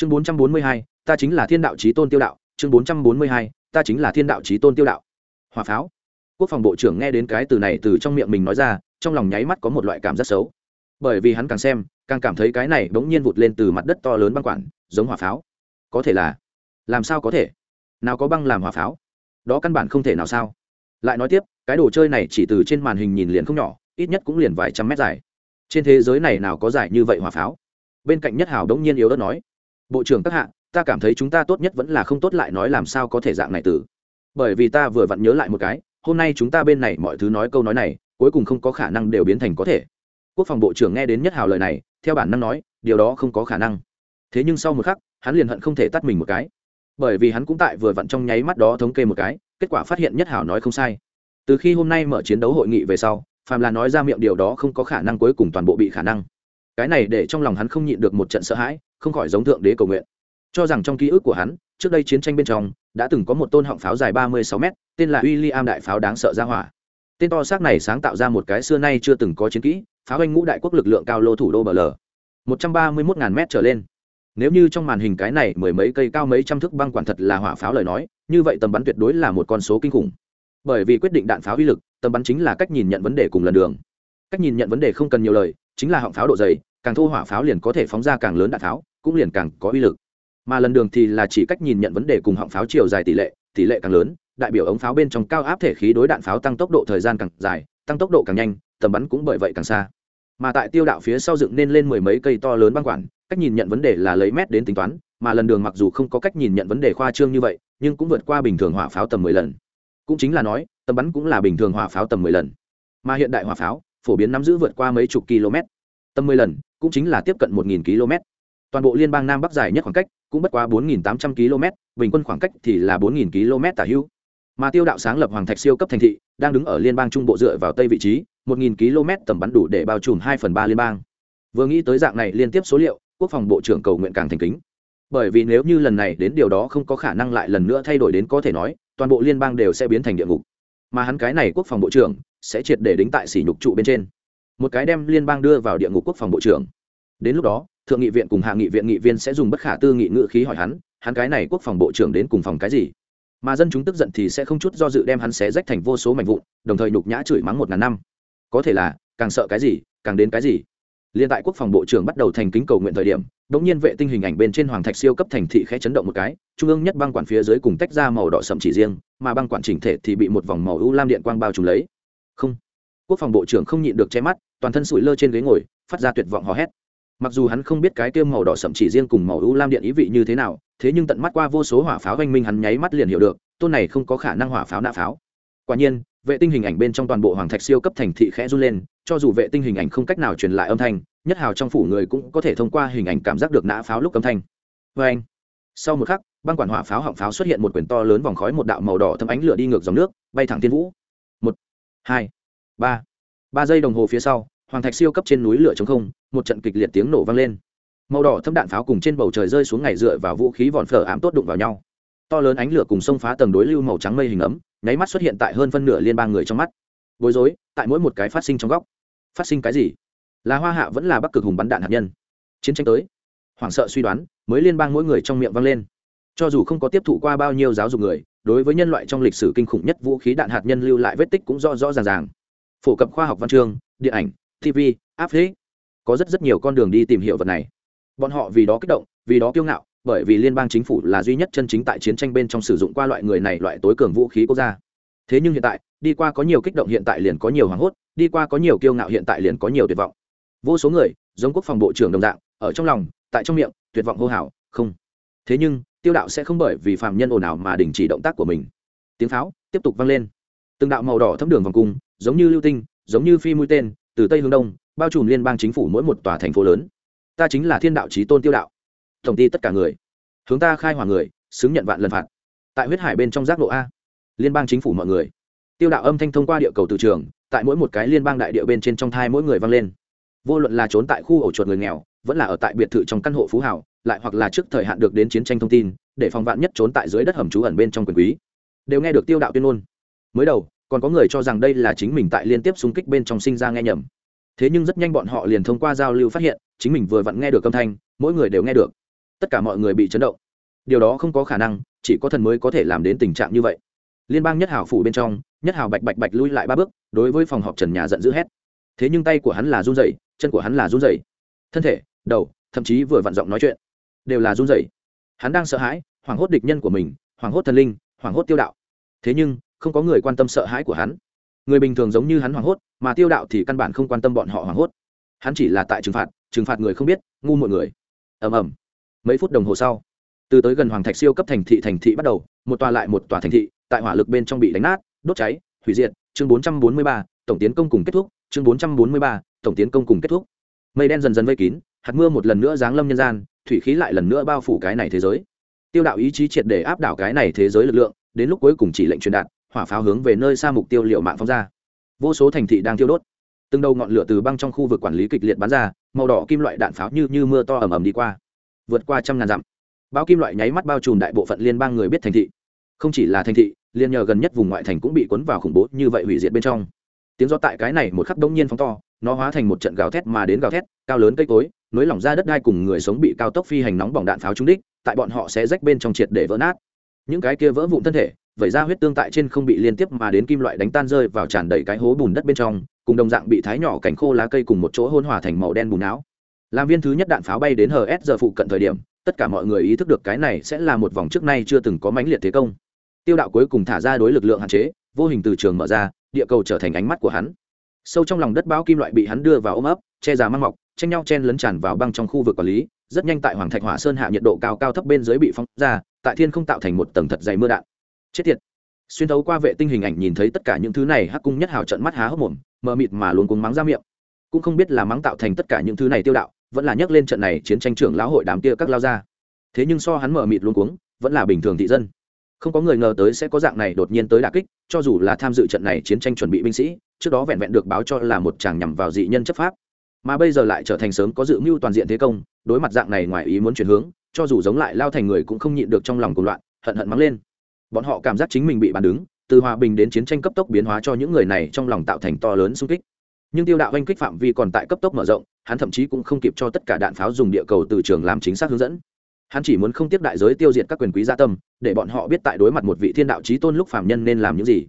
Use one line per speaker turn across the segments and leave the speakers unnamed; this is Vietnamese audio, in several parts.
chương bốn trăm bốn mươi hai, ta chính là thiên đạo trí tôn tiêu đạo. Chương bốn trăm bốn mươi hai, ta chính là thiên đạo trí tôn tiêu đạo. Hỏa pháo. Quốc phòng bộ trưởng nghe đến cái từ này từ trong miệng mình nói ra, trong lòng nháy mắt có một loại cảm giác xấu. Bởi vì hắn càng xem, càng cảm thấy cái này bỗng nhiên vụt lên từ mặt đất to lớn băng quản, giống hỏa pháo. Có thể là, làm sao có thể? Nào có băng làm hỏa pháo? Đó căn bản không thể nào sao? Lại nói tiếp, cái đồ chơi này chỉ từ trên màn hình nhìn liền không nhỏ, ít nhất cũng liền vài trăm mét dài. Trên thế giới này nào có dài như vậy hỏa pháo? Bên cạnh nhất hào đống nhiên yếu đất nói bộ trưởng các hạ, ta cảm thấy chúng ta tốt nhất vẫn là không tốt lại nói làm sao có thể dạng này từ. Bởi vì ta vừa vặn nhớ lại một cái, hôm nay chúng ta bên này mọi thứ nói câu nói này, cuối cùng không có khả năng đều biến thành có thể. Quốc phòng bộ trưởng nghe đến nhất hào lời này, theo bản năng nói, điều đó không có khả năng. Thế nhưng sau một khắc, hắn liền hận không thể tắt mình một cái. Bởi vì hắn cũng tại vừa vặn trong nháy mắt đó thống kê một cái, kết quả phát hiện nhất hảo nói không sai. Từ khi hôm nay mở chiến đấu hội nghị về sau, phàm là nói ra miệng điều đó không có khả năng cuối cùng toàn bộ bị khả năng. Cái này để trong lòng hắn không nhịn được một trận sợ hãi không khỏi giống thượng đế cầu nguyện. Cho rằng trong ký ức của hắn, trước đây chiến tranh bên trong, đã từng có một tôn họng pháo dài ba mươi sáu m tên là w i l l i am đại pháo đáng sợ ra hỏa. Tên to xác này sáng tạo ra một cái xưa nay chưa từng có chiến kỹ, pháo anh ngũ đại quốc lực lượng cao lô thủ đô bờ lờ. một trăm ba mươi một ngàn m trở lên. Nếu như trong màn hình cái này mười mấy cây cao mấy trăm thước băng quản thật là hỏa pháo lời nói, như vậy tầm bắn tuyệt đối là một con số kinh khủng. Bởi vì quyết định đạn pháo uy lực, tầm bắn chính là cách nhìn nhận vấn đề cùng lần đường. Cách nhìn nhận vấn đề không cần nhiều lời, chính là họng pháo độ dày, càng thô hỏa pháo liền có thể phóng ra càng lớn đạn pháo cũng liền càng có uy lực. Mà lần đường thì là chỉ cách nhìn nhận vấn đề cùng họng pháo chiều dài tỷ lệ tỷ lệ càng lớn, đại biểu ống pháo bên trong cao áp thể khí đối đạn pháo tăng tốc độ thời gian càng dài, tăng tốc độ càng nhanh, tầm bắn cũng bởi vậy càng xa. Mà tại tiêu đạo phía sau dựng nên lên mười mấy cây to lớn băng quản, cách nhìn nhận vấn đề là lấy mét đến tính toán, mà lần đường mặc dù không có cách nhìn nhận vấn đề khoa trương như vậy, nhưng cũng vượt qua bình thường hỏa pháo tầm mười lần. Cũng chính là nói, tầm bắn cũng là bình thường hỏa pháo tầm mười lần. Mà hiện đại hỏa pháo, phổ biến nắm giữ vượt qua mấy chục km. Tầm mười lần, cũng chính là tiếp cận một nghìn km toàn bộ liên bang nam bắc dài nhất khoảng cách cũng bất quá bốn nghìn tám trăm km, bình quân khoảng cách thì là bốn nghìn km tả hữu. Mà tiêu đạo sáng lập hoàng thạch siêu cấp thành thị, đang đứng ở liên bang trung bộ dựa vào tây vị trí, một nghìn km tầm bắn đủ để bao trùm hai phần ba liên bang. Vừa nghĩ tới dạng này liên tiếp số liệu, quốc phòng bộ trưởng cầu nguyện càng thành kính. Bởi vì nếu như lần này đến điều đó không có khả năng lại lần nữa thay đổi đến có thể nói, toàn bộ liên bang đều sẽ biến thành địa ngục. Mà hắn cái này quốc phòng bộ trưởng sẽ triệt để đính tại sỉ nhục trụ bên trên. Một cái đem liên bang đưa vào địa ngục quốc phòng bộ trưởng. Đến lúc đó thượng nghị viện cùng hạ nghị viện nghị viên sẽ dùng bất khả tư nghị ngữ khí hỏi hắn hắn cái này quốc phòng bộ trưởng đến cùng phòng cái gì? Mà dân chúng tức giận thì sẽ không chút do dự đem hắn xé rách thành vô số mảnh vụn, đồng thời nhục nhã chửi mắng một ngàn năm. Có thể là, càng sợ cái gì, càng đến cái gì? Liên tại quốc phòng bộ trưởng bắt đầu thành kính cầu nguyện thời điểm đống nhiên vệ tinh hình ảnh bên trên hoàng thạch siêu cấp thành thị khẽ chấn động một cái, trung ương nhất băng quản phía dưới cùng tách ra màu đỏ sậm chỉ riêng, mà băng quản chỉnh thể thì bị một vòng màu u lam điện quang bao trùm lấy. Không. Quốc phòng bộ trưởng không nhịn được che mắt, toàn thân sủi lơ trên ghế ngồi, phát ra tuyệt vọng hò hét mặc dù hắn không biết cái kêu màu đỏ sậm chỉ riêng cùng màu u lam điện ý vị như thế nào, thế nhưng tận mắt qua vô số hỏa pháo oanh minh hắn nháy mắt liền hiểu được, tôn này không có khả năng hỏa pháo nạ pháo. Quả nhiên, vệ tinh hình ảnh bên trong toàn bộ hoàng thạch siêu cấp thành thị khẽ run lên, cho dù vệ tinh hình ảnh không cách nào truyền lại âm thanh, nhất hào trong phủ người cũng có thể thông qua hình ảnh cảm giác được nã pháo lúc âm thanh. Vê anh, sau một khắc, băng quản hỏa pháo họng pháo xuất hiện một quyển to lớn vòng khói một đạo màu đỏ thâm ánh lửa đi ngược dòng nước, bay thẳng thiên vũ. Một, hai, ba. Ba giây đồng hồ phía sau hoàng thạch siêu cấp trên núi lửa chống không, một trận kịch liệt tiếng nổ vang lên. Màu đỏ thâm đạn pháo cùng trên bầu trời rơi xuống ngày dựa vào vũ khí vòn phở ám tốt đụng vào nhau. To lớn ánh lửa cùng sông phá tầng đối lưu màu trắng mây hình ấm, nháy mắt xuất hiện tại hơn phân nửa liên bang người trong mắt. Bối rối, tại mỗi một cái phát sinh trong góc. Phát sinh cái gì? Là hoa hạ vẫn là bắc cực hùng bắn đạn hạt nhân. Chiến tranh tới. Hoảng sợ suy đoán, mới liên bang mỗi người trong miệng vang lên. Cho dù không có tiếp thụ qua bao nhiêu giáo dục người, đối với nhân loại trong lịch sử kinh khủng nhất vũ khí đạn hạt nhân lưu lại vết tích cũng rõ rõ ràng ràng. Phổ cập khoa học văn chương, điện ảnh tv, áp thế. Có rất rất nhiều con đường đi tìm hiểu vật này. Bọn họ vì đó kích động, vì đó kiêu ngạo, bởi vì liên bang chính phủ là duy nhất chân chính tại chiến tranh bên trong sử dụng qua loại người này loại tối cường vũ khí quốc gia. Thế nhưng hiện tại, đi qua có nhiều kích động hiện tại liền có nhiều hoảng hốt, đi qua có nhiều kiêu ngạo hiện tại liền có nhiều tuyệt vọng. Vô số người, giống quốc phòng bộ trưởng đồng dạng, ở trong lòng, tại trong miệng, tuyệt vọng hô hào, không. Thế nhưng, tiêu đạo sẽ không bởi vì phạm nhân ồn ào mà đình chỉ động tác của mình. Tiếng pháo tiếp tục vang lên. Từng đạo màu đỏ thấm đường vòng cung, giống như lưu tinh, giống như phi mũi tên từ tây hướng đông, bao trùm liên bang chính phủ mỗi một tòa thành phố lớn. Ta chính là thiên đạo trí tôn tiêu đạo. Tổng ty tất cả người. Hướng ta khai hỏa người, xứng nhận vạn lần phạt. Tại huyết hải bên trong giác lộ a. Liên bang chính phủ mọi người. Tiêu đạo âm thanh thông qua địa cầu từ trường, tại mỗi một cái liên bang đại địa bên trên trong thai mỗi người vang lên. Vô luận là trốn tại khu ổ chuột người nghèo, vẫn là ở tại biệt thự trong căn hộ phú hảo, lại hoặc là trước thời hạn được đến chiến tranh thông tin, để phòng vạn nhất trốn tại dưới đất hầm trú ẩn bên trong quyền quý. Đều nghe được tiêu đạo tuyên ngôn. Mới đầu còn có người cho rằng đây là chính mình tại liên tiếp xung kích bên trong sinh ra nghe nhầm. Thế nhưng rất nhanh bọn họ liền thông qua giao lưu phát hiện, chính mình vừa vặn nghe được âm thanh, mỗi người đều nghe được. Tất cả mọi người bị chấn động. Điều đó không có khả năng, chỉ có thần mới có thể làm đến tình trạng như vậy. Liên bang nhất hảo phủ bên trong, nhất hảo bạch bạch bạch lui lại ba bước, đối với phòng họp trần nhà giận dữ hét. Thế nhưng tay của hắn là run rẩy, chân của hắn là run rẩy. Thân thể, đầu, thậm chí vừa vặn giọng nói chuyện, đều là run rẩy. Hắn đang sợ hãi, hoảng hốt địch nhân của mình, hoảng hốt thần linh, hoảng hốt tiêu đạo. Thế nhưng không có người quan tâm sợ hãi của hắn. Người bình thường giống như hắn hoảng hốt mà tiêu đạo thì căn bản không quan tâm bọn họ hoảng hốt. Hắn chỉ là tại trừng phạt trừng phạt người không biết ngu mọi người. Ầm ầm. Mấy phút đồng hồ sau từ tới gần hoàng thạch siêu cấp thành thị thành thị bắt đầu một tòa lại một tòa thành thị tại hỏa lực bên trong bị đánh nát đốt cháy hủy diệt chương 443, tổng tiến công cùng kết thúc chương 443, tổng tiến công cùng kết thúc. Mây đen dần dần vây kín hạt mưa một lần nữa giáng lâm nhân gian thủy khí lại lần nữa bao phủ cái này thế giới. Tiêu đạo ý chí triệt để áp đảo cái này thế giới lực lượng đến lúc cuối cùng chỉ lệnh truyền đạt hỏa pháo hướng về nơi xa mục tiêu liệu mạng phóng ra. Vô số thành thị đang thiêu đốt. Từng đầu ngọn lửa từ băng trong khu vực quản lý kịch liệt bắn ra, màu đỏ kim loại đạn pháo như như mưa to ầm ầm đi qua. Vượt qua trăm ngàn dặm. Bão kim loại nháy mắt bao trùm đại bộ phận liên bang người biết thành thị. Không chỉ là thành thị, liên nhờ gần nhất vùng ngoại thành cũng bị cuốn vào khủng bố như vậy hủy diệt bên trong. Tiếng gió tại cái này một khắc đông nhiên phóng to, nó hóa thành một trận gào thét mà đến gào thét, cao lớn cây cối, nối lỏng ra đất đai cùng người sống bị cao tốc phi hành nóng bỏng đạn pháo trúng đích, tại bọn họ sẽ rách bên trong triệt để vỡ nát. Những cái kia vỡ vụn thân thể vẩy ra huyết tương tại trên không bị liên tiếp mà đến kim loại đánh tan rơi vào tràn đầy cái hố bùn đất bên trong, cùng đồng dạng bị thái nhỏ cảnh khô lá cây cùng một chỗ hôn hòa thành màu đen bùn não. Làm viên thứ nhất đạn pháo bay đến hờ s giờ phụ cận thời điểm, tất cả mọi người ý thức được cái này sẽ là một vòng trước nay chưa từng có mãnh liệt thế công. Tiêu đạo cuối cùng thả ra đối lực lượng hạn chế, vô hình từ trường mở ra, địa cầu trở thành ánh mắt của hắn. Sâu trong lòng đất bão kim loại bị hắn đưa vào ôm ấp, che già mang mọc, tranh nhau chen lấn tràn vào băng trong khu vực quản lý, rất nhanh tại hoàng thạch hỏa sơn hạ nhiệt độ cao cao thấp bên dưới bị phóng ra, tại thiên không tạo thành một tầng thật dày mưa đạn chết tiệt. Xuyên thấu qua vệ tinh hình ảnh nhìn thấy tất cả những thứ này, hắc cung nhất hào trận mắt há hốc mồm, mờ mịt mà luôn cuống mắng ra miệng. Cũng không biết là mắng tạo thành tất cả những thứ này tiêu đạo, vẫn là nhắc lên trận này chiến tranh trưởng lão hội đám kia các lao ra thế nhưng so hắn mờ mịt luôn cuống, vẫn là bình thường thị dân. Không có người ngờ tới sẽ có dạng này đột nhiên tới đà kích, cho dù là tham dự trận này chiến tranh chuẩn bị binh sĩ, trước đó vẹn vẹn được báo cho là một chàng nhằm vào dị nhân chấp pháp. Mà bây giờ lại trở thành sớm có dự mưu toàn diện thế công, đối mặt dạng này ngoài ý muốn chuyển hướng, cho dù giống lại lao thành người cũng không nhịn được trong lòng cuộc loạn, hận hận mắng lên bọn họ cảm giác chính mình bị bàn đứng, từ hòa bình đến chiến tranh cấp tốc biến hóa cho những người này trong lòng tạo thành to lớn xung kích. Nhưng tiêu đạo oanh kích phạm vi còn tại cấp tốc mở rộng, hắn thậm chí cũng không kịp cho tất cả đạn pháo dùng địa cầu từ trường làm chính xác hướng dẫn. Hắn chỉ muốn không tiếp đại giới tiêu diệt các quyền quý gia tâm, để bọn họ biết tại đối mặt một vị thiên đạo trí tôn lúc phạm nhân nên làm những gì.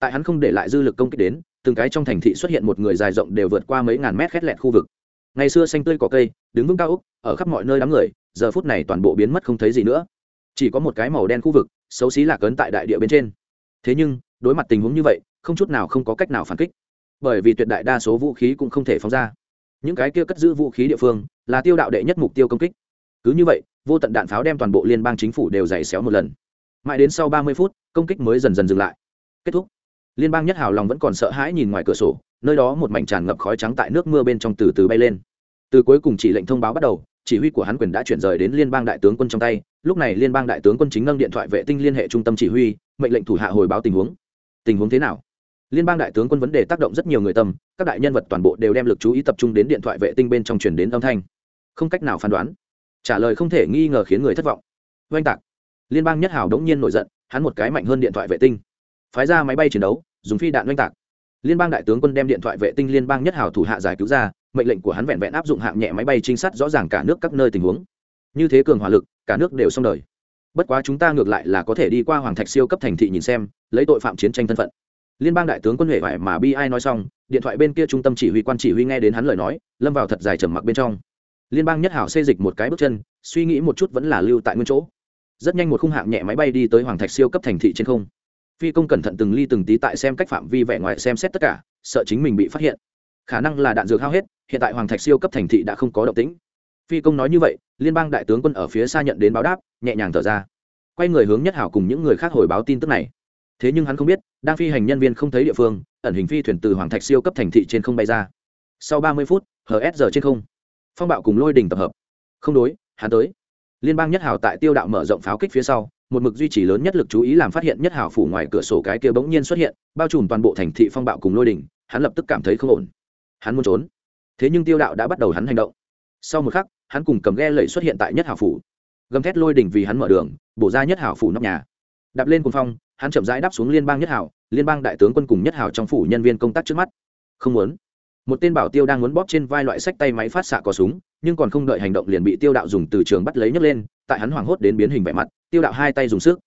Tại hắn không để lại dư lực công kích đến, từng cái trong thành thị xuất hiện một người dài rộng đều vượt qua mấy ngàn mét khét lẹt khu vực. Ngày xưa xanh tươi có cây, đứng vững cao úc ở khắp mọi nơi đám người, giờ phút này toàn bộ biến mất không thấy gì nữa. Chỉ có một cái màu đen khu vực xấu xí lạc ấn tại đại địa bên trên. Thế nhưng, đối mặt tình huống như vậy, không chút nào không có cách nào phản kích. Bởi vì tuyệt đại đa số vũ khí cũng không thể phóng ra. Những cái kia cất giữ vũ khí địa phương, là tiêu đạo đệ nhất mục tiêu công kích. Cứ như vậy, vô tận đạn pháo đem toàn bộ liên bang chính phủ đều dày xéo một lần. Mãi đến sau ba mươi phút, công kích mới dần dần dừng lại. Kết thúc. Liên bang nhất hào lòng vẫn còn sợ hãi nhìn ngoài cửa sổ, nơi đó một mảnh tràn ngập khói trắng tại nước mưa bên trong từ từ bay lên. Từ cuối cùng chỉ lệnh thông báo bắt đầu, chỉ huy của hắn quyền đã chuyển rời đến liên bang đại tướng quân trong tay lúc này liên bang đại tướng quân chính nâng điện thoại vệ tinh liên hệ trung tâm chỉ huy, mệnh lệnh thủ hạ hồi báo tình huống. Tình huống thế nào? Liên bang đại tướng quân vấn đề tác động rất nhiều người tâm, các đại nhân vật toàn bộ đều đem lực chú ý tập trung đến điện thoại vệ tinh bên trong truyền đến âm thanh. Không cách nào phán đoán. Trả lời không thể nghi ngờ khiến người thất vọng. Oanh tạc. Liên bang nhất hào đống nhiên nổi giận, hắn một cái mạnh hơn điện thoại vệ tinh. Phái ra máy bay chiến đấu, dùng phi đạn oanh tạc. Liên bang đại tướng quân đem điện thoại vệ tinh liên bang nhất hào thủ hạ giải cứu ra, mệnh lệnh của hắn vẹn vẹn áp dụng hạng nhẹ máy bay trinh sát rõ ràng cả nước các nơi tình huống như thế cường hỏa lực, cả nước đều xong đời. Bất quá chúng ta ngược lại là có thể đi qua hoàng thạch siêu cấp thành thị nhìn xem, lấy tội phạm chiến tranh thân phận. Liên bang đại tướng quân huệ vải mà bi ai nói xong, điện thoại bên kia trung tâm chỉ huy quan chỉ huy nghe đến hắn lời nói, lâm vào thật dài trầm mặc bên trong. Liên bang nhất hảo xây dịch một cái bước chân, suy nghĩ một chút vẫn là lưu tại nguyên chỗ. Rất nhanh một khung hạng nhẹ máy bay đi tới hoàng thạch siêu cấp thành thị trên không. Phi công cẩn thận từng ly từng tí tại xem cách phạm vi vẻ ngoài xem xét tất cả, sợ chính mình bị phát hiện. Khả năng là đạn dược hao hết, hiện tại hoàng thạch siêu cấp thành thị đã không có động tĩnh. Phi công nói như vậy liên bang đại tướng quân ở phía xa nhận đến báo đáp, nhẹ nhàng thở ra. Quay người hướng nhất hảo cùng những người khác hồi báo tin tức này. Thế nhưng hắn không biết, đang phi hành nhân viên không thấy địa phương, ẩn hình phi thuyền từ hoàng thạch siêu cấp thành thị trên không bay ra. Sau ba mươi phút hs giờ trên không. Phong bạo cùng lôi đình tập hợp. Không đối, hắn tới. Liên bang nhất hảo tại tiêu đạo mở rộng pháo kích phía sau, một mực duy trì lớn nhất lực chú ý làm phát hiện nhất hảo phủ ngoài cửa sổ cái kia bỗng nhiên xuất hiện, bao trùm toàn bộ thành thị phong bạo cùng lôi đình, hắn lập tức cảm thấy không ổn. Hắn muốn trốn. Thế nhưng tiêu đạo đã bắt đầu hắn hành động. Sau một khắc hắn cùng cầm ghe lẩy xuất hiện tại nhất hảo phủ. Gầm thét lôi đỉnh vì hắn mở đường, bổ ra nhất hảo phủ nóc nhà. Đạp lên cùng phong, hắn chậm rãi đáp xuống liên bang nhất hảo, liên bang đại tướng quân cùng nhất hảo trong phủ nhân viên công tác trước mắt. Không muốn. Một tên bảo tiêu đang muốn bóp trên vai loại sách tay máy phát xạ có súng, nhưng còn không đợi hành động liền bị tiêu đạo dùng từ trường bắt lấy nhấc lên, tại hắn hoảng hốt đến biến hình vẻ mặt, tiêu đạo hai tay dùng sức.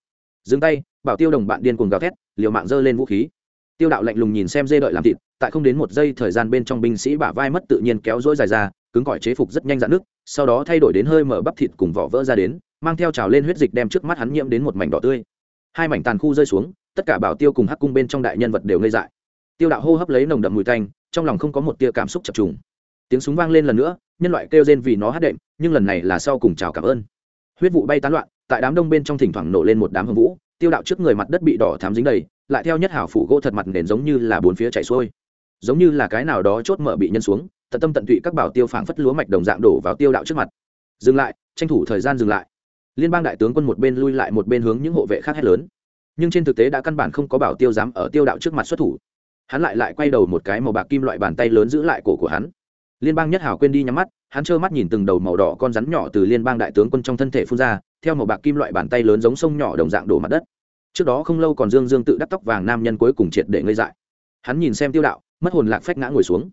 Dừng tay, bảo tiêu đồng bạn điên cuồng gào thét, liều mạng giơ lên vũ khí. Tiêu đạo lạnh lùng nhìn xem dê đợi làm thịt, tại không đến một giây thời gian bên trong binh sĩ bả vai mất tự nhiên kéo rỗi dài ra cứng cỏi chế phục rất nhanh dạn nước, sau đó thay đổi đến hơi mở bắp thịt cùng vỏ vỡ ra đến, mang theo trào lên huyết dịch đem trước mắt hắn nhiễm đến một mảnh đỏ tươi. Hai mảnh tàn khu rơi xuống, tất cả bảo tiêu cùng hắc cung bên trong đại nhân vật đều ngây dại. Tiêu đạo hô hấp lấy nồng đậm mùi tanh, trong lòng không có một tia cảm xúc chập trùng. Tiếng súng vang lên lần nữa, nhân loại kêu rên vì nó hát đệm, nhưng lần này là sau cùng chào cảm ơn. Huyết vụ bay tán loạn, tại đám đông bên trong thỉnh thoảng nổ lên một đám hưng vũ, tiêu đạo trước người mặt đất bị đỏ thám dính đầy, lại theo nhất hảo phủ gỗ thật mặt nền giống như là bốn phía chảy xuôi. Giống như là cái nào đó chốt mở bị nhân xuống tận tâm tận tụy các bảo tiêu phảng phất lúa mạch đồng dạng đổ vào tiêu đạo trước mặt. Dừng lại, tranh thủ thời gian dừng lại. Liên bang đại tướng quân một bên lui lại một bên hướng những hộ vệ khác hét lớn. Nhưng trên thực tế đã căn bản không có bảo tiêu dám ở tiêu đạo trước mặt xuất thủ. Hắn lại lại quay đầu một cái màu bạc kim loại bàn tay lớn giữ lại cổ của hắn. Liên bang nhất hảo quên đi nhắm mắt, hắn trơ mắt nhìn từng đầu màu đỏ con rắn nhỏ từ liên bang đại tướng quân trong thân thể phun ra, theo màu bạc kim loại bàn tay lớn giống sông nhỏ đồng dạng đổ mặt đất. Trước đó không lâu còn dương dương tự đắp tóc vàng nam nhân cuối cùng triệt để ngây dại. Hắn nhìn xem tiêu đạo, mất hồn lạc phách ngã ngồi xuống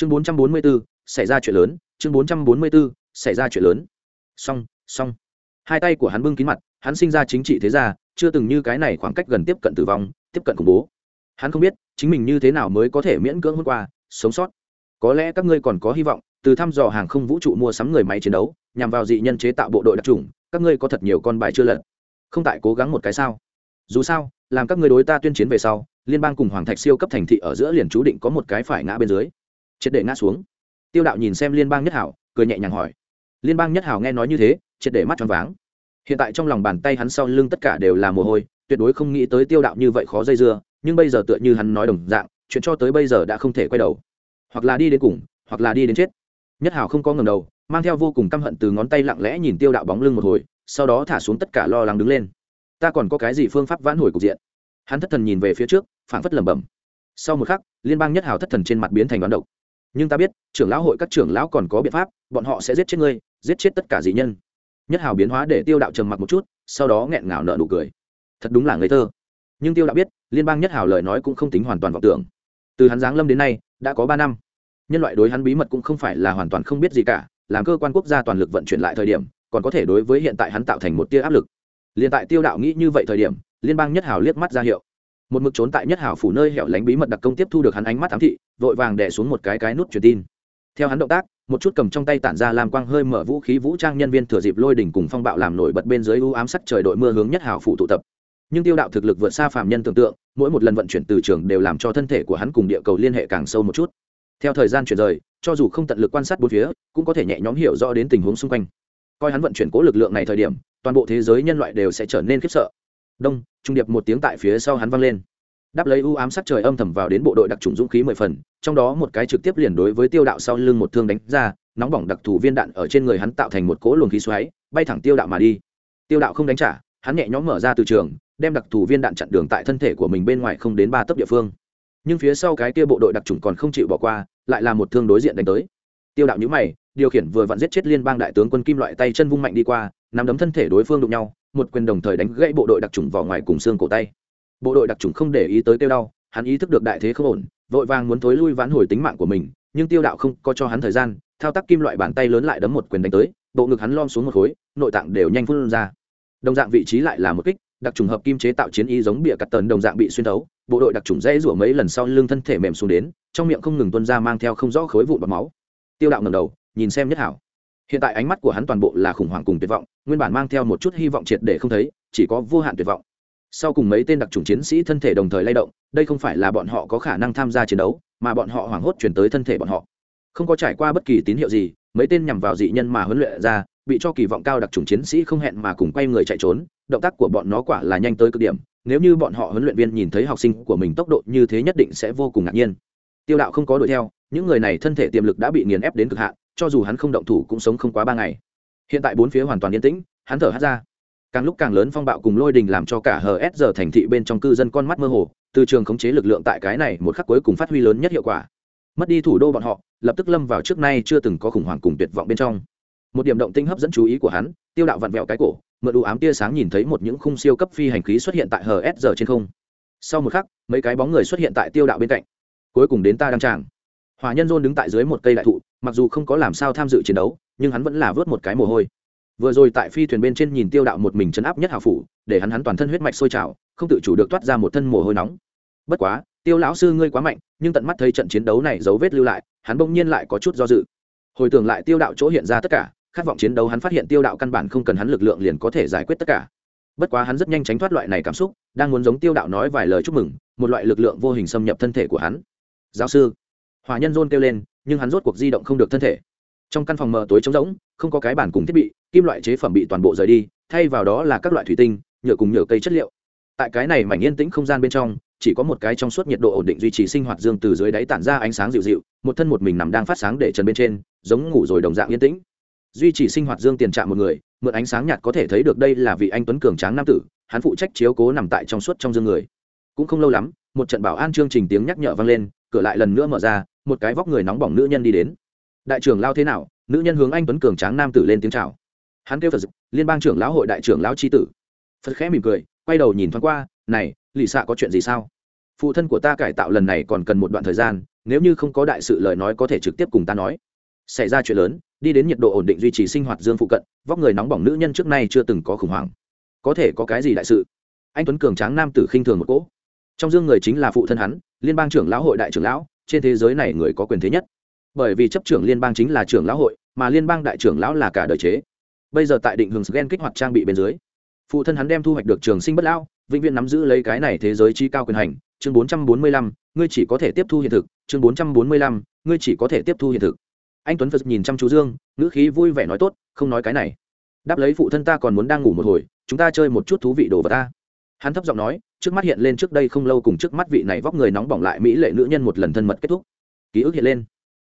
chương bốn trăm bốn mươi b ố xảy ra chuyện lớn. Chương bốn trăm bốn mươi b ố xảy ra chuyện lớn. Xong xong. Hai tay của hắn bưng kín mặt, hắn sinh ra chính trị thế gia, chưa từng như cái này khoảng cách gần tiếp cận tử vong, tiếp cận khủng bố. Hắn không biết, chính mình như thế nào mới có thể miễn cưỡng hôm qua, sống sót. Có lẽ các ngươi còn có hy vọng, từ thăm dò hàng không vũ trụ mua sắm người máy chiến đấu, nhằm vào dị nhân chế tạo bộ đội đặc trùng, các ngươi có thật nhiều con bài chưa lật. Không tại cố gắng một cái sao? Dù sao, làm các ngươi đối ta tuyên chiến về sau, liên bang cùng hoàng thạch siêu cấp thành thị ở giữa liền chú định có một cái phải ngã bên dưới triệt để ngã xuống. Tiêu đạo nhìn xem liên bang nhất hảo, cười nhẹ nhàng hỏi. Liên bang nhất hảo nghe nói như thế, triệt để mắt tròn váng. Hiện tại trong lòng bàn tay hắn sau lưng tất cả đều là mồ hôi, tuyệt đối không nghĩ tới tiêu đạo như vậy khó dây dưa, nhưng bây giờ tựa như hắn nói đồng dạng, chuyện cho tới bây giờ đã không thể quay đầu. Hoặc là đi đến cùng, hoặc là đi đến chết. Nhất hảo không có ngầm đầu, mang theo vô cùng căm hận từ ngón tay lặng lẽ nhìn tiêu đạo bóng lưng một hồi, sau đó thả xuống tất cả lo lắng đứng lên. Ta còn có cái gì phương pháp vãn hồi cục diện? Hắn thất thần nhìn về phía trước, phảng phất lẩm bẩm. Sau một khắc, liên bang nhất hào thất thần trên mặt biến thành đoán độc nhưng ta biết, trưởng lão hội các trưởng lão còn có biện pháp, bọn họ sẽ giết chết ngươi, giết chết tất cả dị nhân. Nhất hào biến hóa để tiêu đạo trầm mặc một chút, sau đó nghẹn ngào nợ nụ cười. Thật đúng là ngây thơ. Nhưng tiêu đạo biết, liên bang nhất hào lời nói cũng không tính hoàn toàn vọng tưởng. Từ hắn giáng lâm đến nay, đã có ba năm. Nhân loại đối hắn bí mật cũng không phải là hoàn toàn không biết gì cả, làm cơ quan quốc gia toàn lực vận chuyển lại thời điểm, còn có thể đối với hiện tại hắn tạo thành một tia áp lực. Liền tại tiêu đạo nghĩ như vậy thời điểm, liên bang nhất hào liếc mắt ra hiệu một mực trốn tại nhất Hảo phủ nơi hẻo lánh bí mật đặc công tiếp thu được hắn ánh mắt ám thị, vội vàng đẻ xuống một cái cái nút truyền tin. Theo hắn động tác, một chút cầm trong tay tản ra làm quang hơi mở vũ khí vũ trang nhân viên thừa dịp lôi đỉnh cùng phong bạo làm nổi bật bên dưới u ám sắc trời đội mưa hướng nhất Hảo phủ tụ tập. Nhưng tiêu đạo thực lực vượt xa phạm nhân tưởng tượng, mỗi một lần vận chuyển từ trường đều làm cho thân thể của hắn cùng địa cầu liên hệ càng sâu một chút. Theo thời gian chuyển rời, cho dù không tận lực quan sát bốn phía, cũng có thể nhẹ nhõm hiểu rõ đến tình huống xung quanh. Coi hắn vận chuyển cố lực lượng này thời điểm, toàn bộ thế giới nhân loại đều sẽ trở nên khiếp sợ đông, trung điệp một tiếng tại phía sau hắn vang lên. Đáp lấy u ám sát trời âm thầm vào đến bộ đội đặc trùng dũng khí mười phần, trong đó một cái trực tiếp liền đối với tiêu đạo sau lưng một thương đánh ra, nóng bỏng đặc thù viên đạn ở trên người hắn tạo thành một cỗ luồng khí xoáy, bay thẳng tiêu đạo mà đi. Tiêu đạo không đánh trả, hắn nhẹ nhõm mở ra từ trường, đem đặc thù viên đạn chặn đường tại thân thể của mình bên ngoài không đến ba tấc địa phương. Nhưng phía sau cái kia bộ đội đặc trùng còn không chịu bỏ qua, lại là một thương đối diện đánh tới. Tiêu đạo nhữ mày, điều khiển vừa vặn giết chết liên bang đại tướng quân kim loại tay chân vung mạnh đi qua, nắm đấm thân thể đối phương đụng nhau một quyền đồng thời đánh gãy bộ đội đặc trùng vào ngoài cùng xương cổ tay. Bộ đội đặc trùng không để ý tới tiêu đau, hắn ý thức được đại thế không ổn, vội vàng muốn thối lui vãn hồi tính mạng của mình, nhưng tiêu đạo không có cho hắn thời gian, thao tác kim loại bàn tay lớn lại đấm một quyền đánh tới, bộ ngực hắn lom xuống một khối, nội tạng đều nhanh phun ra. Đồng dạng vị trí lại là một kích, đặc trùng hợp kim chế tạo chiến y giống bịa cắt tần đồng dạng bị xuyên thấu, bộ đội đặc trùng dễ rủa mấy lần sau lưng thân thể mềm xuống đến, trong miệng không ngừng tuân ra mang theo không rõ khối vụn bọt máu. Tiêu đạo ngầm đầu, nhìn xem nhất hảo hiện tại ánh mắt của hắn toàn bộ là khủng hoảng cùng tuyệt vọng, nguyên bản mang theo một chút hy vọng triệt để không thấy, chỉ có vô hạn tuyệt vọng. Sau cùng mấy tên đặc trùng chiến sĩ thân thể đồng thời lay động, đây không phải là bọn họ có khả năng tham gia chiến đấu, mà bọn họ hoảng hốt chuyển tới thân thể bọn họ. Không có trải qua bất kỳ tín hiệu gì, mấy tên nhằm vào dị nhân mà huấn luyện ra, bị cho kỳ vọng cao đặc trùng chiến sĩ không hẹn mà cùng quay người chạy trốn, động tác của bọn nó quả là nhanh tới cực điểm, nếu như bọn họ huấn luyện viên nhìn thấy học sinh của mình tốc độ như thế nhất định sẽ vô cùng ngạc nhiên. Tiêu đạo không có đuổi theo những người này thân thể tiềm lực đã bị nghiền ép đến cực hạn, cho dù hắn không động thủ cũng sống không quá ba ngày. Hiện tại bốn phía hoàn toàn yên tĩnh, hắn thở hắt ra. Càng lúc càng lớn phong bạo cùng lôi đình làm cho cả hờ s giờ thành thị bên trong cư dân con mắt mơ hồ, từ trường khống chế lực lượng tại cái này một khắc cuối cùng phát huy lớn nhất hiệu quả. Mất đi thủ đô bọn họ, lập tức lâm vào trước nay chưa từng có khủng hoảng cùng tuyệt vọng bên trong. Một điểm động tinh hấp dẫn chú ý của hắn, tiêu đạo vặn vẹo cái cổ, mượn đủ ám tia sáng nhìn thấy một những khung siêu cấp phi hành khí xuất hiện tại hờ s giờ trên không. Sau một khắc, mấy cái bóng người xuất hiện tại tiêu đạo bên cạnh. Cuối cùng đến ta đăng tràng hòa nhân dôn đứng tại dưới một cây đại thụ, mặc dù không có làm sao tham dự chiến đấu, nhưng hắn vẫn là vớt một cái mồ hôi. Vừa rồi tại phi thuyền bên trên nhìn tiêu đạo một mình chấn áp nhất hào phủ, để hắn hắn toàn thân huyết mạch sôi trào, không tự chủ được toát ra một thân mồ hôi nóng. Bất quá, tiêu lão sư ngươi quá mạnh, nhưng tận mắt thấy trận chiến đấu này dấu vết lưu lại, hắn bỗng nhiên lại có chút do dự. Hồi tưởng lại tiêu đạo chỗ hiện ra tất cả, khát vọng chiến đấu hắn phát hiện tiêu đạo căn bản không cần hắn lực lượng liền có thể giải quyết tất cả. Bất quá hắn rất nhanh tránh thoát loại này cảm xúc, đang muốn giống tiêu đạo nói vài lời chúc mừng, một loại lực lượng vô hình xâm nhập thân thể của hắn. Giáo sư hòa nhân dôn kêu lên, nhưng hắn rốt cuộc di động không được thân thể. Trong căn phòng mờ tối trống rỗng, không có cái bản cùng thiết bị, kim loại chế phẩm bị toàn bộ rời đi, thay vào đó là các loại thủy tinh, nhựa cùng nhựa cây chất liệu. Tại cái này mảnh yên tĩnh không gian bên trong, chỉ có một cái trong suốt nhiệt độ ổn định duy trì sinh hoạt dương từ dưới đáy tản ra ánh sáng dịu dịu, một thân một mình nằm đang phát sáng để trần bên trên, giống ngủ rồi đồng dạng yên tĩnh. Duy trì sinh hoạt dương tiền trạm một người, mượn ánh sáng nhạt có thể thấy được đây là vị anh tuấn cường tráng nam tử, hắn phụ trách chiếu cố nằm tại trong suốt trong dương người. Cũng không lâu lắm, một trận bảo an chương trình tiếng nhắc nhở vang lên, cửa lại lần nữa mở ra một cái vóc người nóng bỏng nữ nhân đi đến. Đại trưởng lao thế nào? Nữ nhân hướng anh tuấn cường tráng nam tử lên tiếng chào. Hắn kêu phật liên bang trưởng lão hội đại trưởng lão tri tử. Phật khẽ mỉm cười, quay đầu nhìn thoáng qua, này lì xạ có chuyện gì sao? Phụ thân của ta cải tạo lần này còn cần một đoạn thời gian, nếu như không có đại sự lời nói có thể trực tiếp cùng ta nói. Xảy ra chuyện lớn, đi đến nhiệt độ ổn định duy trì sinh hoạt dương phụ cận, vóc người nóng bỏng nữ nhân trước nay chưa từng có khủng hoảng. Có thể có cái gì đại sự? Anh tuấn cường tráng nam tử khinh thường một cỗ. Trong dương người chính là phụ thân hắn, liên bang trưởng lão hội đại trưởng lão trên thế giới này người có quyền thế nhất. Bởi vì chấp trưởng liên bang chính là trưởng lão hội mà liên bang đại trưởng lão là cả đời chế. Bây giờ tại định hướng gen kích hoạt trang bị bên dưới phụ thân hắn đem thu hoạch được trường sinh bất lão vĩnh viễn nắm giữ lấy cái này thế giới chi cao quyền hành. Chương 445, ngươi chỉ có thể tiếp thu hiện thực. Chương 445, ngươi chỉ có thể tiếp thu hiện thực. Anh tuấn phật nhìn chăm chú dương ngữ khí vui vẻ nói tốt không nói cái này. Đáp lấy phụ thân ta còn muốn đang ngủ một hồi chúng ta chơi một chút thú vị đồ vật ta. Hắn thấp giọng nói trước mắt hiện lên trước đây không lâu cùng trước mắt vị này vóc người nóng bỏng lại mỹ lệ nữ nhân một lần thân mật kết thúc. Ký ức hiện lên.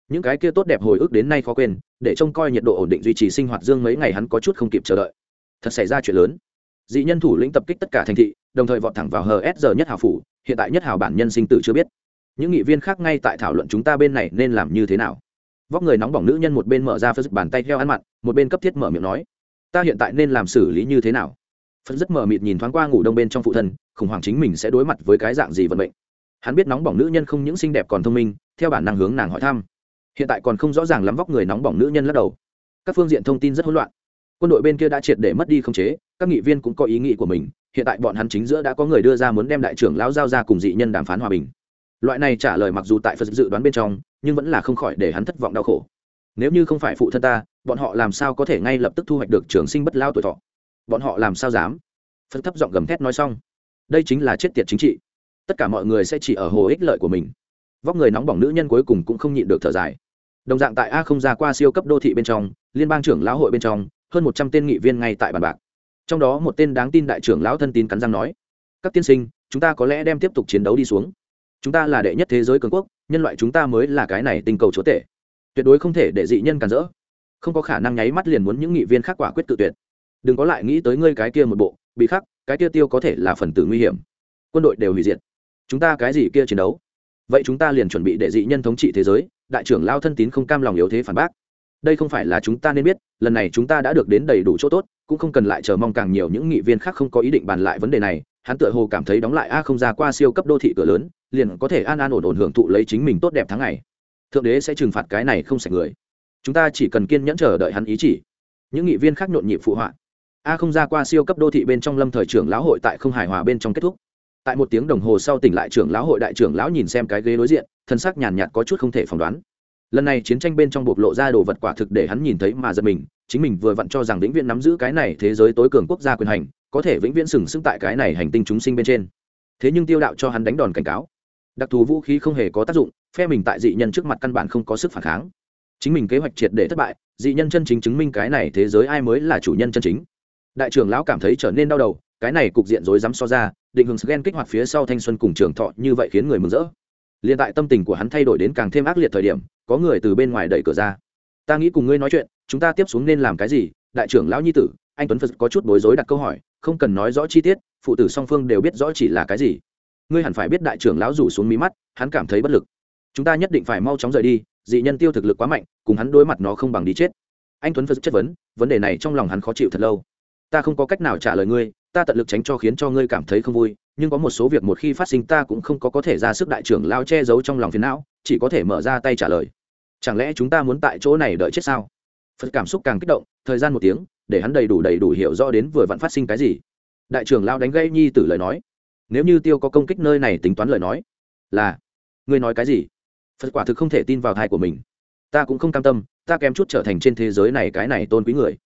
Những cái kia tốt đẹp hồi ức đến nay khó quên, để trông coi nhiệt độ ổn định duy trì sinh hoạt dương mấy ngày hắn có chút không kịp chờ đợi. Thật xảy ra chuyện lớn. Dị nhân thủ lĩnh tập kích tất cả thành thị, đồng thời vọt thẳng vào hờ s giờ nhất hào phủ, hiện tại nhất hào bản nhân sinh tử chưa biết. Những nghị viên khác ngay tại thảo luận chúng ta bên này nên làm như thế nào. Vóc người nóng bỏng nữ nhân một bên mở ra phật bàn tay theo ăn mặn, một bên cấp thiết mở miệng nói, ta hiện tại nên làm xử lý như thế nào? Phật rất mờ mịt nhìn thoáng qua ngủ đông bên trong phụ thân, khủng hoảng chính mình sẽ đối mặt với cái dạng gì vận mệnh. Hắn biết nóng bỏng nữ nhân không những xinh đẹp còn thông minh, theo bản năng hướng nàng hỏi thăm. Hiện tại còn không rõ ràng lắm vóc người nóng bỏng nữ nhân lắc đầu. Các phương diện thông tin rất hỗn loạn. Quân đội bên kia đã triệt để mất đi không chế, các nghị viên cũng có ý nghĩ của mình, hiện tại bọn hắn chính giữa đã có người đưa ra muốn đem đại trưởng lão giao ra cùng dị nhân đàm phán hòa bình. Loại này trả lời mặc dù tại phật dự đoán bên trong, nhưng vẫn là không khỏi để hắn thất vọng đau khổ. Nếu như không phải phụ thân ta, bọn họ làm sao có thể ngay lập tức thu hoạch được trường sinh bất lao tuổi thọ? Bọn họ làm sao dám? Phật thấp giọng gầm thét nói xong. Đây chính là chết tiệt chính trị. Tất cả mọi người sẽ chỉ ở hồ ích lợi của mình. Vóc người nóng bỏng nữ nhân cuối cùng cũng không nhịn được thở dài. Đồng dạng tại a không ra qua siêu cấp đô thị bên trong, liên bang trưởng lão hội bên trong, hơn một trăm tên nghị viên ngay tại bàn bạc. Trong đó một tên đáng tin đại trưởng lão thân tín cắn răng nói, các tiên sinh, chúng ta có lẽ đem tiếp tục chiến đấu đi xuống. Chúng ta là đệ nhất thế giới cường quốc, nhân loại chúng ta mới là cái này tình cầu chúa tể. Tuyệt đối không thể để dị nhân cản rỡ. Không có khả năng nháy mắt liền muốn những nghị viên khác quả quyết tự tuyệt đừng có lại nghĩ tới ngươi cái kia một bộ, bị khắc, cái kia tiêu có thể là phần tử nguy hiểm. Quân đội đều hủy diệt. Chúng ta cái gì kia chiến đấu? Vậy chúng ta liền chuẩn bị để dị nhân thống trị thế giới, đại trưởng lao thân tín không cam lòng yếu thế phản bác. Đây không phải là chúng ta nên biết, lần này chúng ta đã được đến đầy đủ chỗ tốt, cũng không cần lại chờ mong càng nhiều những nghị viên khác không có ý định bàn lại vấn đề này, hắn tựa hồ cảm thấy đóng lại a không ra qua siêu cấp đô thị cửa lớn, liền có thể an an ổn ổn hưởng thụ lấy chính mình tốt đẹp tháng ngày. Thượng đế sẽ trừng phạt cái này không sạch người. Chúng ta chỉ cần kiên nhẫn chờ đợi hắn ý chỉ. Những nghị viên khác nhộn nhịp phụ họa a không ra qua siêu cấp đô thị bên trong lâm thời trưởng lão hội tại không hài hòa bên trong kết thúc. Tại một tiếng đồng hồ sau tỉnh lại trưởng lão hội đại trưởng lão nhìn xem cái ghế đối diện, thân xác nhàn nhạt có chút không thể phỏng đoán. Lần này chiến tranh bên trong bộc lộ ra đồ vật quả thực để hắn nhìn thấy mà giật mình, chính mình vừa vặn cho rằng vĩnh viễn nắm giữ cái này thế giới tối cường quốc gia quyền hành, có thể vĩnh viễn sừng sững tại cái này hành tinh chúng sinh bên trên. Thế nhưng tiêu đạo cho hắn đánh đòn cảnh cáo. Đặc thù vũ khí không hề có tác dụng, phe mình tại dị nhân trước mặt căn bản không có sức phản kháng. Chính mình kế hoạch triệt để thất bại, dị nhân chân chính chứng minh cái này thế giới ai mới là chủ nhân chân chính đại trưởng lão cảm thấy trở nên đau đầu, cái này cục diện rối rắm so ra, định hướng ghen kích hoạt phía sau thanh xuân cùng trường thọ như vậy khiến người mừng rỡ. Liền tại tâm tình của hắn thay đổi đến càng thêm ác liệt thời điểm, có người từ bên ngoài đẩy cửa ra. Ta nghĩ cùng ngươi nói chuyện, chúng ta tiếp xuống nên làm cái gì? Đại trưởng lão nhi tử, anh tuấn phật có chút bối rối đặt câu hỏi, không cần nói rõ chi tiết, phụ tử song phương đều biết rõ chỉ là cái gì. Ngươi hẳn phải biết đại trưởng lão rủ xuống mí mắt, hắn cảm thấy bất lực. Chúng ta nhất định phải mau chóng rời đi, dị nhân tiêu thực lực quá mạnh, cùng hắn đối mặt nó không bằng đi chết. Anh tuấn phật chất vấn vấn đề này trong lòng hắn khó chịu thật lâu ta không có cách nào trả lời ngươi, ta tận lực tránh cho khiến cho ngươi cảm thấy không vui, nhưng có một số việc một khi phát sinh ta cũng không có có thể ra sức đại trưởng lao che giấu trong lòng phiền não, chỉ có thể mở ra tay trả lời. Chẳng lẽ chúng ta muốn tại chỗ này đợi chết sao? Phật cảm xúc càng kích động, thời gian một tiếng, để hắn đầy đủ đầy đủ hiểu rõ đến vừa vặn phát sinh cái gì. Đại trưởng lao đánh gây nhi tử lời nói. Nếu như tiêu có công kích nơi này tính toán lời nói, là, ngươi nói cái gì? Phật quả thực không thể tin vào thai của mình. Ta cũng không cam tâm, ta kém chút trở thành trên thế giới này cái này tôn quý người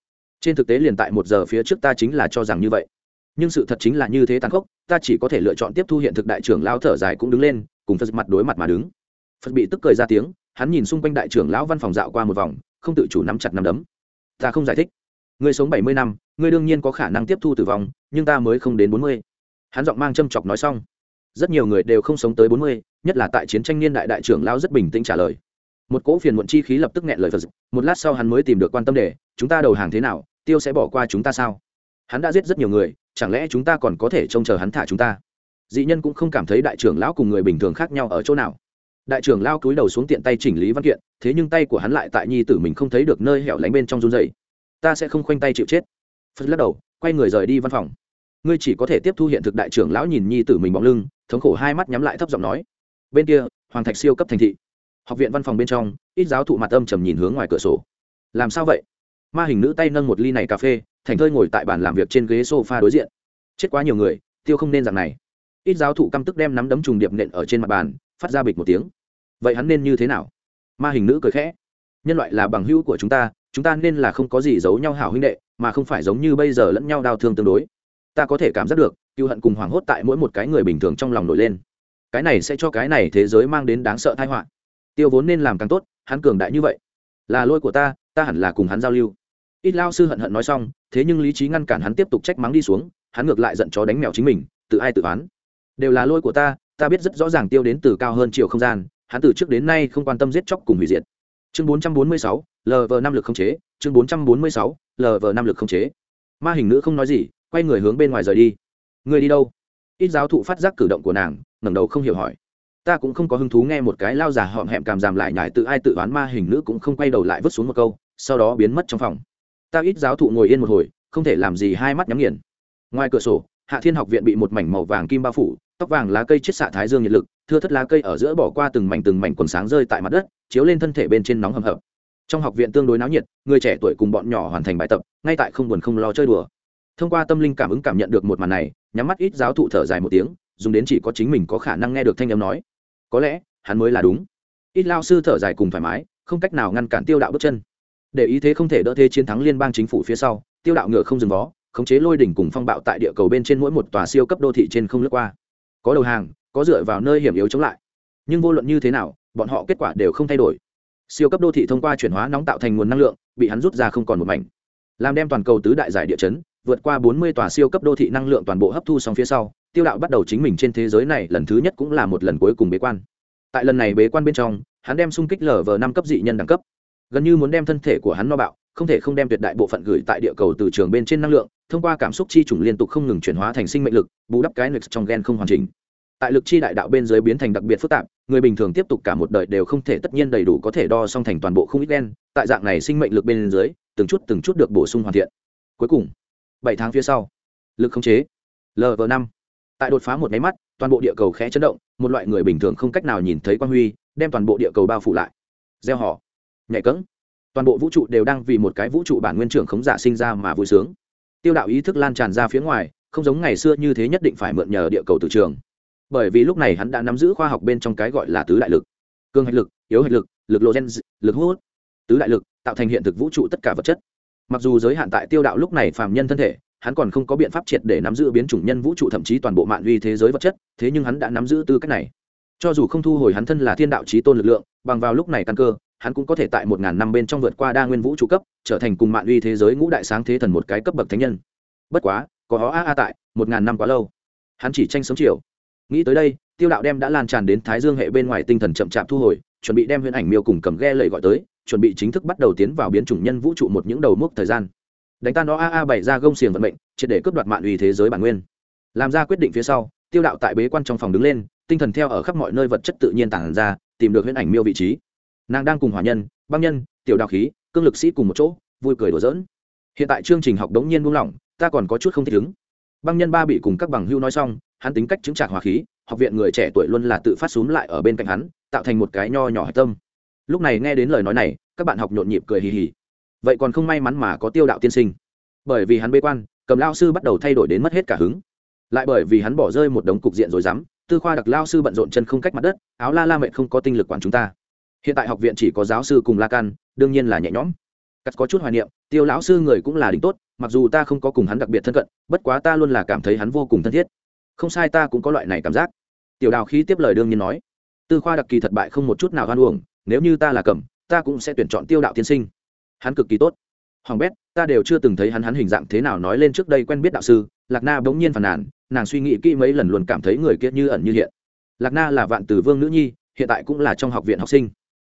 trên thực tế liền tại một giờ phía trước ta chính là cho rằng như vậy. Nhưng sự thật chính là như thế tàn khốc, ta chỉ có thể lựa chọn tiếp thu hiện thực đại trưởng lao thở dài cũng đứng lên, cùng phật mặt đối mặt mà đứng. Phật bị tức cười ra tiếng, hắn nhìn xung quanh đại trưởng lão văn phòng dạo qua một vòng, không tự chủ nắm chặt nắm đấm. Ta không giải thích. Ngươi sống bảy mươi năm, ngươi đương nhiên có khả năng tiếp thu tử vong, nhưng ta mới không đến bốn mươi. Hắn giọng mang châm chọc nói xong. Rất nhiều người đều không sống tới bốn mươi, nhất là tại chiến tranh niên đại đại trưởng lao rất bình tĩnh trả lời một cỗ phiền muộn chi khí lập tức nghẹn lời phật một lát sau hắn mới tìm được quan tâm để chúng ta đầu hàng thế nào? Tiêu sẽ bỏ qua chúng ta sao? Hắn đã giết rất nhiều người, chẳng lẽ chúng ta còn có thể trông chờ hắn thả chúng ta? Dị nhân cũng không cảm thấy đại trưởng lão cùng người bình thường khác nhau ở chỗ nào. Đại trưởng lao cúi đầu xuống tiện tay chỉnh lý văn kiện, thế nhưng tay của hắn lại tại nhi tử mình không thấy được nơi hẻo lánh bên trong run dày ta sẽ không khoanh tay chịu chết. Phật lắc đầu, quay người rời đi văn phòng. Ngươi chỉ có thể tiếp thu hiện thực đại trưởng lão nhìn nhi tử mình bóng lưng. Thống khổ hai mắt nhắm lại thấp giọng nói. Bên kia, hoàng thạch siêu cấp thành thị học viện văn phòng bên trong, ít giáo thụ mặt âm trầm nhìn hướng ngoài cửa sổ. Làm sao vậy? Ma hình nữ tay nâng một ly này cà phê, thành thơi ngồi tại bàn làm việc trên ghế s o f a đối diện. Chết quá nhiều người, tiêu không nên dạng này. Ít giáo thụ căm tức đem nắm đấm trùng điệp nện ở trên mặt bàn, phát ra bịch một tiếng. Vậy hắn nên như thế nào? Ma hình nữ cười khẽ. Nhân loại là bằng hữu của chúng ta chúng ta nên là không có gì giấu nhau hảo huynh đệ, mà không phải giống như bây giờ lẫn nhau đau thương tương đối. Ta có thể cảm giác được cựu hận cùng hoảng hốt tại mỗi một cái người bình thường trong lòng nổi lên. Cái này sẽ cho cái này thế giới mang đến đáng sợ thái họa tiêu vốn nên làm càng tốt hắn cường đại như vậy. Là lỗi của ta ta hẳn là cùng hắn giao lưu. Ít lao sư hận hận nói xong thế nhưng lý trí ngăn cản hắn tiếp tục trách mắng đi xuống hắn ngược lại giận chó đánh mèo chính mình tự ai tự oán. Đều là lỗi của ta ta biết rất rõ ràng tiêu đến từ cao hơn chiều không gian hắn từ trước đến nay không quan tâm giết chóc cùng hủy diệt. Chương 446, lv năm lực không chế chương 446, lv năm lực không chế. Ma hình nữ không nói gì quay người hướng bên ngoài rời đi. Người đi đâu? Ít giáo thụ phát giác cử động của nàng ngẩng đầu không hiểu hỏi ta cũng không có hứng thú nghe một cái lao già họm hẹm cảm giảm lại nhải tự ai tự oán ma hình nữ cũng không quay đầu lại vứt xuống một câu, sau đó biến mất trong phòng. Ta ít giáo thụ ngồi yên một hồi, không thể làm gì hai mắt nhắm nghiền. Ngoài cửa sổ, hạ thiên học viện bị một mảnh màu vàng kim bao phủ, tóc vàng lá cây chết xạ thái dương nhiệt lực, thưa thất lá cây ở giữa bỏ qua từng mảnh từng mảnh quần sáng rơi tại mặt đất, chiếu lên thân thể bên trên nóng hầm hập. Trong học viện tương đối náo nhiệt, người trẻ tuổi cùng bọn nhỏ hoàn thành bài tập, ngay tại không buồn không lo chơi đùa. Thông qua tâm linh cảm ứng cảm nhận được một màn này, nhắm mắt ít giáo thụ thở dài một tiếng, dùng đến chỉ có chính mình có khả năng nghe được thanh âm nói có lẽ hắn mới là đúng. Ít lao sư thở dài cùng thoải mái, không cách nào ngăn cản tiêu đạo bước chân. Để ý thế không thể đỡ thế chiến thắng liên bang chính phủ phía sau, tiêu đạo ngựa không dừng vó, khống chế lôi đỉnh cùng phong bạo tại địa cầu bên trên mỗi một tòa siêu cấp đô thị trên không lướt qua. Có đầu hàng, có dựa vào nơi hiểm yếu chống lại. Nhưng vô luận như thế nào, bọn họ kết quả đều không thay đổi. Siêu cấp đô thị thông qua chuyển hóa nóng tạo thành nguồn năng lượng, bị hắn rút ra không còn một mảnh. Làm đem toàn cầu tứ đại giải địa chấn, vượt qua bốn mươi tòa siêu cấp đô thị năng lượng toàn bộ hấp thu xong phía sau tiêu đạo bắt đầu chính mình trên thế giới này lần thứ nhất cũng là một lần cuối cùng bế quan. Tại lần này bế quan bên trong, hắn đem xung kích lở vờ năm cấp dị nhân đẳng cấp. Gần như muốn đem thân thể của hắn no bạo, không thể không đem tuyệt đại bộ phận gửi tại địa cầu từ trường bên trên năng lượng, thông qua cảm xúc chi trùng liên tục không ngừng chuyển hóa thành sinh mệnh lực, bù đắp cái nix trong gen không hoàn chỉnh. Tại lực chi đại đạo bên dưới biến thành đặc biệt phức tạp, người bình thường tiếp tục cả một đời đều không thể tất nhiên đầy đủ có thể đo song thành toàn bộ không ít gen, tại dạng này sinh mệnh lực bên dưới, từng chút từng chút được bổ sung hoàn thiện. Cuối cùng, bảy tháng phía sau, lực khống chế lv năm tại đột phá một máy mắt, toàn bộ địa cầu khẽ chấn động, một loại người bình thường không cách nào nhìn thấy quan huy, đem toàn bộ địa cầu bao phủ lại. Gieo họ. Nhảy cẫng. Toàn bộ vũ trụ đều đang vì một cái vũ trụ bản nguyên trưởng khống giả sinh ra mà vui sướng. Tiêu đạo ý thức lan tràn ra phía ngoài, không giống ngày xưa như thế nhất định phải mượn nhờ địa cầu từ trường. Bởi vì lúc này hắn đã nắm giữ khoa học bên trong cái gọi là tứ đại lực. Cương hạch lực, yếu hạch lực lực lộ gen, lực hút. Tứ đại lực tạo thành hiện thực vũ trụ tất cả vật chất. Mặc dù giới hạn tại tiêu đạo lúc này phàm nhân thân thể hắn còn không có biện pháp triệt để nắm giữ biến chủng nhân vũ trụ, thậm chí toàn bộ mạng uy thế giới vật chất, thế nhưng hắn đã nắm giữ tư cách này. Cho dù không thu hồi hắn thân là thiên đạo trí tôn lực lượng, bằng vào lúc này căn cơ, hắn cũng có thể tại một ngàn năm bên trong vượt qua đa nguyên vũ trụ cấp, trở thành cùng mạng uy thế giới ngũ đại sáng thế thần một cái cấp bậc thánh nhân. Bất quá, có ó a a tại, một ngàn năm quá lâu. Hắn chỉ tranh sống chiều nghĩ tới đây, tiêu đạo đem đã lan tràn đến thái dương hệ bên ngoài tinh thần chậm chạp thu hồi, chuẩn bị đem huyền ảnh miêu cùng cầm ghe lầy gọi tới, chuẩn bị chính thức bắt đầu tiến vào biến chủng nhân vũ trụ một những đầu mốc thời gian đánh tan đó a a bày ra gông xiềng vận mệnh, triệt để cướp đoạt mạng uy thế giới bản nguyên. Làm ra quyết định phía sau, tiêu đạo tại bế quan trong phòng đứng lên, tinh thần theo ở khắp mọi nơi vật chất tự nhiên tản ra, tìm được huyễn ảnh miêu vị trí. Nàng đang cùng hỏa nhân, băng nhân, tiểu đạo khí, cương lực sĩ cùng một chỗ, vui cười đùa giỡn. Hiện tại chương trình học đống nhiên buông lỏng, ta còn có chút không thích ứng. Băng nhân ba bị cùng các bằng hưu nói xong, hắn tính cách chứng trạc hòa khí, học viện người trẻ tuổi luôn là tự phát xúm lại ở bên cạnh hắn, tạo thành một cái nho nhỏ hạch tâm. Lúc này nghe đến lời nói này, các bạn học nhộn nhịp cười hì hì vậy còn không may mắn mà có tiêu đạo tiên sinh. Bởi vì hắn bế quan, cầm lao sư bắt đầu thay đổi đến mất hết cả hứng. Lại bởi vì hắn bỏ rơi một đống cục diện rồi dám, tư khoa đặc lao sư bận rộn chân không cách mặt đất, áo la la mệnh không có tinh lực quản chúng ta. Hiện tại học viện chỉ có giáo sư cùng la can, đương nhiên là nhẹ nhõm. Cắt có chút hoài niệm, tiêu lão sư người cũng là đỉnh tốt, mặc dù ta không có cùng hắn đặc biệt thân cận, bất quá ta luôn là cảm thấy hắn vô cùng thân thiết. Không sai ta cũng có loại này cảm giác. Tiểu đào khí tiếp lời đương nhiên nói. Tư khoa đặc kỳ thất bại không một chút nào hoan uổng, nếu như ta là cẩm ta cũng sẽ tuyển chọn tiêu đạo tiên sinh hắn cực kỳ tốt. Hoàng bét ta đều chưa từng thấy hắn hắn hình dạng thế nào nói lên trước đây quen biết đạo sư lạc na bỗng nhiên phàn nàn nàng suy nghĩ kỹ mấy lần luôn cảm thấy người kia như ẩn như hiện. Lạc na là vạn tử vương nữ nhi hiện tại cũng là trong học viện học sinh.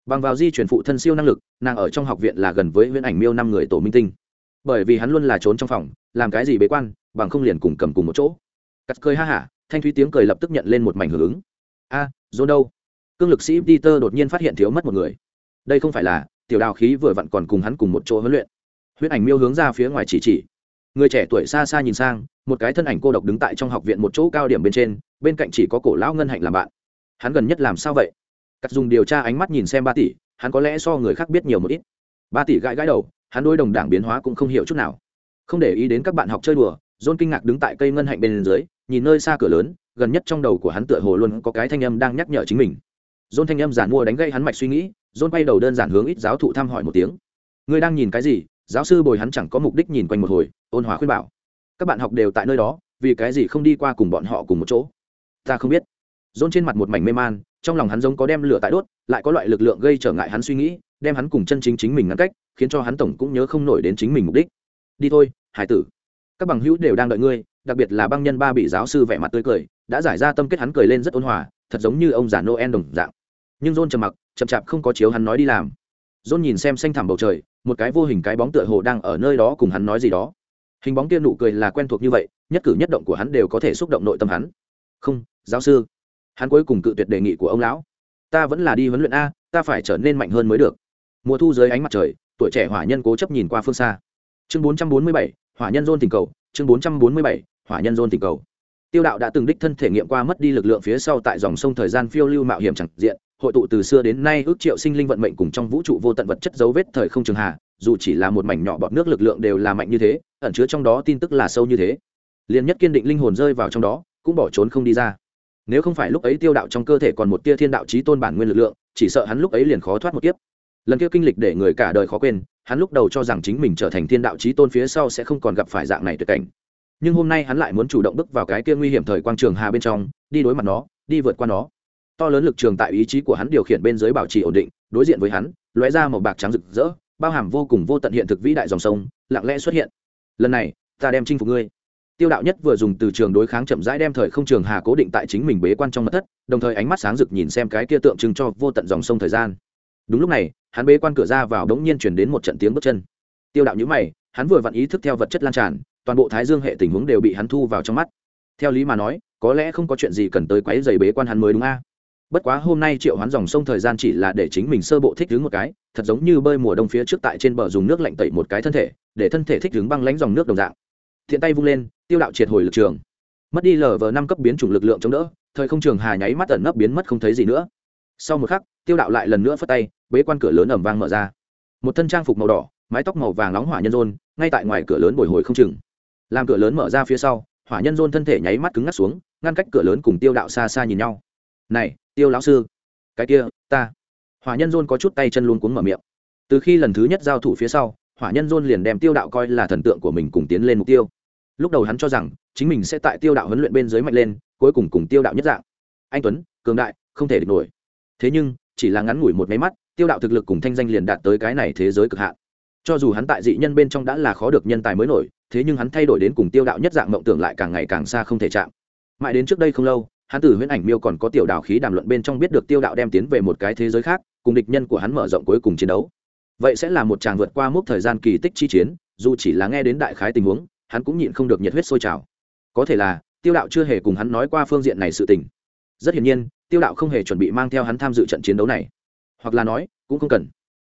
Bằng vào di chuyển phụ thân siêu năng lực nàng ở trong học viện là gần với huyễn ảnh miêu năm người tổ minh tinh. Bởi vì hắn luôn là trốn trong phòng làm cái gì bế quan bằng không liền cùng cầm cùng một chỗ. Cắt cười ha hả thanh thúy tiếng cười lập tức nhận lên một mảnh hưởng ứng. A à, dồn đâu? Cương lực sĩ peter đột nhiên phát hiện thiếu mất một người. Đây không phải là tiểu đào khí vừa vặn còn cùng hắn cùng một chỗ huấn luyện. Huyễn ảnh miêu hướng ra phía ngoài chỉ chỉ. Người trẻ tuổi xa xa nhìn sang, một cái thân ảnh cô độc đứng tại trong học viện một chỗ cao điểm bên trên, bên cạnh chỉ có cổ lão ngân hạnh làm bạn. Hắn gần nhất làm sao vậy? Cắt dùng điều tra ánh mắt nhìn xem ba tỷ, hắn có lẽ so người khác biết nhiều một ít. Ba tỷ gãi gãi đầu, hắn đôi đồng đảng biến hóa cũng không hiểu chút nào. Không để ý đến các bạn học chơi đùa, john kinh ngạc đứng tại cây ngân hạnh bên dưới, nhìn nơi xa cửa lớn, gần nhất trong đầu của hắn tựa hồ luôn có cái thanh âm đang nhắc nhở chính mình john thanh âm giản mua đánh gây hắn mạch suy nghĩ, john bay đầu đơn giản hướng ít giáo thụ thăm hỏi một tiếng. Ngươi đang nhìn cái gì? Giáo sư bồi hắn chẳng có mục đích nhìn quanh một hồi, ôn hòa khuyên bảo. Các bạn học đều tại nơi đó, vì cái gì không đi qua cùng bọn họ cùng một chỗ? Ta không biết. John trên mặt một mảnh mê man, trong lòng hắn giống có đem lửa tại đốt, lại có loại lực lượng gây trở ngại hắn suy nghĩ, đem hắn cùng chân chính chính mình ngăn cách, khiến cho hắn tổng cũng nhớ không nổi đến chính mình mục đích. Đi thôi, hải tử. Các bằng hữu đều đang đợi ngươi, đặc biệt là băng nhân ba bị giáo sư vẻ mặt tươi cười, đã giải ra tâm kết hắn cười lên rất ôn hòa, thật giống như ông già noel đồng dạng nhưng john trầm mặc chậm chạp không có chiếu hắn nói đi làm. John nhìn xem xanh thẳm bầu trời một cái vô hình cái bóng tựa hồ đang ở nơi đó cùng hắn nói gì đó. Hình bóng kia nụ cười là quen thuộc như vậy nhất cử nhất động của hắn đều có thể xúc động nội tâm hắn. Không giáo sư. Hắn cuối cùng cự tuyệt đề nghị của ông lão. Ta vẫn là đi huấn luyện a ta phải trở nên mạnh hơn mới được. Mùa thu dưới ánh mặt trời tuổi trẻ hỏa nhân cố chấp nhìn qua phương xa. Chương 447, hỏa nhân dôn tình cầu. Chương 447, hỏa nhân dôn tình cầu. Tiêu đạo đã từng đích thân thể nghiệm qua mất đi lực lượng phía sau tại dòng sông thời gian phiêu lưu mạo hiểm chẳng diện hội tụ từ xưa đến nay ước triệu sinh linh vận mệnh cùng trong vũ trụ vô tận vật chất dấu vết thời không trường hạ. dù chỉ là một mảnh nhỏ bọt nước lực lượng đều là mạnh như thế, ẩn chứa trong đó tin tức là sâu như thế. Liền nhất kiên định linh hồn rơi vào trong đó, cũng bỏ trốn không đi ra. Nếu không phải lúc ấy tiêu đạo trong cơ thể còn một tia thiên đạo trí tôn bản nguyên lực lượng, chỉ sợ hắn lúc ấy liền khó thoát một kiếp. Lần kia kinh lịch để người cả đời khó quên, hắn lúc đầu cho rằng chính mình trở thành thiên đạo trí tôn phía sau sẽ không còn gặp phải dạng này tuyệt cảnh. Nhưng hôm nay hắn lại muốn chủ động bước vào cái kia nguy hiểm thời quang trường hà bên trong, đi đối mặt nó, đi vượt qua nó to lớn lực trường tại ý chí của hắn điều khiển bên dưới bảo trì ổn định, đối diện với hắn, lóe ra một bạc trắng rực rỡ, bao hàm vô cùng vô tận hiện thực vĩ đại dòng sông, lặng lẽ xuất hiện. Lần này, ta đem chinh phục ngươi. Tiêu đạo nhất vừa dùng từ trường đối kháng chậm rãi đem thời không trường hà cố định tại chính mình bế quan trong mặt thất, đồng thời ánh mắt sáng rực nhìn xem cái kia tượng trưng cho vô tận dòng sông thời gian. Đúng lúc này, hắn bế quan cửa ra vào đống nhiên chuyển đến một trận tiếng bước chân. Tiêu đạo nhữ mày, hắn vừa vặn ý thức theo vật chất lan tràn, toàn bộ thái dương hệ tình huống đều bị hắn thu vào trong mắt. Theo lý mà nói, có lẽ không có chuyện gì cần tới quấy giày bế quan hắn mới đúng a bất quá hôm nay triệu hoán dòng sông thời gian chỉ là để chính mình sơ bộ thích ứng một cái, thật giống như bơi mùa đông phía trước tại trên bờ dùng nước lạnh tẩy một cái thân thể, để thân thể thích ứng băng lánh dòng nước đồng dạng. Thiện tay vung lên, tiêu đạo triệt hồi lực trường. Mất đi lờ vờ năm cấp biến chủng lực lượng chống đỡ, thời không trường hà nháy mắt ẩn nấp biến mất không thấy gì nữa. Sau một khắc, tiêu đạo lại lần nữa phất tay, bế quan cửa lớn ẩm vang mở ra. Một thân trang phục màu đỏ, mái tóc màu vàng nóng hỏa nhân rôn ngay tại ngoài cửa lớn bồi hồi không chừng. Làm cửa lớn mở ra phía sau, hỏa nhân rôn thân thể nháy mắt cứng ngắt xuống, ngăn cách cửa lớn cùng tiêu đạo xa xa nhìn nhau. Này tiêu lão sư, cái kia, ta. Hỏa nhân dôn có chút tay chân luôn cuốn mở miệng. Từ khi lần thứ nhất giao thủ phía sau, hỏa nhân dôn liền đem tiêu đạo coi là thần tượng của mình cùng tiến lên mục tiêu. Lúc đầu hắn cho rằng, chính mình sẽ tại tiêu đạo huấn luyện bên dưới mạnh lên, cuối cùng cùng tiêu đạo nhất dạng. Anh tuấn, cường đại, không thể địch nổi. Thế nhưng, chỉ là ngắn ngủi một máy mắt, tiêu đạo thực lực cùng thanh danh liền đạt tới cái này thế giới cực hạn. Cho dù hắn tại dị nhân bên trong đã là khó được nhân tài mới nổi, thế nhưng hắn thay đổi đến cùng tiêu đạo nhất dạng mộng tưởng lại càng ngày càng xa không thể chạm. Mãi đến trước đây không lâu hắn từ huyễn ảnh miêu còn có tiểu đạo khí đàm luận bên trong biết được tiêu đạo đem tiến về một cái thế giới khác, cùng địch nhân của hắn mở rộng cuối cùng chiến đấu. Vậy sẽ là một chàng vượt qua mốc thời gian kỳ tích chi chiến, dù chỉ là nghe đến đại khái tình huống, hắn cũng nhịn không được nhiệt huyết sôi trào. Có thể là, tiêu đạo chưa hề cùng hắn nói qua phương diện này sự tình. Rất hiển nhiên, tiêu đạo không hề chuẩn bị mang theo hắn tham dự trận chiến đấu này. Hoặc là nói, cũng không cần.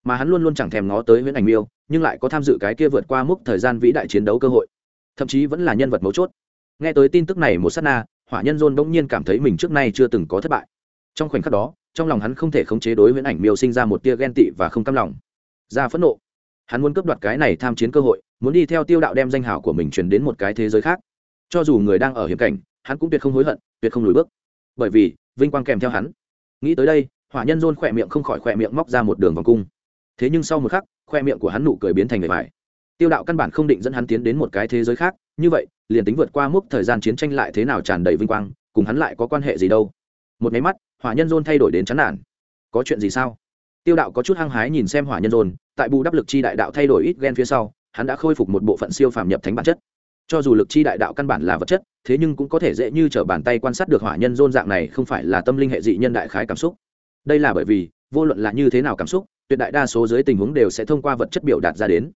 Mà hắn luôn luôn chẳng thèm ngó tới huyễn ảnh miêu, nhưng lại có tham dự cái kia vượt qua mức thời gian vĩ đại chiến đấu cơ hội. Thậm chí vẫn là nhân vật mấu chốt. Nghe tới tin tức này một s á t na hỏa nhân dôn bỗng nhiên cảm thấy mình trước nay chưa từng có thất bại. Trong khoảnh khắc đó, trong lòng hắn không thể khống chế đối huyễn ảnh miêu sinh ra một tia ghen tị và không cam lòng. Ra phẫn nộ. Hắn muốn cướp đoạt cái này tham chiến cơ hội, muốn đi theo tiêu đạo đem danh hào của mình truyền đến một cái thế giới khác. Cho dù người đang ở hiểm cảnh, hắn cũng tuyệt không hối hận, tuyệt không lùi bước. Bởi vì, vinh quang kèm theo hắn. Nghĩ tới đây, hỏa nhân dôn khỏe miệng không khỏi khỏe miệng móc ra một đường vòng cung. Thế nhưng sau một khắc khoe miệng của hắn nụ cười biến thành người vải tiêu đạo căn bản không định dẫn hắn tiến đến một cái thế giới khác, như vậy, liền tính vượt qua mức thời gian chiến tranh lại thế nào tràn đầy vinh quang, cùng hắn lại có quan hệ gì đâu. Một máy mắt, hỏa nhân dôn thay đổi đến chán nản. Có chuyện gì sao? Tiêu đạo có chút hăng hái nhìn xem hỏa nhân dôn, tại bù đắp lực chi đại đạo thay đổi ít ghen phía sau, hắn đã khôi phục một bộ phận siêu phàm nhập thánh bản chất. Cho dù lực chi đại đạo căn bản là vật chất, thế nhưng cũng có thể dễ như t r ở bàn tay quan sát được hỏa nhân dôn dạng này không phải là tâm linh hệ dị nhân đại khái cảm xúc. Đây là bởi vì, vô luận là như thế nào cảm xúc, tuyệt đại đa số dưới tình huống đều sẽ thông qua vật chất biểu đạt ra đến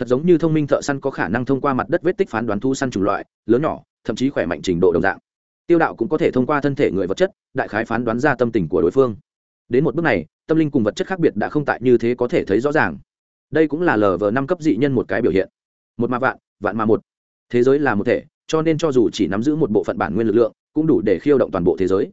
thật giống như thông minh thợ săn có khả năng thông qua mặt đất vết tích phán đoán thu săn chủng loại, lớn nhỏ, thậm chí khỏe mạnh trình độ đồng dạng. Tiêu đạo cũng có thể thông qua thân thể người vật chất, đại khái phán đoán ra tâm tình của đối phương. Đến một bước này, tâm linh cùng vật chất khác biệt đã không tại như thế có thể thấy rõ ràng. Đây cũng là lờ vờ năm cấp dị nhân một cái biểu hiện. Một mà vạn vạn mà một. Thế giới là một thể, cho nên cho dù chỉ nắm giữ một bộ phận bản nguyên lực lượng, cũng đủ để khiêu động toàn bộ thế giới.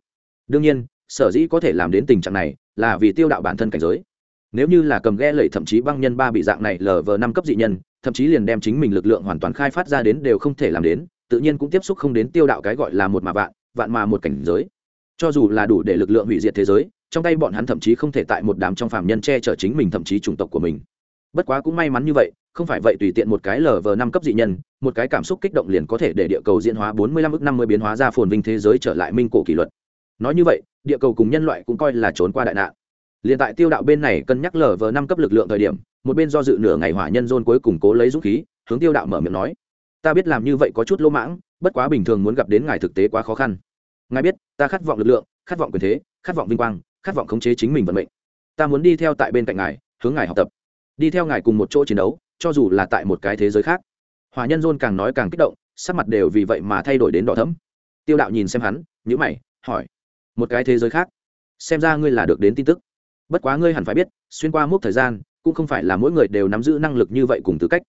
Đương nhiên, sở dĩ có thể làm đến tình trạng này là vì tiêu đạo bản thân cảnh giới nếu như là cầm ghe lẩy thậm chí băng nhân ba bị dạng này lờ vờ năm cấp dị nhân, thậm chí liền đem chính mình lực lượng hoàn toàn khai phát ra đến đều không thể làm đến, tự nhiên cũng tiếp xúc không đến tiêu đạo cái gọi là một mà vạn vạn mà một cảnh giới. Cho dù là đủ để lực lượng hủy diệt thế giới, trong tay bọn hắn thậm chí không thể tại một đám trong phạm nhân che chở chính mình thậm chí chủng tộc của mình. Bất quá cũng may mắn như vậy, không phải vậy tùy tiện một cái lờ vờ năm cấp dị nhân, một cái cảm xúc kích động liền có thể để địa cầu diễn hóa bốn mươi lăm ước năm mươi biến hóa ra phồn vinh thế giới trở lại minh cổ kỷ luật. Nói như vậy, địa cầu cùng nhân loại cũng coi là trốn qua đại nạn liền tại tiêu đạo bên này cân nhắc lờ vờ năm cấp lực lượng thời điểm, một bên do dự nửa ngày hỏa nhân dôn cuối cùng cố lấy dũng khí, hướng tiêu đạo mở miệng nói, ta biết làm như vậy có chút lỗ mãng, bất quá bình thường muốn gặp đến ngài thực tế quá khó khăn. Ngài biết, ta khát vọng lực lượng, khát vọng quyền thế, khát vọng vinh quang, khát vọng khống chế chính mình vận mệnh. Ta muốn đi theo tại bên cạnh ngài, hướng ngài học tập. Đi theo ngài cùng một chỗ chiến đấu, cho dù là tại một cái thế giới khác. Hòa nhân dôn càng nói càng kích động, sắc mặt đều vì vậy mà thay đổi đến đỏ thấm tiêu đạo nhìn xem hắn nhữ mày, hỏi, một cái thế giới khác? Xem ra ngươi là được đến tin tức bất quá ngươi hẳn phải biết, xuyên qua mốc thời gian, cũng không phải là mỗi người đều nắm giữ năng lực như vậy cùng tư cách.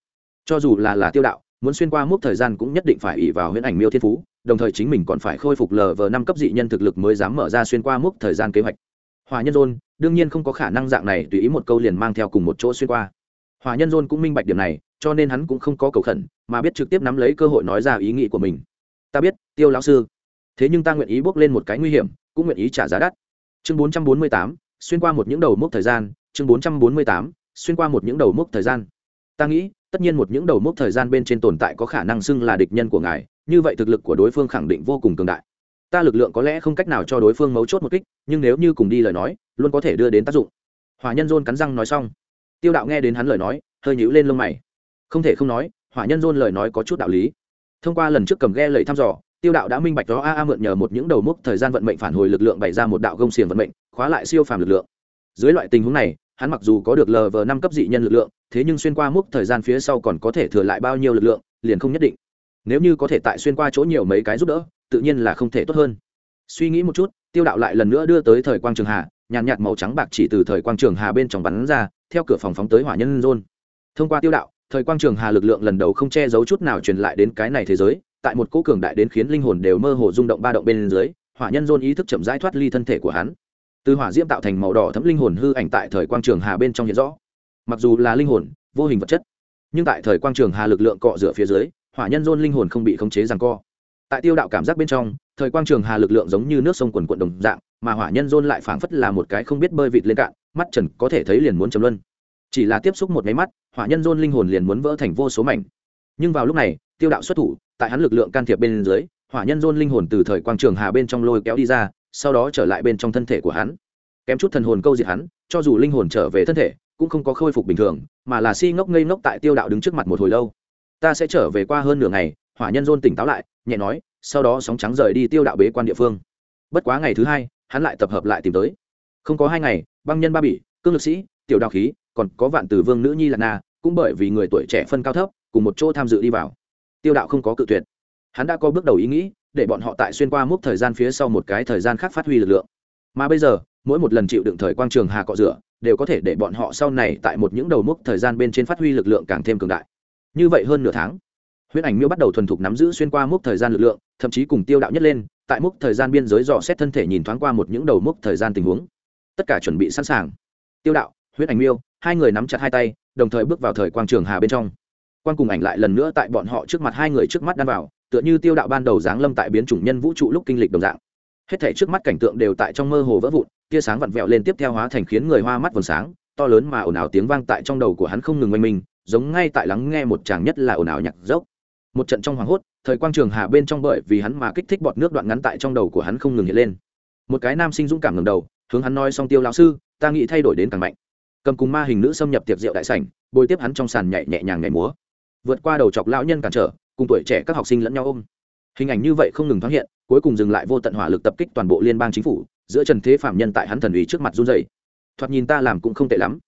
Cho dù là là tiêu đạo, muốn xuyên qua mốc thời gian cũng nhất định phải ỉ vào huyễn ảnh miêu thiên phú, đồng thời chính mình còn phải khôi phục lờ vờ năm cấp dị nhân thực lực mới dám mở ra xuyên qua mốc thời gian kế hoạch. Hòa nhân dôn đương nhiên không có khả năng dạng này tùy ý một câu liền mang theo cùng một chỗ xuyên qua. Hòa nhân dôn cũng minh bạch điểm này, cho nên hắn cũng không có cầu khẩn, mà biết trực tiếp nắm lấy cơ hội nói ra ý nghĩ của mình. Ta biết, tiêu lão sư, thế nhưng ta nguyện ý bước lên một cái nguy hiểm, cũng nguyện ý trả giá đắt. Chương bốn trăm bốn mươi tám xuyên qua một những đầu mốc thời gian, chương bốn trăm bốn mươi tám, xuyên qua một những đầu mốc thời gian. Ta nghĩ, tất nhiên một những đầu mốc thời gian bên trên tồn tại có khả năng xưng là địch nhân của ngài, như vậy thực lực của đối phương khẳng định vô cùng cường đại. Ta lực lượng có lẽ không cách nào cho đối phương mấu chốt một kích, nhưng nếu như cùng đi lời nói, luôn có thể đưa đến tác dụng. Hỏa nhân dôn cắn răng nói xong. Tiêu đạo nghe đến hắn lời nói, hơi nhíu lên lông mày. Không thể không nói, hỏa nhân dôn lời nói có chút đạo lý. Thông qua lần trước cầm ghe lầy thăm dò, tiêu đạo đã minh bạch đó, a a mượn nhờ một những đầu mốc thời gian vận mệnh phản hồi lực lượng bày ra một đạo gông xiềng vận mệnh khóa lại siêu phàm lực lượng. Dưới loại tình huống này, hắn mặc dù có được lv năm cấp dị nhân lực lượng, thế nhưng xuyên qua mốc thời gian phía sau còn có thể thừa lại bao nhiêu lực lượng, liền không nhất định. Nếu như có thể tại xuyên qua chỗ nhiều mấy cái giúp đỡ, tự nhiên là không thể tốt hơn. Suy nghĩ một chút, tiêu đạo lại lần nữa đưa tới thời quang trường hà, nhàn nhạt màu trắng bạc chỉ từ thời quang trường hà bên trong bắn ra, theo cửa phòng phóng tới hỏa nhân rôn thông qua tiêu đạo, thời quang trường hà lực lượng lần đầu không che giấu chút nào truyền lại đến cái này thế giới, tại một cỗ cường đại đến khiến linh hồn đều mơ hồ rung động ba động bên dưới, hỏa nhân rôn ý thức chậm rãi thoát ly thân thể của hắn từ hỏa diễm tạo thành màu đỏ thấm linh hồn hư ảnh tại thời quang trường hà bên trong hiện rõ. Mặc dù là linh hồn, vô hình vật chất, nhưng tại thời quang trường hà lực lượng cọ rửa phía dưới, hỏa nhân rôn linh hồn không bị khống chế rằng co. Tại tiêu đạo cảm giác bên trong, thời quang trường hà lực lượng giống như nước sông quần quận đồng dạng, mà hỏa nhân rôn lại phảng phất là một cái không biết bơi vịt lên cạn, mắt trần có thể thấy liền muốn chấm luân. Chỉ là tiếp xúc một máy mắt, hỏa nhân rôn linh hồn liền muốn vỡ thành vô số mảnh. Nhưng vào lúc này, tiêu đạo xuất thủ, tại hắn lực lượng can thiệp bên dưới, hỏa nhân rôn linh hồn từ thời quang trường hà bên trong lôi kéo đi ra sau đó trở lại bên trong thân thể của hắn. Kém chút thần hồn câu diệt hắn, cho dù linh hồn trở về thân thể, cũng không có khôi phục bình thường, mà là si ngốc ngây ngốc tại tiêu đạo đứng trước mặt một hồi lâu. Ta sẽ trở về qua hơn nửa ngày, hỏa nhân dôn tỉnh táo lại, nhẹ nói, sau đó sóng trắng rời đi tiêu đạo bế quan địa phương. Bất quá ngày thứ hai, hắn lại tập hợp lại tìm tới. Không có hai ngày, băng nhân ba bỉ, cương lực sĩ, tiểu đạo khí, còn có vạn tử vương nữ nhi lạc na, cũng bởi vì người tuổi trẻ phân cao thấp, cùng một chỗ tham dự đi vào. Tiêu đạo không có cự tuyệt. Hắn đã có bước đầu ý nghĩ để bọn họ tại xuyên qua mốc thời gian phía sau một cái thời gian khác phát huy lực lượng. Mà bây giờ, mỗi một lần chịu đựng thời quang trường hà cọ rửa, đều có thể để bọn họ sau này tại một những đầu mốc thời gian bên trên phát huy lực lượng càng thêm cường đại. Như vậy hơn nửa tháng huyễn ảnh miêu bắt đầu thuần thục nắm giữ xuyên qua mốc thời gian lực lượng, thậm chí cùng tiêu đạo nhất lên, tại mốc thời gian biên giới dò xét thân thể nhìn thoáng qua một những đầu mốc thời gian tình huống. Tất cả chuẩn bị sẵn sàng. Tiêu đạo huyễn ảnh miêu, hai người nắm chặt hai tay, đồng thời bước vào thời quang trường hà bên trong. Quan cùng ảnh lại lần nữa tại bọn họ trước mặt hai người trước mắt đan vào tựa như tiêu đạo ban đầu giáng lâm tại biến chủng nhân vũ trụ lúc kinh lịch đồng dạng. Hết thể trước mắt cảnh tượng đều tại trong mơ hồ vỡ vụn, tia sáng vặn vẹo lên tiếp theo hóa thành khiến người hoa mắt vầng sáng, to lớn mà ồn ào tiếng vang tại trong đầu của hắn không ngừng oanh minh, giống ngay tại lắng nghe một chàng nhất là ồn ào nhạc dốc. Một trận trong hoàng hốt, thời quang trường hà bên trong bởi vì hắn mà kích thích bọt nước đoạn ngắn tại trong đầu của hắn không ngừng hiện lên. Một cái nam sinh dũng cảm ngầm đầu, hướng hắn nói xong tiêu lão sư, ta nghĩ thay đổi đến càng mạnh. Cầm cùng ma hình nữ xâm nhập tiệc rượu đại sảnh, bồi tiếp hắn trong sàn nhảy nhẹ nhàng nhảy múa. Vượt qua đầu chọc lão nhân cản trở cùng tuổi trẻ các học sinh lẫn nhau ôm. Hình ảnh như vậy không ngừng thoáng hiện, cuối cùng dừng lại vô tận hỏa lực tập kích toàn bộ liên bang chính phủ, giữa trần thế phạm nhân tại hắn thần ủy trước mặt run dày thoạt nhìn ta làm cũng không tệ lắm.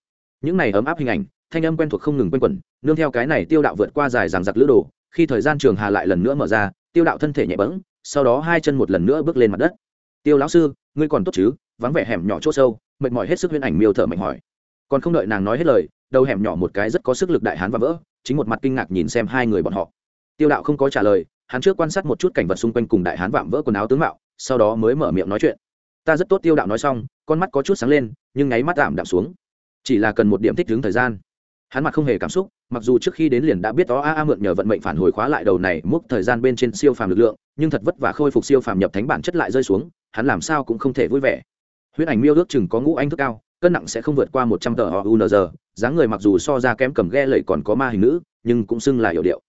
Những này ấm áp hình ảnh, thanh âm quen thuộc không ngừng quen quẩn, nương theo cái này tiêu đạo vượt qua dài ràng giặc lữ đồ, khi thời gian trường hà lại lần nữa mở ra, tiêu đạo thân thể nhẹ bẫng, sau đó hai chân một lần nữa bước lên mặt đất. Tiêu lão sư, ngươi còn tốt chứ? Vắng vẻ hẻm nhỏ c h ỗ sâu, mệt mỏi hết sức huyễn ảnh miêu thở mạnh hỏi. Còn không đợi nàng nói hết lời, đầu hẻm nhỏ một cái rất có sức lực đại hán và vỡ, chính một mặt kinh ngạc nhìn xem hai người bọn họ tiêu đạo không có trả lời, hắn trước quan sát một chút cảnh vật xung quanh cùng đại hán vạm vỡ quần áo tướng mạo, sau đó mới mở miệng nói chuyện. Ta rất tốt, tiêu đạo nói xong, con mắt có chút sáng lên, nhưng ngáy mắt tạm đạm xuống. Chỉ là cần một điểm thích đứng thời gian. Hắn mặt không hề cảm xúc, mặc dù trước khi đến liền đã biết đó a a mượn nhờ vận mệnh phản hồi khóa lại đầu này, múc thời gian bên trên siêu phàm lực lượng, nhưng thật vất vả khôi phục siêu phàm nhập thánh bản chất lại rơi xuống, hắn làm sao cũng không thể vui vẻ. Huyết ảnh miêu ước chừng có ngũ anh thức cao, cân nặng sẽ không vượt qua một trăm tờ họ unz dáng người mặc dù so ra kém cầm ghe lầy còn có ma hình nữ, nhưng cũng xưng là hiệu điệu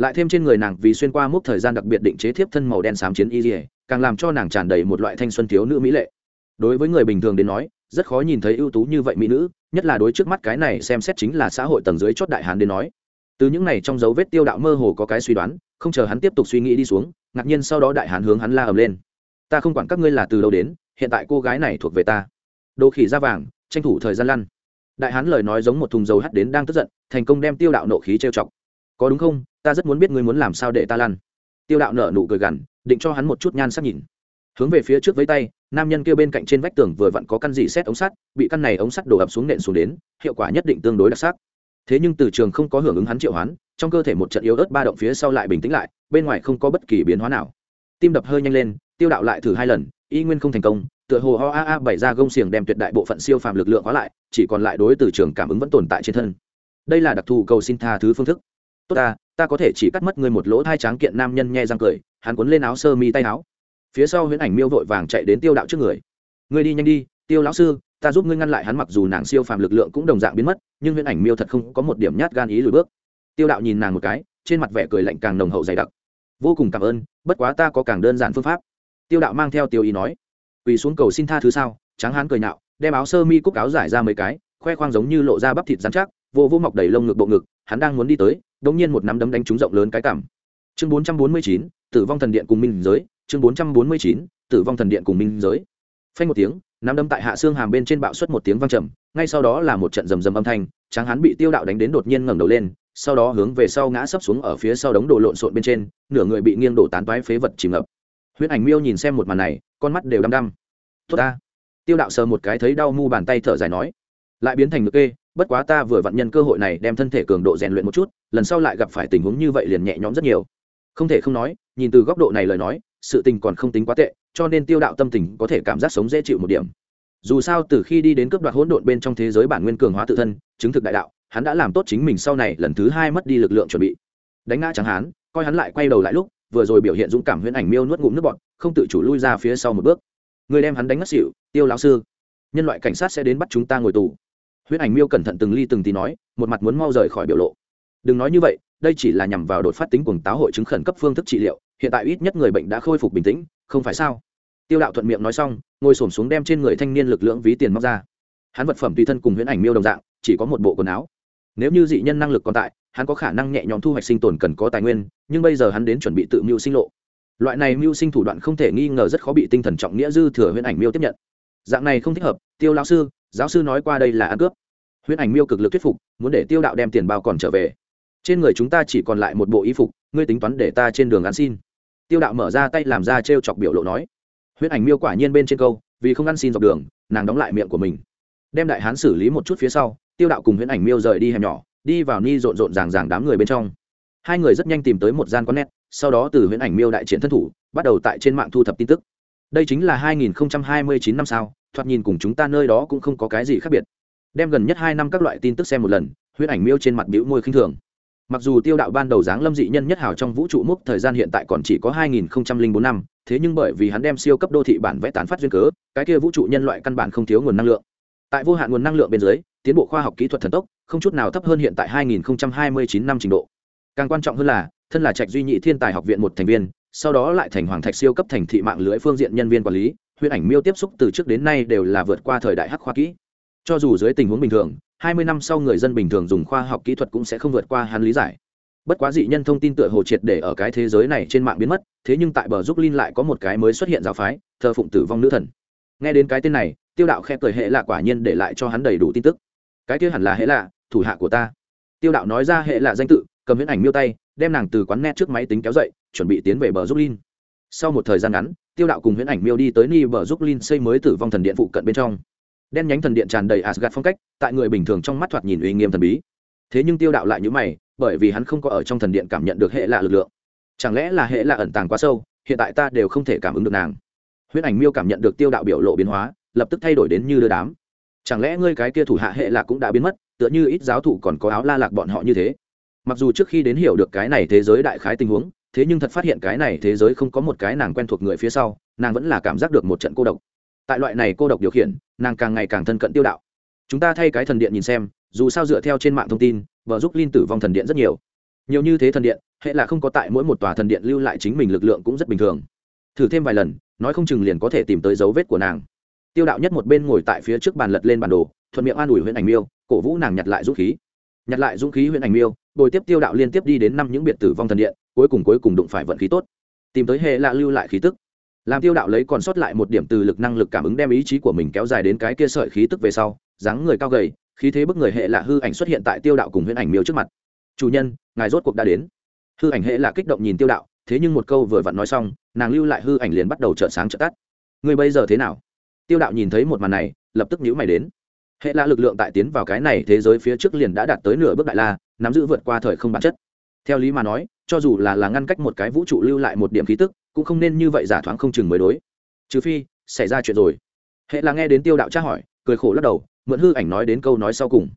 lại thêm trên người nàng vì xuyên qua mốc thời gian đặc biệt định chế thiếp thân màu đen xám chiến y dỉa, càng làm cho nàng tràn đầy một loại thanh xuân thiếu nữ mỹ lệ. Đối với người bình thường đến nói, rất khó nhìn thấy ưu tú như vậy mỹ nữ, nhất là đối trước mắt cái này xem xét chính là xã hội tầng dưới chót đại hán đến nói. Từ những này trong dấu vết tiêu đạo mơ hồ có cái suy đoán, không chờ hắn tiếp tục suy nghĩ đi xuống, ngạc nhiên sau đó đại hán hướng hắn la ầm lên. Ta không quản các ngươi là từ đâu đến, hiện tại cô gái này thuộc về ta. Đồ khỉ da vàng, tranh thủ thời gian lăn. Đại hán lời nói giống một thùng dầu hắt đến đang tức giận, thành công đem tiêu đạo nộ khí trêu chọc. Có đúng không? Ta rất muốn biết ngươi muốn làm sao để ta lăn. Tiêu đạo nở nụ cười gằn, định cho hắn một chút nhan sắc nhìn. Hướng về phía trước với tay, nam nhân kia bên cạnh trên vách tường vừa vặn có căn gì xét ống sắt, bị căn này ống sắt đổ ập xuống nện xuống đến, hiệu quả nhất định tương đối đặc sắc. Thế nhưng từ trường không có hưởng ứng hắn triệu hoán, trong cơ thể một trận yếu ớt ba động phía sau lại bình tĩnh lại, bên ngoài không có bất kỳ biến hóa nào. Tim đập hơi nhanh lên, tiêu đạo lại thử hai lần, y nguyên không thành công, tựa hồ ho a a bảy ra gông xiềng đem tuyệt đại bộ phận siêu phàm lực lượng hóa lại, chỉ còn lại đối từ trường cảm ứng vẫn tồn tại trên thân. Đây là đặc thù cầu xin tha thứ phương thức tốt ta ta có thể chỉ cắt mất ngươi một lỗ thai tráng kiện. Nam nhân nhẹ răng cười hắn cuốn lên áo sơ mi tay áo. Phía sau huyễn ảnh miêu vội vàng chạy đến tiêu đạo trước người. Ngươi đi nhanh đi tiêu lão sư ta giúp ngươi ngăn lại hắn mặc dù nàng siêu phàm lực lượng cũng đồng dạng biến mất nhưng huyễn ảnh miêu thật không có một điểm nhát gan ý lùi bước. Tiêu đạo nhìn nàng một cái trên mặt vẻ cười lạnh càng nồng hậu dày đặc. Vô cùng cảm ơn bất quá ta có càng đơn giản phương pháp. Tiêu đạo mang theo tiêu ý nói. Quỳ xuống cầu xin tha thứ sao? Tráng hán cười nạo, đem áo sơ mi cúc áo giải ra mấy cái khoe khoang giống như lộ ra bắp thịt dán chắc vô vô mọc đầy lông ngực bộ ngực hắn đang muốn đi tới đống nhiên một nắm đấm đánh trúng rộng lớn cái cảm. Chương bốn trăm bốn mươi chín, tử vong thần điện cùng minh giới. Chương bốn trăm bốn mươi chín, tử vong thần điện cùng minh giới. Phanh một tiếng, nắm đấm tại hạ xương hàm bên trên bạo xuất một tiếng vang trầm, ngay sau đó là một trận rầm rầm âm thanh, tráng hắn bị tiêu đạo đánh đến đột nhiên ngẩng đầu lên, sau đó hướng về sau ngã sấp xuống ở phía sau đống đồ lộn xộn bên trên, nửa người bị nghiêng đổ tán toái phế vật chìm ngập. Huyễn ảnh miêu nhìn xem một màn này, con mắt đều đăm đăm. Tốt ta. Tiêu đạo sờ một cái thấy đau mu bàn tay thở dài nói, lại biến thành ngực kê bất quá ta vừa vặn nhân cơ hội này đem thân thể cường độ rèn luyện một chút, lần sau lại gặp phải tình huống như vậy liền nhẹ nhõm rất nhiều. Không thể không nói, nhìn từ góc độ này lời nói, sự tình còn không tính quá tệ, cho nên tiêu đạo tâm tình có thể cảm giác sống dễ chịu một điểm. Dù sao từ khi đi đến cướp đoạt hỗn độn bên trong thế giới bản nguyên cường hóa tự thân, chứng thực đại đạo, hắn đã làm tốt chính mình sau này lần thứ hai mất đi lực lượng chuẩn bị. Đánh ngã chẳng hắn coi hắn lại quay đầu lại lúc, vừa rồi biểu hiện dũng cảm huyễn ảnh miêu nuốt ngụm nước bọt, không tự chủ lui ra phía sau một bước. Người đem hắn đánh ngất xỉu, tiêu lão sư, nhân loại cảnh sát sẽ đến bắt chúng ta ngồi tù huyễn ảnh miêu cẩn thận từng ly từng tí nói, một mặt muốn mau rời khỏi biểu lộ. Đừng nói như vậy, đây chỉ là nhằm vào đột phát tính cuồng táo hội chứng khẩn cấp phương thức trị liệu, hiện tại ít nhất người bệnh đã khôi phục bình tĩnh, không phải sao? Tiêu đạo thuận miệng nói xong, ngồi s xuống đem trên người thanh niên lực lượng ví tiền móc ra. Hắn vật phẩm tùy thân cùng huyễn ảnh miêu đồng dạng, chỉ có một bộ quần áo. Nếu như dị nhân năng lực còn tại, hắn có khả năng nhẹ nhõm thu hoạch sinh tồn cần có tài nguyên, nhưng bây giờ hắn đến chuẩn bị tự mưu sinh lộ. Loại này mưu sinh thủ đoạn không thể nghi ngờ rất khó bị tinh thần trọng nghĩa dư thừa huyễn ảnh miêu tiếp nhận. Dạng này không thích hợp, tiêu lão sư, giáo sư nói qua đây là ăn cướp huyễn ảnh miêu cực lực thuyết phục, muốn để tiêu đạo đem tiền bao còn trở về. Trên người chúng ta chỉ còn lại một bộ y phục, ngươi tính toán để ta trên đường ăn xin. Tiêu đạo mở ra tay làm ra t r e o chọc biểu lộ nói. Huyễn ảnh miêu quả nhiên bên trên câu, vì không ăn xin dọc đường, nàng đóng lại miệng của mình. Đem đại hán xử lý một chút phía sau, tiêu đạo cùng huyễn ảnh miêu rời đi hẻm nhỏ, đi vào ni rộn rộn ràng ràng đám người bên trong. Hai người rất nhanh tìm tới một gian con nét sau đó từ huyễn ảnh miêu đại triển thân thủ, bắt đầu tại trên mạng thu thập tin tức. Đây chính là 2029 năm sao, thoạt nhìn cùng chúng ta nơi đó cũng không có cái gì khác biệt đem gần nhất hai năm các loại tin tức xem một lần, huyễn ảnh miêu trên mặt bĩu môi khinh thường. Mặc dù tiêu đạo ban đầu dáng lâm dị nhân nhất hào trong vũ trụ mốc thời gian hiện tại còn chỉ có 2004 năm, thế nhưng bởi vì hắn đem siêu cấp đô thị bản vẽ tán phát duyên cớ, cái kia vũ trụ nhân loại căn bản không thiếu nguồn năng lượng. Tại vô hạn nguồn năng lượng bên dưới, tiến bộ khoa học kỹ thuật thần tốc, không chút nào thấp hơn hiện tại 2029 năm trình độ. Càng quan trọng hơn là, thân là trạch duy nhị thiên tài học viện một thành viên, sau đó lại thành hoàng thạch siêu cấp thành thị mạng lưới phương diện nhân viên quản lý, huyễn ảnh miêu tiếp xúc từ trước đến nay đều là vượt qua thời đại hắc khoa kỹ cho dù dưới tình huống bình thường, hai mươi năm sau người dân bình thường dùng khoa học kỹ thuật cũng sẽ không vượt qua hắn lý giải. Bất quá dị nhân thông tin tựa hồ triệt để ở cái thế giới này trên mạng biến mất, thế nhưng tại bờ giúp linh lại có một cái mới xuất hiện giáo phái, thờ phụng tử vong nữ thần. Nghe đến cái tên này, tiêu đạo khe cười hệ lạ quả nhiên để lại cho hắn đầy đủ tin tức. Cái kia hẳn là hệ lạ, thủ hạ của ta. Tiêu đạo nói ra hệ lạ danh tự, cầm huyễn ảnh miêu tay, đem nàng từ quán net trước máy tính kéo dậy, chuẩn bị tiến về bờ giúp linh. Sau một thời gian ngắn, tiêu đạo cùng huyễn ảnh miêu đi tới ni bờ giúp linh xây mới tử vong thần điện phụ cận bên trong đen nhánh thần điện tràn đầy asgad phong cách, tại người bình thường trong mắt thoạt nhìn uy nghiêm thần bí. Thế nhưng tiêu đạo lại như mày, bởi vì hắn không có ở trong thần điện cảm nhận được hệ lạ lực lượng. Chẳng lẽ là hệ lạ ẩn tàng quá sâu, hiện tại ta đều không thể cảm ứng được nàng. Huyết ảnh miêu cảm nhận được tiêu đạo biểu lộ biến hóa, lập tức thay đổi đến như đưa đám. Chẳng lẽ ngươi cái kia thủ hạ hệ lạ cũng đã biến mất, tựa như ít giáo thụ còn có áo la lạc bọn họ như thế? Mặc dù trước khi đến hiểu được cái này thế giới đại khái tình huống, thế nhưng thật phát hiện cái này thế giới không có một cái nàng quen thuộc người phía sau, nàng vẫn là cảm giác được một trận cô độc tại loại này cô độc điều khiển, nàng càng ngày càng thân cận tiêu đạo. Chúng ta thay cái thần điện nhìn xem, dù sao dựa theo trên mạng thông tin vợ giúp linh tử vong thần điện rất nhiều. Nhiều như thế thần điện, hệ là không có tại mỗi một tòa thần điện lưu lại chính mình lực lượng cũng rất bình thường. Thử thêm vài lần, nói không chừng liền có thể tìm tới dấu vết của nàng. Tiêu đạo nhất một bên ngồi tại phía trước bàn lật lên bản đồ, thuận miệng an ủi huyện ảnh miêu, cổ vũ nàng nhặt lại dũng khí. Nhặt lại dũng khí huyện ảnh miêu, bồi tiếp tiêu đạo liên tiếp đi đến năm những biệt tử vong thần điện, cuối cùng cuối cùng đụng phải vận khí tốt. Tìm tới hệ lạ lưu lại khí tức làm tiêu đạo lấy còn sót lại một điểm từ lực năng lực cảm ứng đem ý chí của mình kéo dài đến cái kia sợi khí tức về sau, dáng người cao gầy, khí thế bức người hệ lạ hư ảnh xuất hiện tại tiêu đạo cùng huyễn ảnh miêu trước mặt. Chủ nhân, ngài rốt cuộc đã đến. Hư ảnh hệ lạ kích động nhìn tiêu đạo, thế nhưng một câu vừa vặn nói xong, nàng lưu lại hư ảnh liền bắt đầu trợn sáng trợn tắt. Người bây giờ thế nào? Tiêu đạo nhìn thấy một màn này, lập tức nhíu mày đến. Hệ lạ lực lượng tại tiến vào cái này thế giới phía trước liền đã đạt tới nửa bước đại la, nắm giữ vượt qua thời không bản chất. Theo lý mà nói, cho dù là là ngăn cách một cái vũ trụ lưu lại một điểm khí tức cũng không nên như vậy giả thoáng không chừng mới đối. Trừ phi, xảy ra chuyện rồi. Hệ là nghe đến tiêu đạo tra hỏi, cười khổ lắc đầu, mượn hư ảnh nói đến câu nói sau cùng.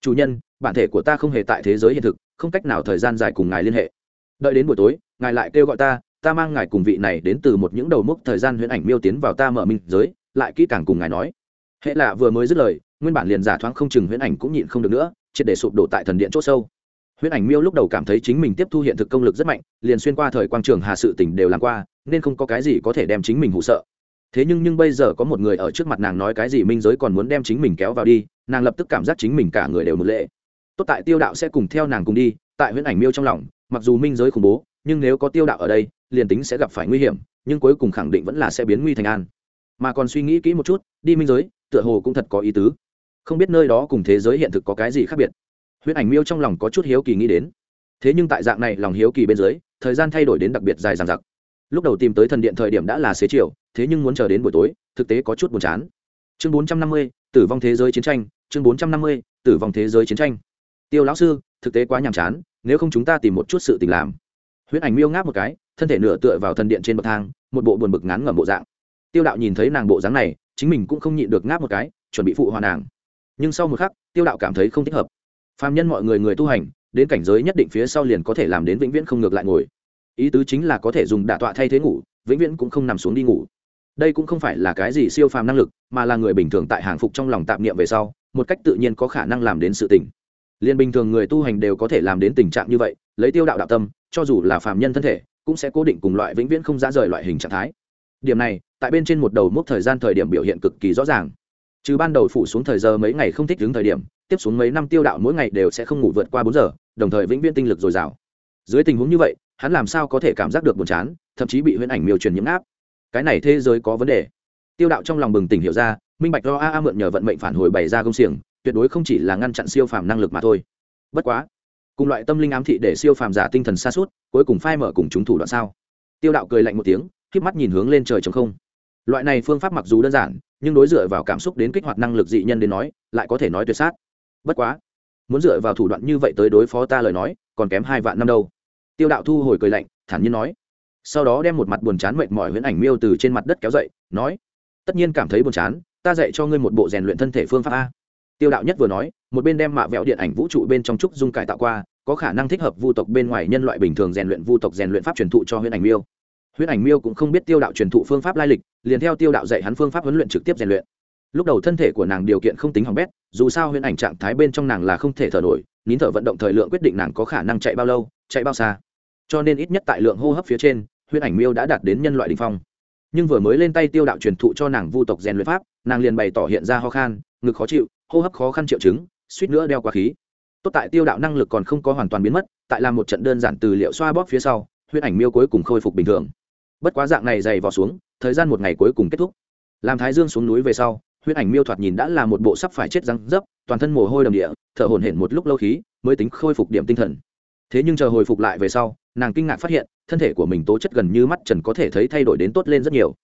Chủ nhân, bản thể của ta không hề tại thế giới hiện thực, không cách nào thời gian dài cùng ngài liên hệ. Đợi đến buổi tối, ngài lại kêu gọi ta ta mang ngài cùng vị này đến từ một những đầu mốc thời gian huyễn ảnh miêu tiến vào ta mở minh giới, lại kỹ càng cùng ngài nói. Hệ lạ vừa mới dứt lời, nguyên bản liền giả thoáng không chừng huyễn ảnh cũng nhịn không được nữa, triệt để sụp đổ tại thần điện c h ỗ sâu huyễn ảnh miêu lúc đầu cảm thấy chính mình tiếp thu hiện thực công lực rất mạnh, liền xuyên qua thời quang trường hà sự tỉnh đều làm qua, nên không có cái gì có thể đem chính mình hụ sợ. Thế nhưng nhưng bây giờ có một người ở trước mặt nàng nói cái gì minh giới còn muốn đem chính mình kéo vào đi, nàng lập tức cảm giác chính mình cả người đều một lệ. Tốt tại tiêu đạo sẽ cùng theo nàng cùng đi, tại huyễn ảnh miêu trong lòng, mặc dù minh giới khủng bố, nhưng nếu có tiêu đạo ở đây, liền tính sẽ gặp phải nguy hiểm, nhưng cuối cùng khẳng định vẫn là sẽ biến nguy thành an. Mà còn suy nghĩ kỹ một chút, đi minh giới, tựa hồ cũng thật có ý tứ. Không biết nơi đó cùng thế giới hiện thực có cái gì khác biệt huyễn ảnh miêu trong lòng có chút hiếu kỳ nghĩ đến. Thế nhưng tại dạng này lòng hiếu kỳ bên dưới, thời gian thay đổi đến đặc biệt dài dằng dặc. Lúc đầu tìm tới thần điện thời điểm đã là xế chiều, thế nhưng muốn chờ đến buổi tối, thực tế có chút buồn chán. Chương bốn trăm năm mươi, tử vong thế giới chiến tranh, chương bốn trăm năm mươi, tử vong thế giới chiến tranh. Tiêu lão sư, thực tế quá nhàm chán, nếu không chúng ta tìm một chút sự tình làm. Huyễn ảnh miêu ngáp một cái, thân thể nửa tựa vào thần điện trên bậc thang, một bộ buồn bực ngán ngẩm bộ dạng. Tiêu đạo nhìn thấy nàng bộ dáng này, chính mình cũng không nhịn được ngáp một cái, chuẩn bị phụ hòa nàng. Nhưng sau một khắc, tiêu đạo cảm thấy không thích hợp phàm nhân mọi người người tu hành, đến cảnh giới nhất định phía sau liền có thể làm đến vĩnh viễn không ngược lại ngồi. Ý tứ chính là có thể dùng đả tọa thay thế ngủ, vĩnh viễn cũng không nằm xuống đi ngủ. Đây cũng không phải là cái gì siêu phàm năng lực, mà là người bình thường tại hàng phục trong lòng tạm niệm về sau, một cách tự nhiên có khả năng làm đến sự tỉnh. liên bình thường người tu hành đều có thể làm đến tình trạng như vậy, lấy tiêu đạo đạo tâm, cho dù là phàm nhân thân thể, cũng sẽ cố định cùng loại vĩnh viễn không ra rời loại hình trạng thái. Điểm này, tại bên trên một đầu mốc thời gian thời điểm biểu hiện cực kỳ rõ ràng. Trừ ban đầu phủ xuống thời giờ mấy ngày không thích đứng thời điểm tiếp xuống mấy năm tiêu đạo mỗi ngày đều sẽ không ngủ vượt qua bốn giờ, đồng thời vĩnh viễn tinh lực dồi dào. Dưới tình huống như vậy, hắn làm sao có thể cảm giác được buồn chán, thậm chí bị huyễn ảnh miêu truyền nhiễm áp? Cái này thế giới có vấn đề. Tiêu đạo trong lòng bừng tỉnh hiểu ra, minh bạch do a a mượn nhờ vận mệnh phản hồi bày ra công xiềng, tuyệt đối không chỉ là ngăn chặn siêu phàm năng lực mà thôi. Bất quá, cùng loại tâm linh ám thị để siêu phàm giả tinh thần xa suốt cuối cùng phai mở cùng chúng thủ đoạn sao? Tiêu đạo cười lạnh một tiếng k mắt nhìn hướng lên trời trống không. Loại này phương pháp mặc dù đơn giản, nhưng đối dựa vào cảm xúc đến kích hoạt năng lực dị nhân đến nói, lại có thể nói tuyệt sát bất quá, muốn dựa vào thủ đoạn như vậy tới đối phó ta lời nói, còn kém hai vạn năm đâu. Tiêu đạo thu hồi cười lạnh, thản nhiên nói. Sau đó đem một mặt buồn chán mệt mỏi huyễn ảnh miêu từ trên mặt đất kéo dậy, nói. Tất nhiên cảm thấy buồn chán, ta dạy cho ngươi một bộ rèn luyện thân thể phương pháp a. Tiêu đạo nhất vừa nói, một bên đem mạ vẹo điện ảnh vũ trụ bên trong trúc dung cải tạo qua, có khả năng thích hợp vu tộc bên ngoài nhân loại bình thường rèn luyện vu tộc rèn luyện pháp truyền thụ cho huyễn ảnh miêu. Huyễn ảnh miêu cũng không biết tiêu đạo truyền thụ phương pháp lai lịch, liền theo tiêu đạo dạy hắn phương pháp huấn luyện trực tiếp rèn luyện lúc đầu thân thể của nàng điều kiện không tính hỏng bét, dù sao huyễn ảnh trạng thái bên trong nàng là không thể thở nổi, nín thở vận động thời lượng quyết định nàng có khả năng chạy bao lâu, chạy bao xa. Cho nên ít nhất tại lượng hô hấp phía trên, huyễn ảnh miêu đã đạt đến nhân loại đình phong. Nhưng vừa mới lên tay tiêu đạo truyền thụ cho nàng vu tộc rèn luyện pháp, nàng liền bày tỏ hiện ra ho khan, ngực khó chịu, hô hấp khó khăn triệu chứng, suýt nữa đeo quá khí. Tốt tại tiêu đạo năng lực còn không có hoàn toàn biến mất, tại làm một trận đơn giản từ liệu xoa bóp phía sau, huyễn ảnh miêu cuối cùng khôi phục bình thường. Bất quá dạng này dày vò xuống, thời gian một ngày cuối cùng kết thúc. Làm thái dương xuống núi về sau huyết ảnh miêu thoạt nhìn đã là một bộ sắp phải chết răng dấp, toàn thân mồ hôi đầm địa, thở hổn hển một lúc lâu khí, mới tính khôi phục điểm tinh thần. Thế nhưng chờ hồi phục lại về sau, nàng kinh ngạc phát hiện, thân thể của mình tố chất gần như mắt trần có thể thấy thay đổi đến tốt lên rất nhiều.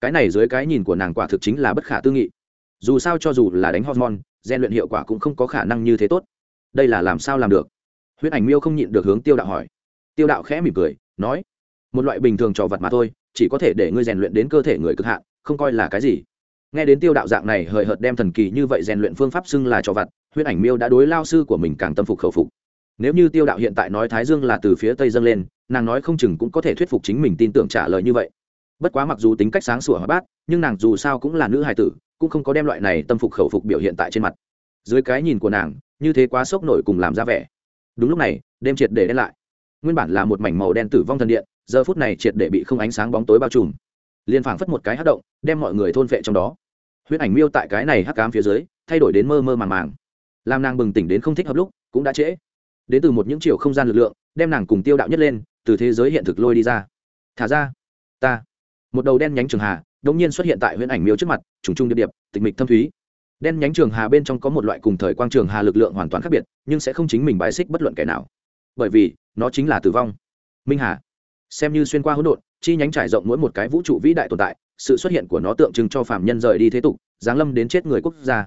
Cái này dưới cái nhìn của nàng quả thực chính là bất khả tư nghị. Dù sao cho dù là đánh hormone gian luyện hiệu quả cũng không có khả năng như thế tốt. Đây là làm sao làm được? Huyết ảnh miêu không nhịn được hướng tiêu đạo hỏi. Tiêu đạo khẽ mỉm cười, nói, một loại bình thường trò vật mà thôi, chỉ có thể để ngươi rèn luyện đến cơ thể người cực hạn, không coi là cái gì nghe đến tiêu đạo dạng này, hời hợt đem thần kỳ như vậy rèn luyện phương pháp xưng là cho vật huyết ảnh miêu đã đối lao sư của mình càng tâm phục khẩu phục. Nếu như tiêu đạo hiện tại nói thái dương là từ phía tây dâng lên, nàng nói không chừng cũng có thể thuyết phục chính mình tin tưởng trả lời như vậy. Bất quá mặc dù tính cách sáng sủa hóa bát, nhưng nàng dù sao cũng là nữ hài tử, cũng không có đem loại này tâm phục khẩu phục biểu hiện tại trên mặt. Dưới cái nhìn của nàng, như thế quá sốc nổi cùng làm ra vẻ. Đúng lúc này, đêm triệt để đen lại. Nguyên bản là một mảnh màu đen tử vong thần điện, giờ phút này triệt để bị không ánh sáng bóng tối bao trùm. Liền phảng phất một cái hát động, đem mọi người thôn vệ trong đó huyết ảnh miêu tại cái này hắc cám phía dưới, thay đổi đến mơ mơ màng màng. Làm nàng bừng tỉnh đến không thích hợp lúc, cũng đã trễ. Đến từ một những chiều không gian lực lượng, đem nàng cùng tiêu đạo nhất lên, từ thế giới hiện thực lôi đi ra. Thả ra. Ta. Một đầu đen nhánh trường hà đống nhiên xuất hiện tại huyễn ảnh miêu trước mặt, trùng trung điệp điệp, tịch mịch thâm thúy. Đen nhánh trường hà bên trong có một loại cùng thời quang trường hà lực lượng hoàn toàn khác biệt, nhưng sẽ không chính mình bài xích bất luận kẻ nào. Bởi vì, nó chính là tử vong. Minh hà. Xem như xuyên qua hỗn độn, chi nhánh trải rộng mỗi một cái vũ trụ vĩ đại tồn tại sự xuất hiện của nó tượng trưng cho phạm nhân rời đi thế tục, giáng lâm đến chết người quốc gia.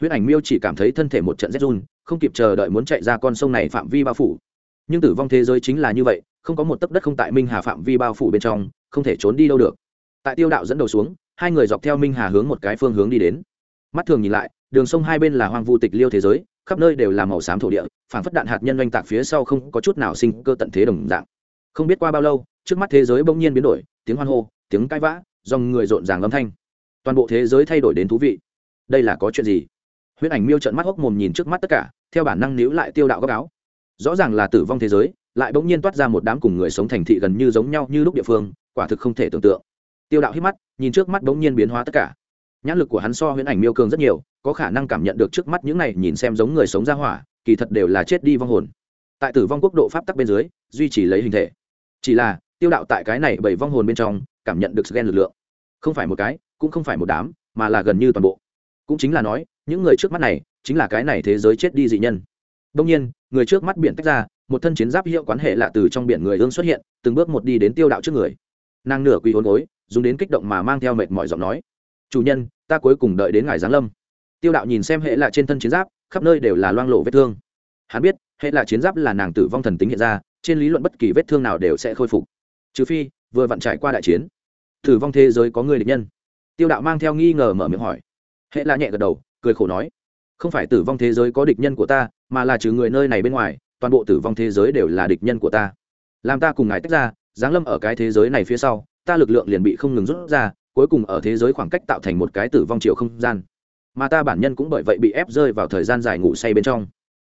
Huyễn ảnh miêu chỉ cảm thấy thân thể một trận rét run, không kịp chờ đợi muốn chạy ra con sông này phạm vi bao phủ. Nhưng tử vong thế giới chính là như vậy, không có một tấc đất không tại minh hà phạm vi bao phủ bên trong, không thể trốn đi đâu được. Tại tiêu đạo dẫn đầu xuống, hai người dọc theo minh hà hướng một cái phương hướng đi đến. Mắt thường nhìn lại, đường sông hai bên là hoang vu tịch liêu thế giới, khắp nơi đều là màu xám thổ địa phản phất đạn hạt nhân oanh tạc phía sau không có chút nào sinh cơ tận thế đồng dạng. Không biết qua bao lâu, trước mắt thế giới bỗng nhiên biến đổi, tiếng hoan hô, tiếng cãi vã dòng người rộn ràng âm thanh. Toàn bộ thế giới thay đổi đến thú vị. Đây là có chuyện gì? Huyễn ảnh miêu trận mắt hốc mồm nhìn trước mắt tất cả, theo bản năng níu lại tiêu đạo góc áo. Rõ ràng là tử vong thế giới, lại bỗng nhiên toát ra một đám cùng người sống thành thị gần như giống nhau như lúc địa phương, quả thực không thể tưởng tượng. Tiêu đạo hít mắt, nhìn trước mắt bỗng nhiên biến hóa tất cả. Nhãn lực của hắn so huyễn ảnh miêu cường rất nhiều, có khả năng cảm nhận được trước mắt những này nhìn xem giống người sống ra hỏa, kỳ thật đều là chết đi vong hồn. Tại tử vong quốc độ pháp tắc bên dưới, duy trì lấy hình thể. Chỉ là, tiêu đạo tại cái này bảy vong hồn bên trong cảm nhận được gen lực lượng. Không phải một cái, cũng không phải một đám, mà là gần như toàn bộ. Cũng chính là nói, những người trước mắt này, chính là cái này thế giới chết đi dị nhân. Đông nhiên, người trước mắt biển tách ra, một thân chiến giáp hiệu quán hệ lạ từ trong biển người ương xuất hiện, từng bước một đi đến tiêu đạo trước người. Nàng nửa quỳ hôn gối, dùng đến kích động mà mang theo mệt mỏi giọng nói, chủ nhân, ta cuối cùng đợi đến ngài giáng lâm. Tiêu đạo nhìn xem hệ lạ trên thân chiến giáp, khắp nơi đều là loang lộ vết thương. Hắn biết, hệ lạ chiến giáp là nàng tử vong thần tính hiện ra, trên lý luận bất kỳ vết thương nào đều sẽ khôi phục. Trừ phi, vừa vặn trải qua đại chiến tử vong thế giới có người địch nhân. Tiêu đạo mang theo nghi ngờ mở miệng hỏi. Hệ lạ nhẹ gật đầu, cười khổ nói, không phải tử vong thế giới có địch nhân của ta, mà là trừ người nơi này bên ngoài, toàn bộ tử vong thế giới đều là địch nhân của ta. Làm ta cùng ngài tách ra, giáng lâm ở cái thế giới này phía sau, ta lực lượng liền bị không ngừng rút ra, cuối cùng ở thế giới khoảng cách tạo thành một cái tử vong chiều không gian. Mà ta bản nhân cũng bởi vậy bị ép rơi vào thời gian dài ngủ say bên trong.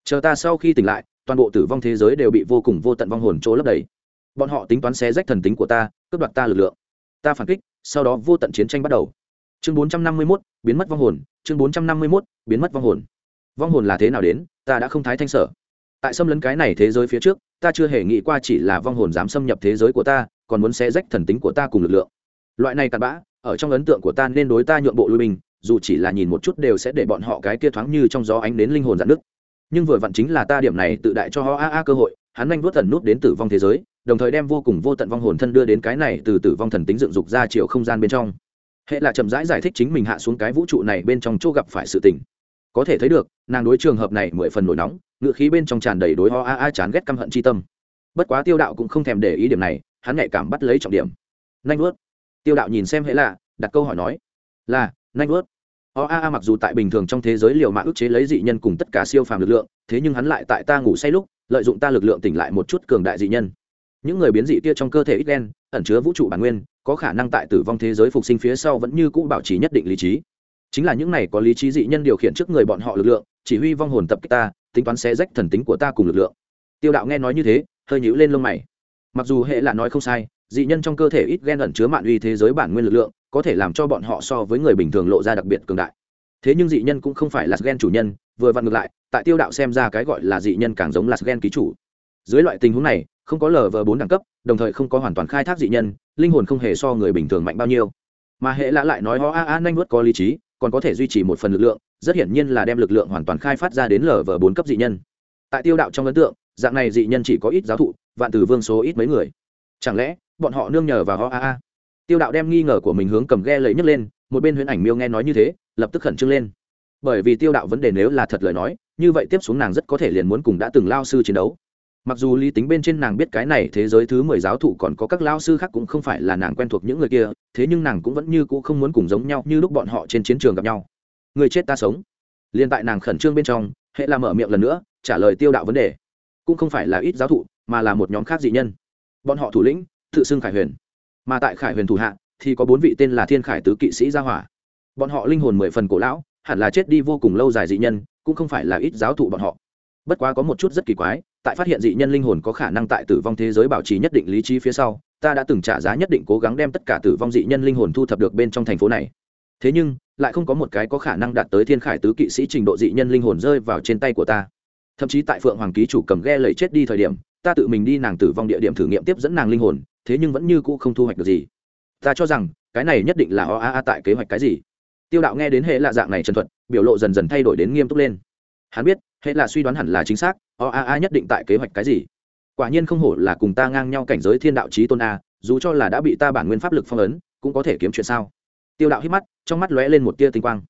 Chờ ta sau khi tỉnh lại, toàn bộ tử vong thế giới đều bị vô cùng vô tận vong hồn chỗ lấp đầy. Bọn họ tính toán xé rách thần tính của ta, cướp đoạt ta lực lượng ta phản kích sau đó vô tận chiến tranh bắt đầu. Chương bốn trăm năm mươi mốt biến mất vong hồn chương bốn trăm năm mươi mốt biến mất vong hồn. Vong hồn là thế nào đến ta đã không thái thanh sở. Tại xâm lấn cái này thế giới phía trước ta chưa hề nghĩ qua chỉ là vong hồn dám xâm nhập thế giới của ta còn muốn xé rách thần tính của ta cùng lực lượng. Loại này cặn bã ở trong ấn tượng của ta nên đối ta nhượng bộ lui bình, dù chỉ là nhìn một chút đều sẽ để bọn họ cái kia thoáng như trong gió ánh đến linh hồn dạn nứt. Nhưng vừa vặn chính là ta điểm này tự đại cho họ a a cơ hội hắn nhanh vuốt tần nút đến tử vong thế giới đồng thời đem vô cùng vô tận vong hồn thân đưa đến cái này từ tử vong thần tính dựng dục ra chiều không gian bên trong. Hệ là chậm rãi giải, giải thích chính mình hạ xuống cái vũ trụ này bên trong chỗ gặp phải sự tình. Có thể thấy được nàng đối trường hợp này mười phần nổi nóng ngựa khí bên trong tràn đầy đối ho a a chán ghét căm hận chi tâm. Bất quá tiêu đạo cũng không thèm để ý điểm này hắn nhạy cảm bắt lấy trọng điểm. Nanh vớt. Tiêu đạo nhìn xem hệ lạ đặt câu hỏi nói là nanh vớt. Oaa mặc dù tại bình thường trong thế giới liều mạng ức chế lấy dị nhân cùng tất cả siêu phàm lực lượng thế nhưng hắn lại tại ta ngủ say lúc lợi dụng ta lực lượng tỉnh lại một chút cường đại dị nhân những người biến dị kia trong cơ thể ít đen, ẩn chứa vũ trụ bản nguyên, có khả năng tại tử vong thế giới phục sinh phía sau vẫn như cũ bảo trì nhất định lý trí. Chính là những này có lý trí dị nhân điều khiển trước người bọn họ lực lượng, chỉ huy vong hồn tập kích ta, tính toán xé rách thần tính của ta cùng lực lượng. Tiêu đạo nghe nói như thế, hơi nhíu lên lông mày. Mặc dù hệ là nói không sai, dị nhân trong cơ thể ít ghen ẩn chứa mạn uy thế giới bản nguyên lực lượng, có thể làm cho bọn họ so với người bình thường lộ ra đặc biệt cường đại. Thế nhưng dị nhân cũng không phải là gen chủ nhân, vừa vặn ngược lại, tại tiêu đạo xem ra cái gọi là dị nhân càng giống là gen ký chủ. Dưới loại tình huống này không có lv bốn đẳng cấp, đồng thời không có hoàn toàn khai thác dị nhân, linh hồn không hề so người bình thường mạnh bao nhiêu. Mà hệ lạ lại nói ho a a nhanh nuốt có lý trí, còn có thể duy trì một phần lực lượng, rất hiển nhiên là đem lực lượng hoàn toàn khai phát ra đến lv bốn cấp dị nhân. Tại tiêu đạo trong ấn tượng, dạng này dị nhân chỉ có ít giáo thụ, vạn từ vương số ít mấy người. Chẳng lẽ, bọn họ nương nhờ vào ho a a tiêu đạo đem nghi ngờ của mình hướng cầm ghe lấy nhấc lên, một bên huyễn ảnh miêu nghe nói như thế, lập tức khẩn trương lên. Bởi vì tiêu đạo vấn đề nếu là thật lời nói, như vậy tiếp xuống nàng rất có thể liền muốn cùng đã từng lao sư chiến đấu mặc dù lý tính bên trên nàng biết cái này thế giới thứ mười giáo thụ còn có các lao sư khác cũng không phải là nàng quen thuộc những người kia, thế nhưng nàng cũng vẫn như cũ không muốn cùng giống nhau như lúc bọn họ trên chiến trường gặp nhau. Người chết ta sống. Liền tại nàng khẩn trương bên trong, hệ là mở miệng lần nữa, trả lời tiêu đạo vấn đề. Cũng không phải là ít giáo thụ, mà là một nhóm khác dị nhân. Bọn họ thủ lĩnh, tự xưng khải huyền. Mà tại khải huyền thủ hạ, thì có bốn vị tên là thiên khải tứ kỵ sĩ gia hỏa. Bọn họ linh hồn mười phần cổ lão, hẳn là chết đi vô cùng lâu dài dị nhân, cũng không phải là ít giáo thụ bọn họ. Bất quá có một chút rất kỳ quái tại phát hiện dị nhân linh hồn có khả năng tại tử vong thế giới bảo trì nhất định lý trí phía sau, ta đã từng trả giá nhất định cố gắng đem tất cả tử vong dị nhân linh hồn thu thập được bên trong thành phố này. Thế nhưng, lại không có một cái có khả năng đạt tới thiên khải tứ kỵ sĩ trình độ dị nhân linh hồn rơi vào trên tay của ta. Thậm chí tại phượng hoàng ký chủ cầm ghe lầy chết đi thời điểm, ta tự mình đi nàng tử vong địa điểm thử nghiệm tiếp dẫn nàng linh hồn, thế nhưng vẫn như cũ không thu hoạch được gì. Ta cho rằng, cái này nhất định là o a a tại kế hoạch cái gì. Tiêu đạo nghe đến hệ lạ dạng này trần thuật, biểu lộ dần dần thay đổi đến nghiêm túc lên. Hắn biết, hệ lạ suy đoán hẳn là chính xác o a a nhất định tại kế hoạch cái gì? Quả nhiên không hổ là cùng ta ngang nhau cảnh giới thiên đạo trí tôn a, dù cho là đã bị ta bản nguyên pháp lực phong ấn, cũng có thể kiếm chuyện sao? Tiêu đạo hít mắt, trong mắt lóe lên một tia tinh quang.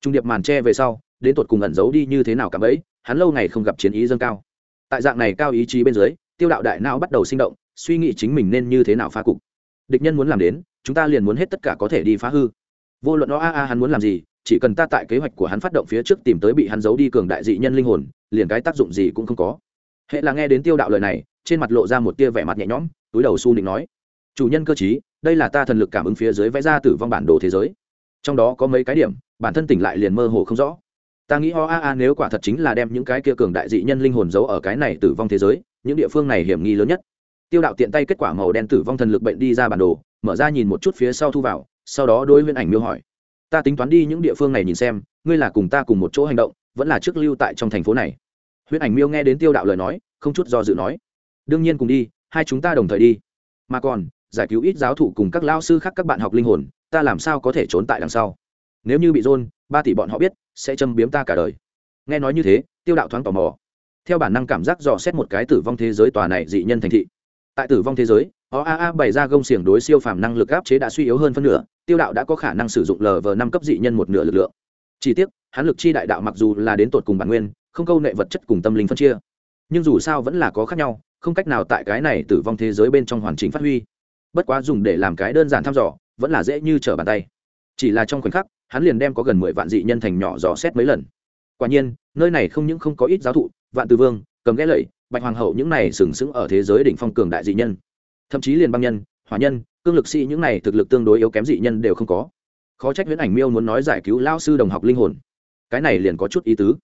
Trung điệp màn tre về sau, đến tột cùng ẩn giấu đi như thế nào cảm ấy, hắn lâu ngày không gặp chiến ý dâng cao. Tại dạng này cao ý chí bên dưới, tiêu đạo đại não bắt đầu sinh động, suy nghĩ chính mình nên như thế nào phá cục. Địch nhân muốn làm đến, chúng ta liền muốn hết tất cả có thể đi phá hư. Vô luận o a a hắn muốn làm gì chỉ cần ta tại kế hoạch của hắn phát động phía trước tìm tới bị hắn giấu đi cường đại dị nhân linh hồn, liền cái tác dụng gì cũng không có. Hệ là nghe đến tiêu đạo lời này, trên mặt lộ ra một tia vẻ mặt nhẹ nhõm, túi đầu su định nói, chủ nhân cơ chí đây là ta thần lực cảm ứng phía dưới vẽ ra tử vong bản đồ thế giới. Trong đó có mấy cái điểm, bản thân tỉnh lại liền mơ hồ không rõ. Ta nghĩ ho a a, nếu quả thật chính là đem những cái kia cường đại dị nhân linh hồn giấu ở cái này tử vong thế giới, những địa phương này hiểm nghi lớn nhất. Tiêu đạo tiện tay kết quả màu đen tử vong thần lực bệnh đi ra bản đồ, mở ra nhìn một chút phía sau thu vào, sau đó đối huyễn ảnh miêu hỏi ta tính toán đi những địa phương này nhìn xem, ngươi là cùng ta cùng một chỗ hành động, vẫn là trước lưu tại trong thành phố này. Huyễn ảnh miêu nghe đến tiêu đạo lời nói, không chút do dự nói, đương nhiên cùng đi, hai chúng ta đồng thời đi. Mà còn, giải cứu ít giáo thụ cùng các lao sư khác các bạn học linh hồn, ta làm sao có thể trốn tại đằng sau? Nếu như bị dôn ba tỷ bọn họ biết, sẽ châm biếm ta cả đời. Nghe nói như thế, tiêu đạo thoáng tò mò. Theo bản năng cảm giác dò xét một cái tử vong thế giới tòa này dị nhân thành thị. Tại tử vong thế giới oaa bày ra gông xiềng đối siêu phàm năng lực áp chế đã suy yếu hơn phân nửa, tiêu đạo đã có khả năng sử dụng lv năm cấp dị nhân một nửa lực lượng. Chỉ tiếc, hắn lực chi đại đạo mặc dù là đến tột cùng bản nguyên, không câu nệ vật chất cùng tâm linh phân chia. Nhưng dù sao vẫn là có khác nhau, không cách nào tại cái này tử vong thế giới bên trong hoàn chỉnh phát huy. Bất quá dùng để làm cái đơn giản thăm dò, vẫn là dễ như trở bàn tay. Chỉ là trong khoảnh khắc, hắn liền đem có gần mười vạn dị nhân thành nhỏ dò xét mấy lần. Quả nhiên, nơi này không những không có ít giáo thụ, vạn tư vương, cầm ghé lẫy bạch hoàng hậu những này sừng sững ở thế giới đỉnh phong cường đại dị nhân thậm chí liền băng nhân, hỏa nhân, cương lực sĩ, những này thực lực tương đối yếu kém dị nhân đều không có. Khó trách huyễn ảnh miêu muốn nói giải cứu lao sư đồng học linh hồn. Cái này liền có chút ý tứ.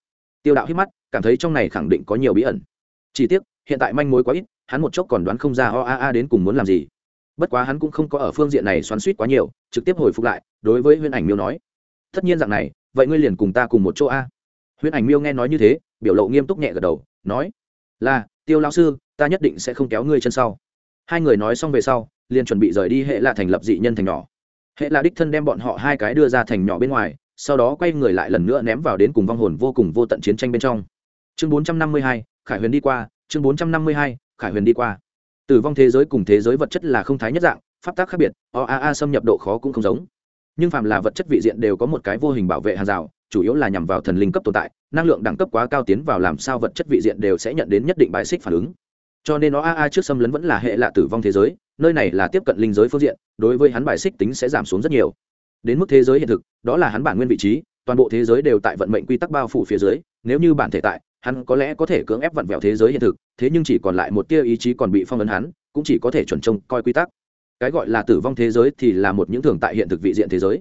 Tiêu đạo hít mắt, cảm thấy trong này khẳng định có nhiều bí ẩn. Chỉ tiếc, hiện tại manh mối quá ít, hắn một chốc còn đoán không ra o a a đến cùng muốn làm gì. Bất quá hắn cũng không có ở phương diện này xoắn suýt quá nhiều, trực tiếp hồi phục lại, đối với huyễn ảnh miêu nói, tất nhiên dạng này, vậy ngươi liền cùng ta cùng một chỗ a. Huyễn ảnh miêu nghe nói như thế, biểu lộ nghiêm túc nhẹ gật đầu, nói, là, tiêu lão sư, ta nhất định sẽ không kéo ngươi chân sau hai người nói xong về sau, liền chuẩn bị rời đi hệ là thành lập dị nhân thành nhỏ. Hệ là đích thân đem bọn họ hai cái đưa ra thành nhỏ bên ngoài, sau đó quay người lại lần nữa ném vào đến cùng vong hồn vô cùng vô tận chiến tranh bên trong. Chương bốn trăm năm mươi hai, khải huyền đi qua, chương bốn trăm năm mươi hai, khải huyền đi qua. Tử vong thế giới cùng thế giới vật chất là không thái nhất dạng, pháp tác khác biệt oaa xâm nhập độ khó cũng không giống. Nhưng phàm là vật chất vị diện đều có một cái vô hình bảo vệ hàng rào, chủ yếu là nhằm vào thần linh cấp tồn tại, năng lượng đẳng cấp quá cao tiến vào làm sao vật chất vị diện đều sẽ nhận đến nhất định bài xích phản ứng cho nên nó a a trước xâm lấn vẫn là hệ lạ tử vong thế giới, nơi này là tiếp cận linh giới phương diện, đối với hắn bài xích tính sẽ giảm xuống rất nhiều. Đến mức thế giới hiện thực, đó là hắn bản nguyên vị trí, toàn bộ thế giới đều tại vận mệnh quy tắc bao phủ phía dưới, nếu như bản thể tại, hắn có lẽ có thể cưỡng ép vặn vẹo thế giới hiện thực, thế nhưng chỉ còn lại một tia ý chí còn bị phong ấn hắn, cũng chỉ có thể chuẩn trông coi quy tắc. Cái gọi là tử vong thế giới thì là một những thường tại hiện thực vị diện thế giới.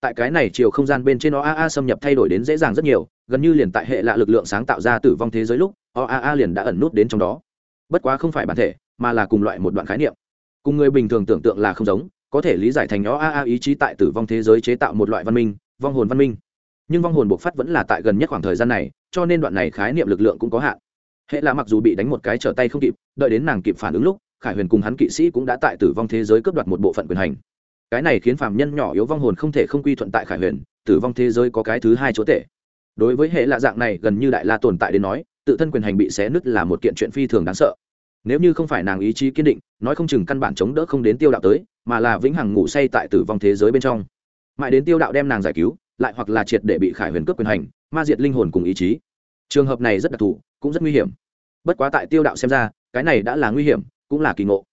Tại cái này chiều không gian bên trên nó A A xâm nhập thay đổi đến dễ dàng rất nhiều, gần như liền tại hệ lạ lực lượng sáng tạo ra tử vong thế giới lúc A A liền đã ẩn nút đến trong đó bất quá không phải bản thể, mà là cùng loại một đoạn khái niệm. Cùng người bình thường tưởng tượng là không giống, có thể lý giải thành oaa ý chí tại tử vong thế giới chế tạo một loại văn minh, vong hồn văn minh. Nhưng vong hồn bộc phát vẫn là tại gần nhất khoảng thời gian này, cho nên đoạn này khái niệm lực lượng cũng có hạn. Hệ là mặc dù bị đánh một cái trở tay không kịp, đợi đến nàng kịp phản ứng lúc, khải huyền cùng hắn kỵ sĩ cũng đã tại tử vong thế giới cướp đoạt một bộ phận quyền hành. Cái này khiến phàm nhân nhỏ yếu vong hồn không thể không quy thuận tại khải huyền, tử vong thế giới có cái thứ hai chỗ tệ. Đối với hệ lạ dạng này, gần như đại la tồn tại đến nói, tự thân quyền hành bị xé nứt là một kiện chuyện phi thường đáng sợ nếu như không phải nàng ý chí kiên định, nói không chừng căn bản chống đỡ không đến tiêu đạo tới, mà là vĩnh hằng ngủ say tại tử vong thế giới bên trong. Mãi đến tiêu đạo đem nàng giải cứu, lại hoặc là triệt để bị khải huyền cướp quyền hành, ma diệt linh hồn cùng ý chí. Trường hợp này rất đặc thù, cũng rất nguy hiểm. Bất quá tại tiêu đạo xem ra, cái này đã là nguy hiểm, cũng là kỳ ngộ.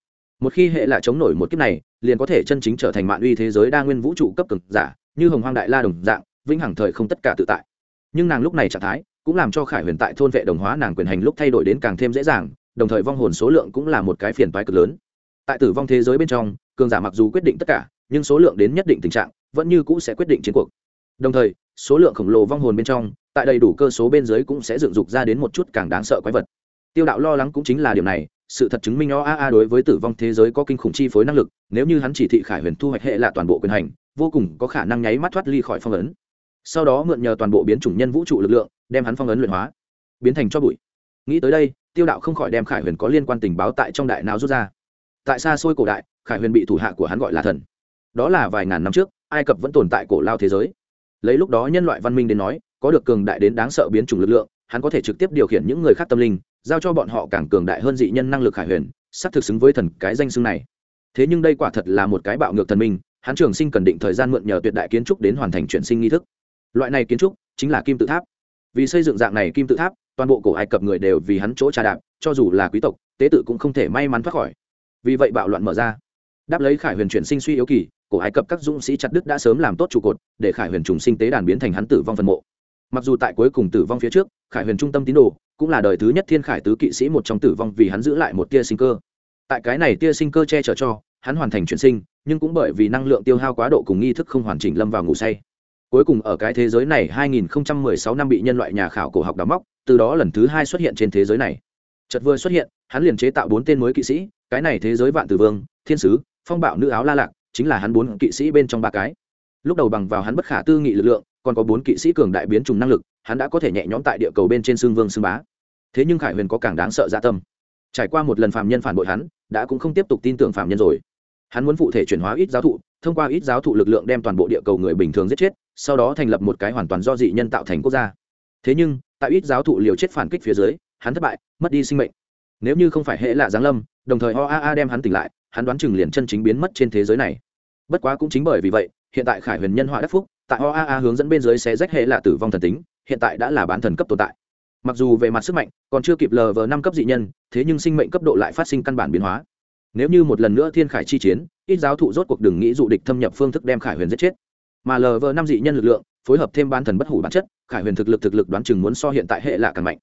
Một khi hệ là chống nổi một kiếp này, liền có thể chân chính trở thành mạng uy thế giới đa nguyên vũ trụ cấp cực giả, như hồng hoang đại la đồng dạng, vĩnh hằng thời không tất cả tự tại. Nhưng nàng lúc này trạng thái, cũng làm cho khải huyền tại thôn vệ đồng hóa nàng quyền hành lúc thay đổi đến càng thêm dễ dàng đồng thời vong hồn số lượng cũng là một cái phiền toái cực lớn. Tại tử vong thế giới bên trong, cường giả mặc dù quyết định tất cả, nhưng số lượng đến nhất định tình trạng, vẫn như cũ sẽ quyết định chiến cuộc. Đồng thời, số lượng khổng lồ vong hồn bên trong, tại đầy đủ cơ số bên dưới cũng sẽ dựng dục ra đến một chút càng đáng sợ quái vật. Tiêu đạo lo lắng cũng chính là điều này, sự thật chứng minh o a a đối với tử vong thế giới có kinh khủng chi phối năng lực, nếu như hắn chỉ thị khải huyền thu hoạch hệ là toàn bộ quyền hành, vô cùng có khả năng nháy mắt thoát ly khỏi phong ấn. Sau đó mượn nhờ toàn bộ biến chủng nhân vũ trụ lực lượng, đem hắn phong ấn luyện hóa, biến thành cho bụi. Nghĩ tới đây tiêu đạo không khỏi đem khải huyền có liên quan tình báo tại trong đại não rút ra. Tại xa xôi cổ đại, khải huyền bị thủ hạ của hắn gọi là thần. Đó là vài ngàn năm trước, ai cập vẫn tồn tại cổ lao thế giới. Lấy lúc đó nhân loại văn minh đến nói, có được cường đại đến đáng sợ biến chủng lực lượng, hắn có thể trực tiếp điều khiển những người khác tâm linh, giao cho bọn họ càng cường đại hơn dị nhân năng lực khải huyền, sắp thực xứng với thần cái danh xưng này. Thế nhưng đây quả thật là một cái bạo ngược thần minh, hắn trường sinh cần định thời gian mượn nhờ tuyệt đại kiến trúc đến hoàn thành chuyển sinh nghi thức. Loại này kiến trúc chính là kim tự tháp vì xây dựng dạng này kim tự tháp, toàn bộ cổ ai cập người đều vì hắn chỗ trà đạp, cho dù là quý tộc, tế tự cũng không thể may mắn thoát khỏi. Vì vậy bạo loạn mở ra. Đáp lấy khải huyền chuyển sinh suy yếu kỳ, cổ ai cập các dũng sĩ chặt đức đã sớm làm tốt trụ cột, để khải huyền trùng sinh tế đàn biến thành hắn tử vong phân mộ. Mặc dù tại cuối cùng tử vong phía trước, khải huyền trung tâm tín đồ cũng là đời thứ nhất thiên khải tứ kỵ sĩ một trong tử vong vì hắn giữ lại một tia sinh cơ. Tại cái này tia sinh cơ che chở cho, hắn hoàn thành chuyển sinh, nhưng cũng bởi vì năng lượng tiêu hao quá độ cùng nghi thức không hoàn chỉnh lâm vào ngủ say cuối cùng ở cái thế giới này 2016 năm bị nhân loại nhà khảo cổ học đào móc, từ đó lần thứ hai xuất hiện trên thế giới này. Chợt vừa xuất hiện, hắn liền chế tạo bốn tên mới kỵ sĩ, cái này thế giới vạn tử vương, thiên sứ, phong bạo nữ áo la lạc, chính là hắn bốn kỵ sĩ bên trong ba cái. Lúc đầu bằng vào hắn bất khả tư nghị lực lượng, còn có bốn kỵ sĩ cường đại biến trùng năng lực, hắn đã có thể nhẹ nhõm tại địa cầu bên trên xương vương xương bá. Thế nhưng khải huyền có càng đáng sợ dạ tâm. Trải qua một lần phạm nhân phản bội hắn, đã cũng không tiếp tục tin tưởng phạm nhân rồi. Hắn muốn phụ thể chuyển hóa ít giáo thụ thông qua ít giáo thụ lực lượng đem toàn bộ địa cầu người bình thường giết chết, sau đó thành lập một cái hoàn toàn do dị nhân tạo thành quốc gia. Thế nhưng, tại ít giáo thụ liều chết phản kích phía dưới, hắn thất bại, mất đi sinh mệnh. Nếu như không phải hệ lạ giáng lâm, đồng thời oaa đem hắn tỉnh lại, hắn đoán chừng liền chân chính biến mất trên thế giới này. Bất quá cũng chính bởi vì vậy, hiện tại khải huyền nhân họa đắc phúc, tại oaa hướng dẫn bên dưới sẽ rách hệ lạ tử vong thần tính, hiện tại đã là bán thần cấp tồn tại. Mặc dù về mặt sức mạnh, còn chưa kịp lờ vờ năm cấp dị nhân, thế nhưng sinh mệnh cấp độ lại phát sinh căn bản biến hóa nếu như một lần nữa thiên khải chi chiến, ít giáo thụ rốt cuộc đừng nghĩ dụ địch thâm nhập phương thức đem khải huyền giết chết. Mà lờ vờ năm dị nhân lực lượng, phối hợp thêm ban thần bất hủ bản chất, khải huyền thực lực thực lực đoán chừng muốn so hiện tại hệ là càng mạnh.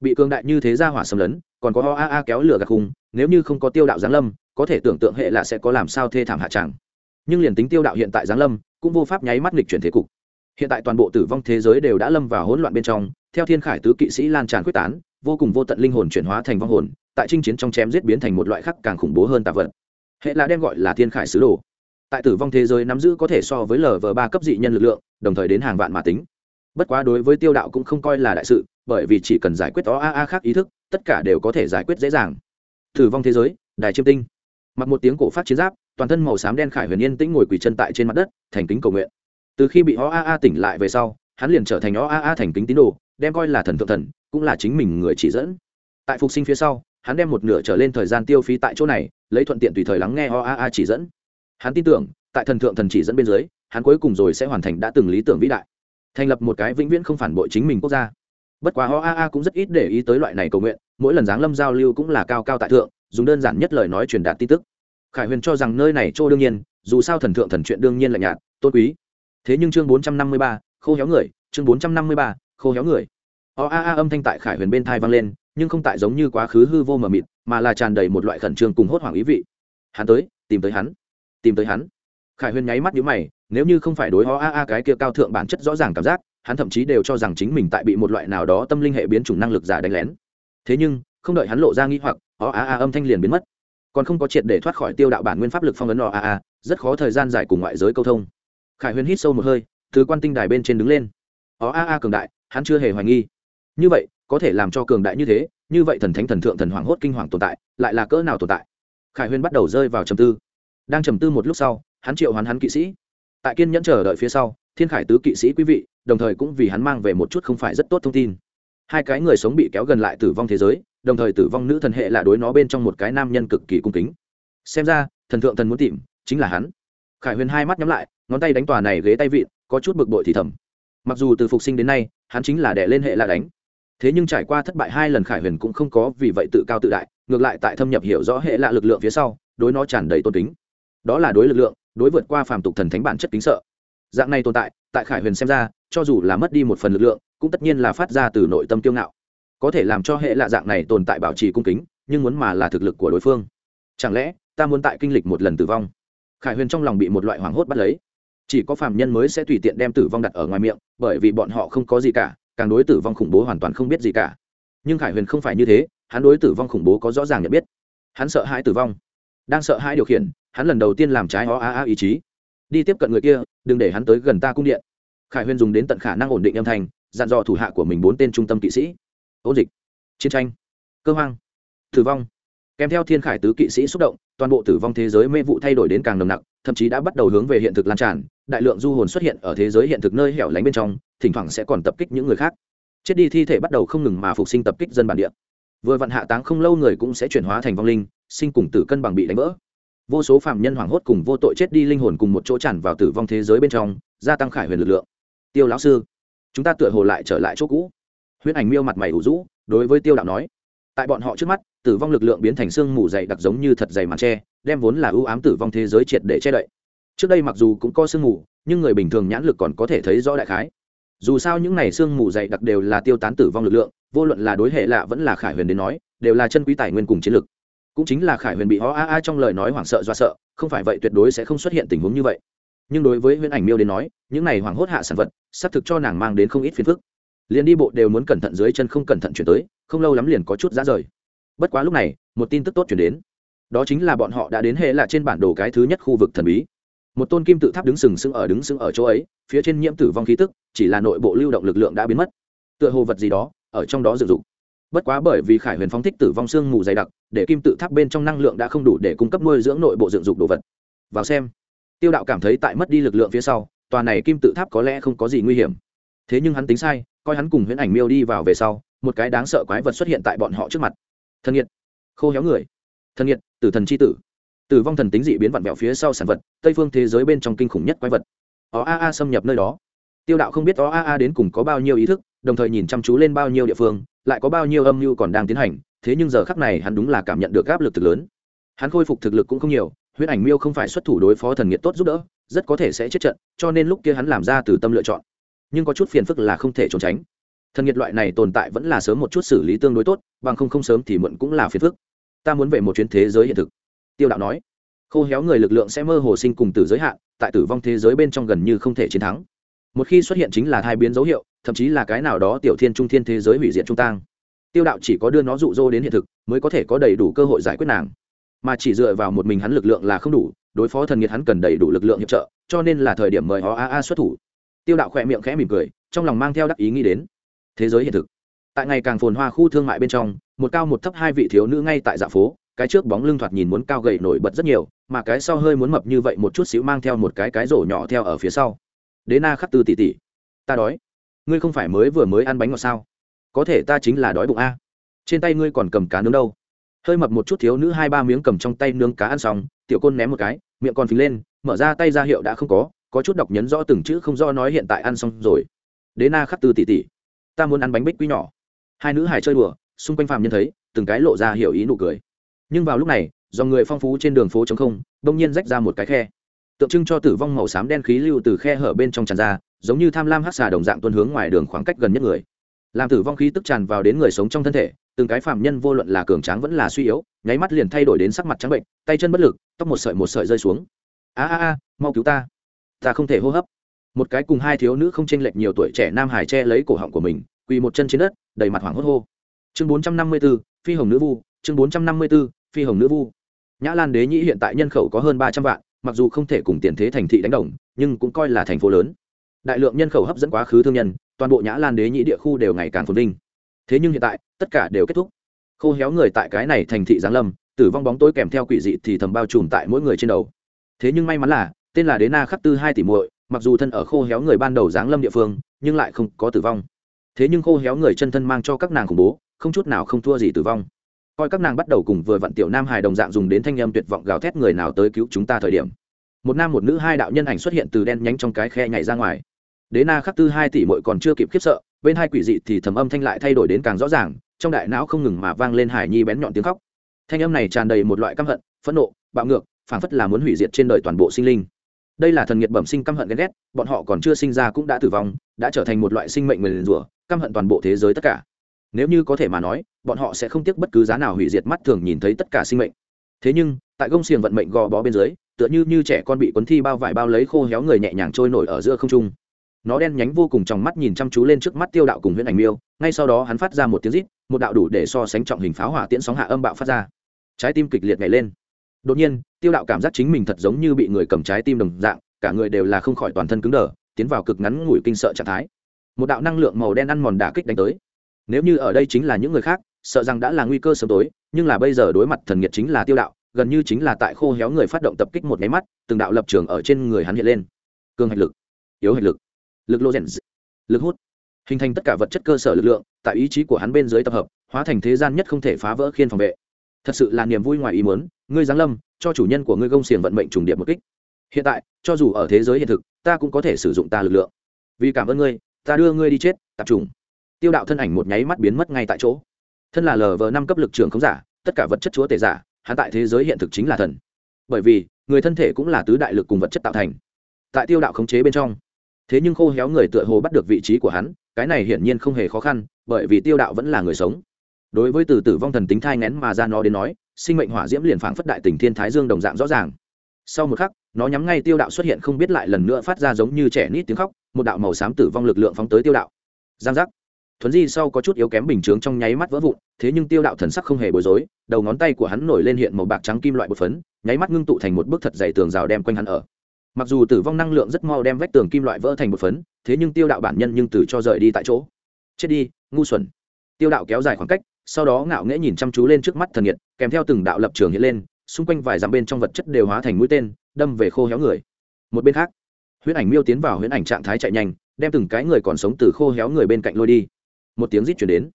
Bị cường đại như thế ra hỏa xâm lấn, còn có oaa kéo lửa gạt khung, nếu như không có tiêu đạo giáng lâm, có thể tưởng tượng hệ là sẽ có làm sao thê thảm hạ tràng nhưng liền tính tiêu đạo hiện tại giáng lâm, cũng vô pháp nháy mắt nghịch chuyển thế cục. Hiện tại toàn bộ tử vong thế giới đều đã lâm vào hỗn loạn bên trong, theo thiên khải tứ kỵ sĩ lan tràn quyết tán, vô cùng vô tận linh hồn chuyển hóa thành vong hồn tại chinh chiến trong chém giết biến thành một loại khắc càng khủng bố hơn tà vật. Hệ là đem gọi là thiên khải sứ đồ. Tại tử vong thế giới nắm giữ có thể so với lv ba cấp dị nhân lực lượng, đồng thời đến hàng vạn mà tính. Bất quá đối với tiêu đạo cũng không coi là đại sự, bởi vì chỉ cần giải quyết O a a khác ý thức, tất cả đều có thể giải quyết dễ dàng. Tử vong thế giới, đài chiêm tinh. Mặc một tiếng cổ phát chiến giáp, toàn thân màu xám đen khải huyền yên tĩnh ngồi quỳ chân tại trên mặt đất, thành kính cầu nguyện. Từ khi bị O A A tỉnh lại về sau, hắn liền trở thành O A A thành kính tín đồ, đem coi là thần thượng thần, cũng là chính mình người chỉ dẫn. Tại phục sinh phía sau hắn đem một nửa trở lên thời gian tiêu phí tại chỗ này, lấy thuận tiện tùy thời lắng nghe oaa chỉ dẫn. Hắn tin tưởng, tại thần thượng thần chỉ dẫn bên dưới, hắn cuối cùng rồi sẽ hoàn thành đã từng lý tưởng vĩ đại. Thành lập một cái vĩnh viễn không phản bội chính mình quốc gia. Bất quá oaa cũng rất ít để ý tới loại này cầu nguyện, mỗi lần giáng lâm giao lưu cũng là cao cao tại thượng, dùng đơn giản nhất lời nói truyền đạt tin tức. Khải huyền cho rằng nơi này chỗ đương nhiên, dù sao thần thượng thần chuyện đương nhiên là nhạt, tôn quý. Thế nhưng chương bốn trăm năm mươi ba, khô héo người, chương bốn trăm năm mươi ba, khô héo người. O a a âm thanh tại khải huyền bên thai vang lên nhưng không tại giống như quá khứ hư vô mờ mịt, mà là tràn đầy một loại khẩn trương cùng hốt hoảng ý vị. Hắn tới, tìm tới hắn, tìm tới hắn. Khải huyền nháy mắt nhíu mày, nếu như không phải đối ho a a cái kia cao thượng bản chất rõ ràng cảm giác, hắn thậm chí đều cho rằng chính mình tại bị một loại nào đó tâm linh hệ biến chủng năng lực giả đánh lén. Thế nhưng, không đợi hắn lộ ra nghi hoặc ho a a âm thanh liền biến mất. Còn không có triệt để thoát khỏi tiêu đạo bản nguyên pháp lực phong ấn ho a a, rất khó thời gian dài cùng ngoại giới câu thông. Khải huyền hít sâu một hơi thứ quan tinh đài bên trên đứng lên. Ho a a cường đại, hắn chưa hề hoài nghi. Như vậy có thể làm cho cường đại như thế, như vậy thần thánh thần thượng thần hoàng hốt kinh hoàng tồn tại, lại là cỡ nào tồn tại? Khải huyên bắt đầu rơi vào trầm tư. Đang trầm tư một lúc sau, hắn triệu hoán hắn kỵ sĩ. Tại kiên nhẫn chờ đợi phía sau, thiên khải tứ kỵ sĩ quý vị, đồng thời cũng vì hắn mang về một chút không phải rất tốt thông tin. Hai cái người sống bị kéo gần lại tử vong thế giới, đồng thời tử vong nữ thần hệ là đối nó bên trong một cái nam nhân cực kỳ cung kính. Xem ra, thần thượng thần muốn tìm, chính là hắn. Khải huyền hai mắt nhắm lại, ngón tay đánh tòa này ghế tay vịn, có chút bực bội thì thầm. Mặc dù từ phục sinh đến nay, hắn chính là đẻ lên hệ là đánh thế nhưng trải qua thất bại hai lần khải huyền cũng không có vì vậy tự cao tự đại, ngược lại tại thâm nhập hiểu rõ hệ lạ lực lượng phía sau, đối nó tràn đầy tôn kính. Đó là đối lực lượng, đối vượt qua phàm tục thần thánh bản chất kính sợ. Dạng này tồn tại tại khải huyền xem ra, cho dù là mất đi một phần lực lượng, cũng tất nhiên là phát ra từ nội tâm kiêu ngạo. Có thể làm cho hệ lạ dạng này tồn tại bảo trì cung kính, nhưng muốn mà là thực lực của đối phương. Chẳng lẽ, ta muốn tại kinh lịch một lần tử vong? Khải huyền trong lòng bị một loại hoảng hốt bắt lấy. Chỉ có phàm nhân mới sẽ tùy tiện đem tử vong đặt ở ngoài miệng, bởi vì bọn họ không có gì cả càng đối tử vong khủng bố hoàn toàn không biết gì cả. Nhưng khải huyền không phải như thế, hắn đối tử vong khủng bố có rõ ràng nhận biết. Hắn sợ hãi tử vong, đang sợ hãi điều khiển, hắn lần đầu tiên làm trái ó a a ý chí. Đi tiếp cận người kia, đừng để hắn tới gần ta cung điện. Khải huyền dùng đến tận khả năng ổn định âm thanh, dặn dò thủ hạ của mình bốn tên trung tâm kỵ sĩ. Ôn dịch, chiến tranh, cơ hoang, tử vong. Kèm theo thiên khải tứ kỵ sĩ xúc động, toàn bộ tử vong thế giới mê vụ thay đổi đến càng nồng nặc, thậm chí đã bắt đầu hướng về hiện thực lan tràn. Đại lượng du hồn xuất hiện ở thế giới hiện thực nơi hẻo lánh bên trong thỉnh thoảng sẽ còn tập kích những người khác. Chết đi thi thể bắt đầu không ngừng mà phục sinh tập kích dân bản địa. Vừa vặn hạ táng không lâu người cũng sẽ chuyển hóa thành vong linh, sinh cùng tử cân bằng bị đánh vỡ. Vô số phạm nhân hoảng hốt cùng vô tội chết đi linh hồn cùng một chỗ tràn vào tử vong thế giới bên trong, gia tăng khải huyền lực lượng. Tiêu lão sư, chúng ta tựa hồ lại trở lại chỗ cũ. Huyễn ảnh miêu mặt mày ủ rũ, đối với tiêu đạo nói. Tại bọn họ trước mắt, tử vong lực lượng biến thành xương mù dày đặc giống như thật dày màn tre, đem vốn là ưu ám tử vong thế giới triệt để che đậy. Trước đây mặc dù cũng có sương mù, nhưng người bình thường nhãn lực còn có thể thấy rõ đại khái dù sao những này sương mù dày đặc đều là tiêu tán tử vong lực lượng, vô luận là đối hệ lạ vẫn là khải huyền đến nói, đều là chân quý tài nguyên cùng chiến lực. Cũng chính là khải huyền bị ho a a trong lời nói hoảng sợ do sợ, không phải vậy tuyệt đối sẽ không xuất hiện tình huống như vậy. Nhưng đối với Huyền ảnh miêu đến nói, những này hoảng hốt hạ sản vật, xác thực cho nàng mang đến không ít phiền phức. Liền đi bộ đều muốn cẩn thận dưới chân không cẩn thận chuyển tới, không lâu lắm liền có chút giá rời. Bất quá lúc này, một tin tức tốt chuyển đến. Đó chính là bọn họ đã đến hệ là trên bản đồ cái thứ nhất khu vực thần bí. Một tôn kim tự tháp đứng sừng sững ở đứng sững ở chỗ ấy, phía trên nhiễm tử vong khí tức chỉ là nội bộ lưu động lực lượng đã biến mất. Tựa hồ vật gì đó ở trong đó dự dụng. Bất quá bởi vì khải huyền phóng thích tử vong xương mù dày đặc, để kim tự tháp bên trong năng lượng đã không đủ để cung cấp nuôi dưỡng nội bộ dựng dục đồ vật. Vào xem, tiêu đạo cảm thấy tại mất đi lực lượng phía sau, tòa này kim tự tháp có lẽ không có gì nguy hiểm. Thế nhưng hắn tính sai, coi hắn cùng huyễn ảnh miêu đi vào về sau, một cái đáng sợ quái vật xuất hiện tại bọn họ trước mặt. Thân nhiệt, khô héo người. Thân nhiệt, tử thần c h i tử. Tử vong thần tính dị biến vặn vẹo phía sau sản vật, tây phương thế giới bên trong kinh khủng nhất quái vật. Ó a a xâm nhập nơi đó tiêu đạo không biết o a a đến cùng có bao nhiêu ý thức, đồng thời nhìn chăm chú lên bao nhiêu địa phương, lại có bao nhiêu âm mưu còn đang tiến hành, thế nhưng giờ khắc này hắn đúng là cảm nhận được áp lực thực lớn. Hắn khôi phục thực lực cũng không nhiều, huyết ảnh miêu không phải xuất thủ đối phó thần nghiệt tốt giúp đỡ, rất có thể sẽ chết trận, cho nên lúc kia hắn làm ra từ tâm lựa chọn. Nhưng có chút phiền phức là không thể trốn tránh. Thần nghiệt loại này tồn tại vẫn là sớm một chút xử lý tương đối tốt, bằng không không sớm thì muộn cũng là phiền phức. Ta muốn về một chuyến thế giới hiện thực. Tiêu đạo nói. Khô héo người lực lượng sẽ mơ hồ sinh cùng tử giới hạn, tại tử vong thế giới bên trong gần như không thể chiến thắng một khi xuất hiện chính là hai biến dấu hiệu, thậm chí là cái nào đó tiểu thiên trung thiên thế giới hủy diệt trung tang. Tiêu đạo chỉ có đưa nó rụ rỗ đến hiện thực, mới có thể có đầy đủ cơ hội giải quyết nàng. Mà chỉ dựa vào một mình hắn lực lượng là không đủ, đối phó thần nghiệt hắn cần đầy đủ lực lượng hiệp trợ, cho nên là thời điểm mời họ a a xuất thủ. Tiêu đạo khỏe miệng khẽ mỉm cười, trong lòng mang theo đắc ý nghĩ đến. Thế giới hiện thực. Tại ngày càng phồn hoa khu thương mại bên trong, một cao một thấp hai vị thiếu nữ ngay tại dạ phố, cái trước bóng lưng thoạt nhìn muốn cao gầy nổi bật rất nhiều, mà cái sau hơi muốn mập như vậy một chút xíu mang theo một cái cái rổ nhỏ theo ở phía sau đế na khắc tư tỷ tỷ ta đói. Ngươi không phải mới vừa mới ăn bánh ngọt sao? Có thể ta chính là đói bụng a. Trên tay ngươi còn cầm cá nướng đâu? Hơi mập một chút thiếu nữ hai ba miếng cầm trong tay nướng cá ăn xong, tiểu côn ném một cái, miệng còn phình lên, mở ra tay ra hiệu đã không có có chút đọc nhấn rõ từng chữ không do nói hiện tại ăn xong rồi. Đế na khắc tư tỷ tỷ ta muốn ăn bánh bích quy nhỏ. Hai nữ hải chơi đùa, xung quanh phàm nhân thấy, từng cái lộ ra hiểu ý nụ cười. Nhưng vào lúc này do người phong phú trên đường phố trống không đông nhiên rách ra một cái khe tượng trưng cho tử vong màu xám đen khí lưu từ khe hở bên trong tràn ra giống như tham lam hắc xà đồng dạng tuân hướng ngoài đường khoảng cách gần nhất người. Làm tử vong khí tức tràn vào đến người sống trong thân thể từng cái phạm nhân vô luận là cường tráng vẫn là suy yếu nháy mắt liền thay đổi đến sắc mặt trắng bệnh tay chân bất lực tóc một sợi một sợi rơi xuống. A a a mau cứu ta. Ta không thể hô hấp. Một cái cùng hai thiếu nữ không chênh lệch nhiều tuổi trẻ nam hải che lấy cổ họng của mình quỳ một chân trên đất đầy mặt hoảng hốt hô. Chương bốn trăm năm mươi 454, phi hồng nữ vu chương bốn trăm năm mươi 454, phi hồng nữ vu. Nhã lan đế nhĩ hiện tại nhân khẩu có hơn ba trăm vạn mặc dù không thể cùng tiền thế thành thị đánh đồng, nhưng cũng coi là thành phố lớn. Đại lượng nhân khẩu hấp dẫn quá khứ thương nhân, toàn bộ nhã lan đế nhĩ địa khu đều ngày càng phồn vinh. Thế nhưng hiện tại, tất cả đều kết thúc. Khô héo người tại cái này thành thị giáng lâm, tử vong bóng tối kèm theo quỷ dị thì thầm bao trùm tại mỗi người trên đầu. Thế nhưng may mắn là, tên là đế na khắc tư hai tỷ muội, mặc dù thân ở khô héo người ban đầu giáng lâm địa phương, nhưng lại không có tử vong. Thế nhưng khô héo người chân thân mang cho các nàng khủng bố, không chút nào không thua gì tử vong coi các nàng bắt đầu cùng vừa vặn tiểu nam hài đồng dạng dùng đến thanh âm tuyệt vọng gào thét người nào tới cứu chúng ta thời điểm. Một nam một nữ hai đạo nhân ảnh xuất hiện từ đen nhánh trong cái khe nhảy ra ngoài. Đế na khắc tư hai tỷ mội còn chưa kịp khiếp sợ, bên hai quỷ dị thì thầm âm thanh lại thay đổi đến càng rõ ràng, trong đại não không ngừng mà vang lên hải nhi bén nhọn tiếng khóc. Thanh âm này tràn đầy một loại căm hận, phẫn nộ, bạo ngược, phảng phất là muốn hủy diệt trên đời toàn bộ sinh linh. Đây là thần nghiệt bẩm sinh căm hận ghen ghét, bọn họ còn chưa sinh ra cũng đã tử vong, đã trở thành một loại sinh mệnh nguyền rủa, căm hận toàn bộ thế giới tất cả nếu như có thể mà nói, bọn họ sẽ không tiếc bất cứ giá nào hủy diệt mắt thường nhìn thấy tất cả sinh mệnh. Thế nhưng, tại gông xiềng vận mệnh gò bó bên dưới, tựa như như trẻ con bị cuốn thi bao vải bao lấy khô héo người nhẹ nhàng trôi nổi ở giữa không trung. Nó đen nhánh vô cùng trong mắt nhìn chăm chú lên trước mắt tiêu đạo cùng huyễn ảnh miêu, ngay sau đó hắn phát ra một tiếng rít, một đạo đủ để so sánh trọng hình pháo hỏa tiễn sóng hạ âm bạo phát ra. Trái tim kịch liệt nhảy lên. Đột nhiên, tiêu đạo cảm giác chính mình thật giống như bị người cầm trái tim đồng dạng, cả người đều là không khỏi toàn thân cứng đờ, tiến vào cực ngắn ngủi kinh sợ trạng thái. Một đạo năng lượng màu đen ăn mòn đả kích đánh tới nếu như ở đây chính là những người khác, sợ rằng đã là nguy cơ sớm tối, nhưng là bây giờ đối mặt thần nhiệt chính là tiêu đạo, gần như chính là tại khô héo người phát động tập kích một nháy mắt, từng đạo lập trường ở trên người hắn hiện lên. Cương hạch lực, yếu hạch lực lực lô rèn lực hút, hình thành tất cả vật chất cơ sở lực lượng, tại ý chí của hắn bên dưới tập hợp, hóa thành thế gian nhất không thể phá vỡ khiên phòng vệ. Thật sự là niềm vui ngoài ý muốn, ngươi giáng lâm, cho chủ nhân của ngươi gông xiềng vận mệnh trùng điệp một kích. Hiện tại, cho dù ở thế giới hiện thực, ta cũng có thể sử dụng ta lực lượng. Vì cảm ơn ngươi, ta đưa ngươi đi chết tập trung tiêu đạo thân ảnh một nháy mắt biến mất ngay tại chỗ. Thân là lờ vờ năm cấp lực trường không giả, tất cả vật chất chúa tể giả, hắn tại thế giới hiện thực chính là thần. Bởi vì, người thân thể cũng là tứ đại lực cùng vật chất tạo thành. Tại tiêu đạo khống chế bên trong, thế nhưng khô héo người tựa hồ bắt được vị trí của hắn, cái này hiển nhiên không hề khó khăn, bởi vì tiêu đạo vẫn là người sống. Đối với từ tử vong thần tính thai ngén mà ra nó đến nói, sinh mệnh hỏa diễm liền phảng phất đại tình thiên thái dương đồng dạng rõ ràng. Sau một khắc, nó nhắm ngay tiêu đạo xuất hiện không biết lại lần nữa phát ra giống như trẻ nít tiếng khóc, một đạo màu xám tử vong lực lượng phóng tới tiêu đạo. Giang giác thuấn di sau có chút yếu kém bình chướng trong nháy mắt vỡ vụn, thế nhưng tiêu đạo thần sắc không hề bối rối, đầu ngón tay của hắn nổi lên hiện màu bạc trắng kim loại bột phấn, nháy mắt ngưng tụ thành một bức thật dày tường rào đem quanh hắn ở. Mặc dù tử vong năng lượng rất mau đem vách tường kim loại vỡ thành một phấn, thế nhưng tiêu đạo bản nhân nhưng từ cho rời đi tại chỗ. Chết đi, ngu xuẩn. Tiêu đạo kéo dài khoảng cách, sau đó ngạo nghễ nhìn chăm chú lên trước mắt thần nhiệt, kèm theo từng đạo lập trường hiện lên, xung quanh vài dặm bên trong vật chất đều hóa thành mũi tên, đâm về khô héo người. Một bên khác, huyễn ảnh miêu tiến vào huyễn ảnh trạng thái chạy nhanh, đem từng cái người còn sống từ khô héo người bên cạnh lôi đi một tiếng rít chuyển đến.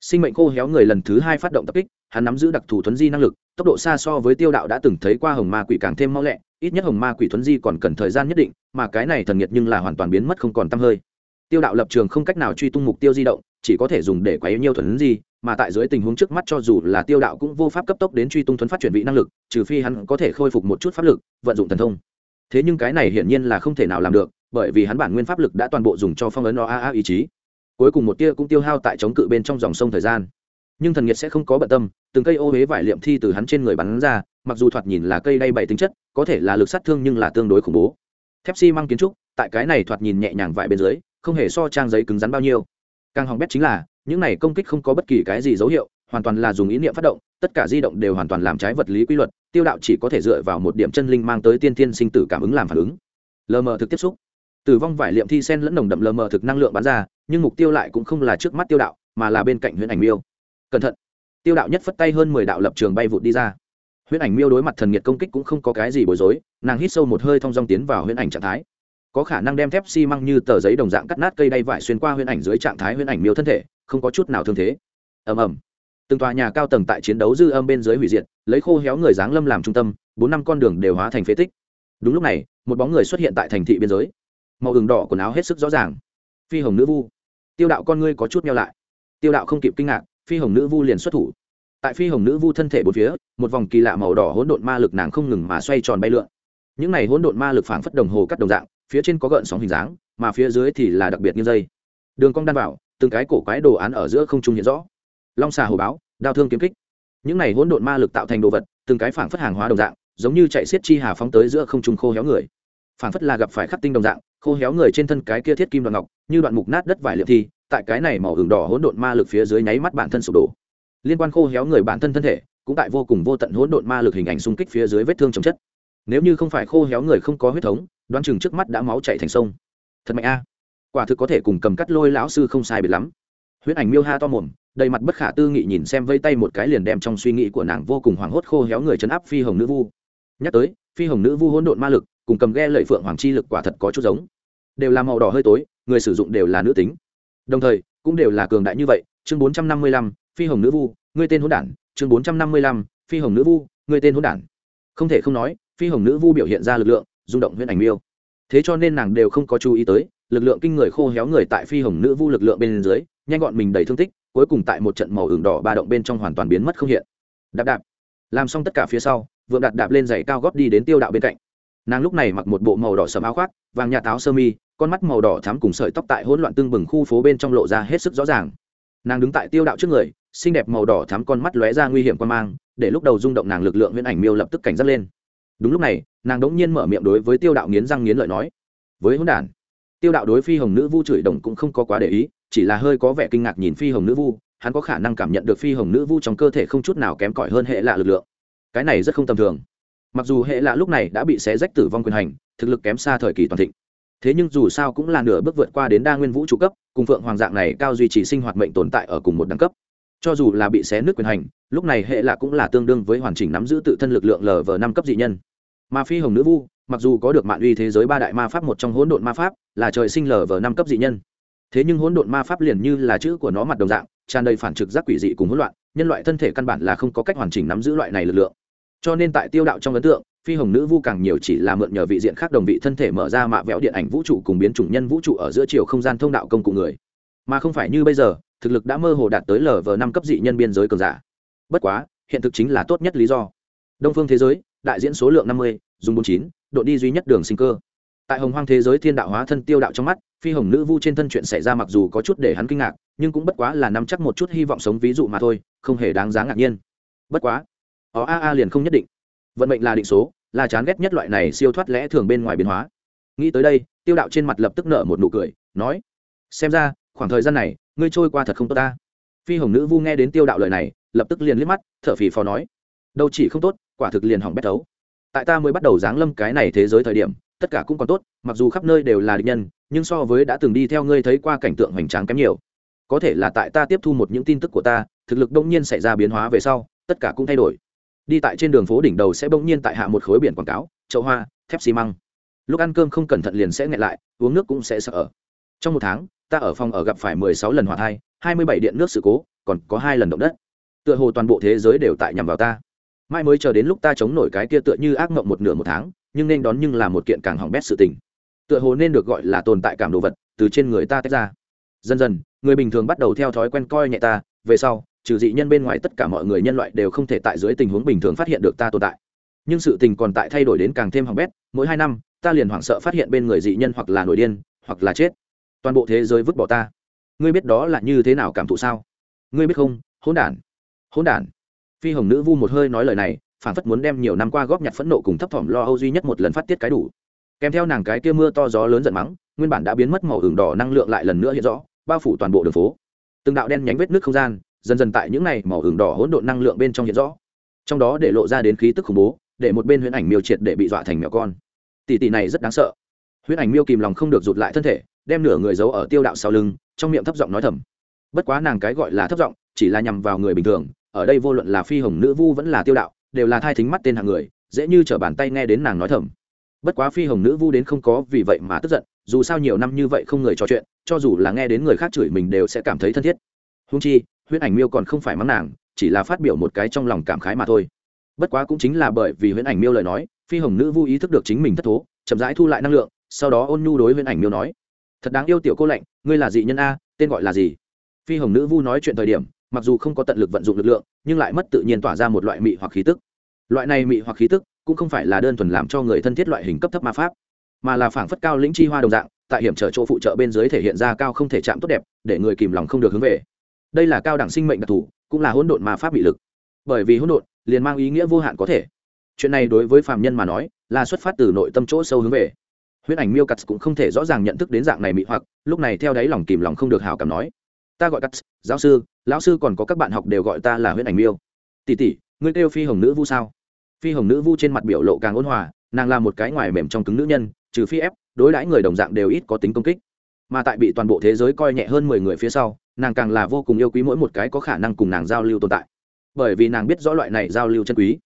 Sinh mệnh khô héo người lần thứ hai phát động tập kích, hắn nắm giữ đặc thù thuấn di năng lực, tốc độ xa so với tiêu đạo đã từng thấy qua hồng ma quỷ càng thêm mau lẹ, ít nhất hồng ma quỷ thuấn di còn cần thời gian nhất định, mà cái này thần nhiệt nhưng là hoàn toàn biến mất không còn t hơi. Tiêu đạo lập trường không cách nào truy tung mục tiêu di động, chỉ có thể dùng để quấy nhiêu thuấn di, mà tại dưới tình huống trước mắt cho dù là tiêu đạo cũng vô pháp cấp tốc đến truy tung thuấn phát chuyển vị năng lực, trừ phi hắn có thể khôi phục một chút pháp lực, vận dụng thần thông. Thế nhưng cái này hiển nhiên là không thể nào làm được, bởi vì hắn bản nguyên pháp lực đã toàn bộ dùng cho phong ấn o a a ý chí cuối cùng một tia cũng tiêu hao tại chống cự bên trong dòng sông thời gian. Nhưng thần nhiệt sẽ không có bận tâm, từng cây ô huế vải liệm thi từ hắn trên người bắn ra, mặc dù thoạt nhìn là cây đay bảy tính chất, có thể là lực sát thương nhưng là tương đối khủng bố. Thép xi、si、măng kiến trúc, tại cái này thoạt nhìn nhẹ nhàng vải bên dưới, không hề so trang giấy cứng rắn bao nhiêu. Càng hỏng bét chính là, những này công kích không có bất kỳ cái gì dấu hiệu, hoàn toàn là dùng ý niệm phát động, tất cả di động đều hoàn toàn làm trái vật lý quy luật, tiêu đạo chỉ có thể dựa vào một điểm chân linh mang tới tiên tiên sinh tử cảm ứng làm phản ứng. Lờ mờ thực tiếp xúc tử vong vải liệm thi sen lẫn nồng đậm lờ mờ thực năng lượng bắn ra, nhưng mục tiêu lại cũng không là trước mắt tiêu đạo, mà là bên cạnh huyễn ảnh miêu. Cẩn thận. Tiêu đạo nhất phất tay hơn mười đạo lập trường bay vụt đi ra. Huyễn ảnh miêu đối mặt thần nhiệt công kích cũng không có cái gì bối rối, nàng hít sâu một hơi thong dong tiến vào huyễn ảnh trạng thái. Có khả năng đem thép xi măng như tờ giấy đồng dạng cắt nát cây đay vải xuyên qua huyễn ảnh dưới trạng thái huyễn ảnh miêu thân thể, không có chút nào thương thế. Ầm ầm. Từng tòa nhà cao tầng tại chiến đấu dư âm bên dưới hủy diệt, lấy khô héo người dáng lâm làm trung tâm, bốn năm con đường đều hóa thành phế tích. Đúng lúc này, một bóng người xuất hiện tại thành thị biên giới màu hừng đỏ quần áo hết sức rõ ràng. Phi hồng nữ vu. Tiêu đạo con ngươi có chút meo lại. Tiêu đạo không kịp kinh ngạc, phi hồng nữ vu liền xuất thủ. Tại phi hồng nữ vu thân thể bốn phía, một vòng kỳ lạ màu đỏ hỗn độn ma lực nàng không ngừng mà xoay tròn bay lượn. Những này hỗn độn ma lực phảng phất đồng hồ cắt đồng dạng, phía trên có gợn sóng hình dáng, mà phía dưới thì là đặc biệt như dây. Đường cong đan vào, từng cái cổ quái đồ án ở giữa không trung hiện rõ. Long xà hồ báo, đao thương kiếm kích. Những này hỗn độn ma lực tạo thành đồ vật, từng cái phảng phất hàng hóa đồng dạng, giống như chạy xiết chi hà phóng tới giữa không trung khô héo người. Phảng phất là gặp phải khắc tinh đồng dạng khô héo người trên thân cái kia thiết kim đoạn ngọc, như đoạn mục nát đất vải liệm thi, tại cái này màu hừng đỏ hỗn độn ma lực phía dưới nháy mắt bản thân sụp đổ. Liên quan khô héo người bản thân thân thể, cũng tại vô cùng vô tận hỗn độn ma lực hình ảnh xung kích phía dưới vết thương chồng chất. Nếu như không phải khô héo người không có huyết thống, đoán chừng trước mắt đã máu chảy thành sông. Thật mạnh a. Quả thực có thể cùng cầm cắt lôi lão sư không sai biệt lắm. Huyết ảnh miêu ha to mồm, đầy mặt bất khả tư nghị nhìn xem vây tay một cái liền đem trong suy nghĩ của nàng vô cùng hoảng hốt khô héo người chấn áp phi hồng nữ vu. Nhắc tới, phi hồng nữ vu hỗn độn ma lực cùng cầm ghe lợi phượng hoàng chi lực quả thật có chút giống. Đều là màu đỏ hơi tối, người sử dụng đều là nữ tính. Đồng thời, cũng đều là cường đại như vậy, chương bốn trăm năm mươi lăm, phi hồng nữ vu người tên hỗn đản, chương bốn trăm năm mươi lăm, phi hồng nữ vu người tên hỗn đản. Không thể không nói, phi hồng nữ vu biểu hiện ra lực lượng, rung động huyện ảnh miêu. Thế cho nên nàng đều không có chú ý tới, lực lượng kinh người khô héo người tại phi hồng nữ vu lực lượng bên dưới, nhanh gọn mình đầy thương tích, cuối cùng tại một trận màu ửng đỏ ba động bên trong hoàn toàn biến mất không hiện. Đạp đạp. Làm xong tất cả phía sau, vượng Đạt đạp lên giày cao góp đi đến tiêu đạo bên cạnh nàng lúc này mặc một bộ màu đỏ sầm áo khoác, vàng nhà táo sơ mi, con mắt màu đỏ thắm cùng sợi tóc tại hỗn loạn tương bừng khu phố bên trong lộ ra hết sức rõ ràng. Nàng đứng tại tiêu đạo trước người, xinh đẹp màu đỏ thắm con mắt lóe ra nguy hiểm quan mang, để lúc đầu rung động nàng lực lượng huyễn ảnh miêu lập tức cảnh giác lên. Đúng lúc này, nàng đống nhiên mở miệng đối với tiêu đạo nghiến răng nghiến lợi nói, với hỗn đản, tiêu đạo đối phi hồng nữ vu chửi đồng cũng không có quá để ý, chỉ là hơi có vẻ kinh ngạc nhìn phi hồng nữ vu, hắn có khả năng cảm nhận được phi hồng nữ vu trong cơ thể không chút nào kém cỏi hơn hệ lạ lực lượng. Cái này rất không tầm thường mặc dù hệ lạ lúc này đã bị xé rách tử vong quyền hành, thực lực kém xa thời kỳ toàn thịnh. Thế nhưng dù sao cũng là nửa bước vượt qua đến đa nguyên vũ trụ cấp, cùng phượng hoàng dạng này cao duy trì sinh hoạt mệnh tồn tại ở cùng một đẳng cấp. Cho dù là bị xé nước quyền hành, lúc này hệ lạ cũng là tương đương với hoàn chỉnh nắm giữ tự thân lực lượng lv năm cấp dị nhân. Mà phi hồng nữ vu, mặc dù có được mạng uy thế giới ba đại ma pháp một trong hỗn độn ma pháp, là trời sinh lv năm cấp dị nhân. Thế nhưng hỗn độn ma pháp liền như là chữ của nó mặt đồng dạng, tràn đầy phản trực giác quỷ dị cùng hỗn loạn, nhân loại thân thể căn bản là không có cách hoàn chỉnh nắm giữ loại này lực lượng cho nên tại tiêu đạo trong ấn tượng, phi hồng nữ vu càng nhiều chỉ là mượn nhờ vị diện khác đồng vị thân thể mở ra mạ vẽo điện ảnh vũ trụ cùng biến chủng nhân vũ trụ ở giữa chiều không gian thông đạo công cụ người. Mà không phải như bây giờ, thực lực đã mơ hồ đạt tới lv năm cấp dị nhân biên giới cường giả. Bất quá, hiện thực chính là tốt nhất lý do. Đông phương thế giới, đại diễn số lượng năm mươi, dùng bốn chín, độ đi duy nhất đường sinh cơ. Tại hồng hoang thế giới thiên đạo hóa thân tiêu đạo trong mắt, phi hồng nữ vu trên thân chuyện xảy ra mặc dù có chút để hắn kinh ngạc, nhưng cũng bất quá là nắm chắc một chút hy vọng sống ví dụ mà thôi, không hề đáng giá ngạc nhiên. Bất quá ó, a a liền không nhất định. Vận mệnh là định số, là chán ghét nhất loại này siêu thoát lẽ thường bên ngoài biến hóa. Nghĩ tới đây, tiêu đạo trên mặt lập tức nở một nụ cười, nói, xem ra, khoảng thời gian này, ngươi trôi qua thật không tốt ta. Phi hồng nữ vu nghe đến tiêu đạo lời này, lập tức liền liếc mắt t h ở phì phò nói, đâu chỉ không tốt, quả thực liền hỏng bét tấu. tại ta mới bắt đầu giáng lâm cái này thế giới thời điểm, tất cả cũng còn tốt, mặc dù khắp nơi đều là địch nhân, nhưng so với đã từng đi theo ngươi thấy qua cảnh tượng hoành tráng kém nhiều. Có thể là tại ta tiếp thu một những tin tức của ta, thực lực đông nhiên xảy ra biến hóa về sau, tất cả cũng thay đổi đi tại trên đường phố đỉnh đầu sẽ bỗng nhiên tại hạ một khối biển quảng cáo, chậu hoa, thép xi măng. Lúc ăn cơm không cẩn thận liền sẽ nghẹn lại, uống nước cũng sẽ sợ trong một tháng, ta ở phòng ở gặp phải mười sáu lần hỏa thai, hai mươi bảy điện nước sự cố, còn có hai lần động đất. Tựa hồ toàn bộ thế giới đều tại nhằm vào ta. Mai mới chờ đến lúc ta chống nổi cái kia tựa như ác mộng một nửa một tháng, nhưng nên đón nhưng là một kiện càng hỏng bét sự tình. Tựa hồ nên được gọi là tồn tại cảm đồ vật, từ trên người ta tách ra. Dần dần, người bình thường bắt đầu theo thói quen coi nhẹ ta, về sau trừ dị nhân bên ngoài tất cả mọi người nhân loại đều không thể tại dưới tình huống bình thường phát hiện được ta tồn tại. Nhưng sự tình còn tại thay đổi đến càng thêm hỏng bét, mỗi hai năm, ta liền hoảng sợ phát hiện bên người dị nhân hoặc là nổi điên, hoặc là chết. Toàn bộ thế giới vứt bỏ ta. Ngươi biết đó là như thế nào cảm thụ sao? Ngươi biết không? Hỗn đản. Hỗn đản. Phi hồng nữ vu một hơi nói lời này phản phất muốn đem nhiều năm qua góp nhặt phẫn nộ cùng thấp thỏm lo âu duy nhất một lần phát tiết cái đủ. Kèm theo nàng cái kia mưa to gió lớn giận mắng, nguyên bản đã biến mất màu hưởng đỏ năng lượng lại lần nữa hiện rõ, bao phủ toàn bộ đường phố. Từng đạo đen nhánh vết nước không gian dần dần tại những này màu hưởng đỏ hỗn độn năng lượng bên trong hiện rõ. Trong đó để lộ ra đến khí tức khủng bố, để một bên huyễn ảnh miêu triệt để bị dọa thành mèo con. Tỷ tỷ này rất đáng sợ. Huyễn ảnh miêu kìm lòng không được rụt lại thân thể, đem nửa người giấu ở tiêu đạo sau lưng, trong miệng thấp giọng nói thầm. Bất quá nàng cái gọi là thấp giọng, chỉ là nhằm vào người bình thường, ở đây vô luận là phi hồng nữ vu vẫn là tiêu đạo, đều là thai thính mắt tên hạng người, dễ như t bàn tay nghe đến nàng nói thầm. Bất quá phi hồng nữ vu đến không có vì vậy mà tức giận, dù sao nhiều năm như vậy không người trò chuyện, cho dù là nghe đến người khác chửi mình đều sẽ cảm thấy thân thiết. Húng chi huyễn ảnh miêu còn không phải mắng nàng, chỉ là phát biểu một cái trong lòng cảm khái mà thôi. Bất quá cũng chính là bởi vì huyễn ảnh miêu lời nói, phi hồng nữ vu ý thức được chính mình thất thố, chậm rãi thu lại năng lượng, sau đó ôn nhu đối huyễn ảnh miêu nói, thật đáng yêu tiểu cô lạnh, ngươi là dị nhân a, tên gọi là gì? Phi hồng nữ vu nói chuyện thời điểm, mặc dù không có tận lực vận dụng lực lượng, nhưng lại mất tự nhiên tỏa ra một loại mị hoặc khí tức. Loại này mị hoặc khí tức cũng không phải là đơn thuần làm cho người thân thiết loại hình cấp thấp ma pháp, mà là phảng phất cao lĩnh chi hoa đồng dạng, tại hiểm trở chỗ phụ trợ bên dưới thể hiện ra cao không thể chạm tốt đẹp, để người kìm lòng không được hướng về đây là cao đẳng sinh mệnh đặc thù, cũng là hỗn độn mà pháp bị lực. Bởi vì hỗn độn, liền mang ý nghĩa vô hạn có thể. Chuyện này đối với phàm nhân mà nói, là xuất phát từ nội tâm chỗ sâu hướng về. Huyễn ảnh miêu cắt cũng không thể rõ ràng nhận thức đến dạng này mị hoặc, lúc này theo đáy lòng kìm lòng không được hào cảm nói. Ta gọi cắt, giáo sư, lão sư còn có các bạn học đều gọi ta là huyễn ảnh miêu. Tỷ tỷ, ngươi kêu phi hồng nữ vu sao? Phi hồng nữ vu trên mặt biểu lộ càng ôn hòa, nàng là một cái ngoài mềm trong cứng nữ nhân, trừ phi ép, đối đãi người đồng dạng đều ít có tính công kích mà tại bị toàn bộ thế giới coi nhẹ hơn mười người phía sau, nàng càng là vô cùng yêu quý mỗi một cái có khả năng cùng nàng giao lưu tồn tại. Bởi vì nàng biết rõ loại này giao lưu chân quý.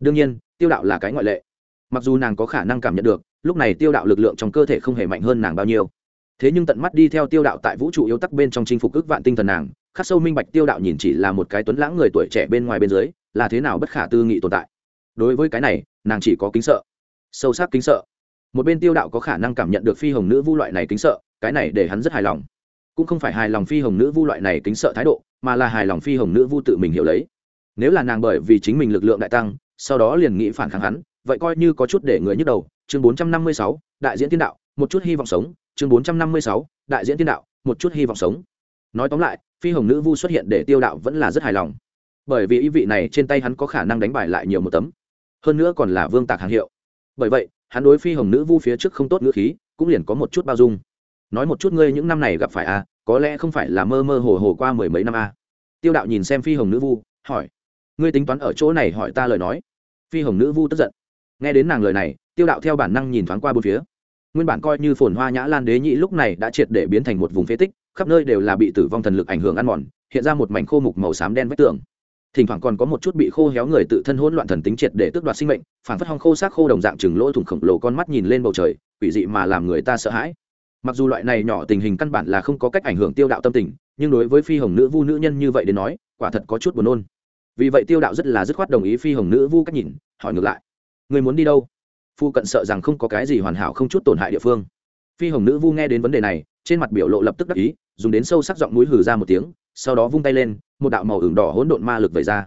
Đương nhiên, tiêu đạo là cái ngoại lệ. Mặc dù nàng có khả năng cảm nhận được, lúc này tiêu đạo lực lượng trong cơ thể không hề mạnh hơn nàng bao nhiêu. Thế nhưng tận mắt đi theo tiêu đạo tại vũ trụ yếu tắc bên trong chinh phục ức vạn tinh thần nàng, khắc sâu minh bạch tiêu đạo nhìn chỉ là một cái tuấn lãng người tuổi trẻ bên ngoài bên dưới, là thế nào bất khả tư nghị tồn tại. Đối với cái này, nàng chỉ có kính sợ. Sâu sắc kính sợ. Một bên tiêu đạo có khả năng cảm nhận được phi hồng nữ vu loại này kính sợ cái này để hắn rất hài lòng. Cũng không phải hài lòng phi hồng nữ vu loại này kính sợ thái độ, mà là hài lòng phi hồng nữ vu tự mình hiểu lấy. Nếu là nàng bởi vì chính mình lực lượng đại tăng, sau đó liền nghĩ phản kháng hắn, vậy coi như có chút để người nhức đầu. Chương bốn trăm năm mươi sáu, đại diễn tiên đạo, một chút hy vọng sống. Chương bốn trăm năm mươi sáu, đại diễn tiên đạo, một chút hy vọng sống. Nói tóm lại, phi hồng nữ vu xuất hiện để tiêu đạo vẫn là rất hài lòng. Bởi vì ý vị này trên tay hắn có khả năng đánh bại lại nhiều một tấm. Hơn nữa còn là vương tạc hàng hiệu. Bởi vậy, hắn đối phi hồng nữ vu phía trước không tốt ngữ khí, cũng liền có một chút bao dung nói một chút ngươi những năm này gặp phải a à, có lẽ không phải là mơ mơ hồ hồ qua mười mấy năm a. À. tiêu đạo nhìn xem phi hồng nữ vu hỏi. Ngươi tính toán ở chỗ này hỏi ta lời nói. Phi hồng nữ vu tức giận. Nghe đến nàng lời này tiêu đạo theo bản năng nhìn thoáng qua bốn phía. Nguyên bản coi như phồn hoa nhã lan đế nhị lúc này đã triệt để biến thành một vùng phế tích khắp nơi đều là bị tử vong thần lực ảnh hưởng ăn mòn hiện ra một mảnh khô mục màu xám đen vách tường. Thỉnh thoảng còn có một chút bị khô héo người tự thân hỗn loạn thần tính triệt để tước đoạt sinh mệnh phản phất hong khô xác khô đồng dạng chừng lỗ thủng khổng lồ con mắt nhìn lên bầu trời quỷ dị mà làm người ta sợ hãi mặc dù loại này nhỏ tình hình căn bản là không có cách ảnh hưởng tiêu đạo tâm tình, nhưng đối với phi hồng nữ vu nữ nhân như vậy đến nói, quả thật có chút buồn nôn. Vì vậy tiêu đạo rất là dứt khoát đồng ý phi hồng nữ vu cách nhìn, hỏi ngược lại. Người muốn đi đâu? Phu cận sợ rằng không có cái gì hoàn hảo không chút tổn hại địa phương. Phi hồng nữ vu nghe đến vấn đề này, trên mặt biểu lộ lập tức đắc ý, dùng đến sâu sắc giọng mũi hừ ra một tiếng, sau đó vung tay lên, một đạo màu ửng đỏ hỗn độn ma lực về ra.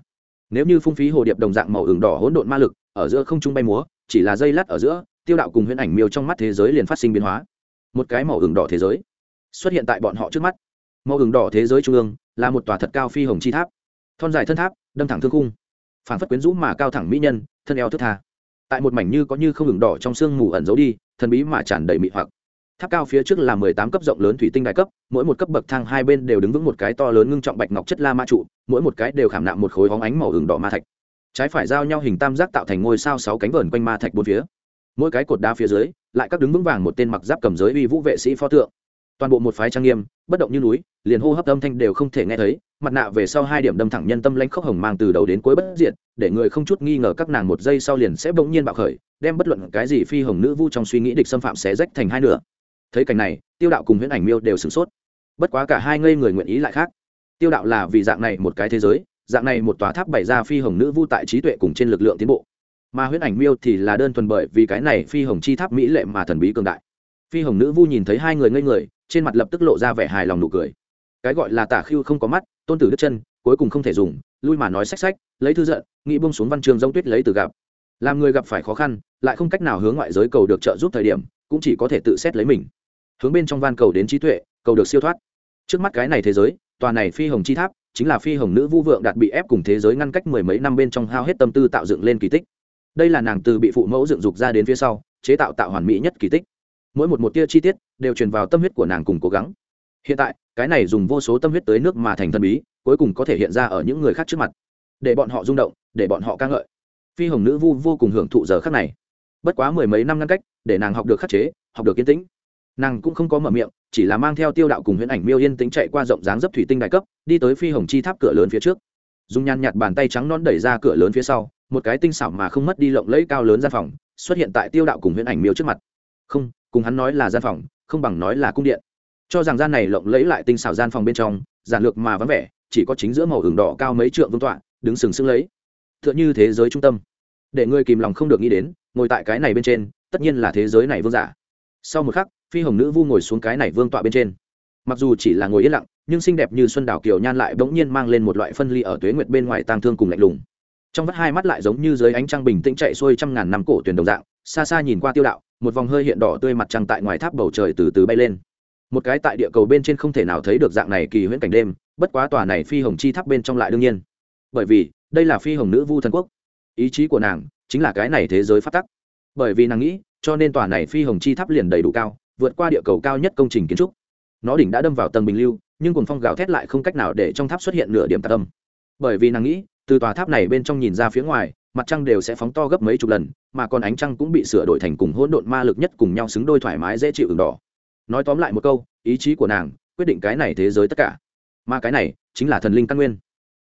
Nếu như phung phí hồ điệp đồng dạng màu ửng đỏ hỗn độn ma lực, ở giữa không trung bay múa, chỉ là dây lát ở giữa, tiêu đạo cùng huyễn ảnh miêu trong mắt thế giới liền phát sinh biến hóa một cái màu ửng đỏ thế giới xuất hiện tại bọn họ trước mắt. Màu ửng đỏ thế giới trung ương là một tòa thật cao phi hồng chi tháp, thon dài thân tháp, đâm thẳng thương khung phản phất quyến rũ mà cao thẳng mỹ nhân, thân eo thức tha. Tại một mảnh như có như không ửng đỏ trong sương mù ẩn giấu đi, thần bí mà tràn đầy mị hoặc. Tháp cao phía trước là mười tám cấp rộng lớn thủy tinh đại cấp, mỗi một cấp bậc thang hai bên đều đứng vững một cái to lớn ngưng trọng bạch ngọc chất la ma trụ, mỗi một cái đều khảm nạm một khối hóng ánh màu ửng đỏ ma thạch. Trái phải giao nhau hình tam giác tạo thành ngôi sao sáu cánh vờn quanh ma thạch bốn phía mỗi cái cột đá phía dưới, lại các đứng vững vàng một tên mặc giáp cầm giới uy vũ vệ sĩ pho tượng. Toàn bộ một phái trang nghiêm, bất động như núi, liền hô hấp âm thanh đều không thể nghe thấy, mặt nạ về sau hai điểm đâm thẳng nhân tâm lãnh khốc hồng mang từ đầu đến cuối bất diệt, để người không chút nghi ngờ các nàng một giây sau liền sẽ bỗng nhiên bạo khởi, đem bất luận cái gì phi hồng nữ vu trong suy nghĩ địch xâm phạm sẽ rách thành hai nửa. Thấy cảnh này, tiêu đạo cùng huyễn ảnh miêu đều sửng sốt. Bất quá cả hai ngây người nguyện ý lại khác. Tiêu đạo là vì dạng này một cái thế giới, dạng này một tòa tháp bày ra phi hồng nữ vu tại trí tuệ cùng trên lực lượng tiến bộ mà huyễn ảnh miêu thì là đơn thuần bởi vì cái này phi hồng chi tháp mỹ lệ mà thần bí cường đại. Phi hồng nữ vu nhìn thấy hai người ngây người, trên mặt lập tức lộ ra vẻ hài lòng nụ cười. Cái gọi là tả khiêu không có mắt, tôn tử đứt chân, cuối cùng không thể dùng, lui mà nói sách sách lấy thư giận, nghĩ bông xuống văn trường giống tuyết lấy từ gặp. Làm người gặp phải khó khăn, lại không cách nào hướng ngoại giới cầu được trợ giúp thời điểm, cũng chỉ có thể tự xét lấy mình. Hướng bên trong van cầu đến trí tuệ, cầu được siêu thoát. Trước mắt cái này thế giới, tòa này phi hồng chi tháp, chính là phi hồng nữ vu vượng đạt bị ép cùng thế giới ngăn cách mười mấy năm bên trong hao hết tâm tư tạo dựng lên kỳ tích đây là nàng từ bị phụ mẫu dựng dục ra đến phía sau, chế tạo tạo hoàn mỹ nhất kỳ tích. Mỗi một một tia chi tiết đều truyền vào tâm huyết của nàng cùng cố gắng. Hiện tại, cái này dùng vô số tâm huyết tới nước mà thành thần bí, cuối cùng có thể hiện ra ở những người khác trước mặt. Để bọn họ rung động, để bọn họ ca ngợi. Phi hồng nữ vu vô cùng hưởng thụ giờ khác này. Bất quá mười mấy năm ngăn cách, để nàng học được khắc chế, học được yên tĩnh. Nàng cũng không có mở miệng, chỉ là mang theo tiêu đạo cùng huyễn ảnh miêu yên tĩnh chạy qua rộng dáng dấp thủy tinh đại cấp, đi tới phi hồng chi tháp cửa lớn phía trước. Dùng nhàn nhạt bàn tay trắng non đẩy ra cửa lớn phía sau một cái tinh xảo mà không mất đi lộng lẫy cao lớn gian phòng, xuất hiện tại tiêu đạo cùng huyễn ảnh miêu trước mặt. Không, cùng hắn nói là gian phòng, không bằng nói là cung điện. Cho rằng gian này lộng lẫy lại tinh xảo gian phòng bên trong, giản lược mà vắng vẻ, chỉ có chính giữa màu hưởng đỏ cao mấy trượng vương tọa, đứng sừng sững lấy. Tựa như thế giới trung tâm. Để người kìm lòng không được nghĩ đến, ngồi tại cái này bên trên, tất nhiên là thế giới này vương giả. Sau một khắc, phi hồng nữ vu ngồi xuống cái này vương tọa bên trên. Mặc dù chỉ là ngồi yên lặng, nhưng xinh đẹp như xuân đào kiều nhan lại bỗng nhiên mang lên một loại phân ly ở tuế nguyệt bên ngoài tang thương cùng lạnh lùng trong vắt hai mắt lại giống như dưới ánh trăng bình tĩnh chạy xuôi trăm ngàn năm cổ tuyển đồng dạng, xa xa nhìn qua tiêu đạo, một vòng hơi hiện đỏ tươi mặt trăng tại ngoài tháp bầu trời từ từ bay lên. Một cái tại địa cầu bên trên không thể nào thấy được dạng này kỳ huyễn cảnh đêm, bất quá tòa này phi hồng chi tháp bên trong lại đương nhiên. Bởi vì, đây là phi hồng nữ vu thần quốc. Ý chí của nàng chính là cái này thế giới phát tắc. Bởi vì nàng nghĩ, cho nên tòa này phi hồng chi tháp liền đầy đủ cao, vượt qua địa cầu cao nhất công trình kiến trúc. Nó đỉnh đã đâm vào tầng bình lưu, nhưng cuồng phong gào thét lại không cách nào để trong tháp xuất hiện nửa điểm tạc tâm bởi vì nàng nghĩ từ tòa tháp này bên trong nhìn ra phía ngoài, mặt trăng đều sẽ phóng to gấp mấy chục lần, mà còn ánh trăng cũng bị sửa đổi thành cùng hỗn độn ma lực nhất cùng nhau xứng đôi thoải mái dễ chịu ửng đỏ. Nói tóm lại một câu, ý chí của nàng quyết định cái này thế giới tất cả. Mà cái này chính là thần linh căn nguyên.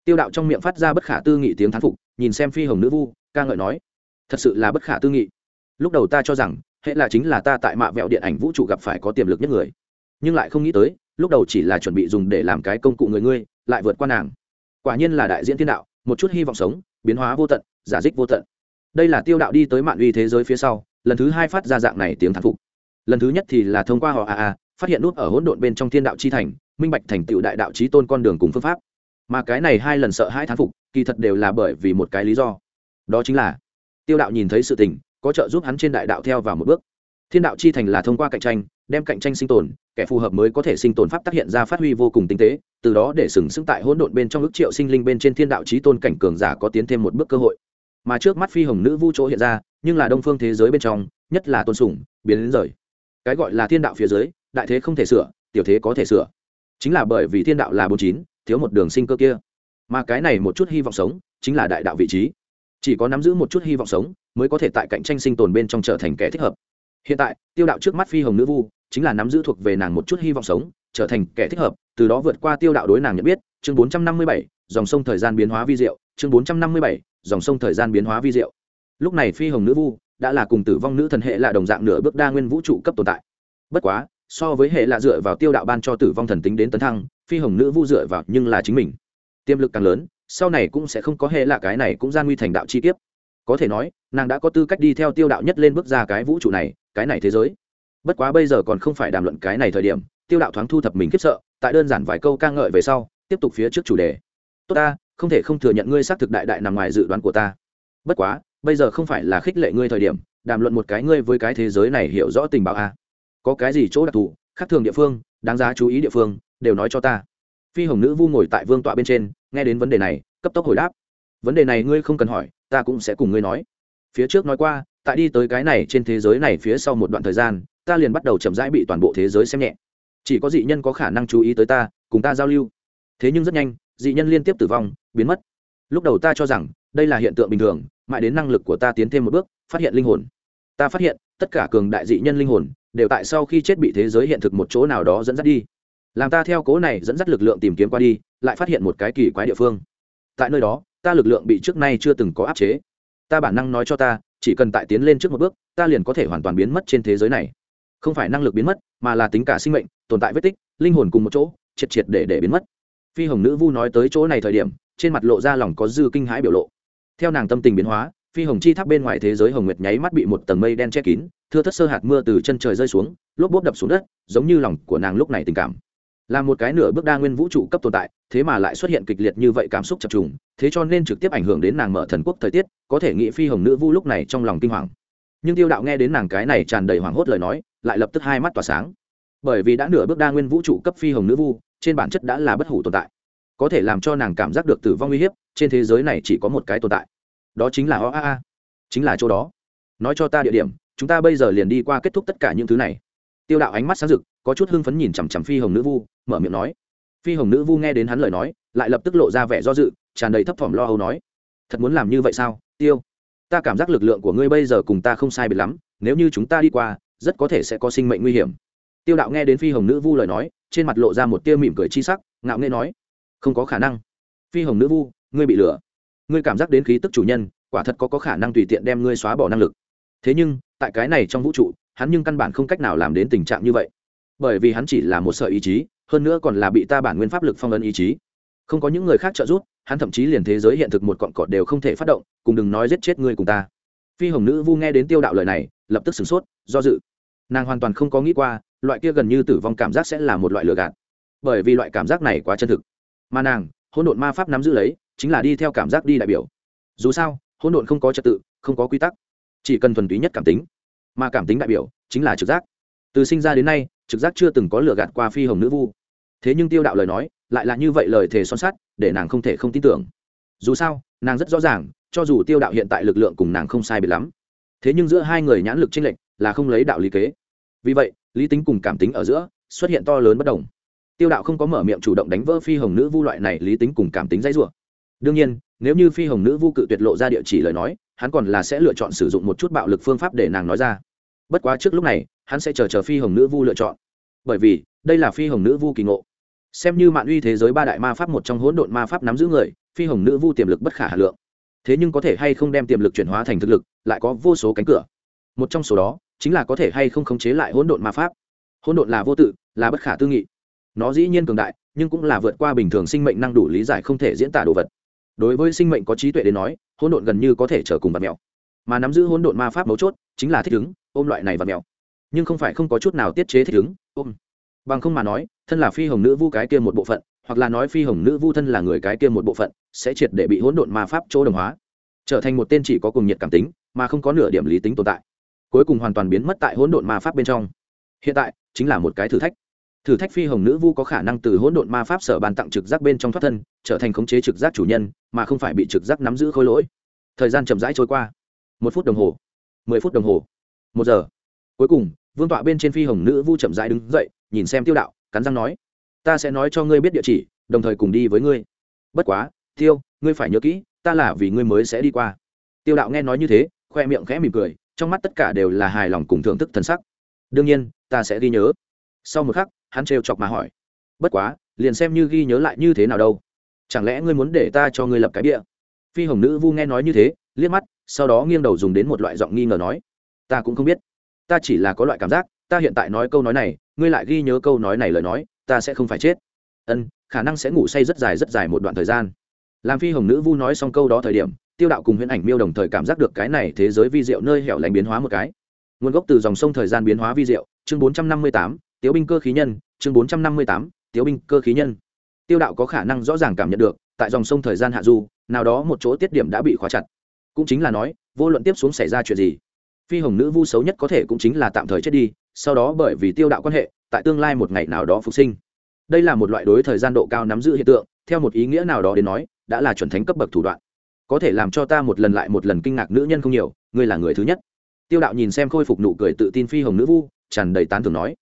Tiêu đạo trong miệng phát ra bất khả tư nghị tiếng thán phục, nhìn xem phi hồng nữ vu, ca ngợi nói, thật sự là bất khả tư nghị. Lúc đầu ta cho rằng, hệ là chính là ta tại mạ vẹo điện ảnh vũ trụ gặp phải có tiềm lực nhất người. Nhưng lại không nghĩ tới, lúc đầu chỉ là chuẩn bị dùng để làm cái công cụ người ngươi, lại vượt qua nàng. Quả nhiên là đại diễn thiên đạo một chút hy vọng sống, biến hóa vô tận, giả dích vô tận. Đây là tiêu đạo đi tới mạng uy thế giới phía sau, lần thứ hai phát ra dạng này tiếng thán phục. Lần thứ nhất thì là thông qua họ a a, phát hiện nút ở hỗn độn bên trong thiên đạo chi thành, minh bạch thành tựu đại đạo trí tôn con đường cùng phương pháp. Mà cái này hai lần sợ hai thán phục, kỳ thật đều là bởi vì một cái lý do. Đó chính là, tiêu đạo nhìn thấy sự tình, có trợ giúp hắn trên đại đạo theo vào một bước thiên đạo chi thành là thông qua cạnh tranh, đem cạnh tranh sinh tồn, kẻ phù hợp mới có thể sinh tồn pháp tác hiện ra phát huy vô cùng tinh tế, từ đó để sừng sững tại hỗn độn bên trong ước triệu sinh linh bên trên thiên đạo trí tôn cảnh cường giả có tiến thêm một bước cơ hội. Mà trước mắt phi hồng nữ vu chỗ hiện ra, nhưng là đông phương thế giới bên trong, nhất là tôn sùng, biến đến rời. Cái gọi là thiên đạo phía dưới, đại thế không thể sửa, tiểu thế có thể sửa. Chính là bởi vì thiên đạo là bốn chín, thiếu một đường sinh cơ kia. Mà cái này một chút hy vọng sống, chính là đại đạo vị trí. Chỉ có nắm giữ một chút hy vọng sống, mới có thể tại cạnh tranh sinh tồn bên trong trở thành kẻ thích hợp hiện tại, tiêu đạo trước mắt phi hồng nữ vu, chính là nắm giữ thuộc về nàng một chút hy vọng sống, trở thành kẻ thích hợp, từ đó vượt qua tiêu đạo đối nàng nhận biết. Chương bốn trăm năm mươi bảy, dòng sông thời gian biến hóa vi diệu. Chương bốn trăm năm mươi bảy, dòng sông thời gian biến hóa vi diệu. Lúc này phi hồng nữ vu đã là cùng tử vong nữ thần hệ là đồng dạng nửa bước đa nguyên vũ trụ cấp tồn tại. Bất quá, so với hệ là dựa vào tiêu đạo ban cho tử vong thần tính đến tấn thăng, phi hồng nữ vu dựa vào nhưng là chính mình. Tiềm lực càng lớn, sau này cũng sẽ không có hệ là cái này cũng gian nguy thành đạo chi tiết. có thể nói, nàng đã có tư cách đi theo tiêu đạo nhất lên bước ra cái vũ trụ này cái này thế giới. Bất quá bây giờ còn không phải đàm luận cái này thời điểm, tiêu đạo thoáng thu thập mình khiếp sợ, tại đơn giản vài câu ca ngợi về sau, tiếp tục phía trước chủ đề. Tốt ta, không thể không thừa nhận ngươi xác thực đại đại nằm ngoài dự đoán của ta. Bất quá, bây giờ không phải là khích lệ ngươi thời điểm, đàm luận một cái ngươi với cái thế giới này hiểu rõ tình báo a. Có cái gì chỗ đặc thù, khác thường địa phương, đáng giá chú ý địa phương, đều nói cho ta. Phi hồng nữ vu ngồi tại vương tọa bên trên, nghe đến vấn đề này, cấp tốc hồi đáp. Vấn đề này ngươi không cần hỏi, ta cũng sẽ cùng ngươi nói. Phía trước nói qua tại đi tới cái này trên thế giới này phía sau một đoạn thời gian, ta liền bắt đầu chậm rãi bị toàn bộ thế giới xem nhẹ. Chỉ có dị nhân có khả năng chú ý tới ta, cùng ta giao lưu. Thế nhưng rất nhanh, dị nhân liên tiếp tử vong, biến mất. Lúc đầu ta cho rằng, đây là hiện tượng bình thường, mãi đến năng lực của ta tiến thêm một bước, phát hiện linh hồn. Ta phát hiện, tất cả cường đại dị nhân linh hồn, đều tại sau khi chết bị thế giới hiện thực một chỗ nào đó dẫn dắt đi. Làm ta theo cố này dẫn dắt lực lượng tìm kiếm qua đi, lại phát hiện một cái kỳ quái địa phương. Tại nơi đó, ta lực lượng bị trước nay chưa từng có áp chế. Ta bản năng nói cho ta chỉ cần tại tiến lên trước một bước, ta liền có thể hoàn toàn biến mất trên thế giới này. Không phải năng lực biến mất, mà là tính cả sinh mệnh, tồn tại vết tích, linh hồn cùng một chỗ, triệt triệt để để biến mất. Phi hồng nữ vu nói tới chỗ này thời điểm, trên mặt lộ ra lòng có dư kinh hãi biểu lộ. Theo nàng tâm tình biến hóa, phi hồng chi tháp bên ngoài thế giới hồng nguyệt nháy mắt bị một tầng mây đen che kín, thưa thất sơ hạt mưa từ chân trời rơi xuống, lốp bốp đập xuống đất, giống như lòng của nàng lúc này tình cảm là một cái nửa bước đa nguyên vũ trụ cấp tồn tại, thế mà lại xuất hiện kịch liệt như vậy cảm xúc chập trùng, thế cho nên trực tiếp ảnh hưởng đến nàng mở thần quốc thời tiết, có thể nghĩ phi hồng nữ vu lúc này trong lòng kinh hoàng. Nhưng tiêu đạo nghe đến nàng cái này tràn đầy hoảng hốt lời nói, lại lập tức hai mắt tỏa sáng. Bởi vì đã nửa bước đa nguyên vũ trụ cấp phi hồng nữ vu, trên bản chất đã là bất hủ tồn tại. Có thể làm cho nàng cảm giác được tử vong uy hiếp, trên thế giới này chỉ có một cái tồn tại. Đó chính là oaa chính là chỗ đó. Nói cho ta địa điểm, chúng ta bây giờ liền đi qua kết thúc tất cả những thứ này. Tiêu đạo ánh mắt sáng rực, có chút hưng phấn nhìn chằm chằm phi hồng nữ vu mở miệng nói. Phi hồng nữ vu nghe đến hắn lời nói, lại lập tức lộ ra vẻ do dự, tràn đầy thấp thỏm lo âu nói. Thật muốn làm như vậy sao? Tiêu, ta cảm giác lực lượng của ngươi bây giờ cùng ta không sai biệt lắm, nếu như chúng ta đi qua, rất có thể sẽ có sinh mệnh nguy hiểm. Tiêu đạo nghe đến phi hồng nữ vu lời nói, trên mặt lộ ra một tia mỉm cười chi sắc, ngạo nghê nói. Không có khả năng. Phi hồng nữ vu, ngươi bị lừa. Ngươi cảm giác đến khí tức chủ nhân, quả thật có có khả năng tùy tiện đem ngươi xóa bỏ năng lực. Thế nhưng, tại cái này trong vũ trụ, hắn nhưng căn bản không cách nào làm đến tình trạng như vậy. Bởi vì hắn chỉ là một sợi ý chí hơn nữa còn là bị ta bản nguyên pháp lực phong ấn ý chí. Không có những người khác trợ giúp, hắn thậm chí liền thế giới hiện thực một cọn cọt đều không thể phát động, cùng đừng nói giết chết ngươi cùng ta. Phi hồng nữ vu nghe đến tiêu đạo lời này, lập tức sửng sốt, do dự. Nàng hoàn toàn không có nghĩ qua, loại kia gần như tử vong cảm giác sẽ là một loại lừa gạt. Bởi vì loại cảm giác này quá chân thực. Mà nàng, hỗn độn ma pháp nắm giữ lấy, chính là đi theo cảm giác đi đại biểu. Dù sao, hỗn độn không có trật tự, không có quy tắc. Chỉ cần thuần túy nhất cảm tính. Mà cảm tính đại biểu, chính là trực giác. Từ sinh ra đến nay, trực giác chưa từng có lừa gạt qua phi hồng nữ vu thế nhưng tiêu đạo lời nói lại là như vậy lời thề son sắt để nàng không thể không tin tưởng. Dù sao, nàng rất rõ ràng, cho dù tiêu đạo hiện tại lực lượng cùng nàng không sai biệt lắm, thế nhưng giữa hai người nhãn lực tranh lệch là không lấy đạo lý kế. Vì vậy, lý tính cùng cảm tính ở giữa xuất hiện to lớn bất đồng. Tiêu đạo không có mở miệng chủ động đánh vỡ phi hồng nữ vu loại này, lý tính cùng cảm tính dãy rủa. Đương nhiên, nếu như phi hồng nữ vu cự tuyệt lộ ra địa chỉ lời nói, hắn còn là sẽ lựa chọn sử dụng một chút bạo lực phương pháp để nàng nói ra. Bất quá trước lúc này, hắn sẽ chờ chờ phi hồng nữ vu lựa chọn. Bởi vì, đây là phi hồng nữ vu kỳ ngộ xem như mạng uy thế giới ba đại ma pháp một trong hỗn độn ma pháp nắm giữ người, phi hồng nữ vu tiềm lực bất khả hà lượng. Thế nhưng có thể hay không đem tiềm lực chuyển hóa thành thực lực, lại có vô số cánh cửa. Một trong số đó, chính là có thể hay không khống chế lại hỗn độn ma pháp. Hỗn độn là vô tự, là bất khả tư nghị. Nó dĩ nhiên cường đại, nhưng cũng là vượt qua bình thường sinh mệnh năng đủ lý giải không thể diễn tả đồ vật. Đối với sinh mệnh có trí tuệ đến nói, hỗn độn gần như có thể trở cùng vật mèo. Mà nắm giữ hỗn độn ma pháp mấu chốt, chính là thích ứng, ôm loại này vật mèo. Nhưng không phải không có chút nào tiết chế thích ứng, ôm bằng không mà nói, thân là phi hồng nữ vu cái kia một bộ phận, hoặc là nói phi hồng nữ vu thân là người cái kia một bộ phận, sẽ triệt để bị hỗn độn ma pháp chỗ đồng hóa, trở thành một tên chỉ có cùng nhiệt cảm tính, mà không có nửa điểm lý tính tồn tại. Cuối cùng hoàn toàn biến mất tại hỗn độn ma pháp bên trong. Hiện tại, chính là một cái thử thách. Thử thách phi hồng nữ vu có khả năng từ hỗn độn ma pháp sở bàn tặng trực giác bên trong thoát thân, trở thành khống chế trực giác chủ nhân, mà không phải bị trực giác nắm giữ khối lỗi. Thời gian chậm rãi trôi qua. Một phút đồng hồ. Mười phút đồng hồ. Một giờ. Cuối cùng vương tọa bên trên phi hồng nữ vu chậm rãi đứng dậy, nhìn xem tiêu đạo, cắn răng nói, ta sẽ nói cho ngươi biết địa chỉ, đồng thời cùng đi với ngươi. Bất quá, tiêu, ngươi phải nhớ kỹ, ta là vì ngươi mới sẽ đi qua. Tiêu đạo nghe nói như thế, khoe miệng khẽ mỉm cười, trong mắt tất cả đều là hài lòng cùng thưởng thức thần sắc. Đương nhiên, ta sẽ ghi nhớ. Sau một khắc, hắn trêu chọc mà hỏi, bất quá, liền xem như ghi nhớ lại như thế nào đâu? Chẳng lẽ ngươi muốn để ta cho ngươi lập cái bịa? Phi hồng nữ vu nghe nói như thế, liếc mắt, sau đó nghiêng đầu dùng đến một loại giọng nghi ngờ nói, ta cũng không biết ta chỉ là có loại cảm giác, ta hiện tại nói câu nói này, ngươi lại ghi nhớ câu nói này lời nói, ta sẽ không phải chết. Ân, khả năng sẽ ngủ say rất dài rất dài một đoạn thời gian. Làm phi hồng nữ vu nói xong câu đó thời điểm, tiêu đạo cùng huyễn ảnh miêu đồng thời cảm giác được cái này thế giới vi diệu nơi hẻo lánh biến hóa một cái. Nguồn gốc từ dòng sông thời gian biến hóa vi diệu, chương bốn trăm năm mươi tám, tiếu binh cơ khí nhân, chương bốn trăm năm mươi tám, tiếu binh cơ khí nhân. Tiêu đạo có khả năng rõ ràng cảm nhận được, tại dòng sông thời gian hạ du, nào đó một chỗ tiết điểm đã bị khóa chặt. Cũng chính là nói, vô luận tiếp xuống xảy ra chuyện gì phi hồng nữ vu xấu nhất có thể cũng chính là tạm thời chết đi, sau đó bởi vì tiêu đạo quan hệ, tại tương lai một ngày nào đó phục sinh. Đây là một loại đối thời gian độ cao nắm giữ hiện tượng, theo một ý nghĩa nào đó đến nói, đã là chuẩn thánh cấp bậc thủ đoạn. Có thể làm cho ta một lần lại một lần kinh ngạc nữ nhân không nhiều, ngươi là người thứ nhất. Tiêu đạo nhìn xem khôi phục nụ cười tự tin phi hồng nữ vu, tràn đầy tán thưởng nói.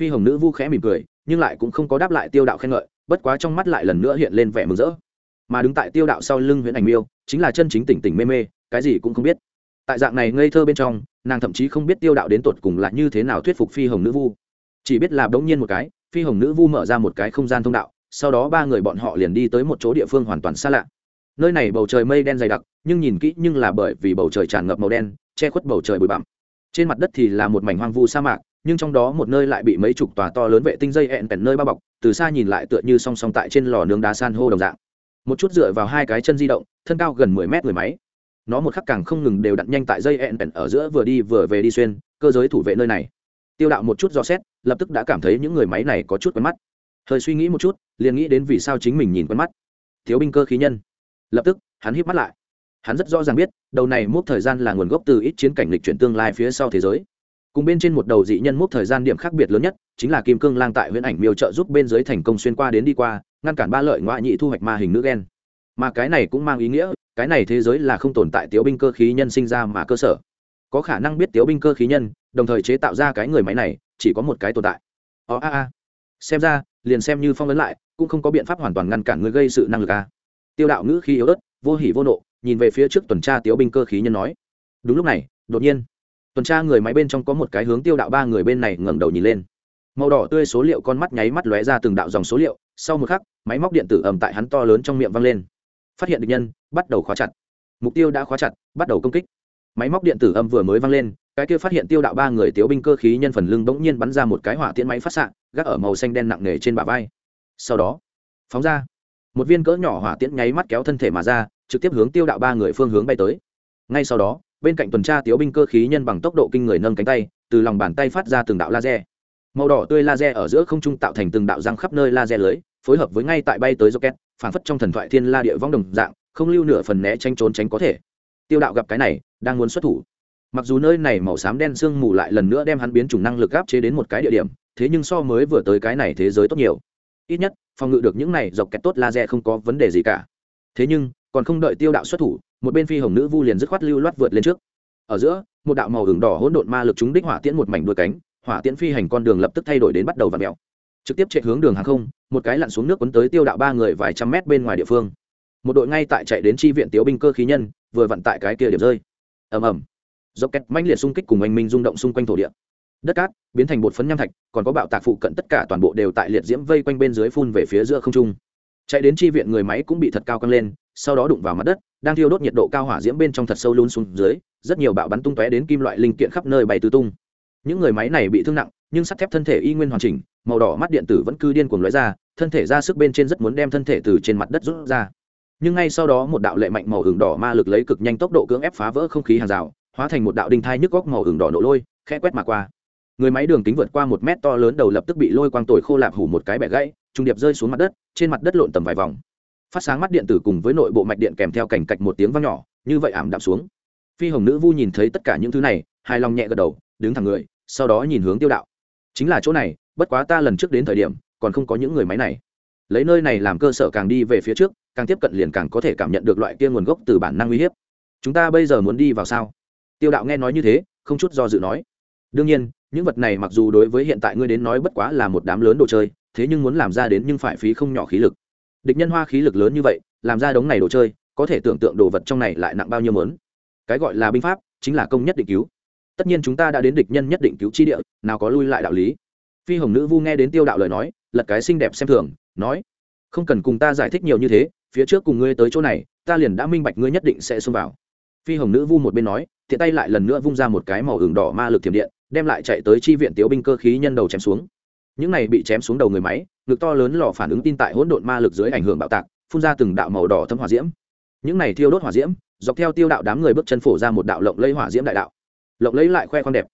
Phi hồng nữ vu khẽ mỉm cười, nhưng lại cũng không có đáp lại tiêu đạo khen ngợi, bất quá trong mắt lại lần nữa hiện lên vẻ mừng rỡ. Mà đứng tại tiêu đạo sau lưng huyện ảnh miêu, chính là chân chính tỉnh tỉnh mê mê, cái gì cũng không biết tại dạng này ngây thơ bên trong, nàng thậm chí không biết tiêu đạo đến tột cùng là như thế nào thuyết phục phi hồng nữ vu. Chỉ biết là bỗng nhiên một cái, phi hồng nữ vu mở ra một cái không gian thông đạo, sau đó ba người bọn họ liền đi tới một chỗ địa phương hoàn toàn xa lạ. Nơi này bầu trời mây đen dày đặc, nhưng nhìn kỹ nhưng là bởi vì bầu trời tràn ngập màu đen, che khuất bầu trời bụi bặm. Trên mặt đất thì là một mảnh hoang vu sa mạc, nhưng trong đó một nơi lại bị mấy chục tòa to lớn vệ tinh dây hẹn tèn nơi bao bọc, từ xa nhìn lại tựa như song song tại trên lò nướng đá san hô đồng dạng. Một chút dựa vào hai cái chân di động, thân cao gần mười mét người máy nó một khắc càng không ngừng đều đặn nhanh tại dây ẹn ẹn ở giữa vừa đi vừa về đi xuyên, cơ giới thủ vệ nơi này. Tiêu đạo một chút do xét, lập tức đã cảm thấy những người máy này có chút quen mắt. Hơi suy nghĩ một chút, liền nghĩ đến vì sao chính mình nhìn quen mắt. Thiếu binh cơ khí nhân. Lập tức, hắn híp mắt lại. Hắn rất rõ ràng biết, đầu này mốc thời gian là nguồn gốc từ ít chiến cảnh lịch chuyển tương lai phía sau thế giới. Cùng bên trên một đầu dị nhân mốc thời gian điểm khác biệt lớn nhất, chính là kim cương lang tại huyễn ảnh miêu trợ giúp bên dưới thành công xuyên qua đến đi qua, ngăn cản ba lợi ngoại nhị thu hoạch ma hình nữ ghen mà cái này cũng mang ý nghĩa, cái này thế giới là không tồn tại tiếu binh cơ khí nhân sinh ra mà cơ sở. Có khả năng biết tiếu binh cơ khí nhân, đồng thời chế tạo ra cái người máy này, chỉ có một cái tồn tại. Ó a a. Xem ra, liền xem như phong vấn lại, cũng không có biện pháp hoàn toàn ngăn cản người gây sự năng lực a. Tiêu đạo ngữ khi yếu ớt, vô hỉ vô nộ, nhìn về phía trước tuần tra tiếu binh cơ khí nhân nói. Đúng lúc này, đột nhiên, tuần tra người máy bên trong có một cái hướng tiêu đạo ba người bên này ngẩng đầu nhìn lên. Màu đỏ tươi số liệu con mắt nháy mắt lóe ra từng đạo dòng số liệu, sau một khắc, máy móc điện tử ầm tại hắn to lớn trong miệng vang lên phát hiện địch nhân, bắt đầu khóa chặt. Mục tiêu đã khóa chặt, bắt đầu công kích. Máy móc điện tử âm vừa mới vang lên, cái kia phát hiện tiêu đạo ba người tiếu binh cơ khí nhân phần lưng bỗng nhiên bắn ra một cái hỏa tiễn máy phát xạ, gác ở màu xanh đen nặng nề trên bả vai. Sau đó, phóng ra. Một viên cỡ nhỏ hỏa tiễn nháy mắt kéo thân thể mà ra, trực tiếp hướng tiêu đạo ba người phương hướng bay tới. Ngay sau đó, bên cạnh tuần tra tiếu binh cơ khí nhân bằng tốc độ kinh người nâng cánh tay, từ lòng bàn tay phát ra từng đạo laser. Màu đỏ tươi laser ở giữa không trung tạo thành từng đạo răng khắp nơi laser lưới, phối hợp với ngay tại bay tới rocket phản phất trong thần thoại thiên la địa vong đồng dạng, không lưu nửa phần né tranh trốn tránh có thể. Tiêu đạo gặp cái này, đang muốn xuất thủ. Mặc dù nơi này màu xám đen sương mù lại lần nữa đem hắn biến chủng năng lực áp chế đến một cái địa điểm, thế nhưng so mới vừa tới cái này thế giới tốt nhiều. Ít nhất, phòng ngự được những này dọc kẹt tốt laser không có vấn đề gì cả. Thế nhưng, còn không đợi tiêu đạo xuất thủ, một bên phi hồng nữ vu liền dứt khoát lưu loát vượt lên trước. Ở giữa, một đạo màu hưởng đỏ hỗn độn ma lực chúng đích hỏa tiễn một mảnh đuôi cánh, hỏa tiễn phi hành con đường lập tức thay đổi đến bắt đầu và mèo trực tiếp chạy hướng đường hàng không, một cái lặn xuống nước quấn tới tiêu đạo ba người vài trăm mét bên ngoài địa phương. Một đội ngay tại chạy đến chi viện tiếu binh cơ khí nhân, vừa vặn tại cái kia điểm rơi. Ầm ầm. Dốc kẹt manh liệt xung kích cùng anh minh rung động xung quanh thổ địa. Đất cát, biến thành bột phấn nham thạch, còn có bạo tạc phụ cận tất cả toàn bộ đều tại liệt diễm vây quanh bên dưới phun về phía giữa không trung. Chạy đến chi viện người máy cũng bị thật cao căng lên, sau đó đụng vào mặt đất, đang thiêu đốt nhiệt độ cao hỏa diễm bên trong thật sâu luôn xuống dưới, rất nhiều bạo bắn tung tóe đến kim loại linh kiện khắp nơi bay tứ tung. Những người máy này bị thương nặng nhưng sắt thép thân thể y nguyên hoàn chỉnh, màu đỏ mắt điện tử vẫn cứ điên cuồng lóe ra, thân thể ra sức bên trên rất muốn đem thân thể từ trên mặt đất rút ra. Nhưng ngay sau đó một đạo lệ mạnh màu hưởng đỏ ma lực lấy cực nhanh tốc độ cưỡng ép phá vỡ không khí hàng rào, hóa thành một đạo đinh thai nhức góc màu hưởng đỏ nổ lôi, khẽ quét mà qua. Người máy đường kính vượt qua một mét to lớn đầu lập tức bị lôi quang tồi khô lạp hủ một cái bẻ gãy, trung điệp rơi xuống mặt đất, trên mặt đất lộn tầm vài vòng. Phát sáng mắt điện tử cùng với nội bộ mạch điện kèm theo cảnh cạch một tiếng vang nhỏ, như vậy ảm đạm xuống. Phi hồng nữ vu nhìn thấy tất cả những thứ này, hài lòng nhẹ gật đầu, đứng thẳng người, sau đó nhìn hướng tiêu đạo chính là chỗ này, bất quá ta lần trước đến thời điểm, còn không có những người máy này. Lấy nơi này làm cơ sở càng đi về phía trước, càng tiếp cận liền càng có thể cảm nhận được loại kia nguồn gốc từ bản năng uy hiếp. Chúng ta bây giờ muốn đi vào sao? Tiêu đạo nghe nói như thế, không chút do dự nói. Đương nhiên, những vật này mặc dù đối với hiện tại ngươi đến nói bất quá là một đám lớn đồ chơi, thế nhưng muốn làm ra đến nhưng phải phí không nhỏ khí lực. Địch nhân hoa khí lực lớn như vậy, làm ra đống này đồ chơi, có thể tưởng tượng đồ vật trong này lại nặng bao nhiêu mớn. Cái gọi là binh pháp, chính là công nhất định cứu tất nhiên chúng ta đã đến địch nhân nhất định cứu chi địa, nào có lui lại đạo lý. Phi hồng nữ vu nghe đến tiêu đạo lời nói, lật cái xinh đẹp xem thường, nói, không cần cùng ta giải thích nhiều như thế, phía trước cùng ngươi tới chỗ này, ta liền đã minh bạch ngươi nhất định sẽ xông vào. Phi hồng nữ vu một bên nói thiện tay lại lần nữa vung ra một cái màu hưởng đỏ ma lực thiểm điện, đem lại chạy tới chi viện tiếu binh cơ khí nhân đầu chém xuống. Những này bị chém xuống đầu người máy, ngực to lớn lò phản ứng tin tại hỗn độn ma lực dưới ảnh hưởng bạo tạc, phun ra từng đạo màu đỏ thâm hỏa diễm. Những này thiêu đốt hỏa diễm, dọc theo tiêu đạo đám người bước chân phổ ra một đạo lộng lây hỏa diễm đại đạo lộng lấy lại khoe khoang đẹp.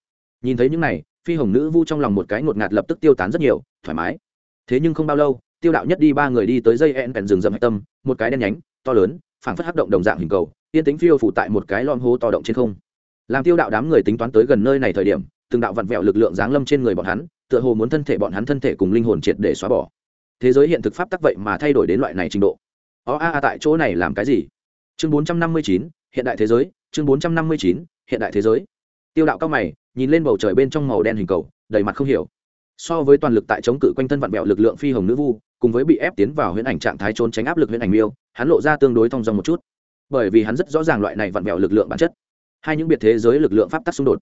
Nhìn thấy những này, phi hồng nữ vu trong lòng một cái ngột ngạt lập tức tiêu tán rất nhiều, thoải mái. Thế nhưng không bao lâu, tiêu đạo nhất đi ba người đi tới dây en bèn rừng rậm hạch tâm, một cái đen nhánh, to lớn, phảng phất hắc động đồng dạng hình cầu, yên tính phiêu phủ tại một cái lon hố to động trên không. Làm tiêu đạo đám người tính toán tới gần nơi này thời điểm, từng đạo vặn vẹo lực lượng giáng lâm trên người bọn hắn, tựa hồ muốn thân thể bọn hắn thân thể cùng linh hồn triệt để xóa bỏ. Thế giới hiện thực pháp tắc vậy mà thay đổi đến loại này trình độ. Ó, a a, tại chỗ này làm cái gì? Chương bốn trăm năm mươi chín, hiện đại thế giới, chương bốn trăm năm mươi chín, hiện đại thế giới tiêu đạo cao mày, nhìn lên bầu trời bên trong màu đen hình cầu, đầy mặt không hiểu. So với toàn lực tại chống cự quanh thân vặn vẹo lực lượng phi hồng nữ vu, cùng với bị ép tiến vào huyễn ảnh trạng thái trốn tránh áp lực huyễn ảnh miêu, hắn lộ ra tương đối thong dong một chút. Bởi vì hắn rất rõ ràng loại này vặn vẹo lực lượng bản chất. Hai những biệt thế giới lực lượng pháp tắc xung đột.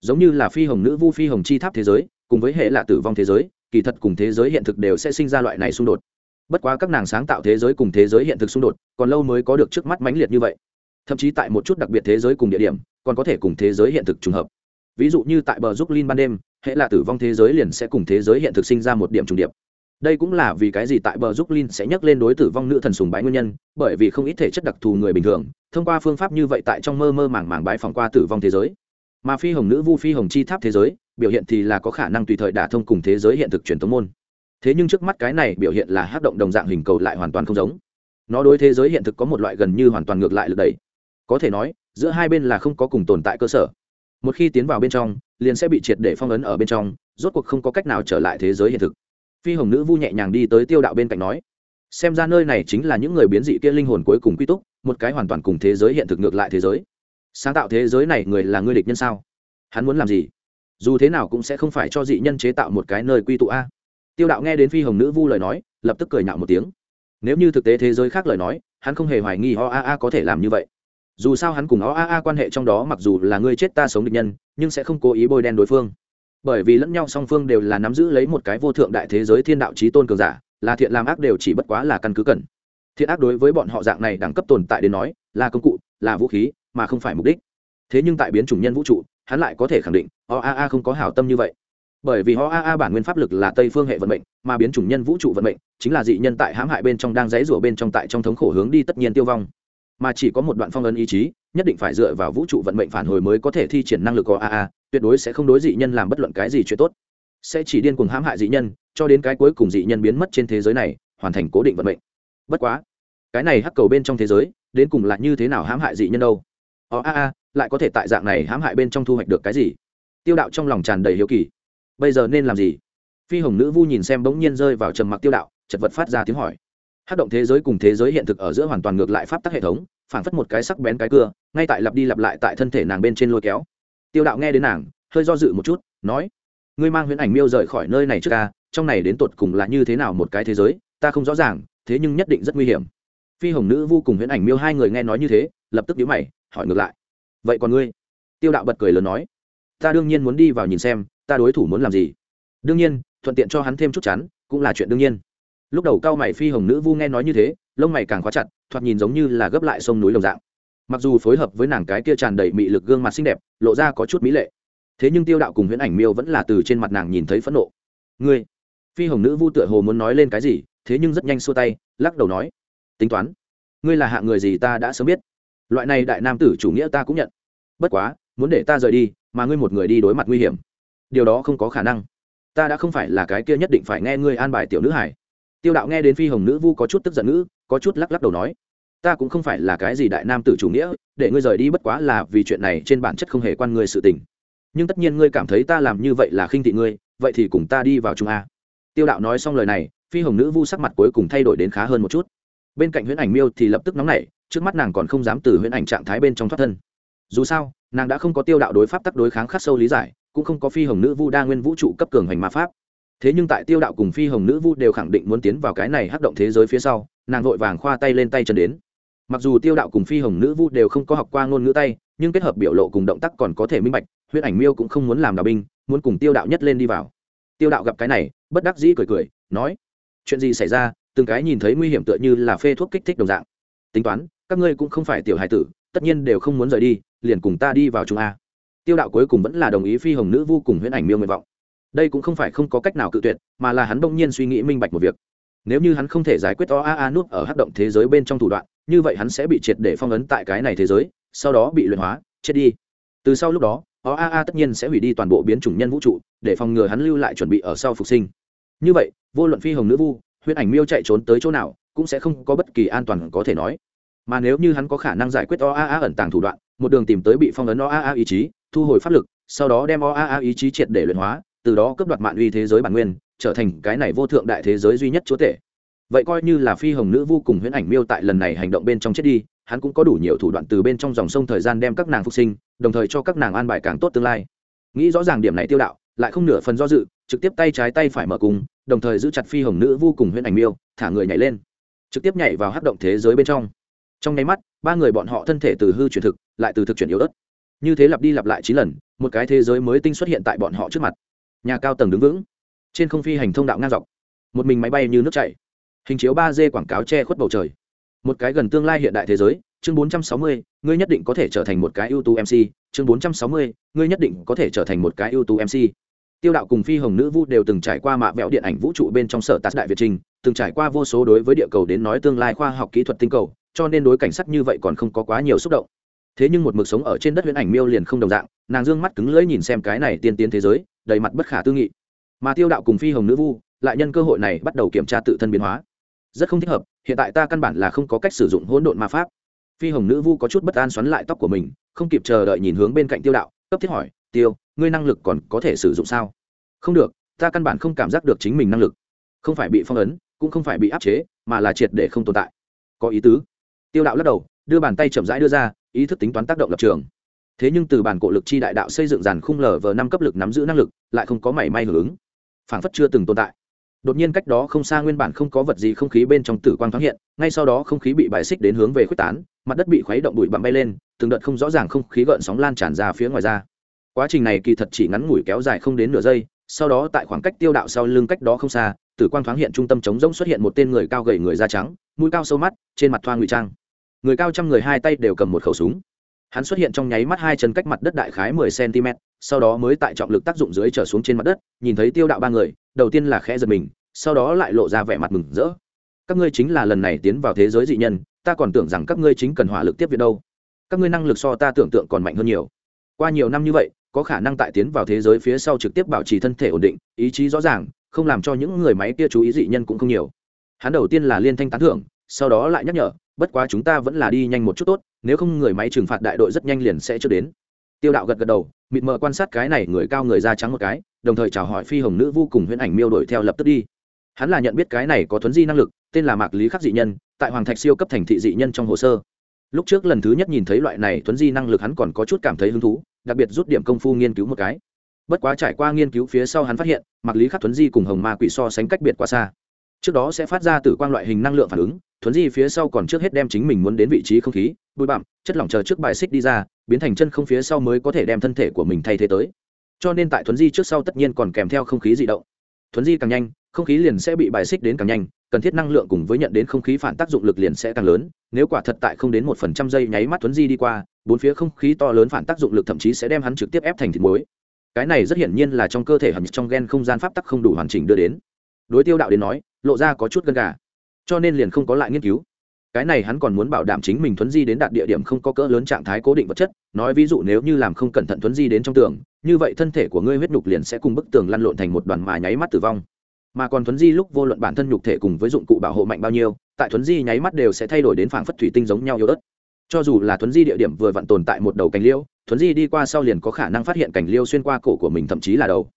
Giống như là phi hồng nữ vu phi hồng chi tháp thế giới, cùng với hệ lạ tử vong thế giới, kỳ thật cùng thế giới hiện thực đều sẽ sinh ra loại này xung đột. Bất quá các nàng sáng tạo thế giới cùng thế giới hiện thực xung đột, còn lâu mới có được trước mắt mãnh liệt như vậy. Thậm chí tại một chút đặc biệt thế giới cùng địa điểm còn có thể cùng thế giới hiện thực trùng hợp. Ví dụ như tại bờ giúp linh ban đêm, hệ là tử vong thế giới liền sẽ cùng thế giới hiện thực sinh ra một điểm trùng điệp. Đây cũng là vì cái gì tại bờ giúp linh sẽ nhắc lên đối tử vong nữ thần sùng bái nguyên nhân, bởi vì không ít thể chất đặc thù người bình thường, thông qua phương pháp như vậy tại trong mơ mơ màng màng bái phòng qua tử vong thế giới. Mà phi hồng nữ vu phi hồng chi tháp thế giới, biểu hiện thì là có khả năng tùy thời đả thông cùng thế giới hiện thực truyền thống môn. Thế nhưng trước mắt cái này biểu hiện là hát động đồng dạng hình cầu lại hoàn toàn không giống. Nó đối thế giới hiện thực có một loại gần như hoàn toàn ngược lại lực đẩy. Có thể nói giữa hai bên là không có cùng tồn tại cơ sở. Một khi tiến vào bên trong, liền sẽ bị triệt để phong ấn ở bên trong, rốt cuộc không có cách nào trở lại thế giới hiện thực. Phi hồng nữ vu nhẹ nhàng đi tới tiêu đạo bên cạnh nói, xem ra nơi này chính là những người biến dị kia linh hồn cuối cùng quy túc, một cái hoàn toàn cùng thế giới hiện thực ngược lại thế giới. Sáng tạo thế giới này người là ngươi địch nhân sao? Hắn muốn làm gì? Dù thế nào cũng sẽ không phải cho dị nhân chế tạo một cái nơi quy tụ a. Tiêu đạo nghe đến phi hồng nữ vu lời nói, lập tức cười nhạo một tiếng. Nếu như thực tế thế giới khác lời nói, hắn không hề hoài nghi ho a a có thể làm như vậy dù sao hắn cùng ho a a quan hệ trong đó mặc dù là ngươi chết ta sống địch nhân, nhưng sẽ không cố ý bôi đen đối phương. Bởi vì lẫn nhau song phương đều là nắm giữ lấy một cái vô thượng đại thế giới thiên đạo trí tôn cường giả, là thiện làm ác đều chỉ bất quá là căn cứ cần. Thiện ác đối với bọn họ dạng này đẳng cấp tồn tại đến nói, là công cụ, là vũ khí, mà không phải mục đích. Thế nhưng tại biến chủng nhân vũ trụ, hắn lại có thể khẳng định oaa không có hảo tâm như vậy. Bởi vì oaa bản nguyên pháp lực là tây phương hệ vận mệnh, mà biến chủng nhân vũ trụ vận mệnh, chính là dị nhân tại hãm hại bên trong đang dãy rủa bên trong tại trong thống khổ hướng đi tất nhiên tiêu vong mà chỉ có một đoạn phong ấn ý chí, nhất định phải dựa vào vũ trụ vận mệnh phản hồi mới có thể thi triển năng lực oaa tuyệt đối sẽ không đối dị nhân làm bất luận cái gì chuyện tốt. Sẽ chỉ điên cuồng hãm hại dị nhân, cho đến cái cuối cùng dị nhân biến mất trên thế giới này, hoàn thành cố định vận mệnh. Bất quá, cái này hắc cầu bên trong thế giới, đến cùng là như thế nào hãm hại dị nhân đâu? Ó a a, lại có thể tại dạng này hãm hại bên trong thu hoạch được cái gì? Tiêu đạo trong lòng tràn đầy hiếu kỳ. Bây giờ nên làm gì? Phi hồng nữ vu nhìn xem bỗng nhiên rơi vào trầm mặc tiêu đạo, chật vật phát ra tiếng hỏi hát động thế giới cùng thế giới hiện thực ở giữa hoàn toàn ngược lại pháp tắc hệ thống, phản phất một cái sắc bén cái cưa, ngay tại lặp đi lặp lại tại thân thể nàng bên trên lôi kéo. Tiêu đạo nghe đến nàng, hơi do dự một chút, nói, ngươi mang huyễn ảnh miêu rời khỏi nơi này trước ca trong này đến tột cùng là như thế nào một cái thế giới, ta không rõ ràng, thế nhưng nhất định rất nguy hiểm. Phi hồng nữ vô cùng huyễn ảnh miêu hai người nghe nói như thế, lập tức nhíu mày, hỏi ngược lại, vậy còn ngươi? Tiêu đạo bật cười lớn nói, ta đương nhiên muốn đi vào nhìn xem, ta đối thủ muốn làm gì? Đương nhiên, thuận tiện cho hắn thêm chút chắn cũng là chuyện đương nhiên lúc đầu cao mày phi hồng nữ vu nghe nói như thế, lông mày càng khóa chặt, thoạt nhìn giống như là gấp lại sông núi lồng dạng. Mặc dù phối hợp với nàng cái kia tràn đầy mị lực gương mặt xinh đẹp, lộ ra có chút mỹ lệ. Thế nhưng tiêu đạo cùng huyễn ảnh miêu vẫn là từ trên mặt nàng nhìn thấy phẫn nộ. Ngươi? Phi hồng nữ vu tựa hồ muốn nói lên cái gì, thế nhưng rất nhanh xua tay, lắc đầu nói, tính toán, ngươi là hạng người gì ta đã sớm biết. Loại này đại nam tử chủ nghĩa ta cũng nhận. Bất quá, muốn để ta rời đi, mà ngươi một người đi đối mặt nguy hiểm. Điều đó không có khả năng. Ta đã không phải là cái kia nhất định phải nghe ngươi an bài tiểu nữ hải tiêu đạo nghe đến phi hồng nữ vu có chút tức giận ngữ, có chút lắc lắc đầu nói, ta cũng không phải là cái gì đại nam tử chủ nghĩa, để ngươi rời đi bất quá là vì chuyện này trên bản chất không hề quan ngươi sự tình. Nhưng tất nhiên ngươi cảm thấy ta làm như vậy là khinh thị ngươi, vậy thì cùng ta đi vào trung a. Tiêu đạo nói xong lời này, phi hồng nữ vu sắc mặt cuối cùng thay đổi đến khá hơn một chút. Bên cạnh huyễn ảnh miêu thì lập tức nóng nảy, trước mắt nàng còn không dám từ huyễn ảnh trạng thái bên trong thoát thân. Dù sao, nàng đã không có tiêu đạo đối pháp tắc đối kháng khắc sâu lý giải, cũng không có phi hồng nữ vu đa nguyên vũ trụ cấp cường hành ma pháp thế nhưng tại tiêu đạo cùng phi hồng nữ vu đều khẳng định muốn tiến vào cái này hắc động thế giới phía sau, nàng vội vàng khoa tay lên tay chân đến. Mặc dù tiêu đạo cùng phi hồng nữ vu đều không có học qua ngôn ngữ tay, nhưng kết hợp biểu lộ cùng động tác còn có thể minh bạch, huyễn ảnh miêu cũng không muốn làm đạo binh, muốn cùng tiêu đạo nhất lên đi vào. Tiêu đạo gặp cái này, bất đắc dĩ cười cười, nói, chuyện gì xảy ra? Từng cái nhìn thấy nguy hiểm tựa như là phê thuốc kích thích đồng dạng. Tính toán, các ngươi cũng không phải tiểu hài tử, tất nhiên đều không muốn rời đi, liền cùng ta đi vào chúng a. Tiêu đạo cuối cùng vẫn là đồng ý phi hồng nữ vô cùng huyễn ảnh miêu nguyện vọng đây cũng không phải không có cách nào cự tuyệt, mà là hắn đông nhiên suy nghĩ minh bạch một việc. Nếu như hắn không thể giải quyết o a a nút ở hát động thế giới bên trong thủ đoạn, như vậy hắn sẽ bị triệt để phong ấn tại cái này thế giới, sau đó bị luyện hóa, chết đi. Từ sau lúc đó, o a a tất nhiên sẽ hủy đi toàn bộ biến chủng nhân vũ trụ, để phòng ngừa hắn lưu lại chuẩn bị ở sau phục sinh. Như vậy, vô luận phi hồng nữ vu huyễn ảnh miêu chạy trốn tới chỗ nào, cũng sẽ không có bất kỳ an toàn có thể nói. Mà nếu như hắn có khả năng giải quyết o a a ẩn tàng thủ đoạn, một đường tìm tới bị phong ấn o a a ý chí, thu hồi pháp lực, sau đó đem o a a ý chí triệt để luyện hóa từ đó cướp đoạt mạng uy thế giới bản nguyên, trở thành cái này vô thượng đại thế giới duy nhất chúa tể. Vậy coi như là phi hồng nữ vô cùng huyễn ảnh miêu tại lần này hành động bên trong chết đi, hắn cũng có đủ nhiều thủ đoạn từ bên trong dòng sông thời gian đem các nàng phục sinh, đồng thời cho các nàng an bài càng tốt tương lai. Nghĩ rõ ràng điểm này tiêu đạo, lại không nửa phần do dự, trực tiếp tay trái tay phải mở cùng, đồng thời giữ chặt phi hồng nữ vô cùng huyễn ảnh miêu, thả người nhảy lên. Trực tiếp nhảy vào hắc động thế giới bên trong. Trong nháy mắt, ba người bọn họ thân thể từ hư chuyển thực, lại từ thực chuyển yếu ớt. Như thế lặp đi lặp lại chín lần, một cái thế giới mới tinh xuất hiện tại bọn họ trước mặt nhà cao tầng đứng vững. Trên không phi hành thông đạo ngang dọc một mình máy bay như nước chảy. Hình chiếu ba d quảng cáo che khuất bầu trời. Một cái gần tương lai hiện đại thế giới chương 460, ngươi nhất định có thể trở thành một cái ưu tú mc chương 460, ngươi nhất định có thể trở thành một cái ưu tú mc tiêu đạo cùng phi hồng nữ vu đều từng trải qua mạ vẹo điện ảnh vũ trụ bên trong sở tát đại việt trình từng trải qua vô số đối với địa cầu đến nói tương lai khoa học kỹ thuật tinh cầu cho nên đối cảnh sắc như vậy còn không có quá nhiều xúc động. Thế nhưng một mực sống ở trên đất huyễn ảnh miêu liền không đồng dạng nàng dương mắt cứng lưỡi nhìn xem cái này tiên tiến thế giới đầy mặt bất khả tư nghị. Mà tiêu đạo cùng phi hồng nữ vu lại nhân cơ hội này bắt đầu kiểm tra tự thân biến hóa. Rất không thích hợp, hiện tại ta căn bản là không có cách sử dụng hỗn độn ma pháp. Phi hồng nữ vu có chút bất an xoắn lại tóc của mình, không kịp chờ đợi nhìn hướng bên cạnh tiêu đạo, cấp thiết hỏi, tiêu, ngươi năng lực còn có thể sử dụng sao? Không được, ta căn bản không cảm giác được chính mình năng lực. Không phải bị phong ấn, cũng không phải bị áp chế, mà là triệt để không tồn tại. Có ý tứ. Tiêu đạo lắc đầu, đưa bàn tay chậm rãi đưa ra, ý thức tính toán tác động lập trường thế nhưng từ bản cổ lực chi đại đạo xây dựng dàn khung lở vờ năm cấp lực nắm giữ năng lực, lại không có mảy may hưởng ứng. Phảng phất chưa từng tồn tại. Đột nhiên cách đó không xa nguyên bản không có vật gì không khí bên trong tử quang thoáng hiện, ngay sau đó không khí bị bài xích đến hướng về khuếch tán, mặt đất bị khuấy động bụi bặm bay lên, từng đợt không rõ ràng không khí gợn sóng lan tràn ra phía ngoài ra. Quá trình này kỳ thật chỉ ngắn ngủi kéo dài không đến nửa giây, sau đó tại khoảng cách tiêu đạo sau lưng cách đó không xa, tử quang thoáng hiện trung tâm chống rỗng xuất hiện một tên người cao gầy người da trắng, mũi cao sâu mắt, trên mặt thoa ngụy trang. Người cao trăm người hai tay đều cầm một khẩu súng hắn xuất hiện trong nháy mắt hai chân cách mặt đất đại khái mười cm, sau đó mới tại trọng lực tác dụng dưới trở xuống trên mặt đất, nhìn thấy tiêu đạo ba người, đầu tiên là khẽ giật mình, sau đó lại lộ ra vẻ mặt mừng rỡ. Các ngươi chính là lần này tiến vào thế giới dị nhân, ta còn tưởng rằng các ngươi chính cần hỏa lực tiếp viện đâu. Các ngươi năng lực so ta tưởng tượng còn mạnh hơn nhiều. Qua nhiều năm như vậy, có khả năng tại tiến vào thế giới phía sau trực tiếp bảo trì thân thể ổn định, ý chí rõ ràng, không làm cho những người máy kia chú ý dị nhân cũng không nhiều. Hắn đầu tiên là liên thanh tán thưởng, sau đó lại nhắc nhở bất quá chúng ta vẫn là đi nhanh một chút tốt, nếu không người máy trừng phạt đại đội rất nhanh liền sẽ chưa đến. Tiêu đạo gật gật đầu, mịt mờ quan sát cái này người cao người da trắng một cái, đồng thời chào hỏi phi hồng nữ vô cùng huyễn ảnh miêu đổi theo lập tức đi. Hắn là nhận biết cái này có thuấn di năng lực, tên là mạc lý khắc dị nhân, tại hoàng thạch siêu cấp thành thị dị nhân trong hồ sơ. Lúc trước lần thứ nhất nhìn thấy loại này thuấn di năng lực hắn còn có chút cảm thấy hứng thú, đặc biệt rút điểm công phu nghiên cứu một cái. Bất quá trải qua nghiên cứu phía sau hắn phát hiện, mạc lý khắc thuấn di cùng hồng ma quỷ so sánh cách biệt quá xa trước đó sẽ phát ra từ quang loại hình năng lượng phản ứng, thuấn di phía sau còn trước hết đem chính mình muốn đến vị trí không khí, bụi bặm, chất lỏng chờ trước bài xích đi ra, biến thành chân không phía sau mới có thể đem thân thể của mình thay thế tới. Cho nên tại thuấn di trước sau tất nhiên còn kèm theo không khí di động. Thuấn di càng nhanh, không khí liền sẽ bị bài xích đến càng nhanh, cần thiết năng lượng cùng với nhận đến không khí phản tác dụng lực liền sẽ càng lớn, nếu quả thật tại không đến một phần trăm giây nháy mắt thuấn di đi qua, bốn phía không khí to lớn phản tác dụng lực thậm chí sẽ đem hắn trực tiếp ép thành thịt muối. Cái này rất hiển nhiên là trong cơ thể hẳn trong gen không gian pháp tắc không đủ hoàn chỉnh đưa đến. Đối tiêu đạo đến nói lộ ra có chút gân gà. Cho nên liền không có lại nghiên cứu. Cái này hắn còn muốn bảo đảm chính mình thuấn di đến đạt địa điểm không có cỡ lớn trạng thái cố định vật chất, nói ví dụ nếu như làm không cẩn thận thuấn di đến trong tường, như vậy thân thể của ngươi huyết nhục liền sẽ cùng bức tường lăn lộn thành một đoàn mà nháy mắt tử vong. Mà còn thuấn di lúc vô luận bản thân nhục thể cùng với dụng cụ bảo hộ mạnh bao nhiêu, tại thuấn di nháy mắt đều sẽ thay đổi đến phảng phất thủy tinh giống nhau yếu ớt. Cho dù là thuấn di địa điểm vừa vặn tồn tại một đầu cành liêu, thuấn di đi qua sau liền có khả năng phát hiện cành liêu xuyên qua cổ của mình thậm chí là đầu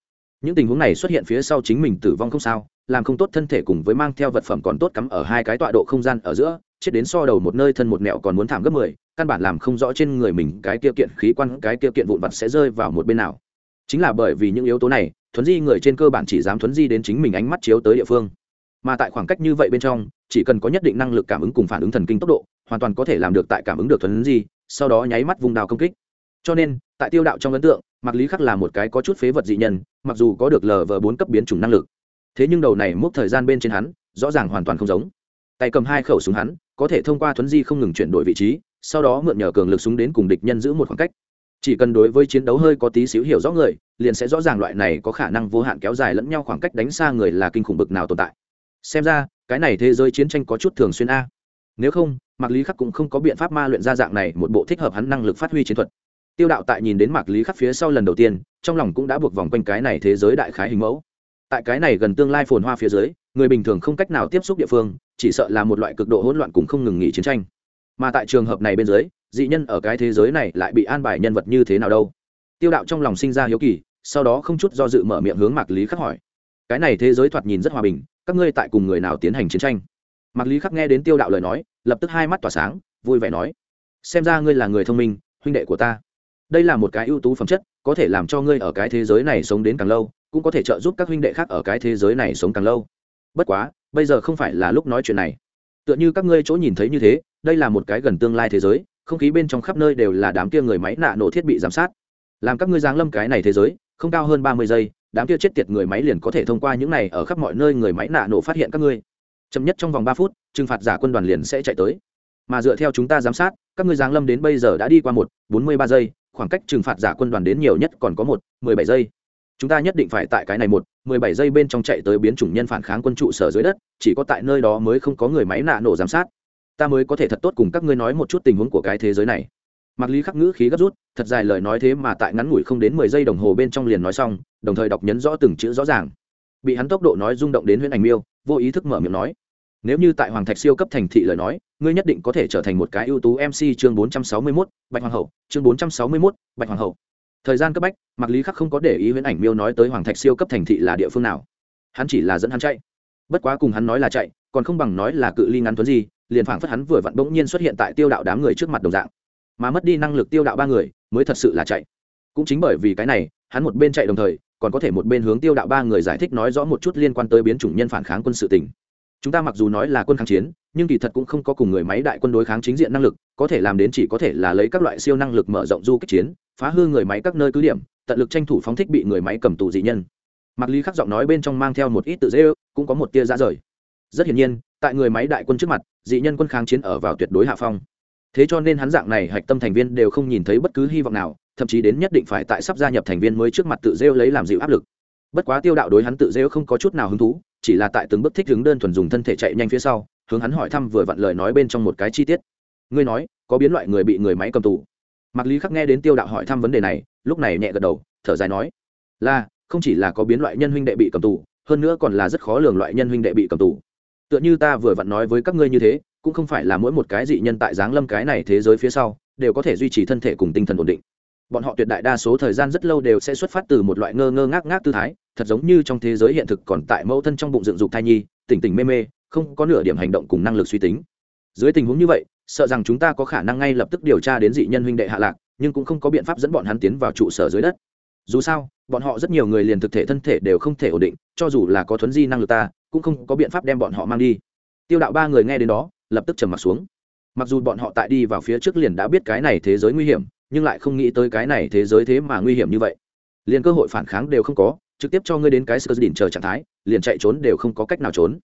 những tình huống này xuất hiện phía sau chính mình tử vong không sao, làm không tốt thân thể cùng với mang theo vật phẩm còn tốt cắm ở hai cái tọa độ không gian ở giữa, chết đến so đầu một nơi thân một mẹo còn muốn thảm gấp mười, căn bản làm không rõ trên người mình cái tiêu kiện khí quan, cái tiêu kiện vụn vặt sẽ rơi vào một bên nào. Chính là bởi vì những yếu tố này, thuấn di người trên cơ bản chỉ dám thuấn di đến chính mình ánh mắt chiếu tới địa phương. Mà tại khoảng cách như vậy bên trong, chỉ cần có nhất định năng lực cảm ứng cùng phản ứng thần kinh tốc độ, hoàn toàn có thể làm được tại cảm ứng được thuấn di, sau đó nháy mắt vùng đào công kích. Cho nên tại tiêu đạo trong ấn tượng mặc lý khắc là một cái có chút phế vật dị nhân, mặc dù có được lờ vờ bốn cấp biến chủng năng lực. Thế nhưng đầu này mốc thời gian bên trên hắn, rõ ràng hoàn toàn không giống. Tay cầm hai khẩu súng hắn, có thể thông qua thuấn di không ngừng chuyển đổi vị trí, sau đó mượn nhờ cường lực súng đến cùng địch nhân giữ một khoảng cách. Chỉ cần đối với chiến đấu hơi có tí xíu hiểu rõ người, liền sẽ rõ ràng loại này có khả năng vô hạn kéo dài lẫn nhau khoảng cách đánh xa người là kinh khủng bực nào tồn tại. Xem ra, cái này thế giới chiến tranh có chút thường xuyên a. Nếu không, mạc lý khắc cũng không có biện pháp ma luyện ra dạng này một bộ thích hợp hắn năng lực phát huy chiến thuật tiêu đạo tại nhìn đến mạc lý khắc phía sau lần đầu tiên, trong lòng cũng đã buộc vòng quanh cái này thế giới đại khái hình mẫu. Tại cái này gần tương lai phồn hoa phía dưới, người bình thường không cách nào tiếp xúc địa phương, chỉ sợ là một loại cực độ hỗn loạn cùng không ngừng nghỉ chiến tranh. Mà tại trường hợp này bên dưới, dị nhân ở cái thế giới này lại bị an bài nhân vật như thế nào đâu? Tiêu đạo trong lòng sinh ra hiếu kỳ, sau đó không chút do dự mở miệng hướng mạc lý khắc hỏi. Cái này thế giới thoạt nhìn rất hòa bình, các ngươi tại cùng người nào tiến hành chiến tranh? Mạc lý khắc nghe đến tiêu đạo lời nói, lập tức hai mắt tỏa sáng, vui vẻ nói, xem ra ngươi là người thông minh, huynh đệ của ta đây là một cái ưu tú phẩm chất, có thể làm cho ngươi ở cái thế giới này sống đến càng lâu, cũng có thể trợ giúp các huynh đệ khác ở cái thế giới này sống càng lâu. Bất quá, bây giờ không phải là lúc nói chuyện này. Tựa như các ngươi chỗ nhìn thấy như thế, đây là một cái gần tương lai thế giới, không khí bên trong khắp nơi đều là đám kia người máy nạ nổ thiết bị giám sát. Làm các ngươi giáng lâm cái này thế giới, không cao hơn ba mươi giây, đám kia chết tiệt người máy liền có thể thông qua những này ở khắp mọi nơi người máy nạ nổ phát hiện các ngươi. Chậm nhất trong vòng ba phút, trừng phạt giả quân đoàn liền sẽ chạy tới. Mà dựa theo chúng ta giám sát, các ngươi giáng lâm đến bây giờ đã đi qua một, bốn mươi ba giây khoảng cách trừng phạt giả quân đoàn đến nhiều nhất còn có một, mười bảy giây. Chúng ta nhất định phải tại cái này một, mười bảy giây bên trong chạy tới biến chủng nhân phản kháng quân trụ sở dưới đất, chỉ có tại nơi đó mới không có người máy nạ nổ giám sát. Ta mới có thể thật tốt cùng các ngươi nói một chút tình huống của cái thế giới này. Mặc lý khắc ngữ khí gấp rút, thật dài lời nói thế mà tại ngắn ngủi không đến mười giây đồng hồ bên trong liền nói xong, đồng thời đọc nhấn rõ từng chữ rõ ràng. Bị hắn tốc độ nói rung động đến huyễn ảnh miêu, vô ý thức mở miệng nói nếu như tại hoàng thạch siêu cấp thành thị lời nói ngươi nhất định có thể trở thành một cái ưu tú mc chương 461, bạch hoàng hậu. Chương 461, bạch hoàng hậu. Thời gian cấp bách mặc lý khắc không có để ý huyễn ảnh miêu nói tới hoàng thạch siêu cấp thành thị là địa phương nào. Hắn chỉ là dẫn hắn chạy. Bất quá cùng hắn nói là chạy còn không bằng nói là cự ly ngắn tuấn gì liền phảng phất hắn vừa vặn bỗng nhiên xuất hiện tại tiêu đạo đám người trước mặt đồng dạng. Mà mất đi năng lực tiêu đạo ba người mới thật sự là chạy. Cũng chính bởi vì cái này hắn một bên chạy đồng thời còn có thể một bên hướng tiêu đạo ba người giải thích nói rõ một chút liên quan tới biến chủng nhân phản kháng quân sự tỉnh chúng ta mặc dù nói là quân kháng chiến, nhưng kỳ thật cũng không có cùng người máy đại quân đối kháng chính diện năng lực, có thể làm đến chỉ có thể là lấy các loại siêu năng lực mở rộng du kích chiến, phá hư người máy các nơi cứ điểm, tận lực tranh thủ phóng thích bị người máy cầm tù dị nhân. Mặc lý khắc giọng nói bên trong mang theo một ít tự dễ ư cũng có một tia ra rời. Rất hiển nhiên, tại người máy đại quân trước mặt, dị nhân quân kháng chiến ở vào tuyệt đối hạ phong. Thế cho nên hắn dạng này hạch tâm thành viên đều không nhìn thấy bất cứ hy vọng nào, thậm chí đến nhất định phải tại sắp gia nhập thành viên mới trước mặt tự rêu lấy làm dịu áp lực. Bất quá tiêu đạo đối hắn tự rêu không có chút nào hứng thú chỉ là tại từng bước thích hướng đơn thuần dùng thân thể chạy nhanh phía sau, hướng hắn hỏi thăm vừa vặn lời nói bên trong một cái chi tiết. Ngươi nói, có biến loại người bị người máy cầm tù. Mặc lý khắc nghe đến tiêu đạo hỏi thăm vấn đề này, lúc này nhẹ gật đầu, thở dài nói, là, không chỉ là có biến loại nhân huynh đệ bị cầm tù, hơn nữa còn là rất khó lường loại nhân huynh đệ bị cầm tù. Tựa như ta vừa vặn nói với các ngươi như thế, cũng không phải là mỗi một cái dị nhân tại giáng lâm cái này thế giới phía sau, đều có thể duy trì thân thể cùng tinh thần ổn định. Bọn họ tuyệt đại đa số thời gian rất lâu đều sẽ xuất phát từ một loại ngơ ngơ ngác ngác tư thái thật giống như trong thế giới hiện thực còn tại mẫu thân trong bụng dựng dục thai nhi, tỉnh tỉnh mê mê, không có nửa điểm hành động cùng năng lực suy tính. Dưới tình huống như vậy, sợ rằng chúng ta có khả năng ngay lập tức điều tra đến dị nhân huynh đệ hạ lạc, nhưng cũng không có biện pháp dẫn bọn hắn tiến vào trụ sở dưới đất. Dù sao, bọn họ rất nhiều người liền thực thể thân thể đều không thể ổn định, cho dù là có thuấn di năng lực ta, cũng không có biện pháp đem bọn họ mang đi. Tiêu đạo ba người nghe đến đó, lập tức trầm m ặ t xuống. Mặc dù bọn họ tại đi vào phía trước liền đã biết cái này thế giới nguy hiểm, nhưng lại không nghĩ tới cái này thế giới thế mà nguy hiểm như vậy. Liền cơ hội phản kháng đều không có trực tiếp cho ngươi đến cái sơ đỉnh chờ trạng thái, liền chạy trốn đều không có cách nào trốn.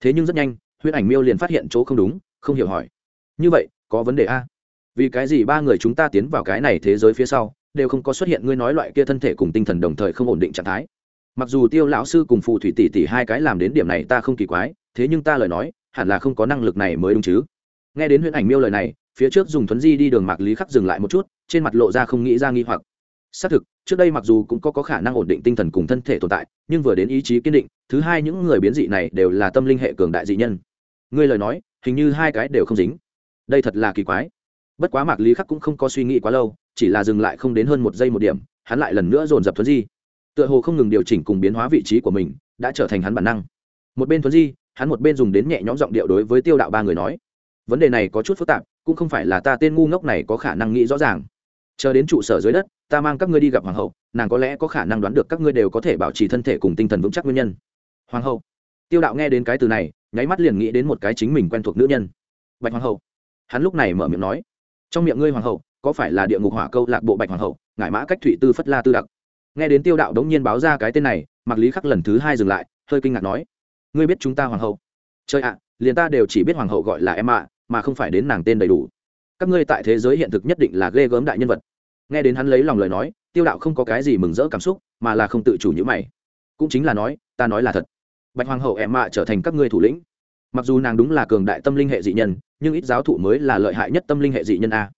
Thế nhưng rất nhanh huyễn ảnh miêu liền phát hiện chỗ không đúng, không hiểu hỏi. Như vậy, có vấn đề a? Vì cái gì ba người chúng ta tiến vào cái này thế giới phía sau, đều không có xuất hiện ngươi nói loại kia thân thể cùng tinh thần đồng thời không ổn định trạng thái? Mặc dù tiêu lão sư cùng phù thủy tỷ tỷ hai cái làm đến điểm này ta không kỳ quái, thế nhưng ta lời nói, hẳn là không có năng lực này mới đúng chứ. Nghe đến huyễn ảnh miêu lời này, phía trước dùng thuấn di đi đường mạc lý khắc dừng lại một chút, trên mặt lộ ra không nghĩ ra nghi hoặc xác thực trước đây mặc dù cũng có, có khả năng ổn định tinh thần cùng thân thể tồn tại nhưng vừa đến ý chí kiên định thứ hai những người biến dị này đều là tâm linh hệ cường đại dị nhân. Ngươi lời nói hình như hai cái đều không dính. Đây thật là kỳ quái. Bất quá mạc lý khắc cũng không có suy nghĩ quá lâu chỉ là dừng lại không đến hơn một giây một điểm hắn lại lần nữa dồn dập thuấn di. Tựa hồ không ngừng điều chỉnh cùng biến hóa vị trí của mình đã trở thành hắn bản năng. Một bên thuấn di hắn một bên dùng đến nhẹ nhõm giọng điệu đối với tiêu đạo ba người nói. Vấn đề này có chút phức tạp cũng không phải là ta tên ngu ngốc này có khả năng nghĩ rõ ràng. Chờ đến trụ sở dưới đất ta mang các ngươi đi gặp hoàng hậu, nàng có lẽ có khả năng đoán được các ngươi đều có thể bảo trì thân thể cùng tinh thần vững chắc nguyên nhân. Hoàng hậu. Tiêu đạo nghe đến cái từ này, nháy mắt liền nghĩ đến một cái chính mình quen thuộc nữ nhân. Bạch hoàng hậu. Hắn lúc này mở miệng nói, trong miệng ngươi hoàng hậu, có phải là địa ngục hỏa câu lạc bộ bạch hoàng hậu, ngải mã cách thụy tư phất la tư đặc? Nghe đến tiêu đạo đống nhiên báo ra cái tên này mặc lý khắc lần thứ hai dừng lại, hơi kinh ngạc nói, ngươi biết chúng ta hoàng hậu? Chơi ạ, liền ta đều chỉ biết hoàng hậu gọi là em ạ mà không phải đến nàng tên đầy đủ. Các ngươi tại thế giới hiện thực nhất định là ghê gớm đại nhân vật nghe đến hắn lấy lòng lời nói, tiêu đạo không có cái gì mừng rỡ cảm xúc, mà là không tự chủ như mày. Cũng chính là nói, ta nói là thật. Bạch hoàng hậu em mạ trở thành các ngươi thủ lĩnh. Mặc dù nàng đúng là cường đại tâm linh hệ dị nhân, nhưng ít giáo thụ mới là lợi hại nhất tâm linh hệ dị nhân a.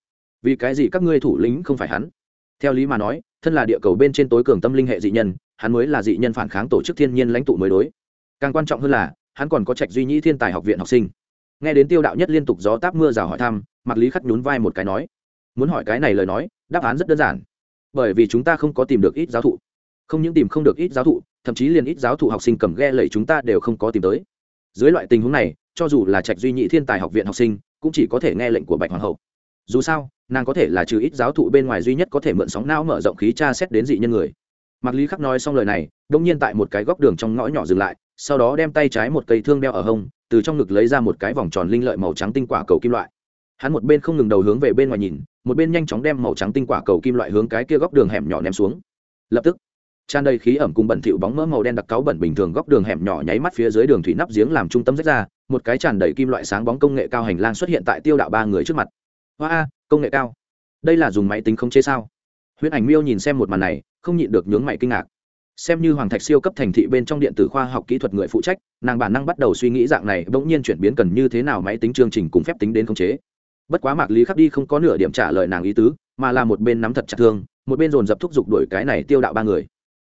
Vì cái gì các ngươi thủ lĩnh không phải hắn? Theo lý mà nói, thân là địa cầu bên trên tối cường tâm linh hệ dị nhân, hắn mới là dị nhân phản kháng tổ chức thiên nhiên lãnh tụ mới đối. Càng quan trọng hơn là, hắn còn có trạch duy nhĩ thiên tài học viện học sinh. Nghe đến tiêu đạo nhất liên tục gió táp mưa rào hỏi thăm mặc lý khắc nhún vai một cái nói, muốn hỏi cái này lời nói đáp án rất đơn giản. Bởi vì chúng ta không có tìm được ít giáo thụ. Không những tìm không được ít giáo thụ, thậm chí liền ít giáo thụ học sinh cầm ghe lầy chúng ta đều không có tìm tới. Dưới loại tình huống này, cho dù là trạch duy nhị thiên tài học viện học sinh, cũng chỉ có thể nghe lệnh của bạch hoàng hậu. Dù sao, nàng có thể là trừ ít giáo thụ bên ngoài duy nhất có thể mượn sóng não mở rộng khí tra xét đến dị nhân người. Mặc lý khắc nói xong lời này đông nhiên tại một cái góc đường trong ngõ nhỏ dừng lại, sau đó đem tay trái một cây thương đeo ở hông, từ trong ngực lấy ra một cái vòng tròn linh lợi màu trắng tinh quả cầu kim loại hắn một bên không ngừng đầu hướng về bên ngoài nhìn, một bên nhanh chóng đem màu trắng tinh quả cầu kim loại hướng cái kia góc đường hẻm nhỏ ném xuống. Lập tức, tràn đầy khí ẩm cùng bẩn thịu bóng mỡ màu đen đặc cáu bẩn bình thường góc đường hẻm nhỏ nháy mắt phía dưới đường thủy nắp giếng làm trung tâm rách ra, một cái tràn đầy kim loại sáng bóng công nghệ cao hành lang xuất hiện tại tiêu đạo ba người trước mặt. Hoa a công nghệ cao. Đây là dùng máy tính không chế sao? Huyễn ảnh miêu nhìn xem một màn này, không nhịn được nhướng mày kinh ngạc. Xem như hoàng thạch siêu cấp thành thị bên trong điện tử khoa học kỹ thuật người phụ trách, nàng bản năng bắt đầu suy nghĩ dạng này bỗng nhiên chuyển biến cần như thế nào máy tính chương trình cùng phép tính đến khống chế bất quá mạc lý khắc đi không có nửa điểm trả lời nàng ý tứ mà là một bên nắm thật chặt thương một bên dồn dập thúc giục đuổi cái này tiêu đạo ba người.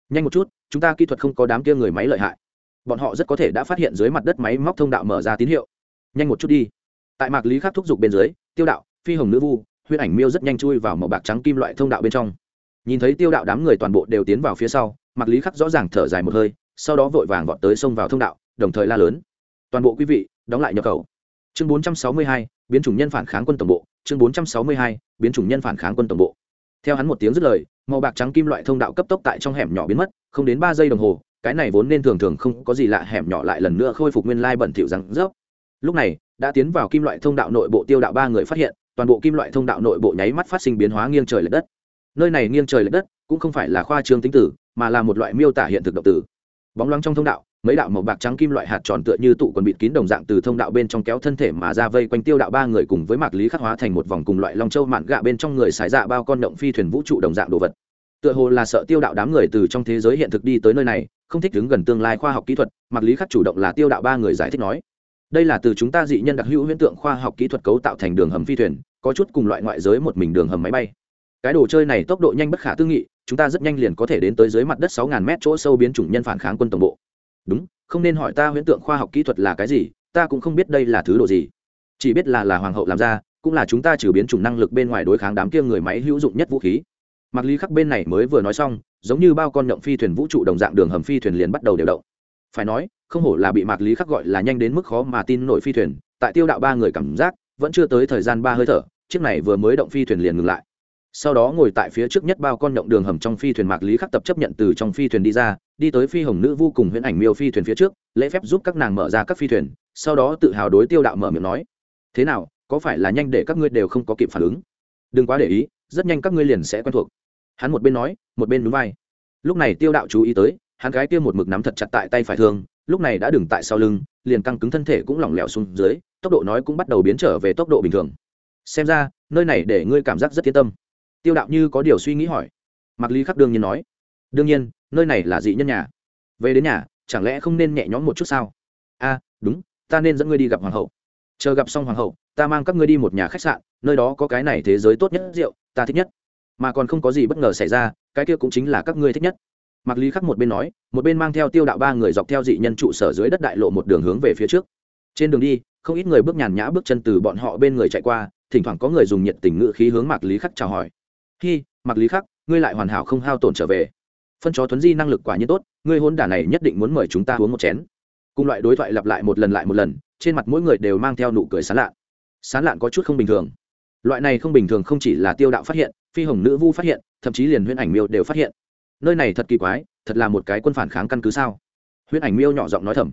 Nhanh một chút chúng ta kỹ thuật không có đám kia người máy lợi hại. Bọn họ rất có thể đã phát hiện dưới mặt đất máy móc thông đạo mở ra tín hiệu. Nhanh một chút đi. Tại mạc lý khắc thúc giục bên dưới tiêu đạo phi hồng nữ vu huyết ảnh miêu rất nhanh chui vào màu bạc trắng kim loại thông đạo bên trong. Nhìn thấy tiêu đạo đám người toàn bộ đều tiến vào phía sau mạc lý khắc rõ ràng thở dài một hơi sau đó vội vàng vọt tới xông vào thông đạo đồng thời la lớn. Toàn bộ quý vị đóng lại nhập khẩu. Chương 462, biến chủng nhân phản kháng quân tổng bộ chương 462, biến chủng nhân phản kháng quân tổng bộ. Theo hắn một tiếng dứt lời màu bạc trắng kim loại thông đạo cấp tốc tại trong hẻm nhỏ biến mất không đến ba giây đồng hồ cái này vốn nên thường thường không có gì lạ hẻm nhỏ lại lần nữa khôi phục nguyên lai bẩn thỉu răng rớp. Lúc này đã tiến vào kim loại thông đạo nội bộ tiêu đạo ba người phát hiện toàn bộ kim loại thông đạo nội bộ nháy mắt phát sinh biến hóa nghiêng trời lệch đất. Nơi này nghiêng trời lệch đất cũng không phải là khoa trương tính tử mà là một loại miêu tả hiện thực động tử bóng loáng trong thông đạo, mấy đạo màu bạc trắng kim loại hạt tròn tựa như tụ còn bịt kín đồng dạng từ thông đạo bên trong kéo thân thể mà ra vây quanh tiêu đạo ba người cùng với mạc lý khắc hóa thành một vòng cùng loại long châu mạn gạ bên trong người xài dạ bao con động phi thuyền vũ trụ đồng dạng đồ vật. Tựa hồ là sợ tiêu đạo đám người từ trong thế giới hiện thực đi tới nơi này, không thích đứng gần tương lai khoa học kỹ thuật, mạc lý khắc chủ động là tiêu đạo ba người giải thích nói. Đây là từ chúng ta dị nhân đặc hữu huyễn tượng khoa học kỹ thuật cấu tạo thành đường hầm phi thuyền, có chút cùng loại ngoại giới một mình đường hầm máy bay. Cái đồ chơi này tốc độ nhanh bất khả tư nghị chúng ta rất nhanh liền có thể đến tới dưới mặt đất sáu ngàn mét chỗ sâu biến chủng nhân phản kháng quân tổng bộ. Đúng, không nên hỏi ta huyễn tượng khoa học kỹ thuật là cái gì, ta cũng không biết đây là thứ đồ gì. Chỉ biết là là hoàng hậu làm ra, cũng là chúng ta trừ biến chủng năng lực bên ngoài đối kháng đám kia người máy hữu dụng nhất vũ khí. Mặc lý khắc bên này mới vừa nói xong, giống như bao con nhộng phi thuyền vũ trụ đồng dạng đường hầm phi thuyền liền bắt đầu đều động. Phải nói, không hổ là bị mạc lý khắc gọi là nhanh đến mức khó mà tin nổi phi thuyền, tại tiêu đạo ba người cảm giác, vẫn chưa tới thời gian ba hơi thở, chiếc này vừa mới động phi thuyền liền ngừng lại sau đó ngồi tại phía trước nhất bao con nhộng đường hầm trong phi thuyền mạc lý khắc tập chấp nhận từ trong phi thuyền đi ra, đi tới phi hồng nữ vô cùng huyễn ảnh miêu phi thuyền phía trước, lễ phép giúp các nàng mở ra các phi thuyền, sau đó tự hào đối tiêu đạo mở miệng nói, thế nào, có phải là nhanh để các ngươi đều không có kịp phản ứng? Đừng quá để ý, rất nhanh các ngươi liền sẽ quen thuộc. Hắn một bên nói, một bên núi vai. Lúc này tiêu đạo chú ý tới, hắn gái kia một mực nắm thật chặt tại tay phải thương, lúc này đã đừng tại sau lưng, liền căng cứng thân thể cũng lỏng lẻo xuống dưới, tốc độ nói cũng bắt đầu biến trở về tốc độ bình thường. Xem ra, nơi này để ngươi cảm giác rất yên tâm tiêu đạo như có điều suy nghĩ hỏi. Mặc lý khắc đương nhiên nói. Đương nhiên, nơi này là dị nhân nhà. Về đến nhà, chẳng lẽ không nên nhẹ nhõm một chút sao? A, đúng, ta nên dẫn ngươi đi gặp hoàng hậu. Chờ gặp xong hoàng hậu, ta mang các ngươi đi một nhà khách sạn, nơi đó có cái này thế giới tốt nhất rượu, ta thích nhất. Mà còn không có gì bất ngờ xảy ra, cái kia cũng chính là các ngươi thích nhất. Mặc lý khắc một bên nói, một bên mang theo tiêu đạo ba người dọc theo dị nhân trụ sở dưới đất đại lộ một đường hướng về phía trước. Trên đường đi, không ít người bước nhàn nhã bước chân từ bọn họ bên người chạy qua, thỉnh thoảng có người dùng nhiệt tình ngự khí hướng mạc lý khắc chào hỏi hi mặc lý khắc, ngươi lại hoàn hảo không hao tổn trở về. Phân chó tuấn di năng lực quả nhiên tốt, ngươi hôn đả này nhất định muốn mời chúng ta uống một chén. Cùng loại đối thoại lặp lại một lần lại một lần, trên mặt mỗi người đều mang theo nụ cười sán lạn. Sán lạn có chút không bình thường. Loại này không bình thường không chỉ là tiêu đạo phát hiện, phi hồng nữ vu phát hiện, thậm chí liền huyễn ảnh miêu đều phát hiện. Nơi này thật kỳ quái, thật là một cái quân phản kháng căn cứ sao? Huyễn ảnh miêu nhỏ giọng nói thầm.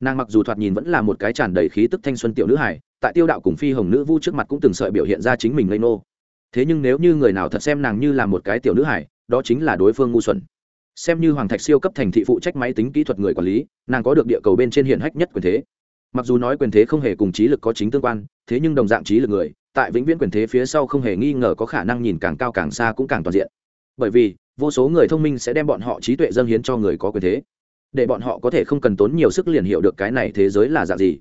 Nàng mặc dù thoạt nhìn vẫn là một cái tràn đầy khí tức thanh xuân tiểu nữ hải tại tiêu đạo cùng phi hồng nữ vu trước mặt cũng từng sợi biểu hiện ra chính mình lây nô thế nhưng nếu như người nào thật xem nàng như là một cái tiểu nữ hải, đó chính là đối phương ngu xuẩn. Xem như hoàng thạch siêu cấp thành thị phụ trách máy tính kỹ thuật người quản lý, nàng có được địa cầu bên trên hiện hách nhất quyền thế. Mặc dù nói quyền thế không hề cùng trí lực có chính tương quan, thế nhưng đồng dạng trí lực người, tại vĩnh viễn quyền thế phía sau không hề nghi ngờ có khả năng nhìn càng cao càng xa cũng càng toàn diện. Bởi vì, vô số người thông minh sẽ đem bọn họ trí tuệ dâng hiến cho người có quyền thế. Để bọn họ có thể không cần tốn nhiều sức liền hiểu được cái này thế giới là dạng gì.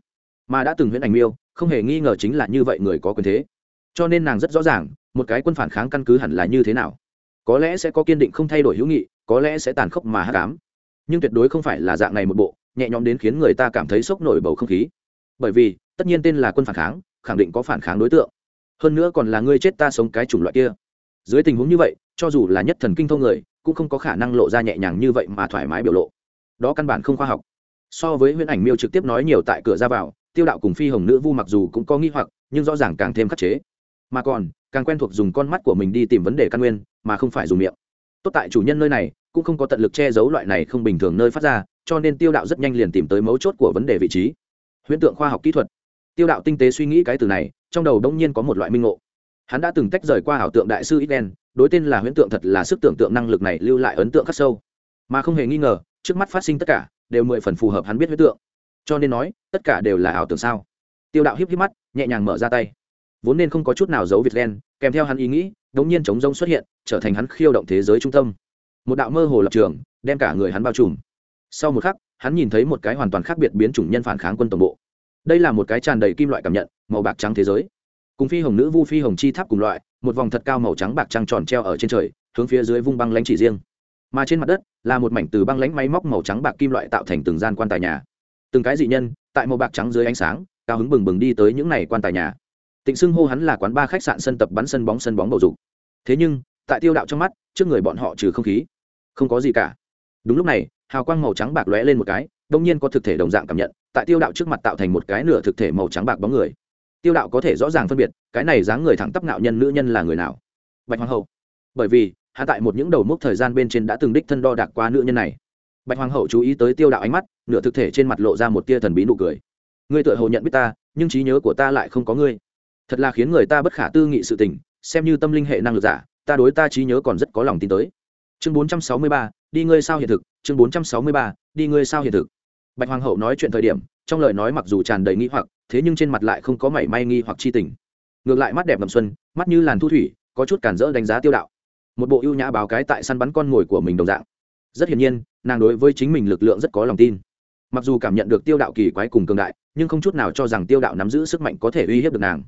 Mà đã từng huyễn ảnh miêu, không hề nghi ngờ chính là như vậy người có quyền thế. Cho nên nàng rất rõ ràng một cái quân phản kháng căn cứ hẳn là như thế nào? Có lẽ sẽ có kiên định không thay đổi hữu nghị, có lẽ sẽ tàn khốc mà hát cám nhưng tuyệt đối không phải là dạng này một bộ, nhẹ nhõm đến khiến người ta cảm thấy sốc nổi bầu không khí. Bởi vì, tất nhiên tên là quân phản kháng, khẳng định có phản kháng đối tượng. Hơn nữa còn là ngươi chết ta sống cái chủng loại kia. Dưới tình huống như vậy, cho dù là nhất thần kinh thông người, cũng không có khả năng lộ ra nhẹ nhàng như vậy mà thoải mái biểu lộ. Đó căn bản không khoa học. So với huyễn ảnh miêu trực tiếp nói nhiều tại cửa ra vào, tiêu đạo cùng phi hồng nữ vu mặc dù cũng có nghi hoặc, nhưng rõ ràng càng thêm khắc chế. Mà còn càng quen thuộc dùng con mắt của mình đi tìm vấn đề căn nguyên, mà không phải dùng miệng. Tốt tại chủ nhân nơi này, cũng không có tận lực che giấu loại này không bình thường nơi phát ra, cho nên tiêu đạo rất nhanh liền tìm tới mấu chốt của vấn đề vị trí. Huyễn tượng khoa học kỹ thuật. Tiêu đạo tinh tế suy nghĩ cái từ này, trong đầu đông nhiên có một loại minh ngộ. Hắn đã từng tách rời qua ảo tượng đại sư ít đen đối tên là huyễn tượng thật là sức tưởng tượng năng lực này lưu lại ấn tượng khắc sâu. Mà không hề nghi ngờ, trước mắt phát sinh tất cả, đều mười phần phù hợp hắn biết huyễn tượng. Cho nên nói, tất cả đều là ảo tưởng sao? Tiêu đạo hiếp hiếp mắt, nhẹ nhàng mở ra tay vốn nên không có chút nào giấu việt len. kèm theo hắn ý nghĩ đống nhiên chống rông xuất hiện, trở thành hắn khiêu động thế giới trung tâm. Một đạo mơ hồ lập trường, đem cả người hắn bao trùm. Sau một khắc, hắn nhìn thấy một cái hoàn toàn khác biệt biến chủng nhân phản kháng quân tổng bộ. Đây là một cái tràn đầy kim loại cảm nhận, màu bạc trắng thế giới. Cùng phi hồng nữ vu phi hồng chi tháp cùng loại, một vòng thật cao màu trắng bạc trăng tròn treo ở trên trời, hướng phía dưới vung băng lãnh chỉ riêng. Mà trên mặt đất, là một mảnh từ băng lãnh máy móc màu trắng bạc kim loại tạo thành từng gian quan tài nhà. Từng cái dị nhân, tại màu bạc trắng dưới ánh sáng, cao hứng bừng bừng đi tới những này quan tài nhà tịnh xưng hô hắn là quán ba khách sạn sân tập bắn sân bóng sân bóng bầu dục. Thế nhưng, tại tiêu đạo trong mắt, trước người bọn họ trừ không khí, không có gì cả. Đúng lúc này, hào quang màu trắng bạc lóe lên một cái đột nhiên có thực thể đồng dạng cảm nhận, tại tiêu đạo trước mặt tạo thành một cái nửa thực thể màu trắng bạc bóng người. Tiêu đạo có thể rõ ràng phân biệt, cái này dáng người thẳng tắp ngạo nhân nữ nhân là người nào? Bạch hoàng hậu. Bởi vì hạ tại một những đầu mốc thời gian bên trên đã từng đích thân đo đạc qua nữ nhân này. Bạch hoàng hậu chú ý tới tiêu đạo ánh mắt, nửa thực thể trên mặt lộ ra một tia thần bí nụ cười. Ngươi tựa hồ nhận biết ta, nhưng trí nhớ của ta lại không có ngươi thật là khiến người ta bất khả tư nghị sự tình, xem như tâm linh hệ năng lực giả, ta đối ta trí nhớ còn rất có lòng tin tới. Chương bốn trăm sáu mươi ba, đi ngươi sao hiện thực, chương bốn trăm sáu mươi ba, đi ngươi sao hiện thực. Bạch hoàng hậu nói chuyện thời điểm, trong lời nói mặc dù tràn đầy nghi hoặc, thế nhưng trên mặt lại không có mảy may nghi hoặc chi tình. Ngược lại mắt đẹp ngầm xuân, mắt như làn thu thủy, có chút cản rỡ đánh giá tiêu đạo. Một bộ ưu nhã báo cái tại săn bắn con mồi của mình đồng dạng. Rất hiển nhiên, nàng đối với chính mình lực lượng rất có lòng tin. Mặc dù cảm nhận được tiêu đạo kỳ quái cùng cường đại, nhưng không chút nào cho rằng tiêu đạo nắm giữ sức mạnh có thể uy hiếp được nàng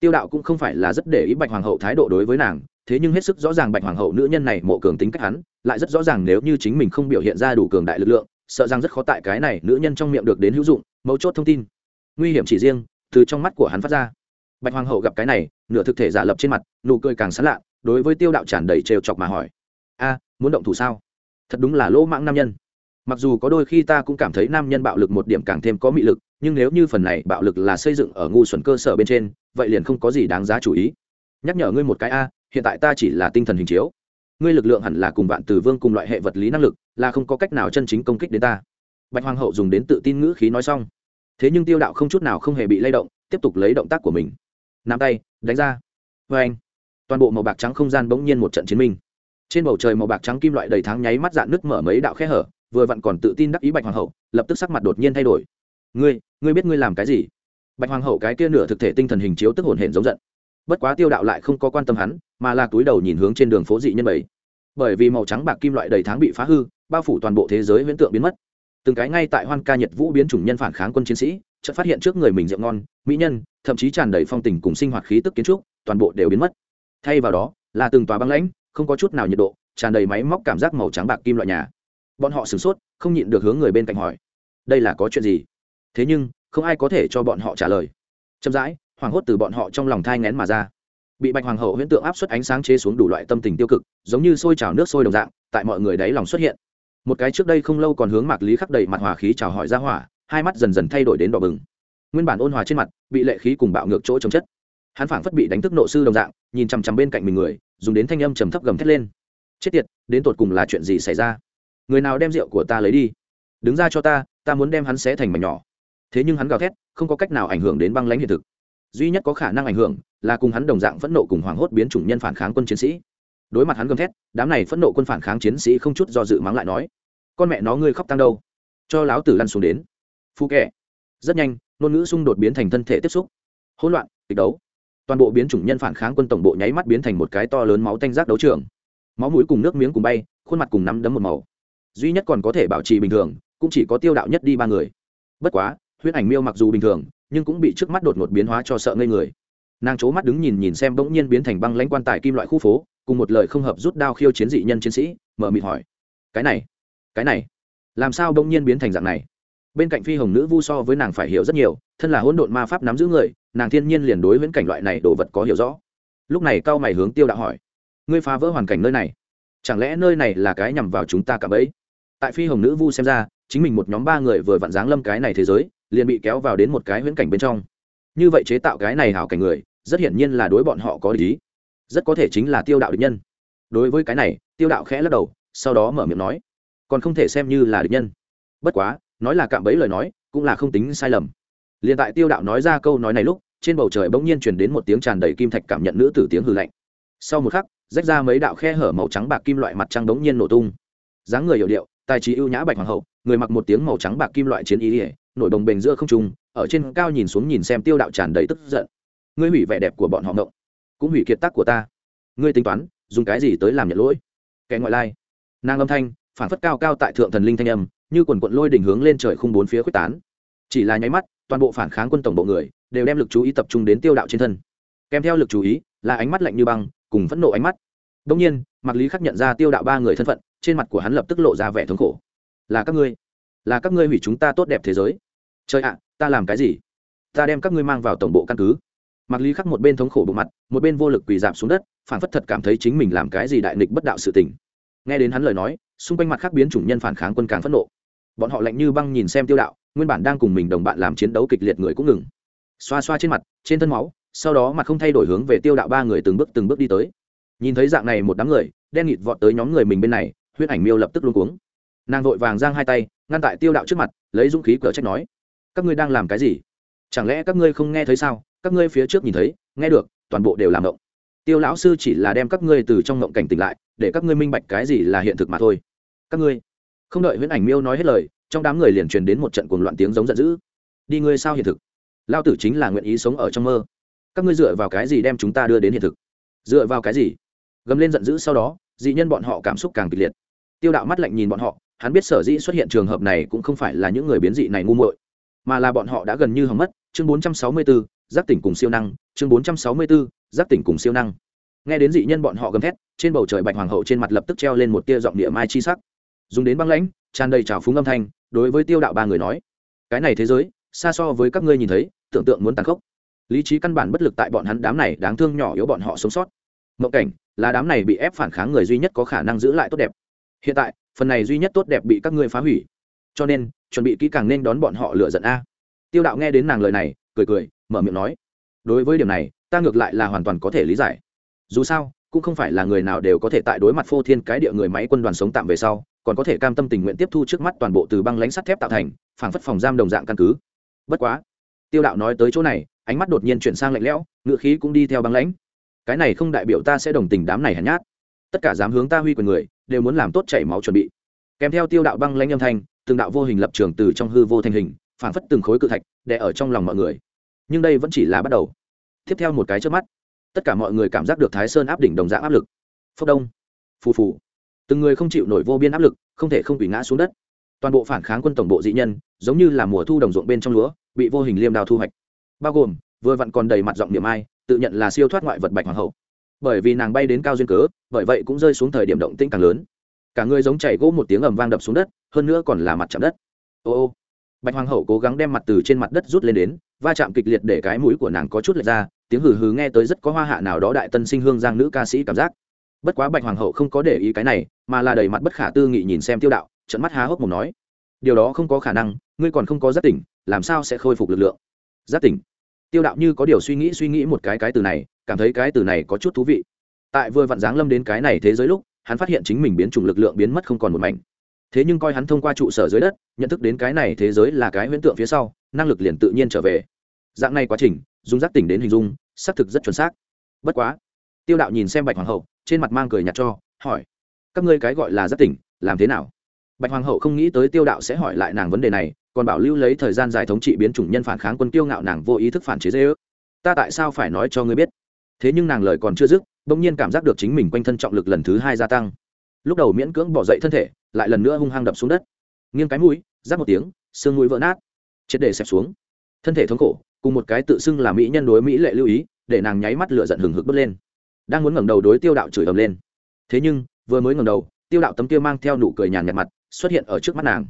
tiêu đạo cũng không phải là rất để ý bạch hoàng hậu thái độ đối với nàng, thế nhưng hết sức rõ ràng bạch hoàng hậu nữ nhân này mộ cường tính cách hắn, lại rất rõ ràng nếu như chính mình không biểu hiện ra đủ cường đại lực lượng, sợ rằng rất khó tại cái này nữ nhân trong miệng được đến hữu dụng, mấu chốt thông tin. Nguy hiểm chỉ riêng, từ trong mắt của hắn phát ra. Bạch hoàng hậu gặp cái này, nửa thực thể giả lập trên mặt, nụ cười càng sán lạ, đối với tiêu đạo tràn đầy trêu chọc mà hỏi. A, muốn động thủ sao? Thật đúng là lỗ mãng nam nhân mặc dù có đôi khi ta cũng cảm thấy nam nhân bạo lực một điểm càng thêm có mị lực, nhưng nếu như phần này bạo lực là xây dựng ở ngu xuẩn cơ sở bên trên, vậy liền không có gì đáng giá chú ý. Nhắc nhở ngươi một cái a, hiện tại ta chỉ là tinh thần hình chiếu. Ngươi lực lượng hẳn là cùng bạn từ vương cùng loại hệ vật lý năng lực, là không có cách nào chân chính công kích đến ta. Bạch hoàng hậu dùng đến tự tin ngữ khí nói xong. Thế nhưng tiêu đạo không chút nào không hề bị lay động, tiếp tục lấy động tác của mình. Nắm tay, đánh ra. Vê anh toàn bộ màu bạc trắng không gian bỗng nhiên một trận chiến minh. Trên bầu trời màu bạc trắng kim loại đầy tháng nháy mắt dạn nước mở mấy đạo khe hở vừa vặn còn tự tin đắc ý bạch hoàng hậu, lập tức sắc mặt đột nhiên thay đổi. Ngươi ngươi biết ngươi làm cái gì? Bạch hoàng hậu cái kia nửa thực thể tinh thần hình chiếu tức hồn hển giống giận. Bất quá tiêu đạo lại không có quan tâm hắn, mà là túi đầu nhìn hướng trên đường phố dị nhân bảy. Bởi vì màu trắng bạc kim loại đầy tháng bị phá hư, bao phủ toàn bộ thế giới huyễn tượng biến mất. Từng cái ngay tại hoan ca nhật vũ biến chủng nhân phản kháng quân chiến sĩ, chợt phát hiện trước người mình rượu ngon, mỹ nhân, thậm chí tràn đầy phong tình cùng sinh hoạt khí tức kiến trúc, toàn bộ đều biến mất. Thay vào đó, là từng tòa băng lãnh, không có chút nào nhiệt độ, tràn đầy máy móc cảm giác màu trắng bạc kim loại nhà bọn họ sửng sốt, không nhịn được hướng người bên cạnh hỏi, đây là có chuyện gì? Thế nhưng, không ai có thể cho bọn họ trả lời. Chậm rãi, hoảng hốt từ bọn họ trong lòng thai ngén mà ra. Bị bạch hoàng hậu huyễn tượng áp suất ánh sáng chế xuống đủ loại tâm tình tiêu cực, giống như sôi trào nước sôi đồng dạng, tại mọi người đáy lòng xuất hiện. Một cái trước đây không lâu còn hướng mạc lý khắc đầy mặt hòa khí chào hỏi ra hỏa, hai mắt dần dần thay đổi đến đỏ bừng. Nguyên bản ôn hòa trên mặt, bị lệ khí cùng bạo ngược chỗ chống chất. Hắn phảng phất bị đánh thức nộ sư đồng dạng, nhìn chằm chằm bên cạnh mình người, dùng đến thanh âm trầm thấp gầm thét lên. Chết tiệt, đến tột cùng là chuyện gì xảy ra? Người nào đem rượu của ta lấy đi? Đứng ra cho ta ta muốn đem hắn xé thành mảnh nhỏ. Thế nhưng hắn gào thét, không có cách nào ảnh hưởng đến băng lãnh hiện thực. Duy nhất có khả năng ảnh hưởng là cùng hắn đồng dạng phẫn nộ cùng hoảng hốt biến chủng nhân phản kháng quân chiến sĩ. Đối mặt hắn gầm thét, đám này phẫn nộ quân phản kháng chiến sĩ không chút do dự mắng lại nói, con mẹ nó, ngươi khóc tăng đâu? Cho láo tử lăn xuống đến. Phu kẻ. Rất nhanh, ngôn ngữ xung đột biến thành thân thể tiếp xúc. Hỗn loạn, kịch đấu. Toàn bộ biến chủng nhân phản kháng quân tổng bộ nháy mắt biến thành một cái to lớn máu tanh giác đấu trường. Máu mũi cùng nước miếng cùng bay, khuôn mặt cùng nắm đấm một màu duy nhất còn có thể bảo trì bình thường, cũng chỉ có tiêu đạo nhất đi ba người. Bất quá, huyết ảnh miêu mặc dù bình thường, nhưng cũng bị trước mắt đột ngột biến hóa cho sợ ngây người. Nàng c mắt đứng nhìn nhìn xem bỗng nhiên biến thành băng lãnh quan tài kim loại khu phố, cùng một lời không hợp rút đao khiêu chiến dị nhân chiến sĩ, mở mịt hỏi, cái này cái này, làm sao bỗng nhiên biến thành dạng này? Bên cạnh phi hồng nữ vu so với nàng phải hiểu rất nhiều, thân là hỗn độn ma pháp nắm giữ người, nàng thiên nhiên liền đối với cảnh loại này đồ vật có hiểu rõ. Lúc này cao mày hướng tiêu đạo hỏi, ngươi phá vỡ hoàn cảnh nơi này, chẳng lẽ nơi này là cái nhằm vào chúng ta cả bấy? Tại phi hồng nữ vu xem ra, chính mình một nhóm ba người vừa vặn dáng lâm cái này thế giới, liền bị kéo vào đến một cái huyễn cảnh bên trong. Như vậy chế tạo cái này hảo cảnh người, rất hiển nhiên là đối bọn họ có lý. Rất có thể chính là tiêu đạo địch nhân. Đối với cái này, tiêu đạo khẽ lắc đầu, sau đó mở miệng nói, còn không thể xem như là địch nhân. Bất quá, nói là cạm bẫy lời nói, cũng là không tính sai lầm. Liền tại tiêu đạo nói ra câu nói này lúc, trên bầu trời bỗng nhiên chuyển đến một tiếng tràn đầy kim thạch cảm nhận nữ tử tiếng hư lạnh. Sau một khắc, rách ra mấy đạo khe hở màu trắng bạc kim loại mặt trăng bỗng nhiên nổ tung. Dáng người hiệu điệu tài trí ưu nhã bạch hoàng hậu, người mặc một tiếng màu trắng bạc kim loại chiến ý ỉa nổi đồng bền giữa không trung, ở trên cao nhìn xuống nhìn xem tiêu đạo tràn đầy tức giận. Ngươi hủy vẻ đẹp của bọn họ ngộng, cũng hủy kiệt tác của ta. Ngươi tính toán, dùng cái gì tới làm nhận lỗi? Kẻ ngoại lai. Nàng âm thanh, phản phất cao cao tại thượng thần linh thanh âm, như quần quận lôi đỉnh hướng lên trời khung bốn phía quyết tán. Chỉ là nháy mắt, toàn bộ phản kháng quân tổng bộ người, đều đem lực chú ý tập trung đến tiêu đạo trên thân. Kèm theo lực chú ý, là ánh mắt lạnh như băng, cùng phẫn nộ ánh mắt. Đông nhiên mặc lý khắc nhận ra tiêu đạo ba người thân phận trên mặt của hắn lập tức lộ ra vẻ thống khổ. Là các ngươi. Là các ngươi hủy chúng ta tốt đẹp thế giới. Trời ạ, ta làm cái gì? Ta đem các ngươi mang vào tổng bộ căn cứ. Mặc lý khắc một bên thống khổ bộ mặt, một bên vô lực quỳ giảm xuống đất phản phất thật cảm thấy chính mình làm cái gì đại nghịch bất đạo sự tình. Nghe đến hắn lời nói, xung quanh mặt khác biến chủng nhân phản kháng quân càng phẫn nộ. Bọn họ lạnh như băng nhìn xem tiêu đạo, nguyên bản đang cùng mình đồng bạn làm chiến đấu kịch liệt người cũng ngừng. Xoa xoa trên mặt, trên thân máu, sau đó mặt không thay đổi hướng về tiêu đạo ba người từng bước từng bước đi tới. Nhìn thấy dạng này một đám người, đen nghịt vọt tới nhóm người mình bên này huyết ảnh miêu lập tức luôn cuống. Nàng vội vàng giang hai tay, ngăn tại tiêu đạo trước mặt, lấy dũng khí cờ trách nói, các ngươi đang làm cái gì? Chẳng lẽ các ngươi không nghe thấy sao? Các ngươi phía trước nhìn thấy, nghe được, toàn bộ đều làm động tiêu lão sư chỉ là đem các ngươi từ trong ngộng cảnh tỉnh lại, để các ngươi minh bạch cái gì là hiện thực mà thôi. Các ngươi? Không đợi huyễn ảnh miêu nói hết lời, trong đám người liền truyền đến một trận cuồng loạn tiếng giống giận dữ. Đi ngươi sao hiện thực? Lao tử chính là nguyện ý sống ở trong mơ. Các ngươi dựa vào cái gì đem chúng ta đưa đến hiện thực? Dựa vào cái gì? Gầm lên giận dữ sau đó, dị nhân bọn họ cảm xúc càng kịch liệt tiêu đạo mắt lạnh nhìn bọn họ hắn biết sở dĩ xuất hiện trường hợp này cũng không phải là những người biến dị này ngu muội mà là bọn họ đã gần như hỏng mất. Chương 464, giác tỉnh cùng siêu năng. Chương 464, giác tỉnh cùng siêu năng. Nghe đến dị nhân bọn họ gầm thét trên bầu trời bạch hoàng hậu trên mặt lập tức treo lên một tia giọng địa mai chi sắc. Dùng đến băng lãnh tràn đầy trào phúng âm thanh đối với tiêu đạo ba người nói cái này thế giới xa so với các ngươi nhìn thấy tưởng tượng muốn tàn khốc. Lý trí căn bản bất lực tại bọn hắn đám này đáng thương nhỏ yếu bọn họ sống sót. Mộng cảnh là đám này bị ép phản kháng người duy nhất có khả năng giữ lại tốt đẹp hiện tại, phần này duy nhất tốt đẹp bị các ngươi phá hủy. Cho nên, chuẩn bị kỹ càng nên đón bọn họ lựa giận a. Tiêu đạo nghe đến nàng lời này, cười cười, mở miệng nói. Đối với điểm này, ta ngược lại là hoàn toàn có thể lý giải. Dù sao, cũng không phải là người nào đều có thể tại đối mặt phô thiên cái địa người máy quân đoàn sống tạm về sau, còn có thể cam tâm tình nguyện tiếp thu trước mắt toàn bộ từ băng lãnh sắt thép tạo thành, phảng phất phòng giam đồng dạng căn cứ. Bất quá, tiêu đạo nói tới chỗ này, ánh mắt đột nhiên chuyển sang lạnh lẽo, ngựa khí cũng đi theo băng lãnh. Cái này không đại biểu ta sẽ đồng tình đám này hèn nhát. Tất cả dám hướng ta huy quyền người đều muốn làm tốt chảy máu chuẩn bị. Kèm theo tiêu đạo băng lãnh âm thanh, từng đạo vô hình lập trường từ trong hư vô thành hình phản phất từng khối cự thạch, đè ở trong lòng mọi người. Nhưng đây vẫn chỉ là bắt đầu. Tiếp theo một cái trước mắt, tất cả mọi người cảm giác được thái sơn áp đỉnh đồng dạng áp lực. Phốc đông, phù phù. Từng người không chịu nổi vô biên áp lực, không thể không bị ngã xuống đất. Toàn bộ phản kháng quân tổng bộ dị nhân, giống như là mùa thu đồng ruộng bên trong lúa, bị vô hình liêm đao thu hoạch. Bao gồm, vừa vặn còn đầy mặt giọng niệm ai, tự nhận là siêu thoát ngoại vật bạch hoàng hậu bởi vì nàng bay đến cao duyên cớ, bởi vậy cũng rơi xuống thời điểm động tĩnh càng lớn. Cả người giống chảy gỗ một tiếng ầm vang đập xuống đất, hơn nữa còn là mặt chạm đất. Ô ô. Bạch hoàng hậu cố gắng đem mặt từ trên mặt đất rút lên đến, va chạm kịch liệt để cái mũi của nàng có chút lệch ra, tiếng hừ hừ nghe tới rất có hoa hạ nào đó đại tân sinh hương giang nữ ca sĩ cảm giác. Bất quá bạch hoàng hậu không có để ý cái này, mà là đầy mặt bất khả tư nghị nhìn xem tiêu đạo trận mắt há hốc mồm nói, điều đó không có khả năng, ngươi còn không có giác tỉnh, làm sao sẽ khôi phục lực lượng? Giác tỉnh? Tiêu đạo như có điều suy nghĩ suy nghĩ một cái cái từ này cảm thấy cái từ này có chút thú vị. Tại vừa vặn giáng lâm đến cái này thế giới lúc, hắn phát hiện chính mình biến chủng lực lượng biến mất không còn một mảnh. Thế nhưng coi hắn thông qua trụ sở dưới đất, nhận thức đến cái này thế giới là cái huyễn tượng phía sau, năng lực liền tự nhiên trở về. Dạng này quá trình, dùng giác tỉnh đến hình dung, xác thực rất chuẩn xác. Bất quá, tiêu đạo nhìn xem bạch hoàng hậu, trên mặt mang cười nhạt cho, hỏi, các ngươi cái gọi là giác tỉnh, làm thế nào? Bạch hoàng hậu không nghĩ tới tiêu đạo sẽ hỏi lại nàng vấn đề này, còn bảo lưu lấy thời gian dài thống trị biến chủng nhân phản kháng quân tiêu ngạo nàng vô ý thức phản chế dế. ước. Ta tại sao phải nói cho ngươi biết? Thế nhưng nàng lời còn chưa dứt, bỗng nhiên cảm giác được chính mình quanh thân trọng lực lần thứ hai gia tăng. Lúc đầu miễn cưỡng bỏ dậy thân thể, lại lần nữa hung hăng đập xuống đất. Nghiêng cái mũi rác một tiếng, xương mũi vỡ nát. Triệt để xẹp xuống. Thân thể thống khổ, cùng một cái tự xưng là mỹ nhân đối mỹ lệ lưu ý, để nàng nháy mắt lửa giận hừng hực bứt lên. Đang muốn ngẩng đầu đối tiêu đạo chửi ầm lên. Thế nhưng, vừa mới ngẩng đầu, tiêu đạo tấm kia mang theo nụ cười nhàn nhạt mặt, xuất hiện ở trước mắt nàng.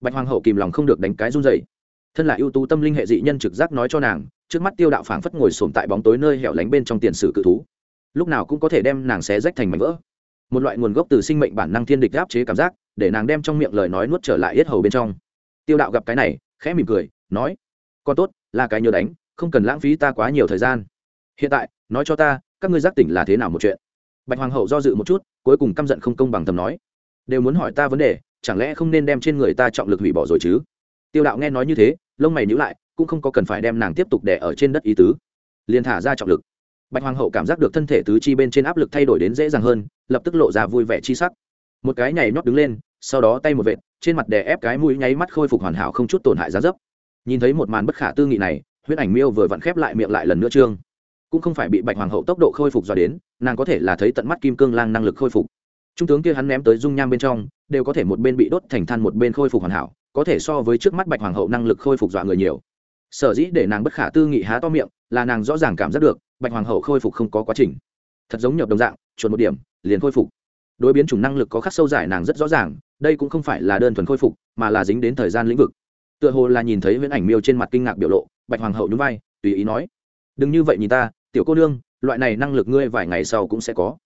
Bạch hoàng hậu kìm lòng không được đánh cái run dày thân là ưu tú tâm linh hệ dị nhân trực giác nói cho nàng trước mắt tiêu đạo phảng phất ngồi sồn tại bóng tối nơi hẻo lánh bên trong tiền sử cự thú. Lúc nào cũng có thể đem nàng xé rách thành mảnh vỡ. Một loại nguồn gốc từ sinh mệnh bản năng thiên địch áp chế cảm giác, để nàng đem trong miệng lời nói nuốt trở lại yết hầu bên trong. Tiêu đạo gặp cái này, khẽ mỉm cười, nói, con tốt, là cái nhớ đánh, không cần lãng phí ta quá nhiều thời gian. Hiện tại, nói cho ta, các ngươi giác tỉnh là thế nào một chuyện? Bạch hoàng hậu do dự một chút, cuối cùng căm giận không công bằng tầm nói, đều muốn hỏi ta vấn đề, chẳng lẽ không nên đem trên người ta trọng lực hủy bỏ rồi chứ? Tiêu đạo nghe nói như thế, lông mày nhữ lại cũng không có cần phải đem nàng tiếp tục đẻ ở trên đất ý tứ. Liền thả ra trọng lực. Bạch hoàng hậu cảm giác được thân thể tứ chi bên trên áp lực thay đổi đến dễ dàng hơn, lập tức lộ ra vui vẻ chi sắc. Một cái nhảy nhót đứng lên, sau đó tay một vệt, trên mặt đè ép cái mũi nháy mắt khôi phục hoàn hảo không chút tổn hại giá dấp. Nhìn thấy một màn bất khả tư nghị này, huyết ảnh miêu vừa vặn khép lại miệng lại lần nữa trương. Cũng không phải bị bạch hoàng hậu tốc độ khôi phục do đến, nàng có thể là thấy tận mắt kim cương lang năng lực khôi phục. Trung tướng kia hắn ném tới dung nham bên trong, đều có thể một bên bị đốt thành than một bên khôi phục hoàn hảo, có thể so với trước mắt bạch hoàng hậu năng lực khôi phục dọa người nhiều sở dĩ để nàng bất khả tư nghị há to miệng, là nàng rõ ràng cảm giác được, bạch hoàng hậu khôi phục không có quá trình. Thật giống nhập đồng dạng, chuẩn một điểm, liền khôi phục. Đối biến chủng năng lực có khắc sâu giải nàng rất rõ ràng, đây cũng không phải là đơn thuần khôi phục, mà là dính đến thời gian lĩnh vực. Tựa hồ là nhìn thấy viễn ảnh miêu trên mặt kinh ngạc biểu lộ, bạch hoàng hậu nhún vai, tùy ý nói, đừng như vậy nhìn ta, tiểu cô nương, loại này năng lực ngươi vài ngày sau cũng sẽ có.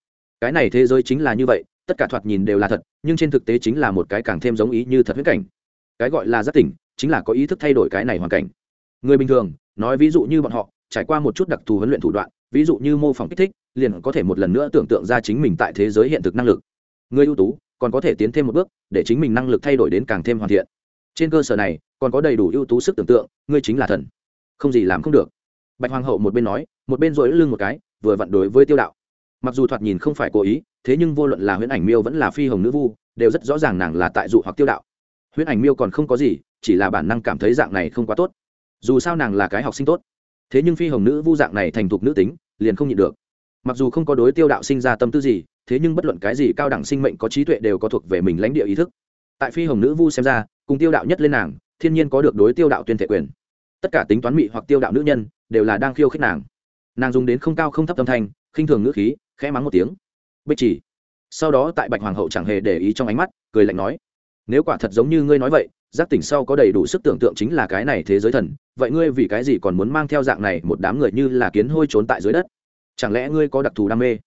Cái này thế giới chính là như vậy, tất cả thoạt nhìn đều là thật, nhưng trên thực tế chính là một cái càng thêm giống ý như thật huyễn cảnh. Cái gọi là giác tỉnh, chính là có ý thức thay đổi cái này hoàn cảnh người bình thường, nói ví dụ như bọn họ, trải qua một chút đặc thù huấn luyện thủ đoạn, ví dụ như mô phỏng kích thích, liền có thể một lần nữa tưởng tượng ra chính mình tại thế giới hiện thực năng lực. Người ưu tú, còn có thể tiến thêm một bước, để chính mình năng lực thay đổi đến càng thêm hoàn thiện. Trên cơ sở này, còn có đầy đủ ưu tú sức tưởng tượng, ngươi chính là thần. Không gì làm không được. Bạch hoàng hậu một bên nói, một bên rỗi lưng một cái, vừa vặn đối với tiêu đạo. Mặc dù thoạt nhìn không phải cố ý, thế nhưng vô luận là huyễn ảnh miêu vẫn là phi hồng nữ vu, đều rất rõ ràng nàng là tại dụ hoặc tiêu đạo. Huyễn ảnh miêu còn không có gì, chỉ là bản năng cảm thấy dạng này không quá tốt dù sao nàng là cái học sinh tốt. Thế nhưng phi hồng nữ vu dạng này thành thục nữ tính, liền không nhịn được. Mặc dù không có đối tiêu đạo sinh ra tâm tư gì, thế nhưng bất luận cái gì cao đẳng sinh mệnh có trí tuệ đều có thuộc về mình lãnh địa ý thức. Tại phi hồng nữ vu xem ra, cùng tiêu đạo nhất lên nàng, thiên nhiên có được đối tiêu đạo tuyên thể quyền. Tất cả tính toán mị hoặc tiêu đạo nữ nhân, đều là đang khiêu khích nàng. Nàng dùng đến không cao không thấp tâm thanh, khinh thường ngữ khí, khẽ mắng một tiếng. Bích chỉ. Sau đó tại bạch hoàng hậu chẳng hề để ý trong ánh mắt, cười lạnh nói, nếu quả thật giống như ngươi nói vậy giác tỉnh sau có đầy đủ sức tưởng tượng chính là cái này thế giới thần, vậy ngươi vì cái gì còn muốn mang theo dạng này một đám người như là kiến hôi trốn tại dưới đất? Chẳng lẽ ngươi có đặc thù đam mê?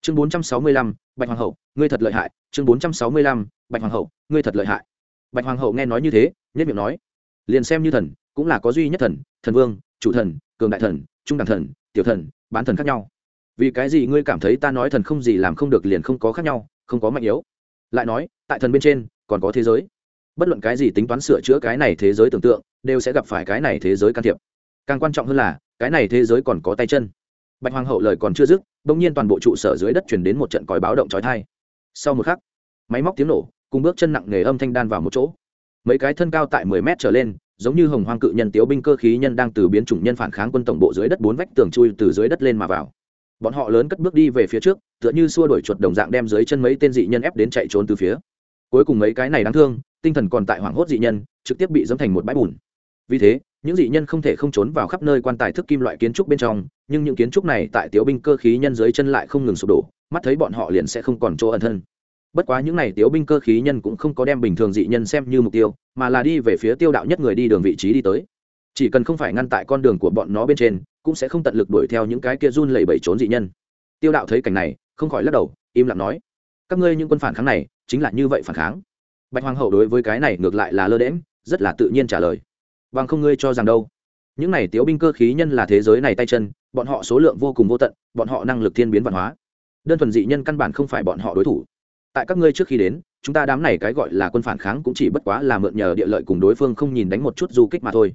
Chương bốn trăm sáu mươi lăm, bạch hoàng hậu, ngươi thật lợi hại. Chương bốn trăm sáu mươi lăm, bạch hoàng hậu, ngươi thật lợi hại. Bạch hoàng hậu nghe nói như thế nhất miệng nói, liền xem như thần, cũng là có duy nhất thần thần vương, chủ thần, cường đại thần, trung đẳng thần, tiểu thần, bán thần khác nhau. Vì cái gì ngươi cảm thấy ta nói thần không gì làm không được liền không có khác nhau, không có mạnh yếu? Lại nói, tại thần bên trên, còn có thế giới bất luận cái gì tính toán sửa chữa cái này thế giới tưởng tượng, đều sẽ gặp phải cái này thế giới can thiệp. Càng quan trọng hơn là, cái này thế giới còn có tay chân. Bạch hoàng hậu lời còn chưa dứt đ ỗ n g nhiên toàn bộ trụ sở dưới đất chuyển đến một trận còi báo động trói thai sau một khắc, máy móc tiếng nổ, cùng bước chân nặng nề âm thanh đan vào một chỗ. Mấy cái thân cao tại mười mét trở lên, giống như hồng hoang cự nhân tiếu binh cơ khí nhân đang từ biến chủng nhân phản kháng quân tổng bộ dưới đất bốn vách tường chui từ dưới đất lên mà vào. Bọn họ lớn cất bước đi về phía trước, tựa như xua đuổi chuột đồng dạng đem dưới chân mấy tên dị nhân ép đến chạy trốn từ phía. Cuối cùng mấy cái này đáng thương tinh thần còn tại hoảng hốt dị nhân, trực tiếp bị dẫm thành một bãi bùn. Vì thế, những dị nhân không thể không trốn vào khắp nơi quan tài thức kim loại kiến trúc bên trong, nhưng những kiến trúc này tại tiếu binh cơ khí nhân dưới chân lại không ngừng sụp đổ, mắt thấy bọn họ liền sẽ không còn chỗ ẩn thân. Bất quá những n à y tiếu binh cơ khí nhân cũng không có đem bình thường dị nhân xem như mục tiêu, mà là đi về phía tiêu đạo nhất người đi đường vị trí đi tới. Chỉ cần không phải ngăn tại con đường của bọn nó bên trên, cũng sẽ không tận lực đuổi theo những cái kia run lẩy bẩy trốn dị nhân. Tiêu đạo thấy cảnh này, không khỏi lắc đầu, im lặng nói, các ngươi những quân phản kháng này, chính là như vậy phản kháng bạch hoàng hậu đối với cái này ngược lại là lơ đễm rất là tự nhiên trả lời. Bằng không ngươi cho rằng đâu. Những này tiếu binh cơ khí nhân là thế giới này tay chân, bọn họ số lượng vô cùng vô tận, bọn họ năng lực thiên biến văn hóa. Đơn thuần dị nhân căn bản không phải bọn họ đối thủ. Tại các ngươi trước khi đến, chúng ta đám này cái gọi là quân phản kháng cũng chỉ bất quá là mượn nhờ địa lợi cùng đối phương không nhìn đánh một chút du kích mà thôi.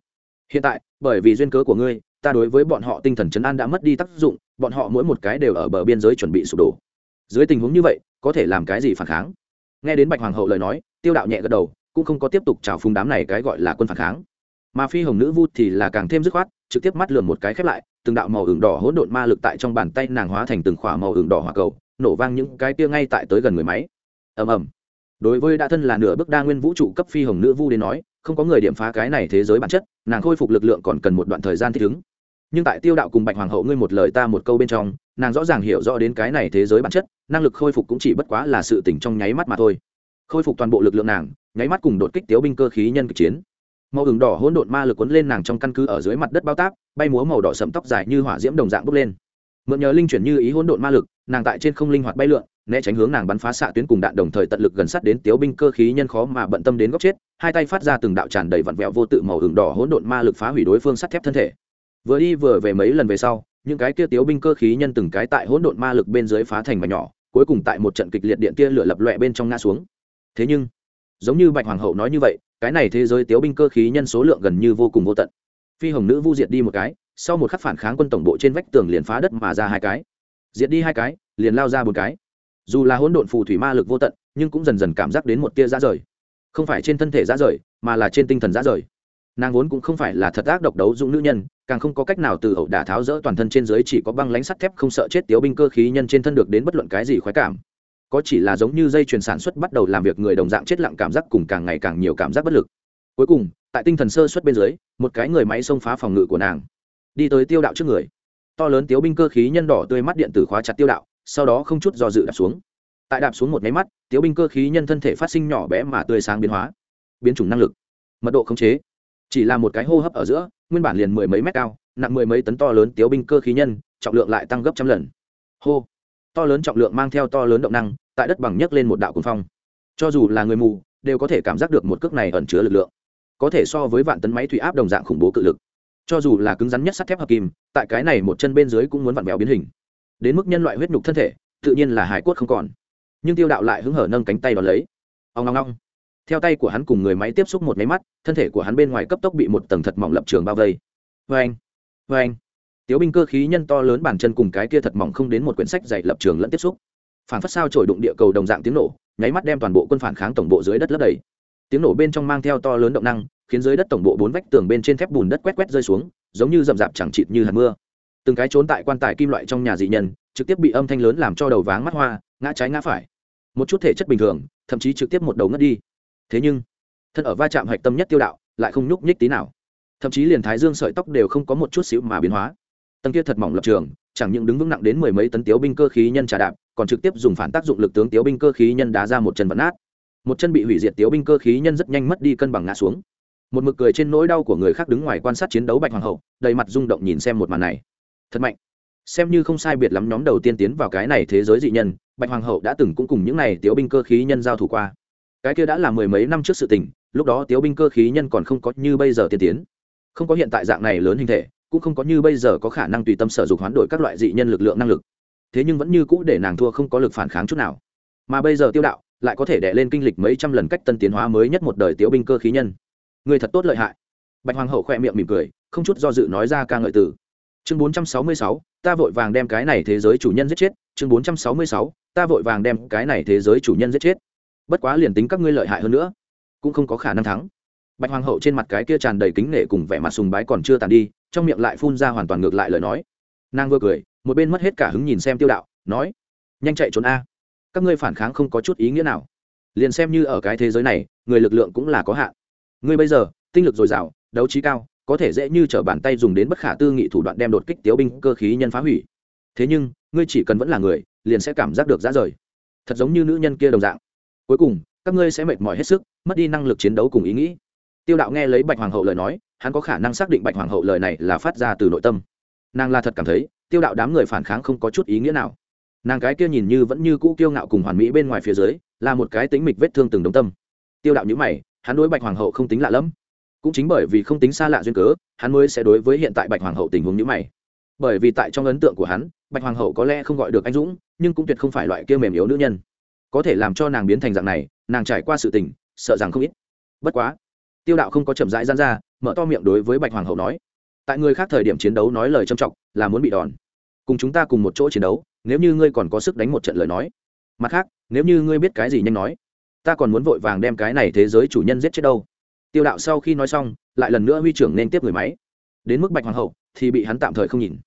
Hiện tại, bởi vì duyên cớ của ngươi, ta đối với bọn họ tinh thần chấn an đã mất đi tác dụng, bọn họ mỗi một cái đều ở bờ biên giới chuẩn bị sụp đổ. Dưới tình huống như vậy, có thể làm cái gì phản kháng? Nghe đến bạch hoàng hậu lời nói tiêu đạo nhẹ gật đầu, cũng không có tiếp tục trào phúng đám này cái gọi là quân phản kháng. Mà phi hồng nữ vu thì là càng thêm dứt khoát, trực tiếp mắt lườm một cái khép lại, từng đạo màu ửng đỏ hỗn độn ma lực tại trong bàn tay nàng hóa thành từng khỏa màu ửng đỏ hỏa cầu, nổ vang những cái tia ngay tại tới gần người máy. Ầm ầm. Đối với đã thân là nửa bước đa nguyên vũ trụ cấp phi hồng nữ vu đến nói, không có người điểm phá cái này thế giới bản chất, nàng khôi phục lực lượng còn cần một đoạn thời gian thích ứng. Nhưng tại tiêu đạo cùng bạch hoàng hậu ngươi một lời ta một câu bên trong, nàng rõ ràng hiểu rõ đến cái này thế giới bản chất, năng lực khôi phục cũng chỉ bất quá là sự tỉnh trong nháy mắt mà thôi khôi phục toàn bộ lực lượng nàng, nháy mắt cùng đột kích tiếu binh cơ khí nhân kịch chiến. Màu hừng đỏ hỗn độn ma lực cuốn lên nàng trong căn cứ ở dưới mặt đất bao táp, bay múa màu đỏ sẫm tóc dài như hỏa diễm đồng dạng bốc lên. Mượn nhờ linh chuyển như ý hỗn độn ma lực, nàng tại trên không linh hoạt bay lượn, né tránh hướng nàng bắn phá xạ tuyến cùng đạn đồng thời tận lực gần sát đến tiếu binh cơ khí nhân khó mà bận tâm đến góc chết, hai tay phát ra từng đạo tràn đầy vặn vẹo vô tự màu hừng đỏ hỗn độn ma lực phá hủy đối phương sắt thép thân thể. Vừa đi vừa về mấy lần về sau, những cái kia tiếu binh cơ khí nhân từng cái tại hỗn độn ma lực bên dưới phá thành mà nhỏ, cuối cùng tại một trận kịch liệt điện tia lửa lập lòe bên trong ngã xuống thế nhưng, giống như bạch hoàng hậu nói như vậy, cái này thế giới tiếu binh cơ khí nhân số lượng gần như vô cùng vô tận. Phi hồng nữ vu diệt đi một cái, sau một khắc phản kháng quân tổng bộ trên vách tường liền phá đất mà ra hai cái. Diệt đi hai cái, liền lao ra một cái. Dù là hỗn độn phù thủy ma lực vô tận, nhưng cũng dần dần cảm giác đến một tia ra rời. Không phải trên thân thể ra rời, mà là trên tinh thần ra rời. Nàng vốn cũng không phải là thật ác độc đấu dũng nữ nhân, càng không có cách nào từ ẩu đả tháo rỡ toàn thân trên dưới chỉ có băng lánh sắt thép không sợ chết tiếu binh cơ khí nhân trên thân được đến bất luận cái gì khoái cảm có chỉ là giống như dây chuyền sản xuất bắt đầu làm việc người đồng dạng chết lặng cảm giác cùng càng ngày càng nhiều cảm giác bất lực. Cuối cùng, tại tinh thần sơ xuất bên dưới, một cái người máy xông phá phòng ngự của nàng. Đi tới tiêu đạo trước người. To lớn tiếu binh cơ khí nhân đỏ tươi mắt điện tử khóa chặt tiêu đạo, sau đó không chút do dự đạp xuống. Tại đạp xuống một máy mắt, tiếu binh cơ khí nhân thân thể phát sinh nhỏ bé mà tươi sáng biến hóa. Biến chủng năng lực. Mật độ khống chế. Chỉ là một cái hô hấp ở giữa, nguyên bản liền mười mấy mét cao, nặng mười mấy tấn to lớn tiếu binh cơ khí nhân, trọng lượng lại tăng gấp trăm lần. Hô. To lớn trọng lượng mang theo to lớn động năng tại đất bằng nhấc lên một đạo cuồng phong. Cho dù là người mù, đều có thể cảm giác được một cước này ẩn chứa lực lượng, có thể so với vạn tấn máy thủy áp đồng dạng khủng bố cự lực. Cho dù là cứng rắn nhất sắt thép hợp kim, tại cái này một chân bên dưới cũng muốn vặn vẹo biến hình. Đến mức nhân loại huyết nhục thân thể, tự nhiên là hải quất không còn. Nhưng tiêu đạo lại hứng hở nâng cánh tay đón lấy. Ông ngong ngong theo tay của hắn cùng người máy tiếp xúc một máy mắt, thân thể của hắn bên ngoài cấp tốc bị một tầng thật mỏng lập trường bao vây. Vê anh vê anh. Tiếu binh cơ khí nhân to lớn bàn chân cùng cái kia thật mỏng không đến một quyển sách dạy lập trường lẫn tiếp xúc phản phất sao trổi đụng địa cầu đồng dạng tiếng nổ, nháy mắt đem toàn bộ quân phản kháng tổng bộ dưới đất lấp đầy. Tiếng nổ bên trong mang theo to lớn động năng, khiến dưới đất tổng bộ bốn vách tường bên trên thép bùn đất quét quét rơi xuống, giống như rậm rạp chẳng chịt như hạt mưa. Từng cái trốn tại quan tài kim loại trong nhà dị nhân, trực tiếp bị âm thanh lớn làm cho đầu váng mắt hoa, ngã trái ngã phải. Một chút thể chất bình thường, thậm chí trực tiếp một đầu ngất đi. Thế nhưng, thân ở va chạm hạch tâm nhất tiêu đạo, lại không nhúc nhích tí nào. Thậm chí liền thái dương sợi tóc đều không có một chút xíu mà biến hóa. Tầng kia thật mỏng lập trường, chẳng những đứng vững nặng đến mười mấy tấn tiếu binh cơ khí nhân trà đạp còn trực tiếp dùng phản tác dụng lực tướng tiếu binh cơ khí nhân đá ra một chân vật nát. Một chân bị hủy diệt tiếu binh cơ khí nhân rất nhanh mất đi cân bằng ngã xuống. Một mực cười trên nỗi đau của người khác đứng ngoài quan sát chiến đấu bạch hoàng hậu, đầy mặt rung động nhìn xem một màn này. Thật mạnh. Xem như không sai biệt lắm nhóm đầu tiên tiến vào cái này thế giới dị nhân, bạch hoàng hậu đã từng cũng cùng những n à y tiếu binh cơ khí nhân giao thủ qua. Cái kia đã là mười mấy năm trước sự tình, lúc đó tiếu binh cơ khí nhân còn không có như bây giờ tiên tiến. Không có hiện tại dạng này lớn hình thể, cũng không có như bây giờ có khả năng tùy tâm sở dục hoán đổi các loại dị nhân lực lượng năng lực thế nhưng vẫn như cũ để nàng thua không có lực phản kháng chút nào. Mà bây giờ tiêu đạo lại có thể đẻ lên kinh lịch mấy trăm lần cách tân tiến hóa mới nhất một đời tiếu binh cơ khí nhân. Người thật tốt lợi hại. Bạch hoàng hậu khoe miệng mỉm cười, không chút do dự nói ra ca ngợi từ. Chương bốn trăm sáu mươi sáu, ta vội vàng đem cái này thế giới chủ nhân giết chết. Chương bốn trăm sáu mươi sáu, ta vội vàng đem cái này thế giới chủ nhân giết chết. Bất quá liền tính các ngươi lợi hại hơn nữa, cũng không có khả năng thắng. Bạch hoàng hậu trên mặt cái kia tràn đầy kính nể cùng vẻ mặt sùng bái còn chưa tàn đi, trong miệng lại phun ra hoàn toàn ngược lại lời nói. Nàng vừa cười một bên mất hết cả hứng nhìn xem tiêu đạo, nói, nhanh chạy trốn a. Các ngươi phản kháng không có chút ý nghĩa nào. Liền xem như ở cái thế giới này, người lực lượng cũng là có hạn. Ngươi bây giờ, tinh lực dồi dào, đấu trí cao, có thể dễ như t r ở bàn tay dùng đến bất khả tư nghị thủ đoạn đem đột kích tiếu binh cơ khí nhân phá hủy. Thế nhưng, ngươi chỉ cần vẫn là người, liền sẽ cảm giác được ra rời. Thật giống như nữ nhân kia đồng dạng. Cuối cùng, các ngươi sẽ mệt mỏi hết sức, mất đi năng lực chiến đấu cùng ý nghĩ. Tiêu đạo nghe lấy bạch hoàng hậu lời nói, hắn có khả năng xác định bạch hoàng hậu lời này là phát ra từ nội tâm. Nàng là thật cảm thấy tiêu đạo đám người phản kháng không có chút ý nghĩa nào. Nàng cái kia nhìn như vẫn như cũ kiêu ngạo cùng hoàn mỹ bên ngoài phía dưới, là một cái tính mịch vết thương từng đống tâm. Tiêu đạo nhữ mày, hắn đối bạch hoàng hậu không tính lạ lẫm. Cũng chính bởi vì không tính xa lạ duyên cớ, hắn mới sẽ đối với hiện tại bạch hoàng hậu tình huống nhữ mày. Bởi vì tại trong ấn tượng của hắn, bạch hoàng hậu có lẽ không gọi được anh dũng, nhưng cũng tuyệt không phải loại kia mềm yếu nữ nhân. Có thể làm cho nàng biến thành dạng này, nàng trải qua sự tình, sợ rằng không ít. Bất quá, tiêu đạo không có chậm rãi gian ra, mở to miệng đối với bạch hoàng hậu nói tại người khác thời điểm chiến đấu nói lời trầm trọng là muốn bị đòn. Cùng chúng ta cùng một chỗ chiến đấu, nếu như ngươi còn có sức đánh một trận lời nói. Mặt khác, nếu như ngươi biết cái gì nhanh nói, ta còn muốn vội vàng đem cái này thế giới chủ nhân giết chết đâu. Tiêu đạo sau khi nói xong, lại lần nữa huy trưởng nên tiếp người máy. Đến mức bạch hoàng hậu, thì bị hắn tạm thời không nhìn.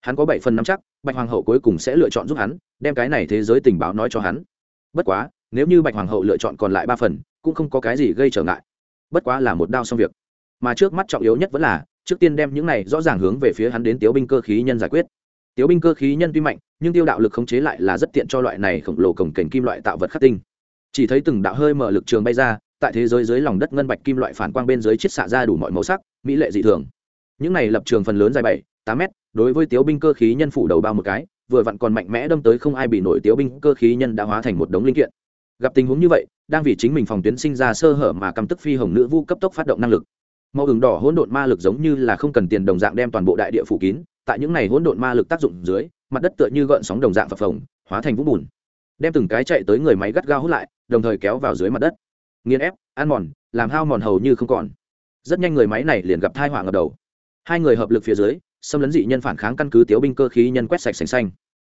Hắn có bảy phần nắm chắc, bạch hoàng hậu cuối cùng sẽ lựa chọn giúp hắn, đem cái này thế giới tình báo nói cho hắn. Bất quá, nếu như bạch hoàng hậu lựa chọn còn lại ba phần, cũng không có cái gì gây trở ngại. Bất quá là một đao xong việc. Mà trước mắt trọng yếu nhất vẫn là trước tiên đem những này rõ ràng hướng về phía hắn đến tiếu binh cơ khí nhân giải quyết. Tiếu binh cơ khí nhân tuy mạnh, nhưng tiêu đạo lực khống chế lại là rất tiện cho loại này khổng lồ cổng kềnh kim loại tạo vật khắc tinh. Chỉ thấy từng đạo hơi mở lực trường bay ra, tại thế giới dưới lòng đất ngân bạch kim loại phản quang bên dưới chiết xạ ra đủ mọi màu sắc, mỹ lệ dị thường. Những này lập trường phần lớn dài bảy, tám mét, đối với tiếu binh cơ khí nhân phủ đầu bao một cái, vừa vặn còn mạnh mẽ đâm tới không ai bị nổi tiếu binh cơ khí nhân đã hóa thành một đống linh kiện. Gặp tình huống như vậy, đang vì chính mình phòng tuyến sinh ra sơ hở mà căm tức phi hồng nữ vu cấp tốc phát động năng lực màu hừng đỏ hỗn độn ma lực giống như là không cần tiền đồng dạng đem toàn bộ đại địa phủ kín, tại những này hỗn độn ma lực tác dụng dưới, mặt đất tựa như gợn sóng đồng dạng phập phồng, hóa thành vũng bùn. Đem từng cái chạy tới người máy gắt gao hút lại, đồng thời kéo vào dưới mặt đất. Nghiền ép, ăn mòn, làm hao mòn hầu như không còn. Rất nhanh người máy này liền gặp thai họa ngập đầu. Hai người hợp lực phía dưới, xâm lấn dị nhân phản kháng căn cứ tiếu binh cơ khí nhân quét sạch sành xanh.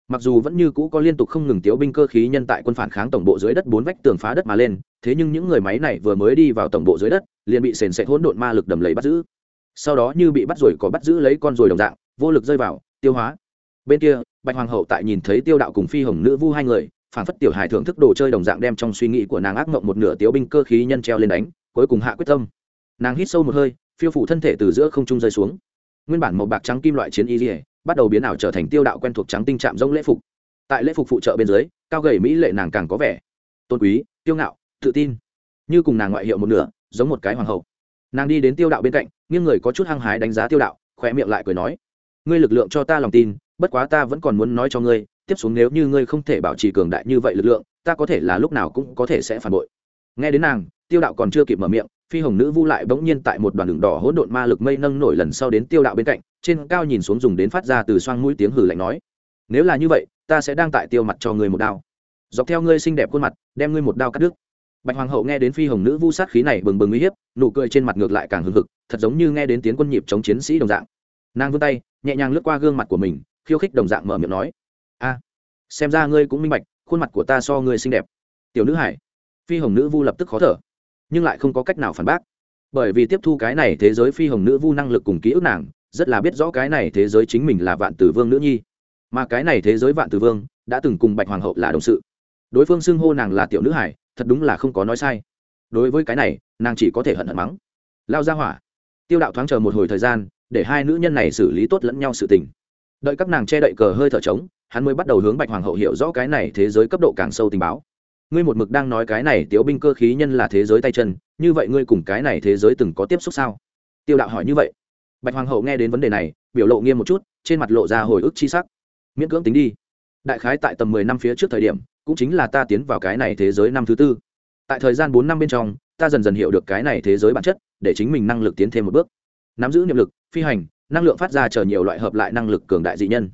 Mặc dù vẫn như cũ có liên tục không ngừng tiếu binh cơ khí nhân tại quân phản kháng tổng bộ dưới đất bốn vách tường phá đất mà lên, thế nhưng những người máy này vừa mới đi vào tổng bộ dưới đất liền bị sền sệt hỗn độn ma lực đầm lấy bắt giữ. Sau đó như bị bắt rồi có bắt giữ lấy con rồi đồng dạng, vô lực rơi vào, tiêu hóa. Bên kia, bạch hoàng hậu tại nhìn thấy tiêu đạo cùng phi hồng nữ vu hai người phản phất tiểu hài thưởng thức đồ chơi đồng dạng đem trong suy nghĩ của nàng ác mộng một nửa tiếu binh cơ khí nhân treo lên đánh, cuối cùng hạ quyết tâm. Nàng hít sâu một hơi, phiêu phủ thân thể từ giữa không trung rơi xuống. Nguyên bản màu bạc trắng kim loại chiến y dỉa bắt đầu biến ảo trở thành tiêu đạo quen thuộc trắng tinh trạm rông lễ phục. Tại lễ phục phụ trợ bên dưới, cao gầy mỹ lệ nàng càng có vẻ tôn quý tiêu ngạo, tự tin. Như cùng nàng ngoại hiệu một nửa giống một cái hoàng hậu. Nàng đi đến tiêu đạo bên cạnh, nghiêng người có chút hăng hái đánh giá tiêu đạo khỏe miệng lại cười nói, ngươi lực lượng cho ta lòng tin, bất quá ta vẫn còn muốn nói cho ngươi, tiếp xuống nếu như ngươi không thể bảo trì cường đại như vậy lực lượng, ta có thể là lúc nào cũng có thể sẽ phản bội. Nghe đến nàng, tiêu đạo còn chưa kịp mở miệng, phi hồng nữ vu lại bỗng nhiên tại một đoàn đường đỏ hỗn độn ma lực mây nâng nổi lần sau đến tiêu đạo bên cạnh, trên cao nhìn xuống dùng đến phát ra từ xoang mũi tiếng hử lạnh nói, nếu là như vậy, ta sẽ đang tại tiêu mặt cho ngươi một đao. Dọc theo ngươi xinh đẹp khuôn mặt, đem ngươi một đao cắt đứt bạch hoàng hậu nghe đến phi hồng nữ vu sát khí này bừng bừng uy hiếp, nụ cười trên mặt ngược lại càng hừng hực, thật giống như nghe đến tiếng quân nhịp chống chiến sĩ đồng dạng. Nàng vươn tay, nhẹ nhàng lướt qua gương mặt của mình, khiêu khích đồng dạng mở miệng nói, a, xem ra ngươi cũng minh bạch, khuôn mặt của ta so ngươi xinh đẹp. Tiểu nữ hải, phi hồng nữ vu lập tức khó thở, nhưng lại không có cách nào phản bác. Bởi vì tiếp thu cái này thế giới phi hồng nữ vu năng lực cùng ký ức nàng, rất là biết rõ cái này thế giới chính mình là vạn tử vương nữ nhi. Mà cái này thế giới vạn tử vương, đã từng cùng bạch hoàng hậu là đồng sự. Đối phương xưng hô nàng là tiểu nữ hải thật đúng là không có nói sai. Đối với cái này, nàng chỉ có thể hận hận mắng. Lao ra hỏa. Tiêu đạo thoáng chờ một hồi thời gian, để hai nữ nhân này xử lý tốt lẫn nhau sự tình. Đợi các nàng che đậy cờ hơi thở trống, hắn mới bắt đầu hướng bạch hoàng hậu hiểu rõ cái này thế giới cấp độ càng sâu tình báo. Ngươi một mực đang nói cái này tiếu binh cơ khí nhân là thế giới tay chân, như vậy ngươi cùng cái này thế giới từng có tiếp xúc sao? Tiêu đạo hỏi như vậy. Bạch hoàng hậu nghe đến vấn đề này, biểu lộ nghiêm một chút, trên mặt lộ ra hồi ức chi sắc. Miễn cưỡng tính đi. Đại khái tại tầm mười năm phía trước thời điểm cũng chính là ta tiến vào cái này thế giới năm thứ tư. Tại thời gian bốn năm bên trong, ta dần dần hiểu được cái này thế giới bản chất, để chính mình năng lực tiến thêm một bước. Nắm giữ niệm lực, phi hành, năng lượng phát ra chờ nhiều loại hợp lại năng lực cường đại dị nhân.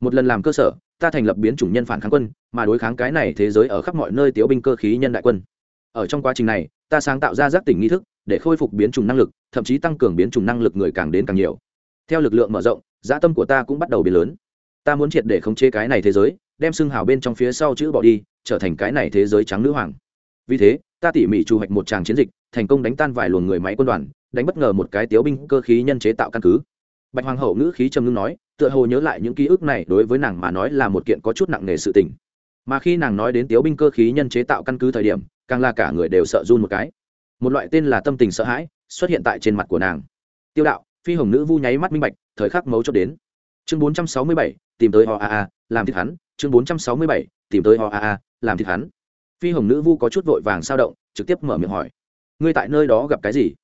Một lần làm cơ sở, ta thành lập biến chủng nhân phản kháng quân, mà đối kháng cái này thế giới ở khắp mọi nơi tiếu binh cơ khí nhân đại quân. Ở trong quá trình này, ta sáng tạo ra giác tỉnh nghi thức, để khôi phục biến chủng năng lực, thậm chí tăng cường biến chủng năng lực người càng đến càng nhiều. Theo lực lượng mở rộng, dã tâm của ta cũng bắt đầu biến lớn. Ta muốn triệt để khống chế cái này thế giới đem xưng hào bên trong phía sau chữ bỏ đi, trở thành cái này thế giới trắng nữ hoàng. Vì thế, ta tỉ mỉ trù hoạch một tràng chiến dịch, thành công đánh tan vài luồng người máy quân đoàn, đánh bất ngờ một cái tiếu binh cơ khí nhân chế tạo căn cứ. Bạch hoàng hậu ngữ khí trầm ngưng nói, tựa hồ nhớ lại những ký ức này đối với nàng mà nói là một kiện có chút nặng nề sự tình. Mà khi nàng nói đến tiếu binh cơ khí nhân chế tạo căn cứ thời điểm, càng là cả người đều sợ run một cái. Một loại tên là tâm tình sợ hãi xuất hiện tại trên mặt của nàng. Tiêu đạo, phi hồng nữ vu nháy mắt minh bạch, thời khắc mấu chốt đến. Chương bốn trăm sáu mươi bảy, tìm tới họ a a, làm thịt hắn chương bốn trăm sáu mươi bảy, tìm tới họ a a, làm thịt hắn. Phi hồng nữ vu có chút vội vàng sao động, trực tiếp mở miệng hỏi. Ngươi tại nơi đó gặp cái gì?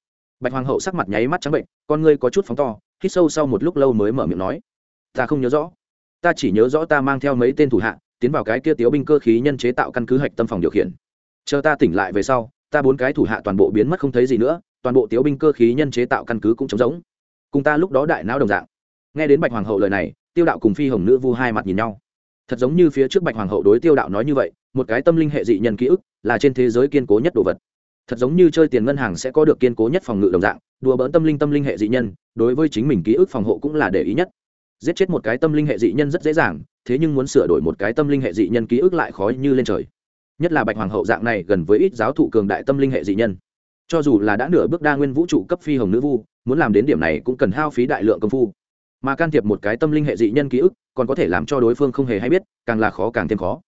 Bạch hoàng hậu sắc mặt nháy mắt trắng bệnh, con ngươi có chút phóng to, hít sâu sau một lúc lâu mới mở miệng nói. Ta không nhớ rõ. Ta chỉ nhớ rõ ta mang theo mấy tên thủ hạ, tiến vào cái kia tiếu binh cơ khí nhân chế tạo căn cứ hạch tâm phòng điều khiển. Chờ ta tỉnh lại về sau, ta bốn cái thủ hạ toàn bộ biến mất không thấy gì nữa, toàn bộ tiếu binh cơ khí nhân chế tạo căn cứ cũng trống rỗng. Cùng ta lúc đó đại não đồng dạng. Nghe đến bạch hoàng hậu lời này, tiêu đạo cùng phi hồng nữ vu hai mặt nhìn nhau thật giống như phía trước bạch hoàng hậu đối tiêu đạo nói như vậy, một cái tâm linh hệ dị nhân ký ức là trên thế giới kiên cố nhất đồ vật. Thật giống như chơi tiền ngân hàng sẽ có được kiên cố nhất phòng ngự đồng dạng, đùa bỡn tâm linh tâm linh hệ dị nhân, đối với chính mình ký ức phòng hộ cũng là để ý nhất. Giết chết một cái tâm linh hệ dị nhân rất dễ dàng, thế nhưng muốn sửa đổi một cái tâm linh hệ dị nhân ký ức lại khó như lên trời. Nhất là bạch hoàng hậu dạng này gần với ít giáo thụ cường đại tâm linh hệ dị nhân. Cho dù là đã nửa bước đa nguyên vũ trụ cấp phi hồng nữ vu, muốn làm đến điểm này cũng cần hao phí đại lượng công phu mà can thiệp một cái tâm linh hệ dị nhân ký ức, còn có thể làm cho đối phương không hề hay biết, càng là khó càng thêm khó.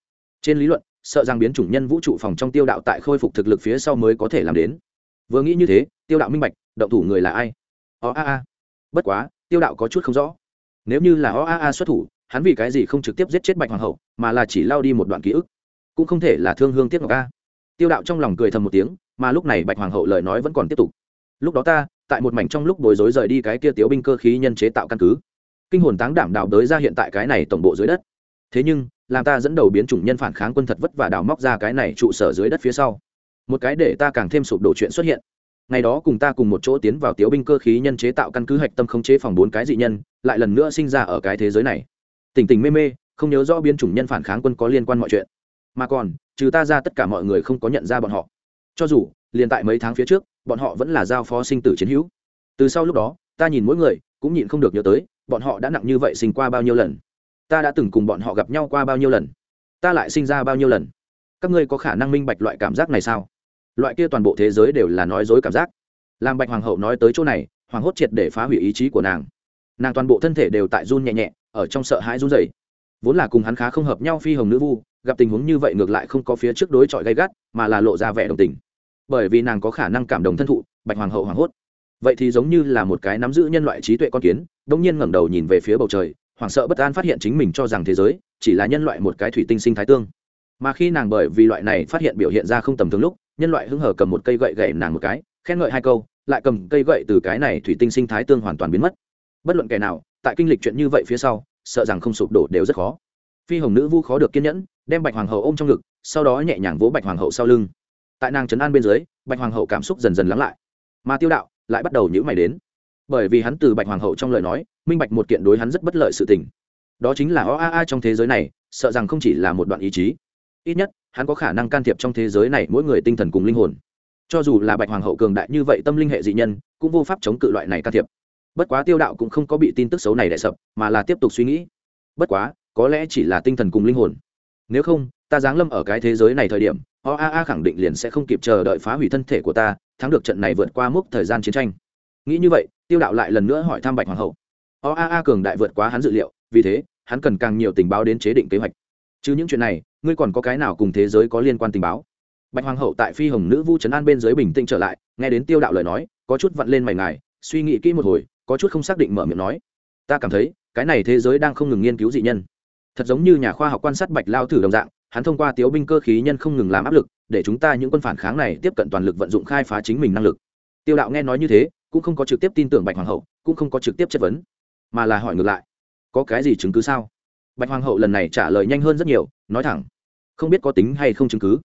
Trên lý luận, sợ rằng biến chủng nhân vũ trụ phòng trong tiêu đạo tại khôi phục thực lực phía sau mới có thể làm đến. Vừa nghĩ như thế, tiêu đạo minh bạch, động thủ người là ai? O a a. Bất quá, tiêu đạo có chút không rõ. Nếu như là o a a xuất thủ, hắn vì cái gì không trực tiếp giết chết bạch hoàng hậu, mà là chỉ lao đi một đoạn ký ức? Cũng không thể là thương hương tiếc ngọc a. Tiêu đạo trong lòng cười thầm một tiếng, mà lúc này bạch hoàng hậu lời nói vẫn còn tiếp tục. Lúc đó ta tại một mảnh trong lúc bối rối rời đi cái kia tiếu binh cơ khí nhân chế tạo căn cứ. Kinh hồn táng đảm đào đới ra hiện tại cái này tổng bộ dưới đất. Thế nhưng, làm ta dẫn đầu biến chủng nhân phản kháng quân thật vất và đào móc ra cái này trụ sở dưới đất phía sau. Một cái để ta càng thêm sụp đổ chuyện xuất hiện. Ngày đó cùng ta cùng một chỗ tiến vào tiếu binh cơ khí nhân chế tạo căn cứ hạch tâm khống chế phòng bốn cái dị nhân, lại lần nữa sinh ra ở cái thế giới này. Tỉnh tỉnh mê mê, không nhớ rõ biến chủng nhân phản kháng quân có liên quan mọi chuyện. Mà còn, trừ ta ra tất cả mọi người không có nhận ra bọn họ. Cho dù, liền tại mấy tháng phía trước bọn họ vẫn là giao phó sinh tử chiến hữu. Từ sau lúc đó, ta nhìn mỗi người, cũng nhịn không được nhớ tới, bọn họ đã nặng như vậy sinh qua bao nhiêu lần? Ta đã từng cùng bọn họ gặp nhau qua bao nhiêu lần? Ta lại sinh ra bao nhiêu lần? Các ngươi có khả năng minh bạch loại cảm giác này sao? Loại kia toàn bộ thế giới đều là nói dối cảm giác. Làm bạch hoàng hậu nói tới chỗ này, hoàng hốt triệt để phá hủy ý chí của nàng. Nàng toàn bộ thân thể đều tại run nhẹ nhẹ, ở trong sợ hãi run dày vốn là cùng hắn khá không hợp nhau phi hồng nữ vu, gặp tình huống như vậy ngược lại không có phía trước đối chọi gay gắt, mà là lộ ra vẻ đồng tình bởi vì nàng có khả năng cảm động thân thụ, bạch hoàng hậu hoảng hốt. Vậy thì giống như là một cái nắm giữ nhân loại trí tuệ con kiến, đông nhiên ngẩng đầu nhìn về phía bầu trời, hoảng sợ bất an phát hiện chính mình cho rằng thế giới chỉ là nhân loại một cái thủy tinh sinh thái tương. Mà khi nàng bởi vì loại này phát hiện biểu hiện ra không tầm thường lúc, nhân loại hứng hở cầm một cây gậy gậy nàng một cái, khen ngợi hai câu, lại cầm cây gậy từ cái này thủy tinh sinh thái tương hoàn toàn biến mất. Bất luận kẻ nào, tại kinh lịch chuyện như vậy phía sau, sợ rằng không sụp đổ đều rất khó. Phi hồng nữ vu khó được kiên nhẫn, đem bạch hoàng hậu ôm trong ngực, sau đó nhẹ nhàng vỗ bạch hoàng hậu sau lưng tại nàng trấn an bên dưới, bạch hoàng hậu cảm xúc dần dần lắng lại. Mà tiêu đạo lại bắt đầu nhữ mày đến. Bởi vì hắn từ bạch hoàng hậu trong lời nói, minh bạch một kiện đối hắn rất bất lợi sự tình. Đó chính là o a a trong thế giới này, sợ rằng không chỉ là một đoạn ý chí. Ít nhất, hắn có khả năng can thiệp trong thế giới này mỗi người tinh thần cùng linh hồn. Cho dù là bạch hoàng hậu cường đại như vậy tâm linh hệ dị nhân, cũng vô pháp chống cự loại này can thiệp. Bất quá tiêu đạo cũng không có bị tin tức xấu này đại sập, mà là tiếp tục suy nghĩ. Bất quá, có lẽ chỉ là tinh thần cùng linh hồn. Nếu không, ta giáng lâm ở cái thế giới này thời điểm o a a khẳng định liền sẽ không kịp chờ đợi phá hủy thân thể của ta, thắng được trận này vượt qua mốc thời gian chiến tranh. Nghĩ như vậy, tiêu đạo lại lần nữa hỏi thăm bạch hoàng hậu. O a a cường đại vượt quá hắn dự liệu, vì thế, hắn cần càng nhiều tình báo đến chế định kế hoạch. Chứ những chuyện này, ngươi còn có cái nào cùng thế giới có liên quan tình báo? Bạch hoàng hậu tại phi hồng nữ vu trấn an bên dưới bình tĩnh trở lại, nghe đến tiêu đạo lời nói, có chút vặn lên mày ngài, suy nghĩ kỹ một hồi, có chút không xác định mở miệng nói. Ta cảm thấy, cái này thế giới đang không ngừng nghiên cứu dị nhân. Thật giống như nhà khoa học quan sát bạch lao thử đồng dạng hắn thông qua tiếu binh cơ khí nhân không ngừng làm áp lực, để chúng ta những quân phản kháng này tiếp cận toàn lực vận dụng khai phá chính mình năng lực. Tiêu đạo nghe nói như thế, cũng không có trực tiếp tin tưởng bạch hoàng hậu, cũng không có trực tiếp chất vấn, mà là hỏi ngược lại, có cái gì chứng cứ sao? Bạch hoàng hậu lần này trả lời nhanh hơn rất nhiều, nói thẳng, không biết có tính hay không chứng cứ.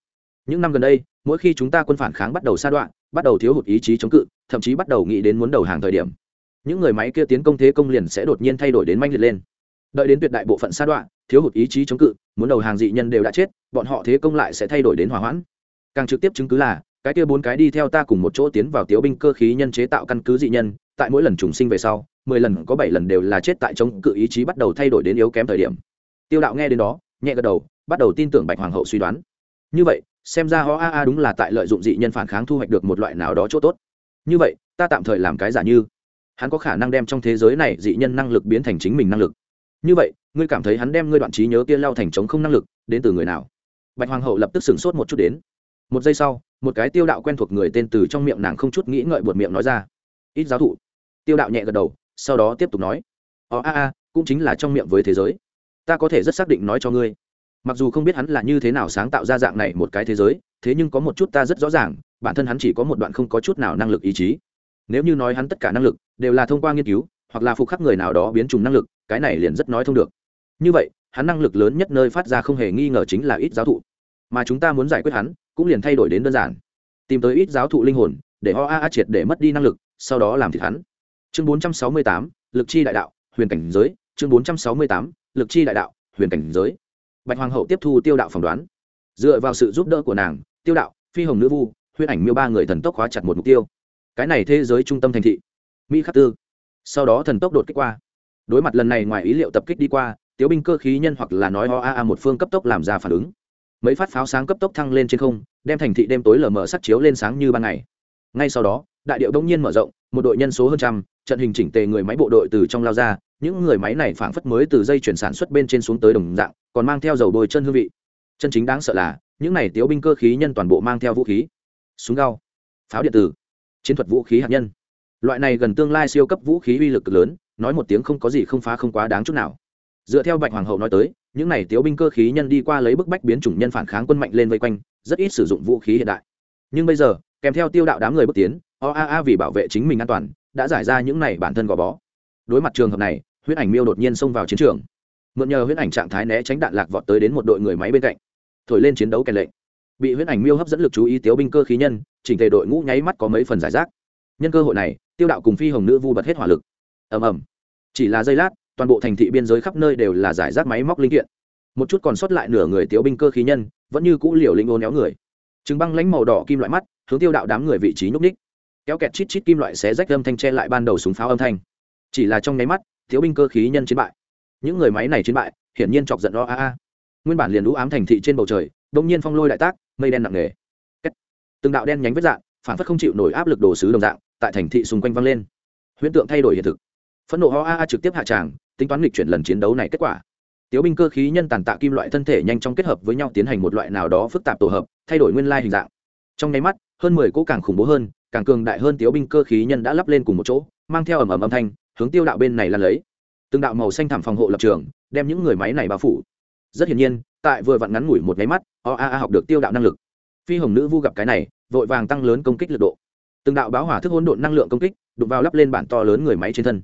Những năm gần đây, mỗi khi chúng ta quân phản kháng bắt đầu sa đoạn, bắt đầu thiếu hụt ý chí chống cự, thậm chí bắt đầu nghĩ đến muốn đầu hàng thời điểm, những người máy kia tiến công thế công liền sẽ đột nhiên thay đổi đến manh liệt lên đợi đến tuyệt đại bộ phận sa đoạn thiếu hụt ý chí chống cự, muốn đầu hàng dị nhân đều đã chết, bọn họ thế công lại sẽ thay đổi đến hỏa hoãn. Càng trực tiếp chứng cứ là, cái kia bốn cái đi theo ta cùng một chỗ tiến vào tiếu binh cơ khí nhân chế tạo căn cứ dị nhân, tại mỗi lần trùng sinh về sau, mười lần có bảy lần đều là chết tại chống cự ý chí bắt đầu thay đổi đến yếu kém thời điểm. Tiêu đạo nghe đến đó, nhẹ gật đầu, bắt đầu tin tưởng bạch hoàng hậu suy đoán. Như vậy, xem ra ho a a đúng là tại lợi dụng dị nhân phản kháng thu hoạch được một loại nào đó chỗ tốt. Như vậy, ta tạm thời làm cái giả như. Hắn có khả năng đem trong thế giới này dị nhân năng lực biến thành chính mình năng lực như vậy, ngươi cảm thấy hắn đem ngươi đoạn trí nhớ kia lao thành chống không năng lực đến từ người nào? Bạch hoàng hậu lập tức sửng sốt một chút đến. Một giây sau, một cái tiêu đạo quen thuộc người tên từ trong miệng nàng không chút nghĩ ngợi buột miệng nói ra. Ít giáo thụ. Tiêu đạo nhẹ gật đầu, sau đó tiếp tục nói. Ó a a, cũng chính là trong miệng với thế giới. Ta có thể rất xác định nói cho ngươi. Mặc dù không biết hắn là như thế nào sáng tạo ra dạng này một cái thế giới, thế nhưng có một chút ta rất rõ ràng, bản thân hắn chỉ có một đoạn không có chút nào năng lực ý chí. Nếu như nói hắn tất cả năng lực đều là thông qua nghiên cứu, hoặc là phục khắc người nào đó biến chủng năng lực cái này liền rất nói thông được. Như vậy hắn năng lực lớn nhất nơi phát ra không hề nghi ngờ chính là ít giáo thụ. Mà chúng ta muốn giải quyết hắn cũng liền thay đổi đến đơn giản. Tìm tới ít giáo thụ linh hồn để o a a triệt để mất đi năng lực sau đó làm thịt hắn. Chương 468, lực chi đại đạo huyền cảnh giới. Chương 468, lực chi đại đạo huyền cảnh giới. Bạch hoàng hậu tiếp thu tiêu đạo phỏng đoán. Dựa vào sự giúp đỡ của nàng tiêu đạo phi hồng nữ vu huyền ảnh miêu ba người thần tốc khóa chặt một mục tiêu. Cái này thế giới trung tâm thành thị. Mỹ khắc tư. Sau đó thần tốc đột kích qua đối mặt lần này ngoài ý liệu tập kích đi qua, tiếu binh cơ khí nhân hoặc là nói ho a a một phương cấp tốc làm ra phản ứng. Mấy phát pháo sáng cấp tốc thăng lên trên không, đem thành thị đêm tối lờ mờ sắt chiếu lên sáng như ban ngày. Ngay sau đó, đại điệu đông nhiên mở rộng, một đội nhân số hơn trăm, trận hình chỉnh tề người máy bộ đội từ trong lao ra, những người máy này phảng phất mới từ dây chuyển sản xuất bên trên xuống tới đồng dạng, còn mang theo dầu bôi chân hương vị. Chân chính đáng sợ là, những này tiếu binh cơ khí nhân toàn bộ mang theo vũ khí. Súng gao, pháo điện tử, chiến thuật vũ khí hạt nhân. Loại này gần tương lai siêu cấp vũ khí uy lực cực lớn nói một tiếng không có gì không phá không quá đáng chút nào. Dựa theo bạch hoàng hậu nói tới, những này tiếu binh cơ khí nhân đi qua lấy bức bách biến chủng nhân phản kháng quân mạnh lên vây quanh, rất ít sử dụng vũ khí hiện đại. Nhưng bây giờ, kèm theo tiêu đạo đám người bước tiến oaa vì bảo vệ chính mình an toàn, đã giải ra những này bản thân gò bó. Đối mặt trường hợp này, huyết ảnh miêu đột nhiên xông vào chiến trường. Mượn nhờ huyết ảnh trạng thái né tránh đạn lạc vọt tới đến một đội người máy bên cạnh. Thổi lên chiến đấu kèn lệnh. Bị huyết ảnh miêu hấp dẫn lực chú ý tiếu binh cơ khí nhân, chỉnh thể đội ngũ nháy mắt có mấy phần giải rác. Nhân cơ hội này, tiêu đạo cùng phi hồng nữ vu bật hết hỏa lực ầm ầm. Chỉ là giây lát, toàn bộ thành thị biên giới khắp nơi đều là giải rác máy móc linh kiện. Một chút còn sót lại nửa người tiếu binh cơ khí nhân, vẫn như cũ liều linh ôn éo người. Trứng băng lánh màu đỏ kim loại mắt, hướng tiêu đạo đám người vị trí nhúc ních kéo kẹt chít chít kim loại xé rách âm thanh che lại ban đầu súng pháo âm thanh. Chỉ là trong nháy mắt thiếu binh cơ khí nhân chiến bại. Những người máy này chiến bại, hiển nhiên chọc giận lo a a. Nguyên bản liền lũ ám thành thị trên bầu trời đông nhiên phong lôi đại tác, mây đen nặng nề. Từng đạo đen nhánh vết dạng, phản phất không chịu nổi áp lực đồ sứ đồng dạng, tại thành thị xung quanh vang lên. Huyễn tượng thay đổi hiện thực phẫn nộ ho a a trực tiếp hạ tràng, tính toán lịch chuyển lần chiến đấu này kết quả. Tiếu binh cơ khí nhân tàn tạ kim loại thân thể nhanh chóng kết hợp với nhau tiến hành một loại nào đó phức tạp tổ hợp, thay đổi nguyên lai hình dạng. Trong nháy mắt, hơn mười cỗ càng khủng bố hơn, càng cường đại hơn tiếu binh cơ khí nhân đã lắp lên cùng một chỗ, mang theo ầm ầm âm thanh, hướng tiêu đạo bên này lan lấy. Từng đạo màu xanh thảm phòng hộ lập trường, đem những người máy này bao phủ. Rất hiển nhiên, tại vừa vặn ngắn ngủi một nháy mắt oaa học được tiêu đạo năng lực. Phi hồng nữ vu gặp cái này, vội vàng tăng lớn công kích lực độ. Từng đạo báo hỏa thức hỗn độn năng lượng công kích, đụng vào lắp lên bản to lớn người máy trên thân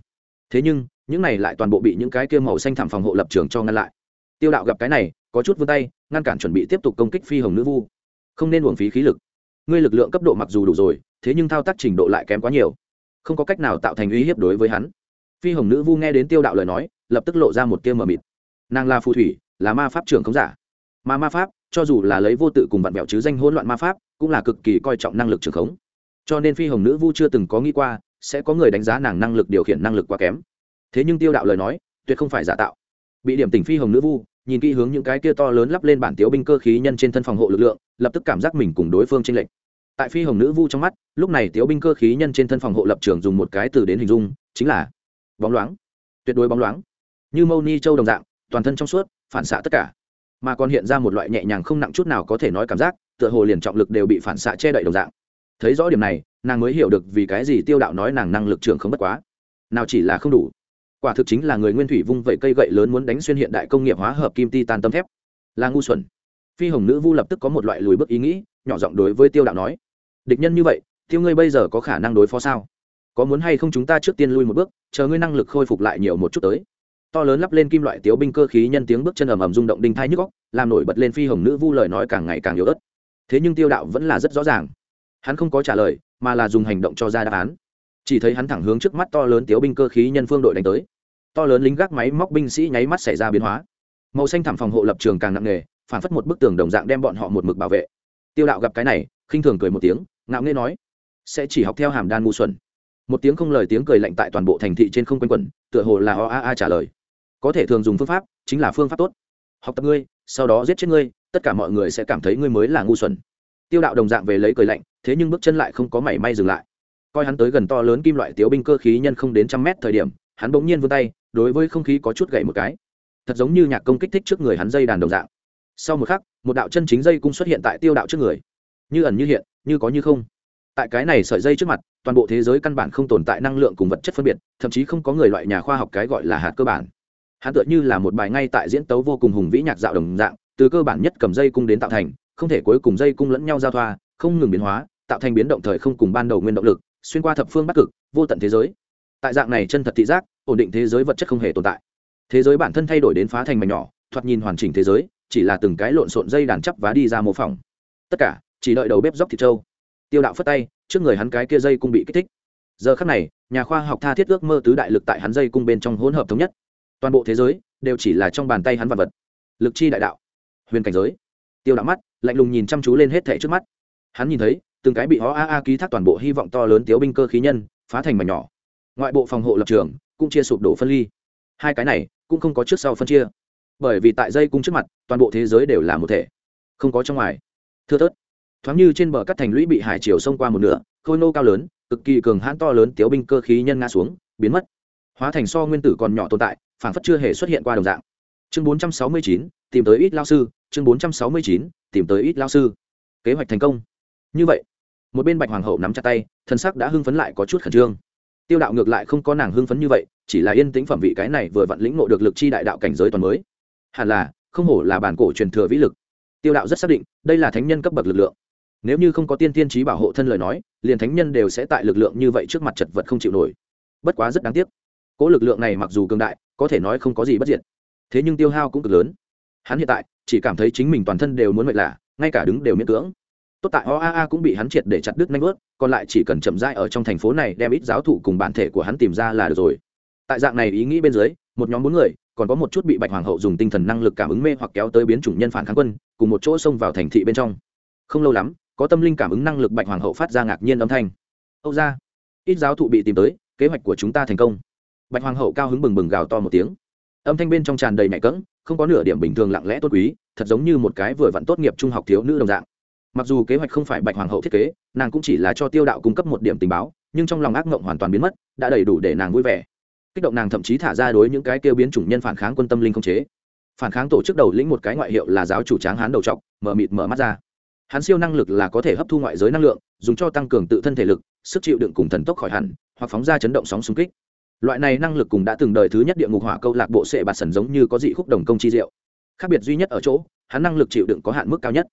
thế nhưng, những này lại toàn bộ bị những cái kia màu xanh thảm phòng hộ lập trường cho ngăn lại. Tiêu đạo gặp cái này, có chút vươn tay, ngăn cản chuẩn bị tiếp tục công kích phi hồng nữ vu. Không nên uổng phí khí lực. Ngươi lực lượng cấp độ mặc dù đủ rồi, thế nhưng thao tác trình độ lại kém quá nhiều. Không có cách nào tạo thành uy hiếp đối với hắn. Phi hồng nữ vu nghe đến tiêu đạo lời nói, lập tức lộ ra một tiêu mờ mịt. Nàng là phù thủy, là ma pháp trưởng không giả. Mà ma pháp, cho dù là lấy vô tự cùng vặn vẹo chứ danh hỗn loạn ma pháp, cũng là cực kỳ coi trọng năng lực trưởng khống. Cho nên phi hồng nữ vu chưa từng có nghĩ qua sẽ có người đánh giá nàng năng lực điều khiển năng lực quá kém. Thế nhưng tiêu đạo lời nói, tuyệt không phải giả tạo. Bị điểm tỉnh phi hồng nữ vu, nhìn kỹ hướng những cái kia to lớn lắp lên bản tiếu binh cơ khí nhân trên thân phòng hộ lực lượng, lập tức cảm giác mình cùng đối phương tranh lệch. Tại phi hồng nữ vu trong mắt, lúc này tiếu binh cơ khí nhân trên thân phòng hộ lập trường dùng một cái từ đến hình dung, chính là bóng loáng. Tuyệt đối bóng loáng. Như mâu ni châu đồng dạng, toàn thân trong suốt, phản xạ tất cả. Mà còn hiện ra một loại nhẹ nhàng không nặng chút nào có thể nói cảm giác, tựa hồ liền trọng lực đều bị phản xạ che đậy đồng dạng. Thấy rõ điểm này nàng mới hiểu được vì cái gì tiêu đạo nói nàng năng lực trưởng không bất quá. Nào chỉ là không đủ. Quả thực chính là người nguyên thủy vung vẩy cây gậy lớn muốn đánh xuyên hiện đại công nghiệp hóa hợp kim ti tan tâm thép. Là ngu xuẩn. Phi hồng nữ vu lập tức có một loại lùi bước ý nghĩ, nhỏ giọng đối với tiêu đạo nói. Địch nhân như vậy, tiêu ngươi bây giờ có khả năng đối phó sao? Có muốn hay không chúng ta trước tiên lui một bước, chờ ngươi năng lực khôi phục lại nhiều một chút tới. To lớn lắp lên kim loại tiếu binh cơ khí nhân tiếng bước chân ầm ầm rung động đinh thai nhức góc làm nổi bật lên phi hồng nữ vu lời nói càng ngày càng yếu ớt. Thế nhưng tiêu đạo vẫn là rất rõ ràng. Hắn không có trả lời mà là dùng hành động cho ra đáp án. Chỉ thấy hắn thẳng hướng trước mắt to lớn tiếu binh cơ khí nhân phương đội đánh tới. To lớn lính gác máy móc binh sĩ nháy mắt xảy ra biến hóa. Màu xanh thảm phòng hộ lập trường càng nặng nề, phản phất một bức tường đồng dạng đem bọn họ một mực bảo vệ. Tiêu đạo gặp cái này, khinh thường cười một tiếng, ngạo nghê nói, sẽ chỉ học theo hàm đan ngu xuẩn. Một tiếng không lời tiếng cười lạnh tại toàn bộ thành thị trên không quanh quẩn, tựa hồ là o a a trả lời. Có thể thường dùng phương pháp, chính là phương pháp tốt. Học tập ngươi, sau đó giết chết ngươi, tất cả mọi người sẽ cảm thấy ngươi mới là ngu xuẩn tiêu đạo đồng dạng về lấy cười lạnh, thế nhưng bước chân lại không có mảy may dừng lại. Coi hắn tới gần to lớn kim loại tiếu binh cơ khí nhân không đến trăm mét thời điểm, hắn bỗng nhiên vươn tay, đối với không khí có chút gậy một cái. Thật giống như nhạc công kích thích trước người hắn dây đàn đồng dạng. Sau một khắc, một đạo chân chính dây cung xuất hiện tại tiêu đạo trước người. Như ẩn như hiện, như có như không. Tại cái này sợi dây trước mặt, toàn bộ thế giới căn bản không tồn tại năng lượng cùng vật chất phân biệt, thậm chí không có người loại nhà khoa học cái gọi là hạt cơ bản. Hắn tựa như là một bài ngay tại diễn tấu vô cùng hùng vĩ nhạc dạo đồng dạng, từ cơ bản nhất cầm dây cung đến tạo thành không thể cuối cùng dây cung lẫn nhau giao thoa, không ngừng biến hóa, tạo thành biến động thời không cùng ban đầu nguyên động lực, xuyên qua thập phương bắc cực, vô tận thế giới. Tại dạng này chân thật thị giác, ổn định thế giới vật chất không hề tồn tại. Thế giới bản thân thay đổi đến phá thành mảnh nhỏ, thoạt nhìn hoàn chỉnh thế giới, chỉ là từng cái lộn xộn dây đàn chấp vá đi ra mô phỏng. Tất cả, chỉ đợi đầu bếp dốc thịt trâu. Tiêu đạo phất tay, trước người hắn cái kia dây cung bị kích thích. Giờ khắc này, nhà khoa học tha thiết ước mơ tứ đại lực tại hắn dây cung bên trong hỗn hợp thống nhất. Toàn bộ thế giới, đều chỉ là trong bàn tay hắn vật vật. Lực chi đại đạo. Huyền cảnh giới. Tiêu đạo mắt lạnh lùng nhìn chăm chú lên hết thẻ trước mắt. Hắn nhìn thấy từng cái bị ho a a ký thác toàn bộ hy vọng to lớn tiếu binh cơ khí nhân phá thành mảnh nhỏ. Ngoại bộ phòng hộ lập trường cũng chia sụp đổ phân ly. Hai cái này cũng không có trước sau phân chia. Bởi vì tại dây cung trước mặt toàn bộ thế giới đều là một thể. Không có trong ngoài. Thưa thớt thoáng như trên bờ cắt thành lũy bị hải chiều xông qua một nửa khôi nô cao lớn cực kỳ cường hãn to lớn tiếu binh cơ khí nhân ngã xuống biến mất. Hóa thành so nguyên tử còn nhỏ tồn tại phản phất chưa hề xuất hiện qua đồng dạng. Chương 469, tìm tới ít lao sư chương 469, tìm tới ít lao sư. Kế hoạch thành công. Như vậy một bên bạch hoàng hậu nắm chặt tay thân sắc đã hưng phấn lại có chút khẩn trương. Tiêu đạo ngược lại không có nàng hưng phấn như vậy chỉ là yên tĩnh phẩm vị cái này vừa vặn lĩnh ngộ được lực chi đại đạo cảnh giới toàn mới. Hẳn là không hổ là bản cổ truyền thừa vĩ lực. Tiêu đạo rất xác định đây là thánh nhân cấp bậc lực lượng. Nếu như không có tiên tiên trí bảo hộ thân lời nói liền thánh nhân đều sẽ tại lực lượng như vậy trước mặt chật vật không chịu nổi. Bất quá rất đáng tiếc cỗ lực lượng này mặc dù cường đại có thể nói không có gì bất diệt. Thế nhưng tiêu hao cũng cực lớn hắn hiện tại chỉ cảm thấy chính mình toàn thân đều muốn mệt lạ, ngay cả đứng đều miễn cưỡng. Tốt tại oaa cũng bị hắn triệt để chặt đứt nanh vớt, còn lại chỉ cần chậm rãi ở trong thành phố này đem ít giáo thụ cùng bản thể của hắn tìm ra là được rồi. Tại dạng này ý nghĩ bên dưới, một nhóm bốn người, còn có một chút bị bạch hoàng hậu dùng tinh thần năng lực cảm ứng mê hoặc kéo tới biến chủng nhân phản kháng quân, cùng một chỗ xông vào thành thị bên trong. Không lâu lắm, có tâm linh cảm ứng năng lực bạch hoàng hậu phát ra ngạc nhiên âm thanh. Âu ra ít giáo thụ bị tìm tới, kế hoạch của chúng ta thành công. Bạch hoàng hậu cao hứng bừng bừng gào to một tiếng. Âm thanh bên trong tràn đầy mẹ cỡng không có nửa điểm bình thường lặng lẽ tốt quý, thật giống như một cái vừa vặn tốt nghiệp trung học thiếu nữ đồng dạng. Mặc dù kế hoạch không phải bạch hoàng hậu thiết kế, nàng cũng chỉ là cho tiêu đạo cung cấp một điểm tình báo, nhưng trong lòng ác mộng hoàn toàn biến mất, đã đầy đủ để nàng vui vẻ. Kích động nàng thậm chí thả ra đối những cái kêu biến chủng nhân phản kháng quân tâm linh không chế. Phản kháng tổ chức đầu lĩnh một cái ngoại hiệu là giáo chủ tráng hán đầu trọc, mở mịt mở mắt ra. Hắn siêu năng lực là có thể hấp thu ngoại giới năng lượng, dùng cho tăng cường tự thân thể lực, sức chịu đựng cùng thần tốc khỏi hẳn, hoặc phóng ra chấn động sóng xung kích loại này năng lực cùng đã từng đời thứ nhất địa ngục hỏa câu lạc bộ sệ bạt sần giống như có dị khúc đồng công chi diệu. Khác biệt duy nhất ở chỗ, hắn năng lực chịu đựng có hạn mức cao nhất.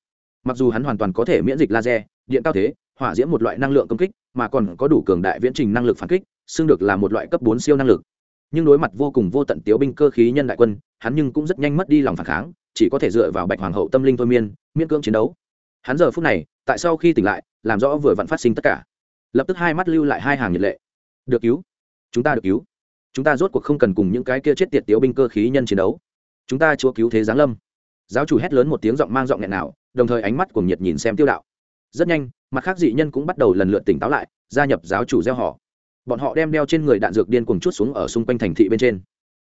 Mặc dù hắn hoàn toàn có thể miễn dịch laser, điện cao thế, hỏa diễm một loại năng lượng công kích, mà còn có đủ cường đại viễn trình năng lực phản kích, xưng được là một loại cấp bốn siêu năng lực. Nhưng đối mặt vô cùng vô tận tiếu binh cơ khí nhân đại quân, hắn nhưng cũng rất nhanh mất đi lòng phản kháng, chỉ có thể dựa vào bạch hoàng hậu tâm linh thôi miên, miễn cưỡng chiến đấu. Hắn giờ phút này, tại sau khi tỉnh lại, làm rõ vừa vặn phát sinh tất cả. Lập tức hai mắt lưu lại hai hàng nhiệt lệ. Được cứu chúng ta được cứu. Chúng ta rốt cuộc không cần cùng những cái kia chết tiệt tiếu binh cơ khí nhân chiến đấu. Chúng ta chúa cứu thế giáng lâm. Giáo chủ hét lớn một tiếng giọng mang giọng nghẹn nào, đồng thời ánh mắt cùng nhiệt nhìn xem tiêu đạo. Rất nhanh, mặt khác dị nhân cũng bắt đầu lần lượt tỉnh táo lại, gia nhập giáo chủ gieo họ. Bọn họ đem đeo trên người đạn dược điên cuồng chút xuống ở xung quanh thành thị bên trên.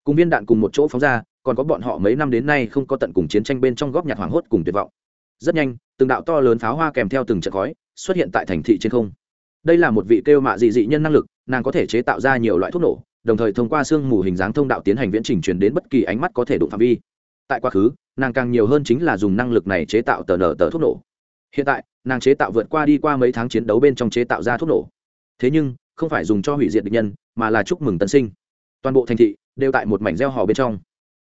Cùng viên đạn cùng một chỗ phóng ra, còn có bọn họ mấy năm đến nay không có tận cùng chiến tranh bên trong góp nhặt hoảng hốt cùng tuyệt vọng. Rất nhanh, từng đạo to lớn pháo hoa kèm theo từng trận khói xuất hiện tại thành thị trên không. Đây là một vị kêu mạ dị dị nhân năng lực nàng có thể chế tạo ra nhiều loại thuốc nổ, đồng thời thông qua sương mù hình dáng thông đạo tiến hành viễn trình truyền đến bất kỳ ánh mắt có thể đụng phạm vi. Tại quá khứ, nàng càng nhiều hơn chính là dùng năng lực này chế tạo tờ nở tờ thuốc nổ. Hiện tại, nàng chế tạo vượt qua đi qua mấy tháng chiến đấu bên trong chế tạo ra thuốc nổ. Thế nhưng, không phải dùng cho hủy diệt địch nhân, mà là chúc mừng tân sinh. Toàn bộ thành thị đều tại một mảnh gieo hò bên trong.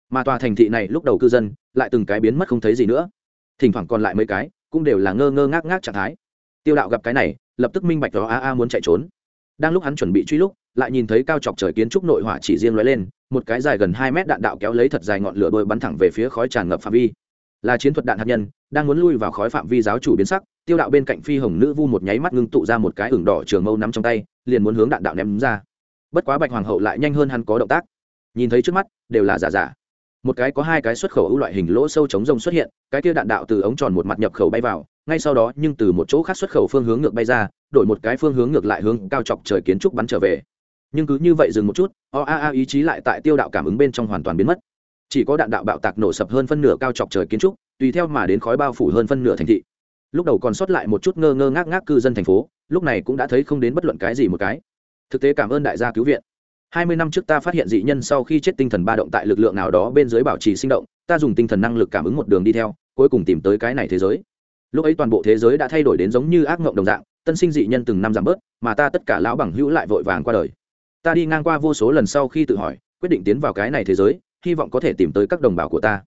Mà tòa thành thị này lúc đầu cư dân lại từng cái biến mất không thấy gì nữa. Thỉnh thoảng còn lại mấy cái cũng đều là ngơ ngơ ngác ngác trạng thái. Tiêu đạo gặp cái này, lập tức minh bạch đó, a a muốn chạy trốn đang lúc hắn chuẩn bị truy lúc, lại nhìn thấy cao chọc trời kiến trúc nội hỏa chỉ riêng lóe lên, một cái dài gần hai mét đạn đạo kéo lấy thật dài ngọn lửa đôi bắn thẳng về phía khói tràn ngập phạm vi. Là chiến thuật đạn hạt nhân, đang muốn lui vào khói phạm vi giáo chủ biến sắc, tiêu đạo bên cạnh phi hồng nữ vu một nháy mắt ngưng tụ ra một cái ửng đỏ trường mâu nắm trong tay, liền muốn hướng đạn đạo ném ra. Bất quá bạch hoàng hậu lại nhanh hơn hắn có động tác. Nhìn thấy trước mắt, đều là giả giả. Một cái có hai cái xuất khẩu ưu loại hình lỗ sâu chống rông xuất hiện, cái kia đạn đạo từ ống tròn một mặt nhập khẩu bay vào ngay sau đó nhưng từ một chỗ khác xuất khẩu phương hướng ngược bay ra, đổi một cái phương hướng ngược lại hướng cao chọc trời kiến trúc bắn trở về. Nhưng cứ như vậy dừng một chút, o a a ý chí lại tại tiêu đạo cảm ứng bên trong hoàn toàn biến mất. Chỉ có đạn đạo bạo tạc nổ sập hơn phân nửa cao chọc trời kiến trúc, tùy theo mà đến khói bao phủ hơn phân nửa thành thị. Lúc đầu còn sót lại một chút ngơ ngơ ngác ngác cư dân thành phố, lúc này cũng đã thấy không đến bất luận cái gì một cái. Thực tế cảm ơn đại gia cứu viện. Hai mươi năm trước ta phát hiện dị nhân sau khi chết tinh thần ba động tại lực lượng nào đó bên dưới bảo trì sinh động, ta dùng tinh thần năng lực cảm ứng một đường đi theo, cuối cùng tìm tới cái này thế giới lúc ấy toàn bộ thế giới đã thay đổi đến giống như ác mộng đồng dạng, tân sinh dị nhân từng năm giảm bớt, mà ta tất cả lão bằng hữu lại vội vàng qua đời. Ta đi ngang qua vô số lần sau khi tự hỏi, quyết định tiến vào cái này thế giới, hy vọng có thể tìm tới các đồng bào của ta.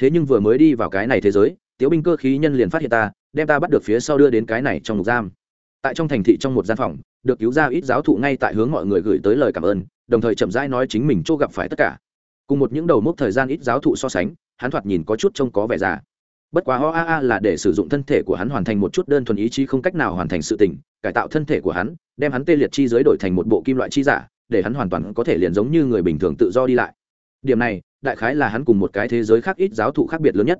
Thế nhưng vừa mới đi vào cái này thế giới tiếu binh cơ khí nhân liền phát hiện ta, đem ta bắt được phía sau đưa đến cái này trong ngục giam. Tại trong thành thị trong một gian phòng, được cứu ra ít giáo thụ ngay tại hướng mọi người gửi tới lời cảm ơn, đồng thời chậm rãi nói chính mình chỗ gặp phải tất cả. Cùng một những đầu mốc thời gian ít giáo thụ so sánh, hắn thoạt nhìn có chút trông có vẻ già bất quá ho a a là để sử dụng thân thể của hắn hoàn thành một chút đơn thuần ý chí không cách nào hoàn thành sự tình, cải tạo thân thể của hắn, đem hắn tê liệt chi giới đổi thành một bộ kim loại chi giả, để hắn hoàn toàn có thể liền giống như người bình thường tự do đi lại. Điểm này, đại khái là hắn cùng một cái thế giới khác ít giáo thụ khác biệt lớn nhất.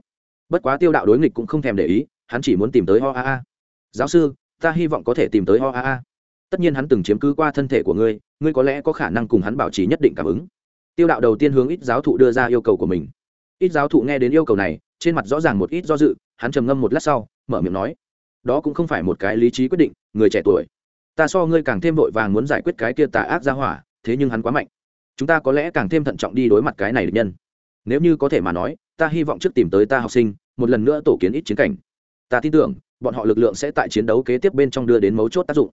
Bất quá tiêu đạo đối nghịch cũng không thèm để ý, hắn chỉ muốn tìm tới ho a a. Giáo sư, ta hy vọng có thể tìm tới ho a a. Tất nhiên hắn từng chiếm cứ qua thân thể của ngươi ngươi có lẽ có khả năng cùng hắn bảo trì nhất định cảm ứng. Tiêu đạo đầu tiên hướng ít giáo thụ đưa ra yêu cầu của mình. Ít giáo thụ nghe đến yêu cầu này trên mặt rõ ràng một ít do dự hắn trầm ngâm một lát sau mở miệng nói đó cũng không phải một cái lý trí quyết định người trẻ tuổi ta so ngươi càng thêm vội vàng muốn giải quyết cái kia tà ác ra hỏa thế nhưng hắn quá mạnh. Chúng ta có lẽ càng thêm thận trọng đi đối mặt cái này được nhân. Nếu như có thể mà nói ta hy vọng trước tìm tới ta học sinh một lần nữa tổ kiến ít chiến cảnh. Ta tin tưởng bọn họ lực lượng sẽ tại chiến đấu kế tiếp bên trong đưa đến mấu chốt tác dụng.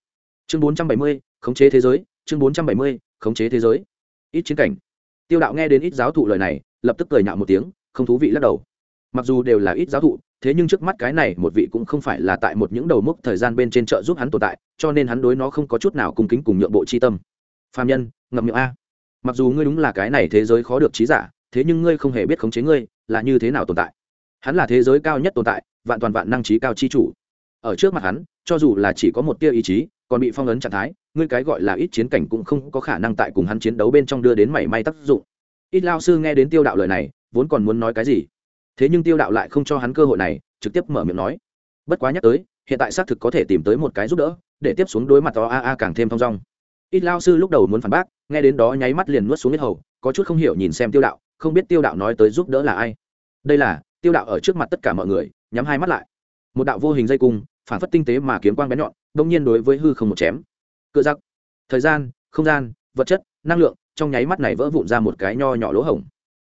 Chương 470, khống chế thế giới chương 470, khống chế thế giới. Ít chiến cảnh. Tiêu đạo nghe đến ít giáo thụ lời này lập tức cười nhạo một tiếng không thú vị lắc đầu mặc dù đều là ít giáo thụ, thế nhưng trước mắt cái này một vị cũng không phải là tại một những đầu mốc thời gian bên trên chợ giúp hắn tồn tại, cho nên hắn đối nó không có chút nào cung kính cùng nhượng bộ chi tâm. Phạm nhân, ngậm miệng a. Mặc dù ngươi đúng là cái này thế giới khó được trí giả, thế nhưng ngươi không hề biết khống chế ngươi, là như thế nào tồn tại? Hắn là thế giới cao nhất tồn tại, vạn toàn vạn năng trí cao chi chủ. Ở trước mặt hắn, cho dù là chỉ có một tia ý chí, còn bị phong ấn trạng thái, ngươi cái gọi là ít chiến cảnh cũng không có khả năng tại cùng hắn chiến đấu bên trong đưa đến mảy may tác dụng. Ít lao sư nghe đến tiêu đạo lời này, vốn còn muốn nói cái gì? Thế nhưng tiêu đạo lại không cho hắn cơ hội này, trực tiếp mở miệng nói. Bất quá nhắc tới, hiện tại xác thực có thể tìm tới một cái giúp đỡ, để tiếp xuống đối mặt to a a càng thêm thong dong. Ít lao sư lúc đầu muốn phản bác, nghe đến đó nháy mắt liền nuốt xuống hết hầu, có chút không hiểu nhìn xem tiêu đạo, không biết tiêu đạo nói tới giúp đỡ là ai. Đây là, tiêu đạo ở trước mặt tất cả mọi người, nhắm hai mắt lại. Một đạo vô hình dây cung, phản phất tinh tế mà kiếm quang bén nhọn đông nhiên đối với hư không một chém. Cựa giặc. Thời gian, không gian, vật chất, năng lượng, trong nháy mắt này vỡ vụn ra một cái nho nhỏ lỗ hổng.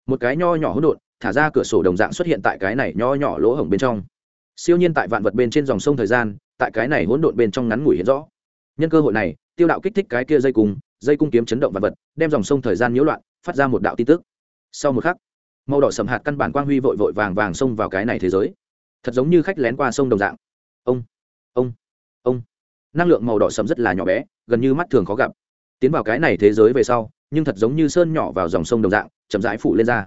Một cái nho nhỏ hỗn độn thả ra cửa sổ đồng dạng xuất hiện tại cái này nho nhỏ lỗ hổng bên trong. Siêu nhiên tại vạn vật bên trên dòng sông thời gian, tại cái này hỗn độn bên trong ngắn ngủi hiện rõ. Nhân cơ hội này, tiêu đạo kích thích cái kia dây cung dây cung kiếm chấn động vạn vật, đem dòng sông thời gian nhiễu loạn, phát ra một đạo tin tức. Sau một khắc, màu đỏ sầm hạt căn bản quang huy vội vội vàng vàng xông vào cái này thế giới. Thật giống như khách lén qua sông đồng dạng. Ông ông ông. Năng lượng màu đỏ sầm rất là nhỏ bé, gần như mắt thường khó gặp. Tiến vào cái này thế giới về sau, nhưng thật giống như sơn nhỏ vào dòng sông đồng dạng, chậm rãi phủ lên ra.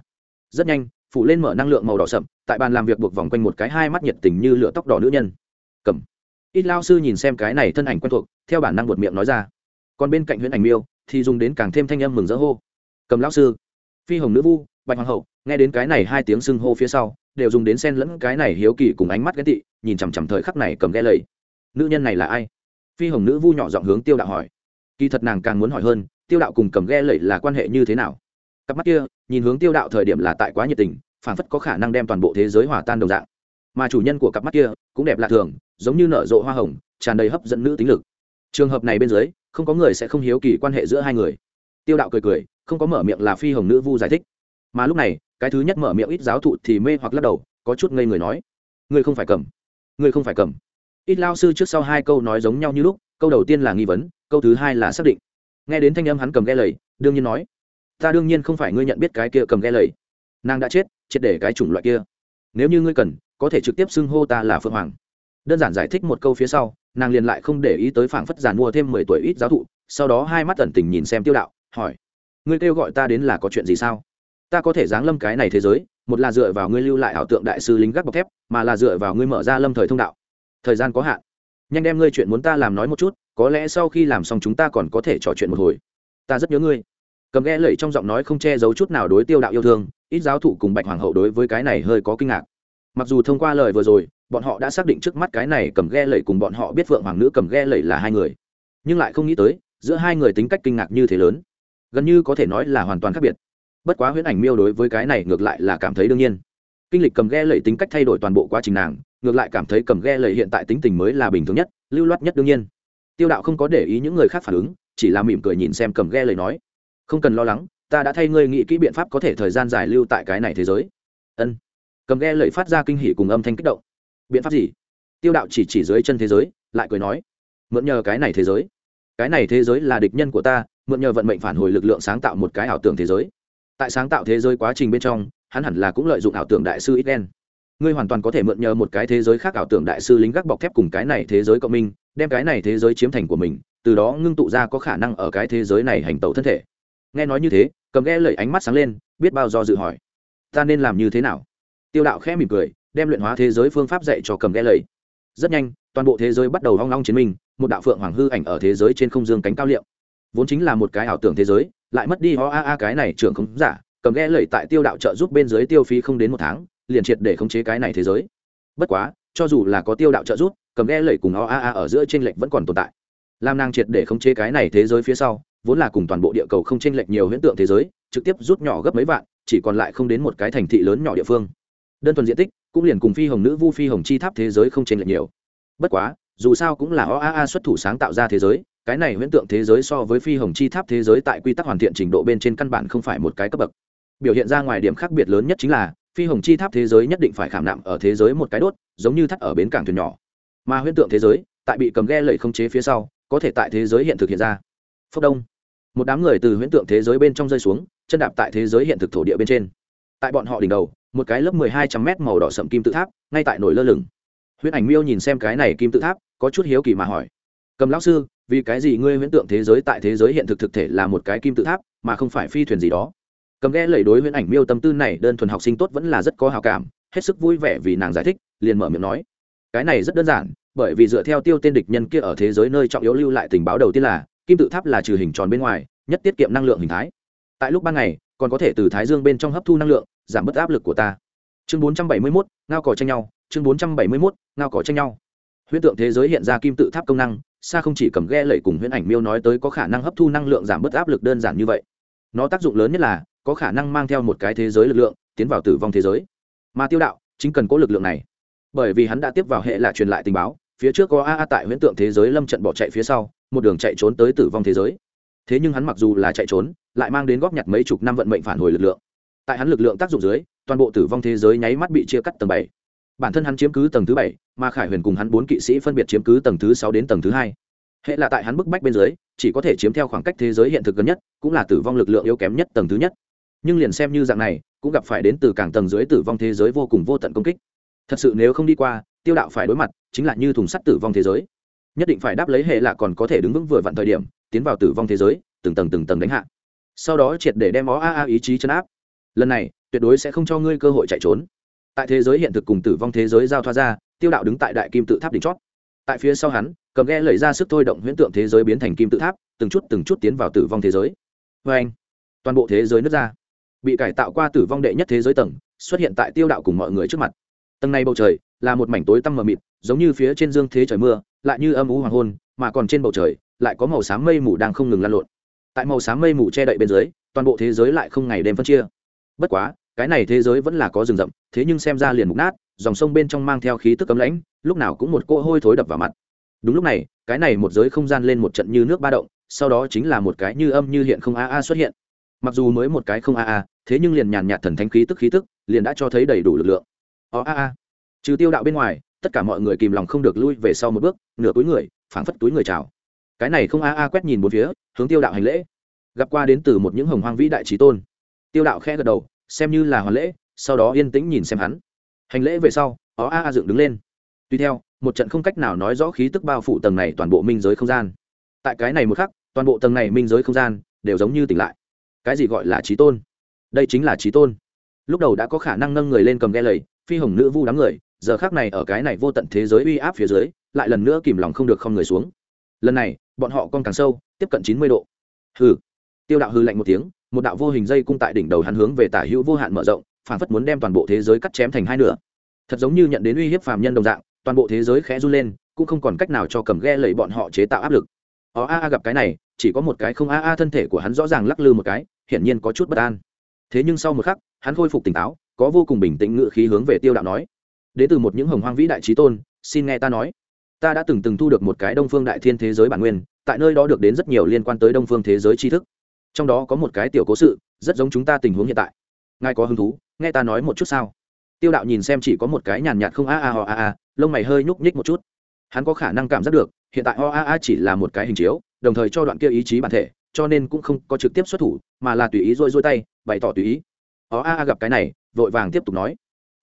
Rất nhanh phủ lên mở năng lượng màu đỏ sậm, tại bàn làm việc buộc vòng quanh một cái hai mắt nhiệt tình như lửa tóc đỏ nữ nhân. Cầm. Ít lao sư nhìn xem cái này thân ảnh quen thuộc, theo bản năng buột miệng nói ra. Còn bên cạnh huyễn ảnh miêu thì dùng đến càng thêm thanh âm mừng rỡ hô. Cầm lão sư. Phi hồng nữ vu, bạch hoàng hậu, nghe đến cái này hai tiếng xưng hô phía sau, đều dùng đến sen lẫn cái này hiếu kỳ cùng ánh mắt ghét tị, nhìn chằm chằm thời khắc này cầm ghe lầy. Nữ nhân này là ai? Phi hồng nữ vu nhỏ giọng hướng tiêu đạo hỏi. Kỳ thật nàng càng muốn hỏi hơn, tiêu đạo cùng cầm ghe lầy là quan hệ như thế nào? Cặp mắt kia, nhìn hướng tiêu đạo thời điểm là tại quá nhiệt tình phản phất có khả năng đem toàn bộ thế giới hòa tan đồng dạng. Mà chủ nhân của cặp mắt kia cũng đẹp lạ thường, giống như nở rộ hoa hồng, tràn đầy hấp dẫn nữ tính lực. Trường hợp này bên dưới, không có người sẽ không hiếu kỳ quan hệ giữa hai người. Tiêu đạo cười cười, không có mở miệng là phi hồng nữ vu giải thích. Mà lúc này, cái thứ nhất mở miệng ít giáo thụ thì mê hoặc lắc đầu, có chút ngây người nói, ngươi không phải cầm. Ngươi không phải cầm. Ít lao sư trước sau hai câu nói giống nhau như lúc, câu đầu tiên là nghi vấn, câu thứ hai là xác định. Nghe đến thanh âm hắn cầm ghe lầy, đương nhiên nói ta đương nhiên không phải ngươi nhận biết cái kia cầm ghe lầy. Nàng đã chết, triệt để cái chủng loại kia. Nếu như ngươi cần, có thể trực tiếp xưng hô ta là phượng hoàng. Đơn giản giải thích một câu phía sau, nàng liền lại không để ý tới phảng phất giàn mua thêm mười tuổi ít giáo thụ, sau đó hai mắt tẩn tình nhìn xem tiêu đạo, hỏi, ngươi kêu gọi ta đến là có chuyện gì sao? Ta có thể giáng lâm cái này thế giới, một là dựa vào ngươi lưu lại ảo tượng đại sư lính gác bọc thép, mà là dựa vào ngươi mở ra lâm thời thông đạo. Thời gian có hạn. Nhanh đem ngươi chuyện muốn ta làm nói một chút, có lẽ sau khi làm xong chúng ta còn có thể trò chuyện một hồi. Ta rất nhớ ngươi cầm ghe lẩy trong giọng nói không che giấu chút nào đối tiêu đạo yêu thương, ít giáo thụ cùng bạch hoàng hậu đối với cái này hơi có kinh ngạc. Mặc dù thông qua lời vừa rồi, bọn họ đã xác định trước mắt cái này cầm ghe lẩy cùng bọn họ biết vượng hoàng nữ cầm ghe lẩy là hai người. Nhưng lại không nghĩ tới, giữa hai người tính cách kinh ngạc như thế lớn. Gần như có thể nói là hoàn toàn khác biệt. Bất quá huyễn ảnh miêu đối với cái này ngược lại là cảm thấy đương nhiên. Kinh lịch cầm ghe lẩy tính cách thay đổi toàn bộ quá trình nàng, ngược lại cảm thấy cầm ghe lẩy hiện tại tính tình mới là bình thường nhất, lưu loát nhất đương nhiên. Tiêu đạo không có để ý những người khác phản ứng, chỉ là mỉm cười nhìn xem cầm ghe lẩy nói không cần lo lắng, ta đã thay ngươi nghĩ kỹ biện pháp có thể thời gian dài lưu tại cái này thế giới. Ân. Cầm ghe lẩy phát ra kinh hỉ cùng âm thanh kích động. Biện pháp gì? Tiêu đạo chỉ chỉ dưới chân thế giới, lại cười nói, mượn nhờ cái này thế giới. Cái này thế giới là địch nhân của ta, mượn nhờ vận mệnh phản hồi lực lượng sáng tạo một cái ảo tưởng thế giới. Tại sáng tạo thế giới quá trình bên trong, hắn hẳn là cũng lợi dụng ảo tưởng đại sư ít đen ngươi hoàn toàn có thể mượn nhờ một cái thế giới khác ảo tưởng đại sư lính gác bọc thép cùng cái này thế giới cộng minh, đem cái này thế giới chiếm thành của mình, từ đó ngưng tụ ra có khả năng ở cái thế giới này hành tẩu thân thể nghe nói như thế, cầm ghe lẩy ánh mắt sáng lên, biết bao do dự hỏi. Ta nên làm như thế nào? Tiêu đạo khẽ mỉm cười, đem luyện hóa thế giới phương pháp dạy cho cầm ghe lẩy. Rất nhanh, toàn bộ thế giới bắt đầu hoang long chiến minh, một đạo phượng hoàng hư ảnh ở thế giới trên không dương cánh cao liệu. Vốn chính là một cái ảo tưởng thế giới, lại mất đi ho a a cái này trưởng không giả, cầm ghe lẩy tại tiêu đạo trợ giúp bên dưới tiêu phí không đến một tháng, liền triệt để khống chế cái này thế giới. Bất quá, cho dù là có tiêu đạo trợ giúp, cầm ghe lẩy cùng ho a a ở giữa t r ê n lệch vẫn còn tồn tại. Làm nàng triệt để khống chế cái này thế giới phía sau vốn là cùng toàn bộ địa cầu không chênh lệch nhiều huyễn tượng thế giới, trực tiếp rút nhỏ gấp mấy vạn, chỉ còn lại không đến một cái thành thị lớn nhỏ địa phương. Đơn thuần diện tích cũng liền cùng phi hồng nữ vu phi hồng chi tháp thế giới không chênh lệch nhiều. Bất quá, dù sao cũng là oaa xuất thủ sáng tạo ra thế giới, cái này huyễn tượng thế giới so với phi hồng chi tháp thế giới tại quy tắc hoàn thiện trình độ bên trên căn bản không phải một cái cấp bậc. Biểu hiện ra ngoài điểm khác biệt lớn nhất chính là, phi hồng chi tháp thế giới nhất định phải khảm nạm ở thế giới một cái đốt, giống như thắt ở bến cảng thuyền nhỏ. Mà huyễn tượng thế giới, tại bị cầm ghe lẩy không chế phía sau, có thể tại thế giới hiện thực hiện ra. Phốc đông một đám người từ huyễn tượng thế giới bên trong rơi xuống, chân đạp tại thế giới hiện thực thổ địa bên trên. Tại bọn họ đỉnh đầu, một cái lớp mười hai trăm mét màu đỏ sậm kim tự tháp, ngay tại nổi lơ lửng. Huyễn ảnh miêu nhìn xem cái này kim tự tháp, có chút hiếu kỳ mà hỏi. Cầm lão sư, vì cái gì ngươi huyễn tượng thế giới tại thế giới hiện thực thực thể là một cái kim tự tháp, mà không phải phi thuyền gì đó? Cầm ghe lẩy đối huyễn ảnh miêu tâm tư này, đơn thuần học sinh tốt vẫn là rất có hào cảm, hết sức vui vẻ vì nàng giải thích, liền mở miệng nói. Cái này rất đơn giản, bởi vì dựa theo tiêu tên địch nhân kia ở thế giới nơi trọng yếu lưu lại tình báo đầu tiên là kim tự tháp là trừ hình tròn bên ngoài nhất tiết kiệm năng lượng hình thái. Tại lúc ban ngày còn có thể từ thái dương bên trong hấp thu năng lượng giảm bớt áp lực của ta. Chương 471, ngao cỏ tranh nhau. Chương 471, ngao cỏ tranh nhau. Huyễn tượng thế giới hiện ra kim tự tháp công năng xa không chỉ cầm ghe lẩy cùng huyễn ảnh miêu nói tới có khả năng hấp thu năng lượng giảm bớt áp lực đơn giản như vậy. Nó tác dụng lớn nhất là có khả năng mang theo một cái thế giới lực lượng tiến vào tử vong thế giới. Mà tiêu đạo chính cần có lực lượng này. Bởi vì hắn đã tiếp vào hệ là truyền lại tình báo phía trước có a a tại huyễn tượng thế giới lâm trận bỏ chạy phía sau một đường chạy trốn tới tử vong thế giới. Thế nhưng hắn mặc dù là chạy trốn, lại mang đến góp nhặt mấy chục năm vận mệnh phản hồi lực lượng. Tại hắn lực lượng tác dụng dưới, toàn bộ tử vong thế giới nháy mắt bị chia cắt tầng bảy. Bản thân hắn chiếm cứ tầng thứ bảy, mà khải huyền cùng hắn bốn kỵ sĩ phân biệt chiếm cứ tầng thứ sáu đến tầng thứ hai. Hệ là tại hắn bức bách bên dưới, chỉ có thể chiếm theo khoảng cách thế giới hiện thực gần nhất, cũng là tử vong lực lượng yếu kém nhất tầng thứ nhất. Nhưng liền xem như dạng này, cũng gặp phải đến từ cảng tầng dưới tử vong thế giới vô cùng vô tận công kích. Thật sự nếu không đi qua, tiêu đạo phải đối mặt, chính là như thùng sắt tử vong thế giới nhất định phải đáp lấy hệ là còn có thể đứng vững vừa vặn thời điểm, tiến vào tử vong thế giới, từng tầng từng tầng đánh hạ. Sau đó triệt để đem ó a a ý chí chấn áp. Lần này, tuyệt đối sẽ không cho ngươi cơ hội chạy trốn. Tại thế giới hiện thực cùng tử vong thế giới giao thoa ra, tiêu đạo đứng tại đại kim tự tháp đỉnh chót. Tại phía sau hắn, cầm ghe lẩy ra sức thôi động huyễn tượng thế giới biến thành kim tự tháp, từng chút từng chút tiến vào tử vong thế giới. Vê anh, toàn bộ thế giới nứt ra. Bị cải tạo qua tử vong đệ nhất thế giới tầng, xuất hiện tại tiêu đạo cùng mọi người trước mặt. Tầng này bầu trời là một mảnh tối tăm mờ mịt, giống như phía trên dương thế trời mưa lại như âm ú hoàng hôn, mà còn trên bầu trời, lại có màu xám mây mù đang không ngừng lan lộn. Tại màu xám mây mù che đậy bên dưới, toàn bộ thế giới lại không ngày đêm phân chia. Bất quá, cái này thế giới vẫn là có rừng rậm, thế nhưng xem ra liền mục nát, dòng sông bên trong mang theo khí tức cấm lãnh, lúc nào cũng một cỗ hôi thối đập vào mặt. Đúng lúc này, cái này một giới không gian lên một trận như nước ba động, sau đó chính là một cái như âm như hiện không a a xuất hiện. Mặc dù mới một cái không a a, thế nhưng liền nhàn nhạt thần thánh khí tức khí tức, liền đã cho thấy đầy đủ lực lượng. O a a. Trừ tiêu đạo bên ngoài tất cả mọi người kìm lòng không được lui về sau một bước, nửa túi người, phảng phất túi người chào. Cái này không a a quét nhìn bốn phía, hướng tiêu đạo hành lễ. Gặp qua đến từ một những hồng hoang vĩ đại trí tôn. Tiêu đạo khẽ gật đầu, xem như là hoàn lễ, sau đó yên tĩnh nhìn xem hắn. Hành lễ về sau, ó a a dựng đứng lên. Tuy theo, một trận không cách nào nói rõ khí tức bao phủ tầng này toàn bộ minh giới không gian. Tại cái này một khắc, toàn bộ tầng này minh giới không gian đều giống như tỉnh lại. Cái gì gọi là trí tôn? Đây chính là trí tôn. Lúc đầu đã có khả năng nâng người lên cầm ghe lầy, phi hồng nữ vu đám người giờ khác này ở cái này vô tận thế giới uy áp phía dưới, lại lần nữa kìm lòng không được không người xuống. Lần này, bọn họ con càng sâu, tiếp cận chín mươi độ. Hừ. Tiêu đạo hư lạnh một tiếng, một đạo vô hình dây cung tại đỉnh đầu hắn hướng về tả hữu vô hạn mở rộng, phản phất muốn đem toàn bộ thế giới cắt chém thành hai nửa. Thật giống như nhận đến uy hiếp phàm nhân đồng dạng, toàn bộ thế giới khẽ run lên, cũng không còn cách nào cho cầm ghe lầy bọn họ chế tạo áp lực. Ó a a gặp cái này, chỉ có một cái không a a thân thể của hắn rõ ràng lắc lư một cái, hiển nhiên có chút bất an. Thế nhưng sau một khắc, hắn khôi phục tỉnh táo, có vô cùng bình tĩnh ngự khí hướng về tiêu đạo nói đến từ một những hồng hoang vĩ đại trí tôn, xin nghe ta nói. Ta đã từng từng thu được một cái đông phương đại thiên thế giới bản nguyên, tại nơi đó được đến rất nhiều liên quan tới đông phương thế giới tri thức. Trong đó có một cái tiểu cố sự, rất giống chúng ta tình huống hiện tại. Ngài có hứng thú, nghe ta nói một chút sao? Tiêu đạo nhìn xem chỉ có một cái nhàn nhạt không a a ho a a, lông mày hơi nhúc nhích một chút. Hắn có khả năng cảm giác được, hiện tại ho a a chỉ là một cái hình chiếu, đồng thời cho đoạn kia ý chí bản thể, cho nên cũng không có trực tiếp xuất thủ, mà là tùy ý rôi rôi tay, bày tỏ tùy ý. Ho a a gặp cái này, vội vàng tiếp tục nói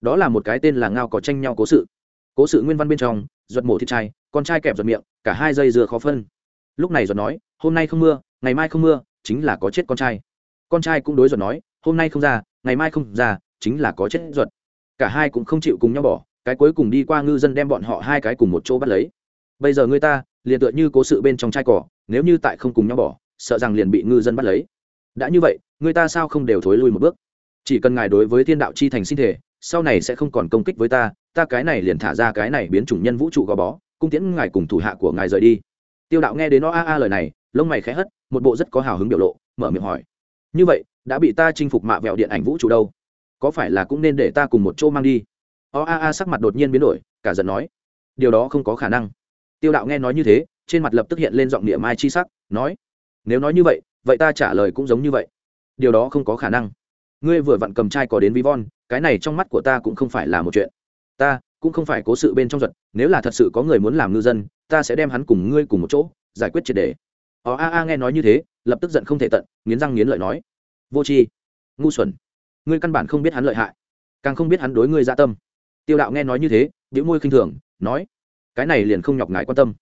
đó là một cái tên là ngao có tranh nhau cố sự. Cố sự nguyên văn bên trong, ruột mổ thịt trai con trai kẹp giật miệng, cả hai dây dừa khó phân. Lúc này ruột nói, hôm nay không mưa, ngày mai không mưa, chính là có chết con trai. Con trai cũng đối ruột nói, hôm nay không ra, ngày mai không ra, chính là có chết ruột. Cả hai cũng không chịu cùng nhau bỏ, cái cuối cùng đi qua ngư dân đem bọn họ hai cái cùng một chỗ bắt lấy. Bây giờ người ta, liền tựa như cố sự bên trong trai cỏ, nếu như tại không cùng nhau bỏ, sợ rằng liền bị ngư dân bắt lấy. Đã như vậy, người ta sao không đều thối lui một bước? Chỉ cần ngài đối với thiên đạo chi thành sinh thể sau này sẽ không còn công kích với ta ta cái này liền thả ra cái này biến chủng nhân vũ trụ gò bó, cung tiễn ngài cùng thủ hạ của ngài rời đi. Tiêu đạo nghe đến nó a a lời này, lông mày khẽ hất, một bộ rất có hào hứng biểu lộ, mở miệng hỏi. Như vậy, đã bị ta chinh phục mạ vẹo điện ảnh vũ trụ đâu? Có phải là cũng nên để ta cùng một chỗ mang đi? O a a sắc mặt đột nhiên biến đổi, cả giận nói. Điều đó không có khả năng. Tiêu đạo nghe nói như thế, trên mặt lập tức hiện lên giọng địa mai chi sắc, nói. Nếu nói như vậy vậy ta trả lời cũng giống như vậy. Điều đó không có khả năng ngươi vừa vặn cầm trai có đến Vivon, cái này trong mắt của ta cũng không phải là một chuyện. Ta cũng không phải cố sự bên trong giật nếu là thật sự có người muốn làm ngư dân ta sẽ đem hắn cùng ngươi cùng một chỗ giải quyết triệt đề. Ó a a nghe nói như thế lập tức giận không thể tận nghiến răng nghiến lợi nói vô tri ngu xuẩn ngươi căn bản không biết hắn lợi hại càng không biết hắn đối ngươi dạ tâm. Tiêu đạo nghe nói như thế biểu môi khinh thường nói cái này liền không nhọc ngài quan tâm.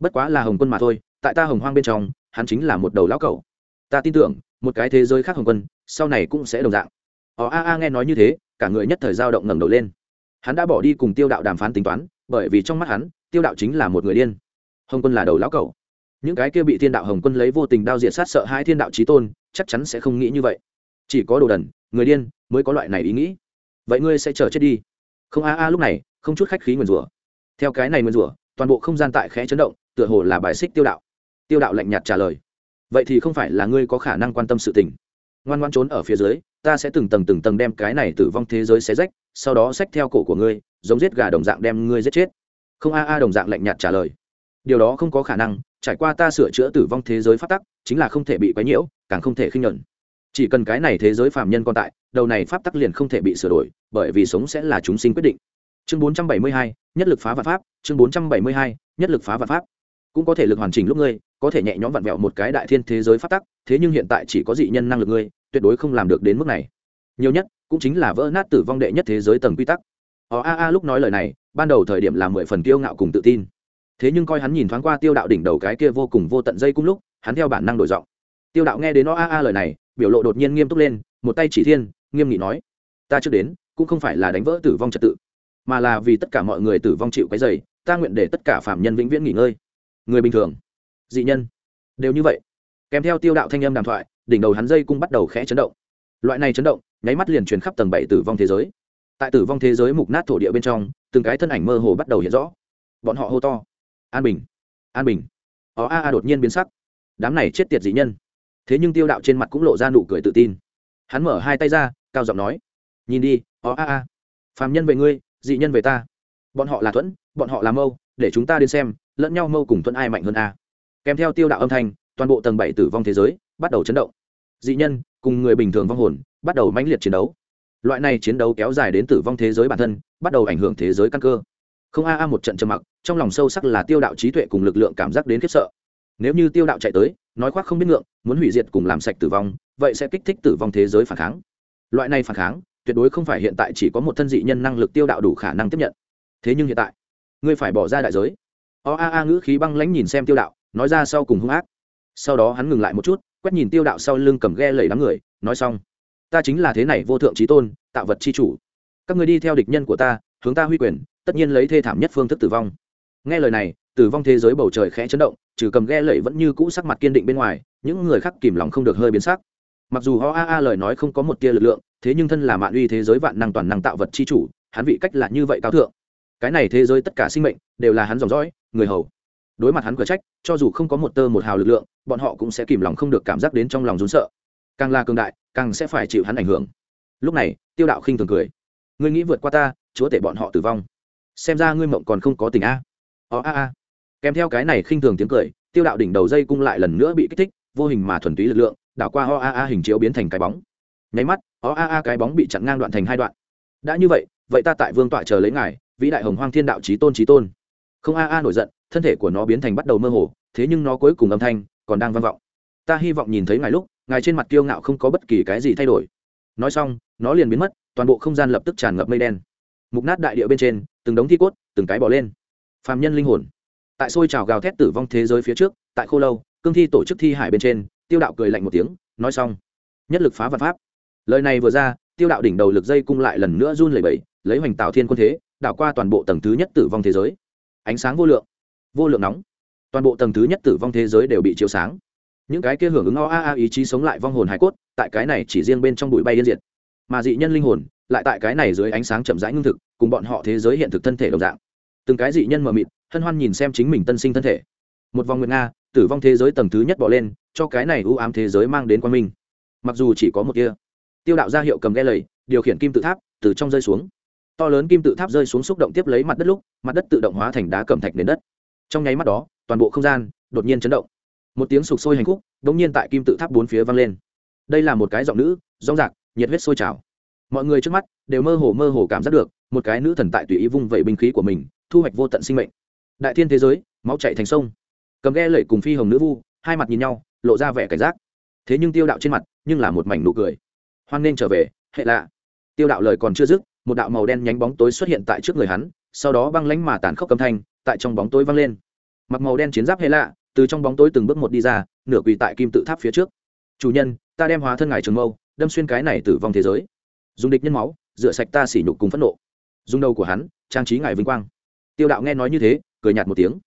Bất quá là hồng quân mà thôi tại ta hồng hoang bên trong hắn chính là một đầu lão cẩu. Ta tin tưởng một cái thế giới khác hồng quân sau này cũng sẽ đồng dạng. Ó a a, nghe nói như thế, cả người nhất thời dao động ngẩng đầu lên. Hắn đã bỏ đi cùng tiêu đạo đàm phán tính toán, bởi vì trong mắt hắn, tiêu đạo chính là một người điên. Hồng quân là đầu lão cẩu. Những cái kia bị thiên đạo hồng quân lấy vô tình đao diệt sát sợ hai thiên đạo trí tôn, chắc chắn sẽ không nghĩ như vậy. Chỉ có đồ đần, người điên mới có loại này ý nghĩ. Vậy ngươi sẽ chờ chết đi. Không, a a, lúc này, không chút khách khí nguyền rủa. Theo cái này nguyền rủa, toàn bộ không gian tại khẽ chấn động, tựa hồ là bài xích tiêu đạo. Tiêu đạo lạnh nhạt trả lời. Vậy thì không phải là ngươi có khả năng quan tâm sự tình ngoan ngoan trốn ở phía dưới ta sẽ từng tầng từng tầng đem cái này tử vong thế giới xé rách sau đó xách theo cổ của ngươi giống giết gà đồng dạng đem ngươi giết chết. Không a a đồng dạng lạnh nhạt trả lời. Điều đó không có khả năng trải qua ta sửa chữa tử vong thế giới phát tắc chính là không thể bị quấy nhiễu càng không thể khinh nhuận. Chỉ cần cái này thế giới phàm nhân còn tại đầu này pháp tắc liền không thể bị sửa đổi bởi vì sống sẽ là chúng sinh quyết định. Chương 472, nhất lực phá vạn pháp chương 472, nhất lực phá vạn pháp cũng có thể lực hoàn chỉnh lúc ngươi, có thể nhẹ nhõm vặn vẹo một cái đại thiên thế giới phát tắc, thế nhưng hiện tại chỉ có dị nhân năng lực ngươi, tuyệt đối không làm được đến mức này. Nhiều nhất, cũng chính là vỡ nát tử vong đệ nhất thế giới tầng quy tắc. Ó a a, lúc nói lời này, ban đầu thời điểm là mười phần tiêu ngạo cùng tự tin. Thế nhưng coi hắn nhìn thoáng qua tiêu đạo đỉnh đầu cái kia vô cùng vô tận dây cung lúc, hắn theo bản năng đổi giọng. Tiêu đạo nghe đến ó a a lời này, biểu lộ đột nhiên nghiêm túc lên, một tay chỉ thiên, nghiêm nghị nói, ta chưa đến, cũng không phải là đánh vỡ tử vong trật tự, mà là vì tất cả mọi người tử vong chịu cái dày, ta nguyện để tất cả phạm nhân vĩnh viễn nghỉ ngơi người bình thường. Dị nhân. Đều như vậy. Kèm theo tiêu đạo thanh âm đàm thoại, đỉnh đầu hắn dây cung bắt đầu khẽ chấn động. Loại này chấn động, nháy mắt liền truyền khắp tầng bảy tử vong thế giới. Tại tử vong thế giới mục nát thổ địa bên trong, từng cái thân ảnh mơ hồ bắt đầu hiện rõ. Bọn họ hô to. An bình. An bình. Ó a a đột nhiên biến sắc. Đám này chết tiệt dị nhân. Thế nhưng tiêu đạo trên mặt cũng lộ ra nụ cười tự tin. Hắn mở hai tay ra, cao giọng nói. Nhìn đi, ó a a. Phàm nhân về ngươi, dị nhân về ta. Bọn họ là thuẫn, bọn họ là mâu, để chúng ta đến xem lẫn nhau mâu cùng tuấn ai mạnh hơn a. Kèm theo tiêu đạo âm thanh, toàn bộ tầng bảy tử vong thế giới bắt đầu chấn động. Dị nhân, cùng người bình thường vong hồn, bắt đầu mãnh liệt chiến đấu. Loại này chiến đấu kéo dài đến tử vong thế giới bản thân, bắt đầu ảnh hưởng thế giới căn cơ. Không a a một trận trầm mặc, trong lòng sâu sắc là tiêu đạo trí tuệ cùng lực lượng cảm giác đến khiếp sợ. Nếu như tiêu đạo chạy tới, nói khoác không biết ngượng, muốn hủy diệt cùng làm sạch tử vong, vậy sẽ kích thích tử vong thế giới phản kháng. Loại này phản kháng, tuyệt đối không phải hiện tại chỉ có một thân dị nhân năng lực tiêu đạo đủ khả năng tiếp nhận. Thế nhưng hiện tại, ngươi phải bỏ ra đại giới o a a ngữ khí băng lãnh nhìn xem tiêu đạo, nói ra sau cùng hung ác. Sau đó hắn ngừng lại một chút, quét nhìn tiêu đạo sau lưng cầm ghe lẩy đám người, nói xong. Ta chính là thế này vô thượng trí tôn, tạo vật c h i chủ. Các người đi theo địch nhân của ta, hướng ta huy quyền, tất nhiên lấy thê thảm nhất phương thức tử vong. Nghe lời này, tử vong thế giới bầu trời khẽ chấn động, trừ cầm ghe lẩy vẫn như cũ sắc mặt kiên định bên ngoài, những người khác kìm lòng không được hơi biến sắc. Mặc dù ho a a lời nói không có một tia lực lượng, thế nhưng thân là mạng uy thế giới vạn năng toàn năng tạo vật c h i chủ, hắn vị cách là như vậy cao thượng. Cái này thế giới tất cả sinh mệnh, đều là hắn dòng dõi người hầu. Đối mặt hắn cửa trách, cho dù không có một tơ một hào lực lượng, bọn họ cũng sẽ kìm lòng không được cảm giác đến trong lòng rốn sợ. Càng là cường đại, càng sẽ phải chịu hắn ảnh hưởng. Lúc này, tiêu đạo khinh thường cười. Ngươi nghĩ vượt qua ta, chúa tể bọn họ tử vong. Xem ra ngươi mộng còn không có tình a. Ó, a a. Kèm theo cái này khinh thường tiếng cười, tiêu đạo đỉnh đầu dây cung lại lần nữa bị kích thích, vô hình mà thuần túy lực lượng, đảo qua ho a a hình chiếu biến thành cái bóng. Nháy mắt, ó, a a cái bóng bị chặn ngang đoạn thành hai đoạn. Đã như vậy vậy ta tại vương tọa chờ lấy ngài, vĩ đại hồng hoang thiên đạo trí tôn trí tôn không a a nổi giận, thân thể của nó biến thành bắt đầu mơ hồ, thế nhưng nó cuối cùng âm thanh còn đang vang vọng. Ta hy vọng nhìn thấy ngài lúc, ngài trên mặt kiêu ngạo không có bất kỳ cái gì thay đổi. Nói xong, nó liền biến mất, toàn bộ không gian lập tức tràn ngập mây đen. Mục nát đại địa bên trên, từng đống thi cốt, từng cái bỏ lên. Phàm nhân linh hồn. Tại xôi trào gào thét tử vong thế giới phía trước, tại khô lâu, cương thi tổ chức thi hải bên trên, tiêu đạo cười lạnh một tiếng, nói xong. Nhất lực phá vật pháp. Lời này vừa ra, tiêu đạo đỉnh đầu lực dây cung lại lần nữa run lẩy bẩy, lấy hoành tạo thiên quân thế, đảo qua toàn bộ tầng thứ nhất tử vong thế giới ánh sáng vô lượng vô lượng nóng. Toàn bộ tầng thứ nhất tử vong thế giới đều bị chiếu sáng. Những cái kia hưởng ứng o a a ý chí sống lại vong hồn hải cốt, tại cái này chỉ riêng bên trong bụi bay yên diệt. Mà dị nhân linh hồn, lại tại cái này dưới ánh sáng chậm rãi ngưng thực, cùng bọn họ thế giới hiện thực thân thể đồng dạng. Từng cái dị nhân mờ mịt, hân hoan nhìn xem chính mình tân sinh thân thể. Một vòng nguyệt nga, tử vong thế giới tầng thứ nhất bỏ lên, cho cái này ưu ám thế giới mang đến quan minh. Mặc dù chỉ có một kia tiêu đạo ra hiệu cầm ghe lầy, điều khiển kim tự tháp, từ trong rơi xuống to lớn kim tự tháp rơi xuống xúc động tiếp lấy mặt đất lúc, mặt đất tự động hóa thành đá cẩm thạch đến đất. Trong nháy mắt đó, toàn bộ không gian đột nhiên chấn động. Một tiếng sụp sôi hành khúc đ ỗ n g nhiên tại kim tự tháp bốn phía vang lên. Đây là một cái giọng nữ rong rạc nhiệt huyết sôi trào. Mọi người trước mắt đều mơ hồ mơ hồ cảm giác được, một cái nữ thần tại tùy ý vung vẩy binh khí của mình, thu hoạch vô tận sinh mệnh. Đại thiên thế giới, máu chạy thành sông. Cầm ghe lẩy cùng phi hồng nữ vu, hai mặt nhìn nhau, lộ ra vẻ cảnh giác. Thế nhưng tiêu đạo trên mặt nhưng là một mảnh nụ cười. Hoan nên trở về, hệ lạ. Tiêu đạo lời còn chưa dứt một đạo màu đen nhánh bóng tối xuất hiện tại trước người hắn, sau đó băng lánh mà tàn khốc cầm thanh tại trong bóng tối vang lên. Mặc màu đen chiến giáp hệ lạ từ trong bóng tối từng bước một đi ra, nửa quỳ tại kim tự tháp phía trước. Chủ nhân, ta đem hóa thân ngài trường mâu, đâm xuyên cái này tử vong thế giới. Dùng địch nhân máu, rửa sạch ta sỉ nhục cùng phẫn nộ. Dùng đầu của hắn, trang trí ngài vinh quang. Tiêu đạo nghe nói như thế, cười nhạt một tiếng.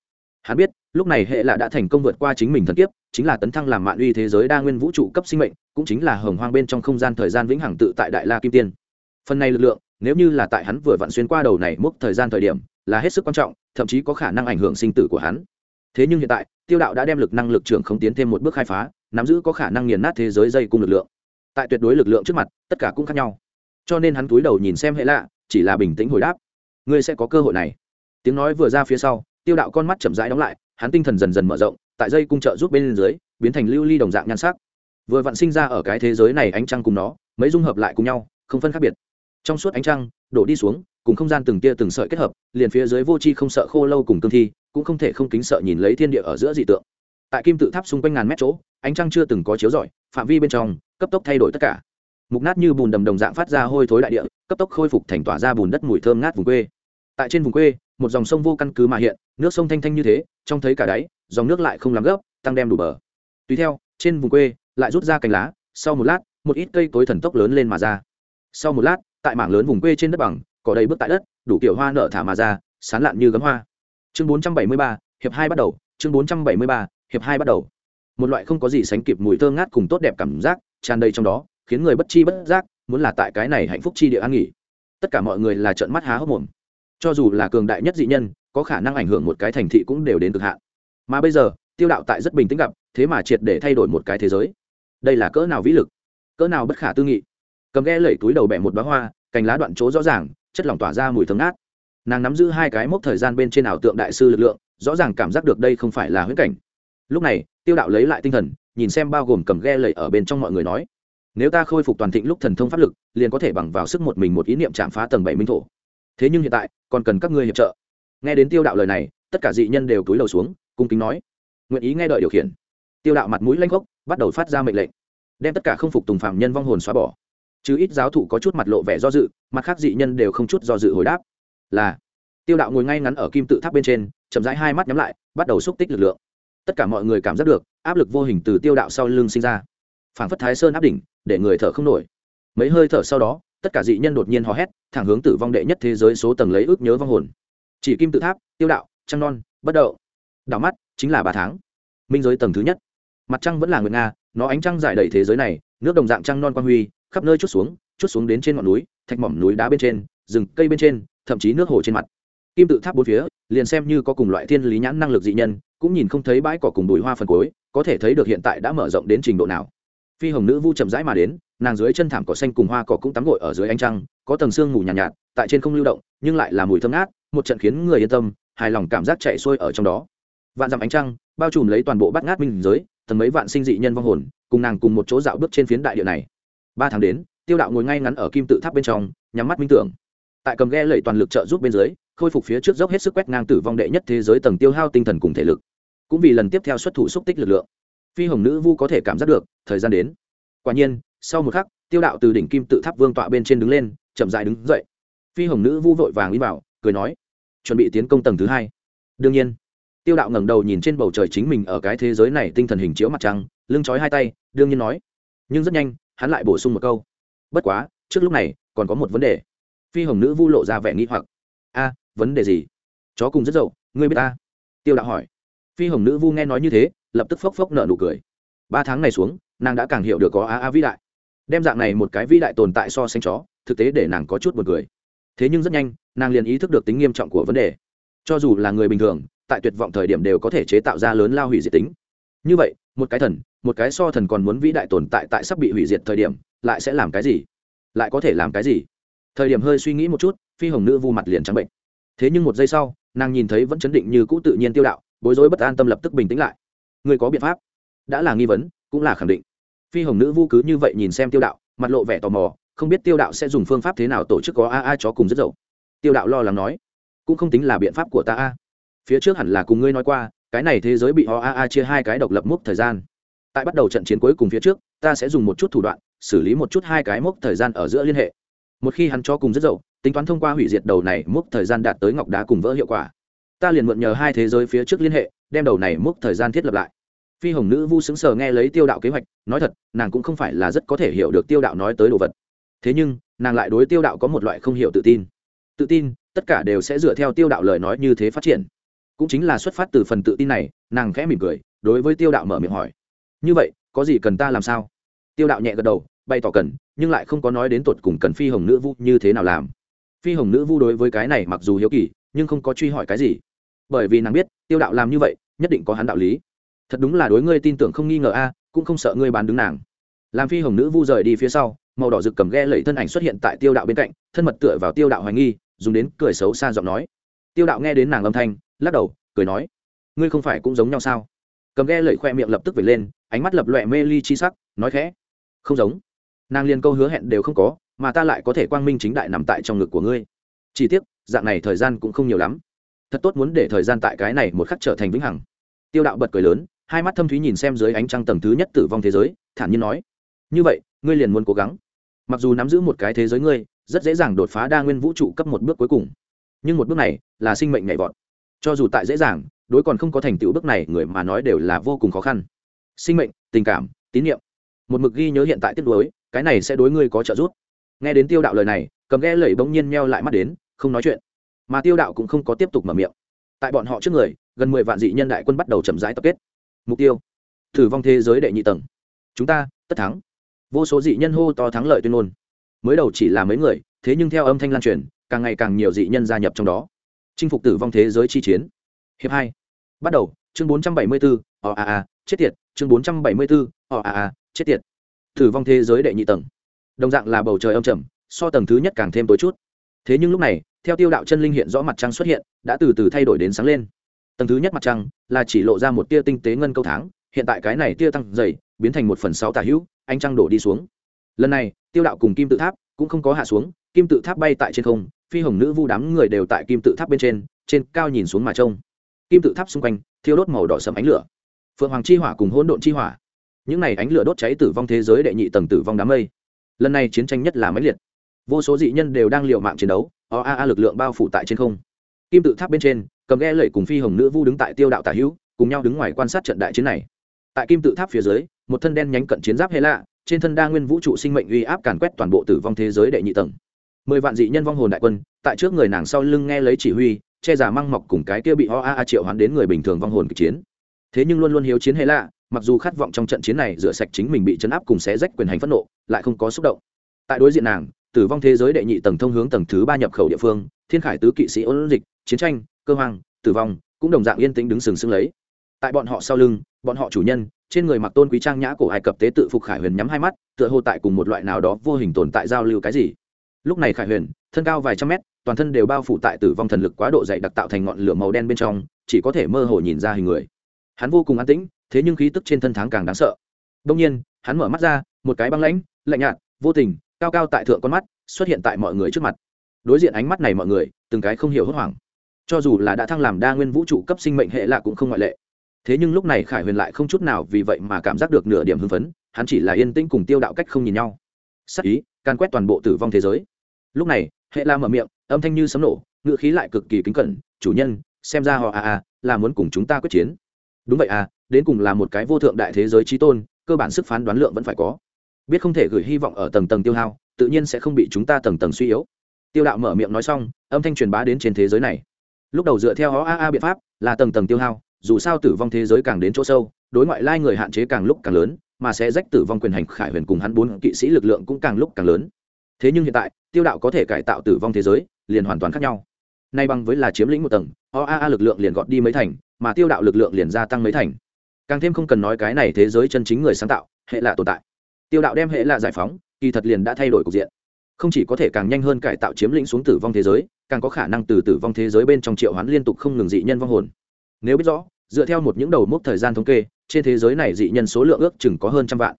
Hắn biết, lúc này hệ lạ đã thành công vượt qua chính mình thần kiếp, chính là tấn thăng làm mạng uy thế giới đa nguyên vũ trụ cấp sinh mệnh, cũng chính là hồng hoang bên trong không gian thời gian vĩnh hằng tự tại đại la kim tiên. Phần này lực lượng nếu như là tại hắn vừa vặn xuyên qua đầu này mốc thời gian thời điểm, là hết sức quan trọng, thậm chí có khả năng ảnh hưởng sinh tử của hắn. Thế nhưng hiện tại, tiêu đạo đã đem lực năng lực trưởng không tiến thêm một bước khai phá, nắm giữ có khả năng nghiền nát thế giới dây cung lực lượng. Tại tuyệt đối lực lượng trước mặt, tất cả cũng khác nhau. Cho nên hắn túi đầu nhìn xem hệ lạ, chỉ là bình tĩnh hồi đáp. Ngươi sẽ có cơ hội này. Tiếng nói vừa ra phía sau, tiêu đạo con mắt chậm rãi đóng lại, hắn tinh thần dần dần mở rộng, tại dây cung trợ giúp bên dưới, biến thành lưu ly đồng dạng nhan sắc. Vừa vặn sinh ra ở cái thế giới này ánh trăng cùng nó, mấy dung hợp lại cùng nhau, không phân khác biệt trong suốt ánh trăng, đổ đi xuống, cùng không gian từng tia từng sợi kết hợp, liền phía dưới vô c không sợ khô lâu cùng cương thi, cũng không thể không kính sợ nhìn lấy thiên địa ở giữa dị tượng. Tại kim tự tháp xung quanh ngàn mét chỗ, ánh trăng chưa từng có chiếu rọi, phạm vi bên trong, cấp tốc thay đổi tất cả. Mục nát như bùn đầm đồng dạng phát ra hôi thối đại địa, cấp tốc khôi phục thành tỏa ra bùn đất mùi thơm ngát vùng quê. Tại trên vùng quê, một dòng sông vô căn cứ mà hiện, nước sông thanh thanh như thế, trông thấy cả đáy, dòng nước lại không làm gấp, tăng đem đủ bờ. Tùy theo, trên vùng quê, lại rút ra cành lá, sau một lát, một ít cây cối thần tốc lớn lên mà ra. Sau một lát tại mảng lớn vùng quê trên đất bằng cỏ đầy bước tại đất đủ kiểu hoa nở thả mà ra sán lạn như gấm hoa. Chương 473, hiệp hai bắt đầu chương 473, hiệp hai bắt đầu. Một loại không có gì sánh kịp mùi thơm ngát cùng tốt đẹp cảm giác tràn đầy trong đó khiến người bất chi bất giác muốn là tại cái này hạnh phúc chi địa an nghỉ. Tất cả mọi người là trợn mắt há hốc mồm. Cho dù là cường đại nhất dị nhân có khả năng ảnh hưởng một cái thành thị cũng đều đến cực hạn. Mà bây giờ tiêu đạo tại rất bình tĩnh gặp thế mà triệt để thay đổi một cái thế giới. Đây là cỡ nào vĩ lực cỡ nào bất khả tư nghị cầm ghe lẩy túi đầu bẻ một bá hoa, cành lá đoạn chỗ rõ ràng, chất lỏng tỏa ra mùi thơm ngát. Nàng nắm giữ hai cái mốc thời gian bên trên ảo tượng đại sư lực lượng, rõ ràng cảm giác được đây không phải là huyễn cảnh. Lúc này, tiêu đạo lấy lại tinh thần, nhìn xem bao gồm cầm ghe lẩy ở bên trong mọi người nói, nếu ta khôi phục toàn thịnh lúc thần thông pháp lực, liền có thể bằng vào sức một mình một ý niệm chạm phá tầng bảy minh thổ. Thế nhưng hiện tại, còn cần các ngươi hiệp trợ. Nghe đến tiêu đạo lời này, tất cả dị nhân đều cúi đầu xuống, cung kính nói, nguyện ý nghe đợi điều khiển. Tiêu đạo mặt mũi lanh gốc bắt đầu phát ra mệnh lệnh, đem tất cả không phục tùng phạm nhân vong hồn xóa bỏ chứ ít giáo thụ có chút mặt lộ vẻ do dự, mặt khác dị nhân đều không chút do dự hồi đáp. Là. Tiêu đạo ngồi ngay ngắn ở kim tự tháp bên trên, chậm rãi hai mắt nhắm lại, bắt đầu xúc tích lực lượng. Tất cả mọi người cảm giác được, áp lực vô hình từ tiêu đạo sau lưng sinh ra. Phảng phất thái sơn áp đỉnh, để người thở không nổi. Mấy hơi thở sau đó, tất cả dị nhân đột nhiên hò hét, thẳng hướng tử vong đệ nhất thế giới số tầng lấy ước nhớ vong hồn. Chỉ kim tự tháp, tiêu đạo, trăng non, bất đậu đảo mắt, chính là ba tháng. Minh giới tầng thứ nhất. Mặt trăng vẫn là nguyệt nga, nó ánh trăng giải đầy thế giới này, nước đồng dạng trăng non quan huy khắp nơi chút xuống chút xuống đến trên ngọn núi thạch mỏm núi đá bên trên rừng cây bên trên thậm chí nước hồ trên mặt. Kim tự tháp bốn phía liền xem như có cùng loại thiên lý nhãn năng lực dị nhân cũng nhìn không thấy bãi cỏ cùng bụi hoa phần cuối có thể thấy được hiện tại đã mở rộng đến trình độ nào. Phi hồng nữ vu chậm rãi mà đến nàng dưới chân thảm cỏ xanh cùng hoa cỏ cũng tắm gội ở dưới ánh trăng có tầng sương mù nhàn nhạt, nhạt tại trên không lưu động nhưng lại là mùi thơm ngát một trận khiến người yên tâm hài lòng cảm giác chạy xuôi ở trong đó. Vạn dặm ánh trăng bao trùm lấy toàn bộ bát ngát minh giới tầng mấy vạn sinh dị nhân vong hồn cùng nàng cùng một chỗ dạo bước trên phiến đại địa này ba tháng đến, tiêu đạo ngồi ngay ngắn ở kim tự tháp bên trong, nhắm mắt minh tưởng. Tại cầm ghe lẩy toàn lực trợ giúp bên dưới, khôi phục phía trước dốc hết sức quét ngang tử vong đệ nhất thế giới tầng tiêu hao tinh thần cùng thể lực. Cũng vì lần tiếp theo xuất thủ xúc tích lực lượng, phi hồng nữ vu có thể cảm giác được, thời gian đến. Quả nhiên, sau một khắc, tiêu đạo từ đỉnh kim tự tháp vương tọa bên trên đứng lên, chậm dại đứng dậy. Phi hồng nữ vu vội vàng đi vào cười nói, chuẩn bị tiến công tầng thứ hai. Đương nhiên, tiêu đạo ngẩng đầu nhìn trên bầu trời chính mình ở cái thế giới này tinh thần hình chiếu mặt trăng, lưng trói hai tay, đương nhiên nói, nhưng rất nhanh hắn lại bổ sung một câu. Bất quá, trước lúc này, còn có một vấn đề. Phi hồng nữ vu lộ ra vẻ nghi hoặc. A, vấn đề gì? Chó cùng rất dậu, ngươi biết ta? Tiêu đạo hỏi. Phi hồng nữ vu nghe nói như thế, lập tức phốc phốc nợ nụ cười. Ba tháng này xuống, nàng đã càng hiểu được có a a vĩ đại. Đem dạng này một cái vĩ đại tồn tại so sánh chó, thực tế để nàng có chút buồn cười. Thế nhưng rất nhanh, nàng liền ý thức được tính nghiêm trọng của vấn đề. Cho dù là người bình thường, tại tuyệt vọng thời điểm đều có thể chế tạo ra lớn lao hủy diệt tính. Như vậy, một cái thần một cái so thần còn muốn vĩ đại tồn tại tại sắp bị hủy diệt thời điểm, lại sẽ làm cái gì? Lại có thể làm cái gì? Thời điểm hơi suy nghĩ một chút, phi hồng nữ vu mặt liền trắng bệnh. Thế nhưng một giây sau, nàng nhìn thấy vẫn chấn định như cũ tự nhiên tiêu đạo, bối rối bất an tâm lập tức bình tĩnh lại. Người có biện pháp? Đã là nghi vấn, cũng là khẳng định. Phi hồng nữ vu cứ như vậy nhìn xem tiêu đạo, mặt lộ vẻ tò mò, không biết tiêu đạo sẽ dùng phương pháp thế nào tổ chức có a a chó cùng rất dậu. Tiêu đạo lo lắng nói, cũng không tính là biện pháp của ta a. Phía trước hẳn là cùng ngươi nói qua, cái này thế giới bị ho a a chia hai cái độc lập mốc thời gian tại bắt đầu trận chiến cuối cùng phía trước, ta sẽ dùng một chút thủ đoạn, xử lý một chút hai cái mốc thời gian ở giữa liên hệ. Một khi hắn cho cùng rất dậu, tính toán thông qua hủy diệt đầu này mốc thời gian đạt tới ngọc đá cùng vỡ hiệu quả. Ta liền mượn nhờ hai thế giới phía trước liên hệ, đem đầu này mốc thời gian thiết lập lại. Phi hồng nữ vu xứng sờ nghe lấy tiêu đạo kế hoạch, nói thật, nàng cũng không phải là rất có thể hiểu được tiêu đạo nói tới đồ vật. Thế nhưng, nàng lại đối tiêu đạo có một loại không hiểu tự tin. Tự tin, tất cả đều sẽ dựa theo tiêu đạo lời nói như thế phát triển. Cũng chính là xuất phát từ phần tự tin này, nàng khẽ mỉm cười, đối với tiêu đạo mở miệng hỏi như vậy, có gì cần ta làm sao? Tiêu đạo nhẹ gật đầu, bày tỏ cần, nhưng lại không có nói đến tột cùng cần phi hồng nữ vu như thế nào làm. Phi hồng nữ vu đối với cái này mặc dù hiếu kỳ, nhưng không có truy hỏi cái gì. Bởi vì nàng biết, tiêu đạo làm như vậy, nhất định có hắn đạo lý. Thật đúng là đối ngươi tin tưởng không nghi ngờ a, cũng không sợ ngươi bán đứng nàng. Làm phi hồng nữ vu rời đi phía sau, màu đỏ rực cầm ghe lẩy thân ảnh xuất hiện tại tiêu đạo bên cạnh, thân mật tựa vào tiêu đạo hoài nghi, dùng đến cười xấu xa giọng nói. Tiêu đạo nghe đến nàng âm thanh, lắc đầu, cười nói, ngươi không phải cũng giống nhau sao? Cầm ghe lợi khoe miệng lập tức về lên, ánh mắt lập loẹ mê ly chi sắc, nói khẽ, không giống. Nàng liên câu hứa hẹn đều không có, mà ta lại có thể quang minh chính đại nằm tại trong ngực của ngươi. Chỉ tiếc, dạng này thời gian cũng không nhiều lắm. Thật tốt muốn để thời gian tại cái này một khắc trở thành vĩnh hằng. Tiêu đạo bật cười lớn, hai mắt thâm thúy nhìn xem dưới ánh trăng tầng thứ nhất tử vong thế giới, thản nhiên nói, như vậy, ngươi liền muốn cố gắng. Mặc dù nắm giữ một cái thế giới ngươi, rất dễ dàng đột phá đa nguyên vũ trụ cấp một bước cuối cùng. Nhưng một bước này là sinh mệnh nhảy vọt cho dù tại dễ dàng, đối còn không có thành tựu bước này, người mà nói đều là vô cùng khó khăn. Sinh mệnh, tình cảm, tín nhiệm một mực ghi nhớ hiện tại tiếp đối cái này sẽ đối ngươi có trợ giúp. Nghe đến tiêu đạo lời này, cầm ghe lẩy bỗng nhiên meo lại mắt đến, không nói chuyện. Mà tiêu đạo cũng không có tiếp tục mở miệng. Tại bọn họ trước người, gần mười vạn dị nhân đại quân bắt đầu chậm rãi tập kết. Mục tiêu, thử vong thế giới đệ nhị tầng. Chúng ta, tất thắng. Vô số dị nhân hô to thắng lợi tuyên ngôn. Mới đầu chỉ là mấy người, thế nhưng theo âm thanh lan truyền, càng ngày càng nhiều dị nhân gia nhập trong đó chinh phục tử vong thế giới chi chiến. Hiệp hai. Bắt đầu, chương bốn trăm bảy mươi bốn ò a chết tiệt, chương bốn trăm bảy mươi bốn ò a chết tiệt. Tử vong thế giới đệ nhị tầng. Đồng dạng là bầu trời âm trầm, so tầng thứ nhất càng thêm tối chút. Thế nhưng lúc này, theo tiêu đạo chân linh hiện rõ mặt trăng xuất hiện, đã từ từ thay đổi đến sáng lên. Tầng thứ nhất mặt trăng là chỉ lộ ra một tia tinh tế ngân câu tháng, hiện tại cái này tia tăng dày, biến thành một phần sáu tả hữu anh trăng đổ đi xuống. Lần này, tiêu đạo cùng kim tự tháp cũng không có hạ xuống, kim tự tháp bay tại trên không phi hồng nữ vu đám người đều tại kim tự tháp bên trên trên cao nhìn xuống mà trông. Kim tự tháp xung quanh, thiêu đốt màu đỏ sầm ánh lửa. Phượng hoàng chi hỏa cùng hỗn độn chi hỏa. Những này ánh lửa đốt cháy tử vong thế giới đệ nhị tầng tử vong đám mây. Lần này chiến tranh nhất là máy liệt. Vô số dị nhân đều đang liều mạng chiến đấu, o a a lực lượng bao phủ tại trên không. Kim tự tháp bên trên, cầm ghe lẩy cùng phi hồng nữ vu đứng tại tiêu đạo tả hữu, cùng nhau đứng ngoài quan sát trận đại chiến này. Tại kim tự tháp phía dưới, một thân đen nhánh cận chiến giáp hệ lạ, trên thân đa nguyên vũ trụ sinh mệnh uy áp càn quét toàn bộ tử vong thế giới đệ nhị tầng mười vạn dị nhân vong hồn đại quân, tại trước người nàng sau lưng nghe lấy chỉ huy, che giả măng mọc cùng cái kia bị ho a a triệu hoán đến người bình thường vong hồn kịch chiến. Thế nhưng luôn luôn hiếu chiến hệ lạ, mặc dù khát vọng trong trận chiến này rửa sạch chính mình bị chấn áp cùng xé rách quyền hành phẫn nộ, lại không có xúc động. Tại đối diện nàng, tử vong thế giới đệ nhị tầng thông hướng tầng thứ ba nhập khẩu địa phương, thiên khải tứ kỵ sĩ ôn dịch, chiến tranh, cơ hoàng tử vong, cũng đồng dạng yên tĩnh đứng sừng sững lấy. Tại bọn họ sau lưng, bọn họ chủ nhân, trên người mặc tôn quý trang nhã cổ ai cập tế tự phục khải huyền nhắm hai mắt, tựa hồ tại cùng một loại nào đó vô hình tồn tại giao lưu cái gì lúc này khải huyền, thân cao vài trăm mét, toàn thân đều bao phủ tại tử vong thần lực quá độ dày đặc tạo thành ngọn lửa màu đen bên trong, chỉ có thể mơ hồ nhìn ra hình người. Hắn vô cùng an tĩnh, thế nhưng khí tức trên thân tháng càng đáng sợ. Đông nhiên, hắn mở mắt ra, một cái băng lãnh, lạnh nhạt, vô tình, cao cao tại thượng con mắt, xuất hiện tại mọi người trước mặt. Đối diện ánh mắt này mọi người, từng cái không hiểu hốt hoảng. Cho dù là đã thăng làm đa nguyên vũ trụ cấp sinh mệnh hệ lạ cũng không ngoại lệ. Thế nhưng lúc này khải huyền lại không chút nào vì vậy mà cảm giác được nửa điểm hưng phấn, hắn chỉ là yên tĩnh cùng tiêu đạo cách không nhìn nhau. Sắc ý càn quét toàn bộ tử vong thế giới. Lúc này, hệ la mở miệng, âm thanh như sấm nổ, ngựa khí lại cực kỳ kính cẩn, chủ nhân, xem ra họ à à là muốn cùng chúng ta quyết chiến. Đúng vậy à đến cùng là một cái vô thượng đại thế giới trí tôn, cơ bản sức phán đoán lượng vẫn phải có. Biết không thể gửi hy vọng ở tầng tầng tiêu hao, tự nhiên sẽ không bị chúng ta tầng tầng suy yếu. Tiêu đạo mở miệng nói xong, âm thanh truyền bá đến trên thế giới này. Lúc đầu dựa theo họ a a biện pháp là tầng tầng tiêu hao, dù sao tử vong thế giới càng đến chỗ sâu, đối ngoại lai người hạn chế càng lúc càng lớn mà sẽ rách tử vong quyền hành khải huyền cùng hắn bốn kỵ sĩ lực lượng cũng càng lúc càng lớn. Thế nhưng hiện tại, tiêu đạo có thể cải tạo tử vong thế giới, liền hoàn toàn khác nhau. Nay bằng với là chiếm lĩnh một tầng oaa lực lượng liền gọt đi mấy thành, mà tiêu đạo lực lượng liền gia tăng mấy thành. Càng thêm không cần nói cái này thế giới chân chính người sáng tạo, hệ lạ tồn tại. Tiêu đạo đem hệ lạ giải phóng, kỳ thật liền đã thay đổi cục diện. Không chỉ có thể càng nhanh hơn cải tạo chiếm lĩnh xuống tử vong thế giới, càng có khả năng từ tử vong thế giới bên trong triệu hoán liên tục không ngừng dị nhân vong hồn. Nếu biết rõ, dựa theo một những đầu mốc thời gian thống kê trên thế giới này dị nhân số lượng ước chừng có hơn trăm vạn.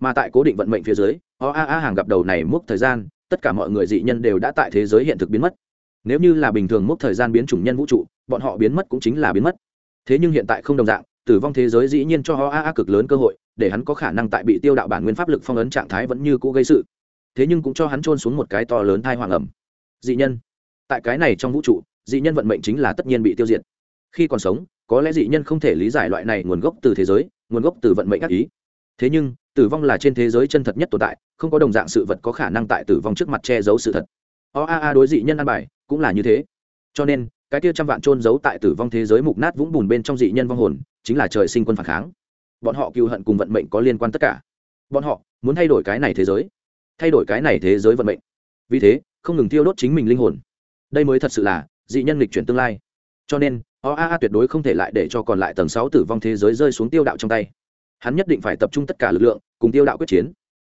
Mà tại cố định vận mệnh phía dưới oaa hàng gặp đầu này mốc thời gian, tất cả mọi người dị nhân đều đã tại thế giới hiện thực biến mất. Nếu như là bình thường mốc thời gian biến chủng nhân vũ trụ, bọn họ biến mất cũng chính là biến mất. Thế nhưng hiện tại không đồng dạng, tử vong thế giới dĩ nhiên cho oaa cực lớn cơ hội, để hắn có khả năng tại bị tiêu đạo bản nguyên pháp lực phong ấn trạng thái vẫn như cũ gây sự. Thế nhưng cũng cho hắn trôn xuống một cái to lớn thai hoàng ẩm. Dị nhân. Tại cái này trong vũ trụ, dị nhân vận mệnh chính là tất nhiên bị tiêu diệt khi còn sống, có lẽ dị nhân không thể lý giải loại này nguồn gốc từ thế giới, nguồn gốc từ vận mệnh ác ý. Thế nhưng, tử vong là trên thế giới chân thật nhất tồn tại, không có đồng dạng sự vật có khả năng tại tử vong trước mặt che giấu sự thật. Oaa đối dị nhân ăn bài, cũng là như thế. Cho nên, cái kia trăm vạn trôn giấu tại tử vong thế giới mục nát vũng bùn bên trong dị nhân vong hồn, chính là trời sinh quân phản kháng. Bọn họ cựu hận cùng vận mệnh có liên quan tất cả. Bọn họ muốn thay đổi cái này thế giới, thay đổi cái này thế giới vận mệnh. Vì thế, không ngừng tiêu đốt chính mình linh hồn. Đây mới thật sự là dị nhân lịch chuyển tương lai cho nên oaa tuyệt đối không thể lại để cho còn lại tầng sáu tử vong thế giới rơi xuống tiêu đạo trong tay. Hắn nhất định phải tập trung tất cả lực lượng, cùng tiêu đạo quyết chiến.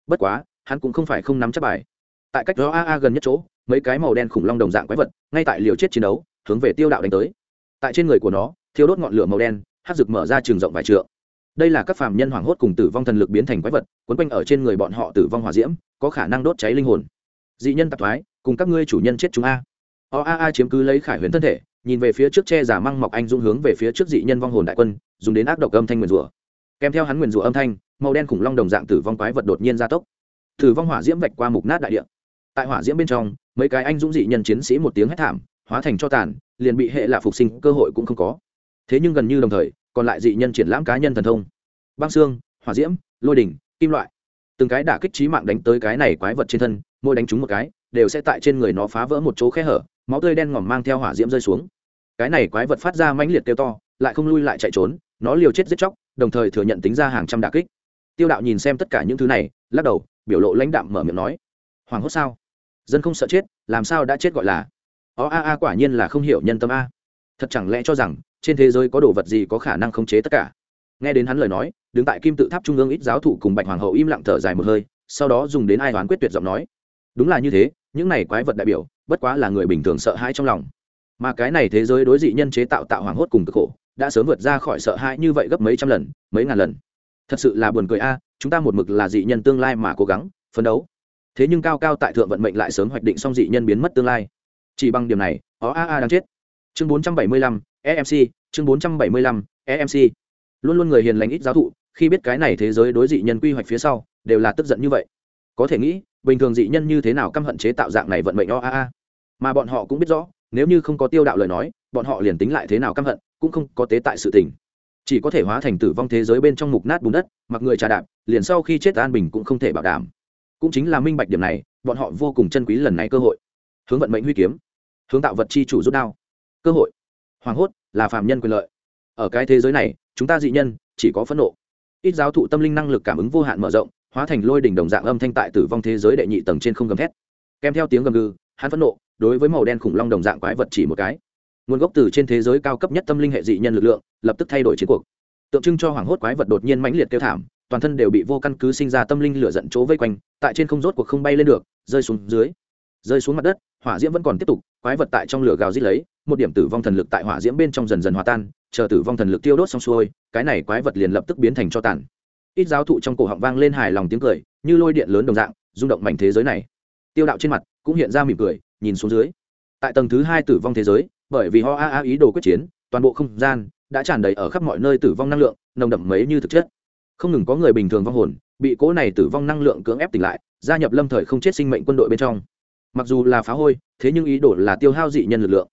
Bất quá, hắn cũng không phải không nắm chắc bài. Tại cách oaa gần nhất chỗ, mấy cái màu đen khủng long đồng dạng quái vật, ngay tại liều chết chiến đấu, hướng về tiêu đạo đánh tới. Tại trên người của nó, thiêu đốt ngọn lửa màu đen hát rực mở ra trường rộng vài trượng. Đây là các phàm nhân hoảng hốt cùng tử vong thần lực biến thành quái vật, quấn quanh ở trên người bọn họ tử vong hỏa diễm, có khả năng đốt cháy linh hồn. Dị nhân tạp thoái, cùng các ngươi chủ nhân chết chúng a. Oaa chiếm cứ lấy khải huyền thân thể nhìn về phía trước che giả măng mọc anh dũng hướng về phía trước dị nhân vong hồn đại quân, dùng đến ác độc âm thanh nguyền rủa. Kèm theo hắn nguyền rủa âm thanh, màu đen khủng long đồng dạng tử vong quái vật đột nhiên gia tốc. Tử vong hỏa diễm vạch qua mục nát đại địa. Tại hỏa diễm bên trong, mấy cái anh dũng dị nhân chiến sĩ một tiếng hét thảm, hóa thành cho tàn, liền bị hệ lạ phục sinh, cơ hội cũng không có. Thế nhưng gần như đồng thời, còn lại dị nhân triển lãm cá nhân thần thông. Băng xương, hỏa diễm, lôi đỉnh, kim loại. Từng cái đả kích trí mạng đánh tới cái này quái vật trên thân, mỗi đánh trúng một cái, đều sẽ tại trên người nó phá vỡ một chỗ khe hở máu tươi đen ngòm mang theo hỏa diễm rơi xuống. Cái này quái vật phát ra mãnh liệt kêu to, lại không lui lại chạy trốn, nó liều chết giết chóc, đồng thời thừa nhận tính ra hàng trăm đả kích. Tiêu đạo nhìn xem tất cả những thứ này, lắc đầu, biểu lộ lãnh đạm mở miệng nói, hoàng hốt sao? Dân không sợ chết, làm sao đã chết gọi là? Ó, a a, quả nhiên là không hiểu nhân tâm a. Thật chẳng lẽ cho rằng, trên thế giới có đồ vật gì có khả năng khống chế tất cả? Nghe đến hắn lời nói, đứng tại kim tự tháp trung ương ít giáo thủ cùng bạch hoàng hậu im lặng thở dài một hơi, sau đó dùng đến ai đoán quyết tuyệt giọng nói, đúng là như thế, những này quái vật đại biểu bất quá là người bình thường sợ hãi trong lòng. Mà cái này thế giới đối dị nhân chế tạo tạo hoàng hốt cùng cực khổ đã sớm vượt ra khỏi sợ hãi như vậy gấp mấy trăm lần mấy ngàn lần. Thật sự là buồn cười a chúng ta một mực là dị nhân tương lai mà cố gắng phấn đấu. Thế nhưng cao cao tại thượng vận mệnh lại sớm hoạch định xong dị nhân biến mất tương lai. Chỉ bằng điểm này ó a a đang chết. Chương 475, emc chương 475, emc luôn luôn người hiền lành ít giáo thụ khi biết cái này thế giới đối dị nhân quy hoạch phía sau đều là tức giận như vậy. Có thể nghĩ bình thường dị nhân như thế nào căm hận chế tạo dạng này vận mệnh o a a mà bọn họ cũng biết rõ, nếu như không có tiêu đạo lời nói, bọn họ liền tính lại thế nào căm hận, cũng không có tế tại sự tình. Chỉ có thể hóa thành tử vong thế giới bên trong mục nát bùn đất, mặc người trà đạp, liền sau khi chết an bình cũng không thể bảo đảm. Cũng chính là minh bạch điểm này, bọn họ vô cùng chân quý lần này cơ hội. Hướng vận mệnh huy kiếm, hướng tạo vật chi chủ rút đao. Cơ hội. Hoàng hốt là phạm nhân quyền lợi. Ở cái thế giới này, chúng ta dị nhân, chỉ có phẫn nộ. Ít giáo thụ tâm linh năng lực cảm ứng vô hạn mở rộng, hóa thành lôi đỉnh đồng dạng âm thanh tại tử vong thế giới đệ nhị tầng trên không gầm thét. Kèm theo tiếng gầm gừ, hắn phẫn nộ đối với màu đen khủng long đồng dạng quái vật chỉ một cái. Nguồn gốc từ trên thế giới cao cấp nhất tâm linh hệ dị nhân lực lượng, lập tức thay đổi chiến cuộc. Tượng trưng cho hoảng hốt quái vật đột nhiên mãnh liệt kêu thảm, toàn thân đều bị vô căn cứ sinh ra tâm linh lửa giận chỗ vây quanh, tại trên không rốt cuộc không bay lên được, rơi xuống dưới. Rơi xuống mặt đất, hỏa diễm vẫn còn tiếp tục, quái vật tại trong lửa gào rít lấy, một điểm tử vong thần lực tại hỏa diễm bên trong dần dần hòa tan, chờ tử vong thần lực tiêu đốt xong xuôi, cái này quái vật liền lập tức biến thành cho tàn. Ít giáo thụ trong cổ họng vang lên hài lòng tiếng cười, như lôi điện lớn đồng dạng, rung động mảnh thế giới này. Tiêu đạo trên mặt cũng hiện ra mỉm cười nhìn xuống dưới. Tại tầng thứ hai tử vong thế giới, bởi vì ho a a ý đồ quyết chiến, toàn bộ không gian đã tràn đầy ở khắp mọi nơi tử vong năng lượng, nồng đậm mấy như thực chất. Không ngừng có người bình thường vong hồn, bị cố này tử vong năng lượng cưỡng ép tỉnh lại, gia nhập lâm thời không chết sinh mệnh quân đội bên trong. Mặc dù là phá hôi, thế nhưng ý đồ là tiêu hao dị nhân lực lượng.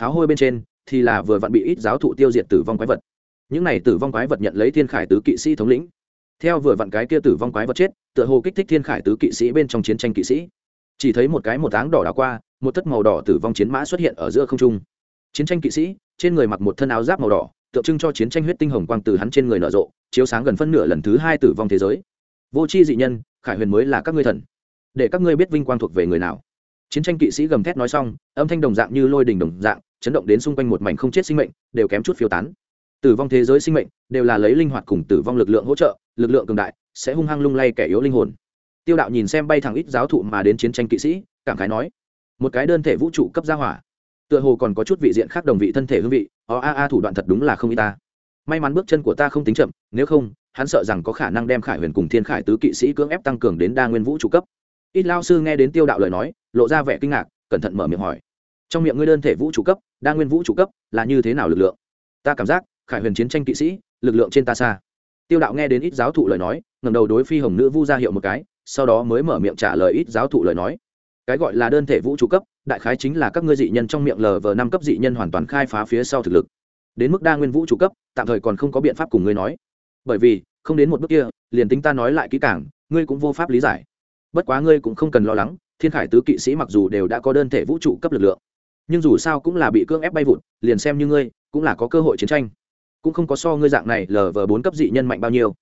Phá hôi bên trên thì là vừa vặn bị ít giáo thụ tiêu diệt tử vong quái vật. Những này tử vong quái vật nhận lấy thiên khải tứ kỵ sĩ thống lĩnh. Theo vừa vặn cái kia tử vong quái vật chết, tựa hồ kích thích thiên khải tứ kỵ sĩ bên trong chiến tranh kỵ sĩ. Chỉ thấy một cái một áng đỏ đảo qua một thất màu đỏ tử vong chiến mã xuất hiện ở giữa không trung. Chiến tranh kỵ sĩ, trên người mặc một thân áo giáp màu đỏ, tượng trưng cho chiến tranh huyết tinh hồng quang từ hắn trên người nở rộ, chiếu sáng gần phân nửa lần thứ hai tử vong thế giới. Vô c h i dị nhân, khải huyền mới là các ngươi thần. Để các ngươi biết vinh quang thuộc về người nào. Chiến tranh kỵ sĩ gầm thét nói xong, âm thanh đồng dạng như lôi đình đồng dạng, chấn động đến xung quanh một mảnh không chết sinh mệnh, đều kém chút phiêu tán. Tử vong thế giới sinh mệnh, đều là lấy linh hoạt cùng tử vong lực lượng hỗ trợ, lực lượng cường đại, sẽ hung hăng lung lay kẻ yếu linh hồn. Tiêu đạo nhìn xem bay thẳng ít giáo thụ mà đến chiến tranh kỵ sĩ, cảm khái nói một cái đơn thể vũ trụ cấp gia hỏa. Tựa hồ còn có chút vị diện khác đồng vị thân thể hương vị ó a a thủ đoạn thật đúng là không y ta. May mắn bước chân của ta không tính chậm, nếu không, hắn sợ rằng có khả năng đem khải huyền cùng thiên khải tứ kỵ sĩ cưỡng ép tăng cường đến đa nguyên vũ trụ cấp. Ít lao sư nghe đến tiêu đạo lời nói, lộ ra vẻ kinh ngạc, cẩn thận mở miệng hỏi. Trong miệng ngươi đơn thể vũ trụ cấp, đa nguyên vũ trụ cấp, là như thế nào lực lượng? Ta cảm giác, khải huyền chiến tranh kỵ sĩ, lực lượng trên ta xa. Tiêu đạo nghe đến ít giáo thụ lời nói ngầm đầu đối phi hồng nữ vu ra hiệu một cái, sau đó mới mở miệng trả lời ít giáo thụ lời nói cái gọi là đơn thể vũ trụ cấp, đại khái chính là các ngươi dị nhân trong miệng lv năm cấp dị nhân hoàn toàn khai phá phía sau thực lực. Đến mức đa nguyên vũ trụ cấp, tạm thời còn không có biện pháp cùng ngươi nói. Bởi vì, không đến một bước kia, liền tính ta nói lại kỹ càng, ngươi cũng vô pháp lý giải. Bất quá ngươi cũng không cần lo lắng, thiên khải tứ kỵ sĩ mặc dù đều đã có đơn thể vũ trụ cấp lực lượng, nhưng dù sao cũng là bị cưỡng ép bay vụt, liền xem như ngươi, cũng là có cơ hội chiến tranh. Cũng không có so ngươi dạng này lv bốn cấp dị nhân mạnh bao nhiêu.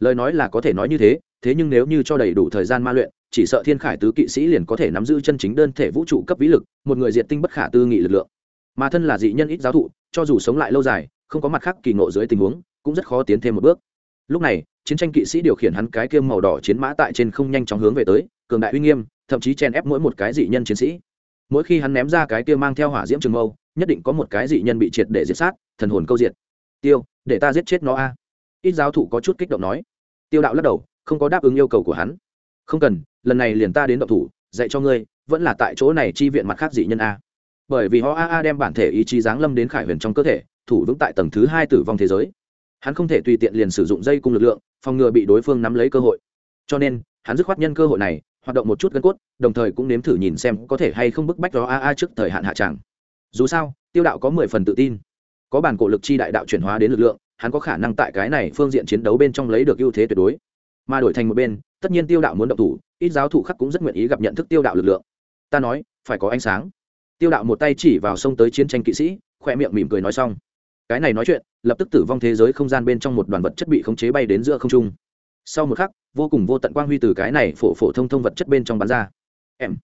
Lời nói là có thể nói như thế thế nhưng nếu như cho đầy đủ thời gian ma luyện chỉ sợ thiên khải tứ kỵ sĩ liền có thể nắm giữ chân chính đơn thể vũ trụ cấp vĩ lực, một người diệt tinh bất khả tư nghị lực lượng. Mà thân là dị nhân ít giáo thụ, cho dù sống lại lâu dài, không có mặt khác kỳ ngộ dưới tình huống, cũng rất khó tiến thêm một bước. Lúc này, chiến tranh kỵ sĩ điều khiển hắn cái kiêm màu đỏ chiến mã tại trên không nhanh chóng hướng về tới, cường đại uy nghiêm, thậm chí chen ép mỗi một cái dị nhân chiến sĩ. Mỗi khi hắn ném ra cái kia mang theo hỏa diễm trường mâu, nhất định có một cái dị nhân bị triệt để diệt sát, thần hồn câu diệt. Tiêu, để ta giết chết nó a. Ít giáo thụ có chút kích động nói. Tiêu đạo lắc đầu, không có đáp ứng yêu cầu của hắn. Không cần lần này liền ta đến động thủ, dạy cho ngươi, vẫn là tại chỗ này chi viện mặt khác dị nhân a. Bởi vì ho a a đem bản thể ý chí giáng lâm đến khải huyền trong cơ thể, thủ vững tại tầng thứ hai tử vong thế giới. Hắn không thể tùy tiện liền sử dụng dây cung lực lượng, phòng ngừa bị đối phương nắm lấy cơ hội. Cho nên, hắn dứt khoát nhân cơ hội này, hoạt động một chút gân cốt, đồng thời cũng nếm thử nhìn xem có thể hay không bức bách đó a a trước thời hạn hạ tràng. Dù sao, tiêu đạo có mười phần tự tin. Có bản cổ lực chi đại đạo chuyển hóa đến lực lượng, hắn có khả năng tại cái này phương diện chiến đấu bên trong lấy được ưu thế tuyệt đối. Mà đổi thành một bên, tất nhiên tiêu đạo muốn động thủ ít giáo thủ khắc cũng rất nguyện ý gặp nhận thức tiêu đạo lực lượng. Ta nói, phải có ánh sáng. Tiêu đạo một tay chỉ vào sông tới chiến tranh kỵ sĩ khoe miệng mỉm cười nói xong. Cái này nói chuyện, lập tức tử vong thế giới không gian bên trong một đoàn vật chất bị khống chế bay đến giữa không trung. Sau một khắc, vô cùng vô tận quang huy từ cái này phổ phổ thông thông vật chất bên trong bắn ra. Em.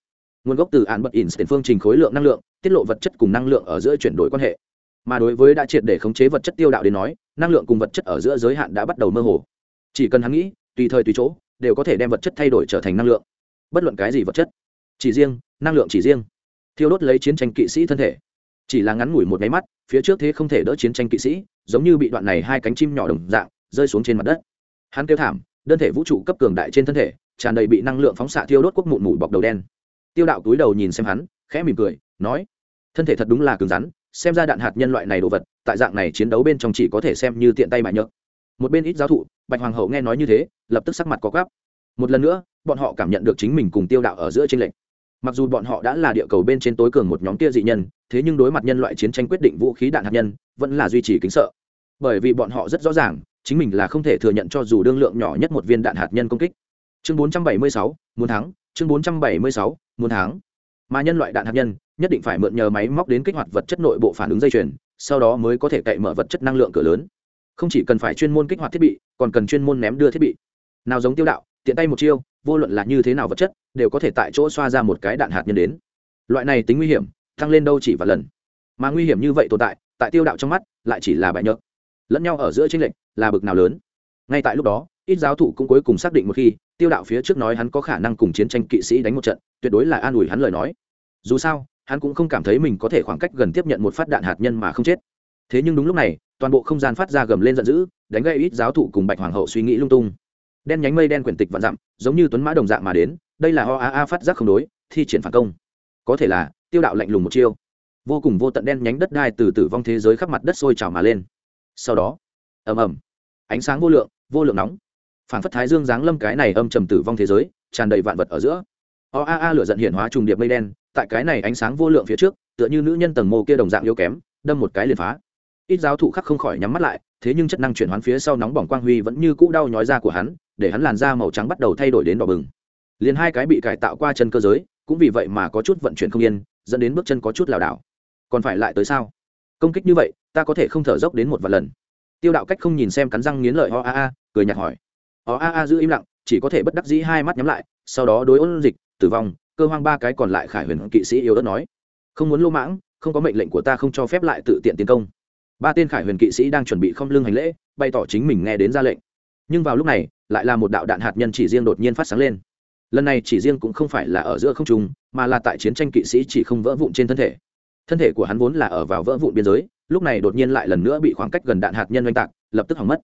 Nguồn gốc từ án bật in tiền phương trình khối lượng năng lượng, tiết lộ vật chất cùng năng lượng ở giữa chuyển đổi quan hệ. Mà đối với đã triệt để khống chế vật chất tiêu đạo đến nói, năng lượng cùng vật chất ở giữa giới hạn đã bắt đầu mơ hồ. Chỉ cần hắn nghĩ, tùy thời tùy chỗ đều có thể đem vật chất thay đổi trở thành năng lượng. Bất luận cái gì vật chất, chỉ riêng, năng lượng chỉ riêng. Thiêu đốt lấy chiến tranh kỵ sĩ thân thể. Chỉ là ngắn ngủi một máy mắt, phía trước thế không thể đỡ chiến tranh kỵ sĩ, giống như bị đoạn này hai cánh chim nhỏ đồng dạng, rơi xuống trên mặt đất. Hắn kêu thảm, đơn thể vũ trụ cấp cường đại trên thân thể, tràn đầy bị năng lượng phóng xạ thiêu đốt quốc mụn mụn bọc đầu đen. Tiêu đạo túi đầu nhìn xem hắn, khẽ mỉm cười, nói, thân thể thật đúng là cứng rắn, xem ra đạn hạt nhân loại này đồ vật, tại dạng này chiến đấu bên trong chỉ có thể xem như tiện tay mại nhợt một bên ít giáo thụ bạch hoàng hậu nghe nói như thế lập tức sắc mặt có gắp một lần nữa bọn họ cảm nhận được chính mình cùng tiêu đạo ở giữa tranh lệch. Mặc dù bọn họ đã là địa cầu bên trên tối cường một nhóm kia dị nhân thế nhưng đối mặt nhân loại chiến tranh quyết định vũ khí đạn hạt nhân vẫn là duy trì kính sợ. Bởi vì bọn họ rất rõ ràng chính mình là không thể thừa nhận cho dù đương lượng nhỏ nhất một viên đạn hạt nhân công kích. Chương 476, muốn thắng. Chương 476, muốn thắng. Mà nhân loại đạn hạt nhân nhất định phải mượn nhờ máy móc đến kích hoạt vật chất nội bộ phản ứng dây chuyền sau đó mới có thể cậy mở vật chất năng lượng cửa lớn. Không chỉ cần phải chuyên môn kích hoạt thiết bị còn cần chuyên môn ném đưa thiết bị. Nào giống tiêu đạo, tiện tay một chiêu, vô luận là như thế nào vật chất, đều có thể tại chỗ xoa ra một cái đạn hạt nhân đến. Loại này tính nguy hiểm, tăng lên đâu chỉ vài lần. Mà nguy hiểm như vậy tồn tại tại tiêu đạo trong mắt, lại chỉ là bại nhợt lẫn nhau ở giữa tranh lệch, là bực nào lớn. Ngay tại lúc đó, ít giáo thụ cũng cuối cùng xác định một khi, tiêu đạo phía trước nói hắn có khả năng cùng chiến tranh kỵ sĩ đánh một trận, tuyệt đối là an ủi hắn lời nói. Dù sao, hắn cũng không cảm thấy mình có thể khoảng cách gần tiếp nhận một phát đạn hạt nhân mà không chết thế nhưng đúng lúc này, toàn bộ không gian phát ra gầm lên giận dữ, đánh gây ít giáo thụ cùng bạch hoàng hậu suy nghĩ lung tung. Đen nhánh mây đen quyển tịch vạn dặm, giống như tuấn mã đồng dạng mà đến, đây là ho a a phát giác không đối, thi triển phản công. Có thể là, tiêu đạo lạnh lùng một chiêu. Vô cùng vô tận đen nhánh đất đai từ tử vong thế giới khắp mặt đất sôi trào mà lên. Sau đó, ầm ầm, ánh sáng vô lượng vô lượng nóng. Phản phất thái dương giáng lâm cái này âm trầm tử vong thế giới, tràn đầy vạn vật ở giữa. O a a lửa giận hiển hóa trùng điệp mây đen, tại cái này ánh sáng vô lượng phía trước, tựa như nữ nhân tầng mô kia đồng dạng yếu kém, đâm một cái liền phá ít giáo thụ khắc không khỏi nhắm mắt lại, thế nhưng chất năng chuyển hoán phía sau nóng bỏng quang huy vẫn như cũ đau nhói da của hắn, để hắn làn da màu trắng bắt đầu thay đổi đến đỏ bừng. Liền hai cái bị cải tạo qua chân cơ giới, cũng vì vậy mà có chút vận chuyển không yên, dẫn đến bước chân có chút lảo đảo. Còn phải lại tới sao? Công kích như vậy, ta có thể không thở dốc đến một vài lần. Tiêu đạo cách không nhìn xem cắn răng nghiến lợi ho a a cười nhạt hỏi. Ho a a giữ im lặng, chỉ có thể bất đắc dĩ hai mắt nhắm lại, sau đó đối ôn dịch, tử vong, cơ hoang ba cái còn lại khải huyền kỵ sĩ yếu đất nói. Không muốn lô mãng, không có mệnh lệnh của ta không cho phép lại tự tiện tiến công ba tên khải huyền kỵ sĩ đang chuẩn bị không lưng hành lễ, bày tỏ chính mình nghe đến ra lệnh. Nhưng vào lúc này, lại là một đạo đạn hạt nhân chỉ riêng đột nhiên phát sáng lên. Lần này chỉ riêng cũng không phải là ở giữa không trung, mà là tại chiến tranh kỵ sĩ chỉ không vỡ vụn trên thân thể. Thân thể của hắn vốn là ở vào vỡ vụn biên giới, lúc này đột nhiên lại lần nữa bị khoảng cách gần đạn hạt nhân oanh tạc, lập tức hỏng mất.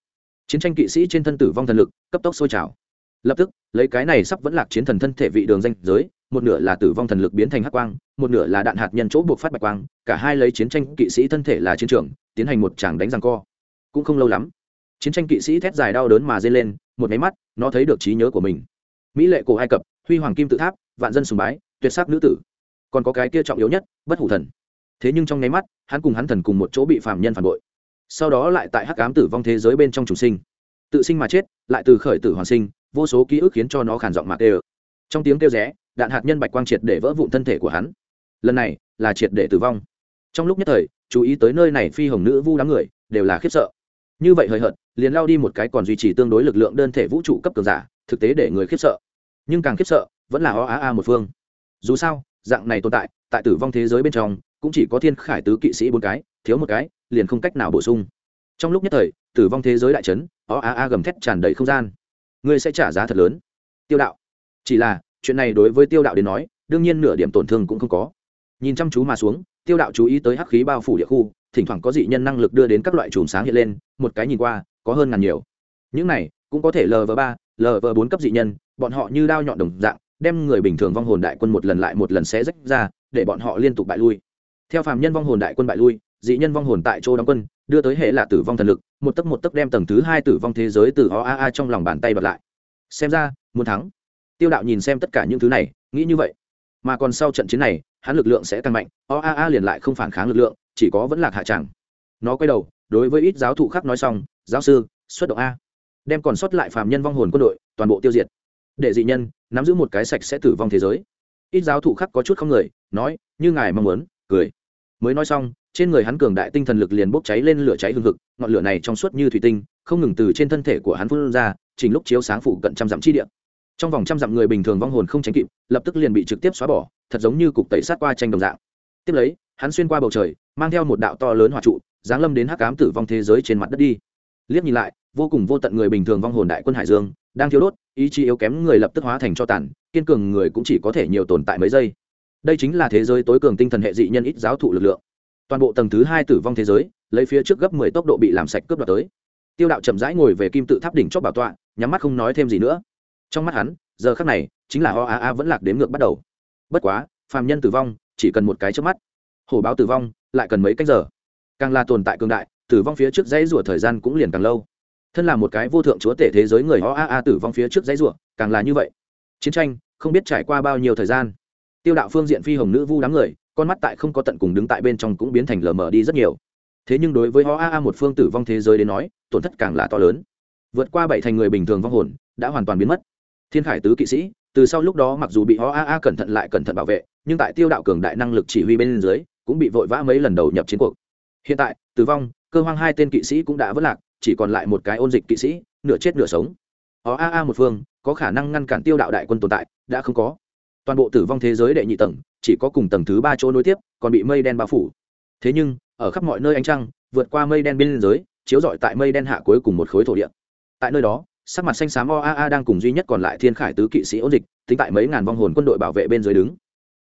Chiến tranh kỵ sĩ trên thân tử vong thần lực, cấp tốc sôi trào lập tức, lấy cái này sắp vẫn lạc chiến thần thân thể vị đường danh giới, một nửa là tử vong thần lực biến thành hắc quang, một nửa là đạn hạt nhân chỗ buộc phát bạch quang, cả hai lấy chiến tranh kỵ sĩ thân thể là chiến trường, tiến hành một tràng đánh răng co. Cũng không lâu lắm, chiến tranh kỵ sĩ thét dài đau đớn mà dây lên, một máy mắt, nó thấy được trí nhớ của mình. Mỹ lệ cổ ai cập, huy hoàng kim tự tháp, vạn dân sùng bái, tuyệt sắc nữ tử. Còn có cái kia trọng yếu nhất, bất hủ thần. Thế nhưng trong nháy mắt, hắn cùng hắn thần cùng một chỗ bị phạm nhân phản bội. Sau đó lại tại hắc ám tử vong thế giới bên trong chủ sinh. Tự sinh mà chết, lại từ khởi tử hoàn sinh vô số ký ức khiến cho nó khản giọng mạc đều trong tiếng kêu rẽ, đạn hạt nhân bạch quang triệt để vỡ vụn thân thể của hắn. Lần này, là triệt để tử vong. Trong lúc nhất thời, chú ý tới nơi này phi hồng nữ vu đám người, đều là khiếp sợ. Như vậy hời hợt, liền lao đi một cái còn duy trì tương đối lực lượng đơn thể vũ trụ cấp cường giả, thực tế để người khiếp sợ. Nhưng càng khiếp sợ, vẫn là o a a một phương. Dù sao, dạng này tồn tại tại tử vong thế giới bên trong, cũng chỉ có thiên khải tứ kỵ sĩ bốn cái, thiếu một cái, liền không cách nào bổ sung. Trong lúc nhất thời, tử vong thế giới đại trấn o a a gầm thét tràn đầy không gian ngươi sẽ trả giá thật lớn. Tiêu đạo. Chỉ là, chuyện này đối với tiêu đạo đến nói, đương nhiên nửa điểm tổn thương cũng không có. Nhìn chăm chú mà xuống, tiêu đạo chú ý tới hắc khí bao phủ địa khu, thỉnh thoảng có dị nhân năng lực đưa đến các loại chùm sáng hiện lên, một cái nhìn qua, có hơn ngàn nhiều. Những này, cũng có thể lv ba lv bốn cấp dị nhân, bọn họ như đao nhọn đồng dạng, đem người bình thường vong hồn đại quân một lần lại một lần sẽ rách ra, để bọn họ liên tục bại lui. Theo phàm nhân vong hồn đại quân bại lui dị nhân vong hồn tại chỗ đóng quân, đưa tới hệ là tử vong thần lực, một tấc một tấc đem tầng thứ hai tử vong thế giới từ o a a trong lòng bàn tay bật lại. Xem ra, muốn thắng. Tiêu đạo nhìn xem tất cả những thứ này, nghĩ như vậy. Mà còn sau trận chiến này, hắn lực lượng sẽ tăng mạnh, o a a liền lại không phản kháng lực lượng, chỉ có vẫn lạc hạ tràng nó quay đầu, đối với ít giáo thụ khác nói xong, giáo sư, xuất động a. Đem còn sót lại phàm nhân vong hồn quân đội, toàn bộ tiêu diệt. Để dị nhân, nắm giữ một cái sạch sẽ tử vong thế giới. Ít giáo thụ khác có chút không người, nói, như ngài mong muốn cười. Mới nói xong trên người hắn cường đại tinh thần lực liền bốc cháy lên lửa cháy hừng hực, ngọn lửa này trong suốt như thủy tinh, không ngừng từ trên thân thể của hắn phun ra, chỉnh lúc chiếu sáng phụ cận trăm dặm chi địa. Trong vòng trăm dặm người bình thường vong hồn không tránh kịp, lập tức liền bị trực tiếp xóa bỏ, thật giống như cục tẩy sát qua tranh đồng dạng. Tiếp lấy, hắn xuyên qua bầu trời, mang theo một đạo to lớn hỏa trụ, giáng lâm đến hắc ám tử vong thế giới trên mặt đất đi. Liếc nhìn lại, vô cùng vô tận người bình thường vong hồn đại quân hải dương, đang thiếu đốt, ý chí yếu kém người lập tức hóa thành cho tàn, kiên cường người cũng chỉ có thể nhiều tồn tại mấy giây. Đây chính là thế giới tối cường tinh thần hệ dị nhân ít giáo thụ lực lượng toàn bộ tầng thứ hai tử vong thế giới, lấy phía trước gấp mười tốc độ bị làm sạch cướp đoạt tới. Tiêu đạo chậm rãi ngồi về kim tự tháp đỉnh chót bảo tọa, nhắm mắt không nói thêm gì nữa. Trong mắt hắn, giờ khắc này, chính là ho a a vẫn lạc đếm ngược bắt đầu. Bất quá, phàm nhân tử vong, chỉ cần một cái trước mắt, hổ báo tử vong, lại cần mấy cách giờ. Càng là tồn tại cường đại, tử vong phía trước dãy rủa thời gian cũng liền càng lâu. Thân là một cái vô thượng chúa tể thế giới người ho a a tử vong phía trước dãy rủa, càng là như vậy. Chiến tranh, không biết trải qua bao nhiêu thời gian. Tiêu đạo phương diện phi hồng nữ vu đám người con mắt tại không có tận cùng đứng tại bên trong cũng biến thành lờ mờ đi rất nhiều. Thế nhưng đối với ho a a một phương tử vong thế giới đến nói, tổn thất càng là to lớn. Vượt qua bảy thành người bình thường vong hồn, đã hoàn toàn biến mất. Thiên khải tứ kỵ sĩ, từ sau lúc đó mặc dù bị ho a a cẩn thận lại cẩn thận bảo vệ, nhưng tại tiêu đạo cường đại năng lực chỉ huy bên dưới, cũng bị vội vã mấy lần đầu nhập chiến cuộc. Hiện tại, tử vong, cơ hoang hai tên kỵ sĩ cũng đã vất lạc, chỉ còn lại một cái ôn dịch kỵ sĩ, nửa chết nửa sống. Ho a a một phương, có khả năng ngăn cản tiêu đạo đại quân tồn tại, đã không có toàn bộ tử vong thế giới đệ nhị tầng chỉ có cùng tầng thứ ba chỗ nối tiếp còn bị mây đen bao phủ. Thế nhưng ở khắp mọi nơi ánh trăng vượt qua mây đen bên giới chiếu rọi tại mây đen hạ cuối cùng một khối thổ địa. Tại nơi đó sắc mặt xanh xám oaa đang cùng duy nhất còn lại thiên khải tứ kỵ sĩ ôn dịch tính tại mấy ngàn vong hồn quân đội bảo vệ bên dưới đứng.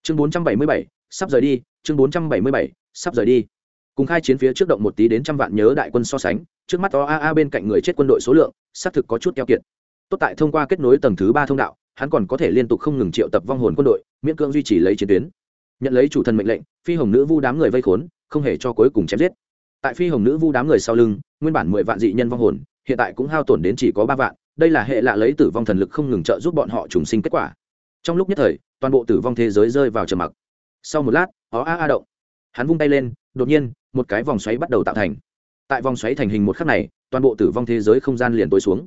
Chương 477, sắp rời đi chương 477, sắp rời đi. Cùng khai chiến phía trước động một tí đến trăm vạn nhớ đại quân so sánh trước mắt oaa bên cạnh người chết quân đội số lượng xác thực có chút keo kiệt. Tốt tại thông qua kết nối tầng thứ ba thông đạo hắn còn có thể liên tục không ngừng triệu tập vong hồn quân đội, miễn cưỡng duy trì lấy chiến tuyến. Nhận lấy chủ thần mệnh lệnh, phi hồng nữ vu đám người vây khốn, không hề cho cuối cùng chém giết. Tại phi hồng nữ vu đám người sau lưng, nguyên bản mười vạn dị nhân vong hồn, hiện tại cũng hao tổn đến chỉ có ba vạn, đây là hệ lạ lấy tử vong thần lực không ngừng trợ giúp bọn họ trùng sinh kết quả. Trong lúc nhất thời, toàn bộ tử vong thế giới rơi vào trầm mặc. Sau một lát, ó a a động. Hắn vung tay lên, đột nhiên, một cái vòng xoáy bắt đầu tạo thành. Tại vòng xoáy thành hình một khắc này, toàn bộ tử vong thế giới không gian liền tối xuống.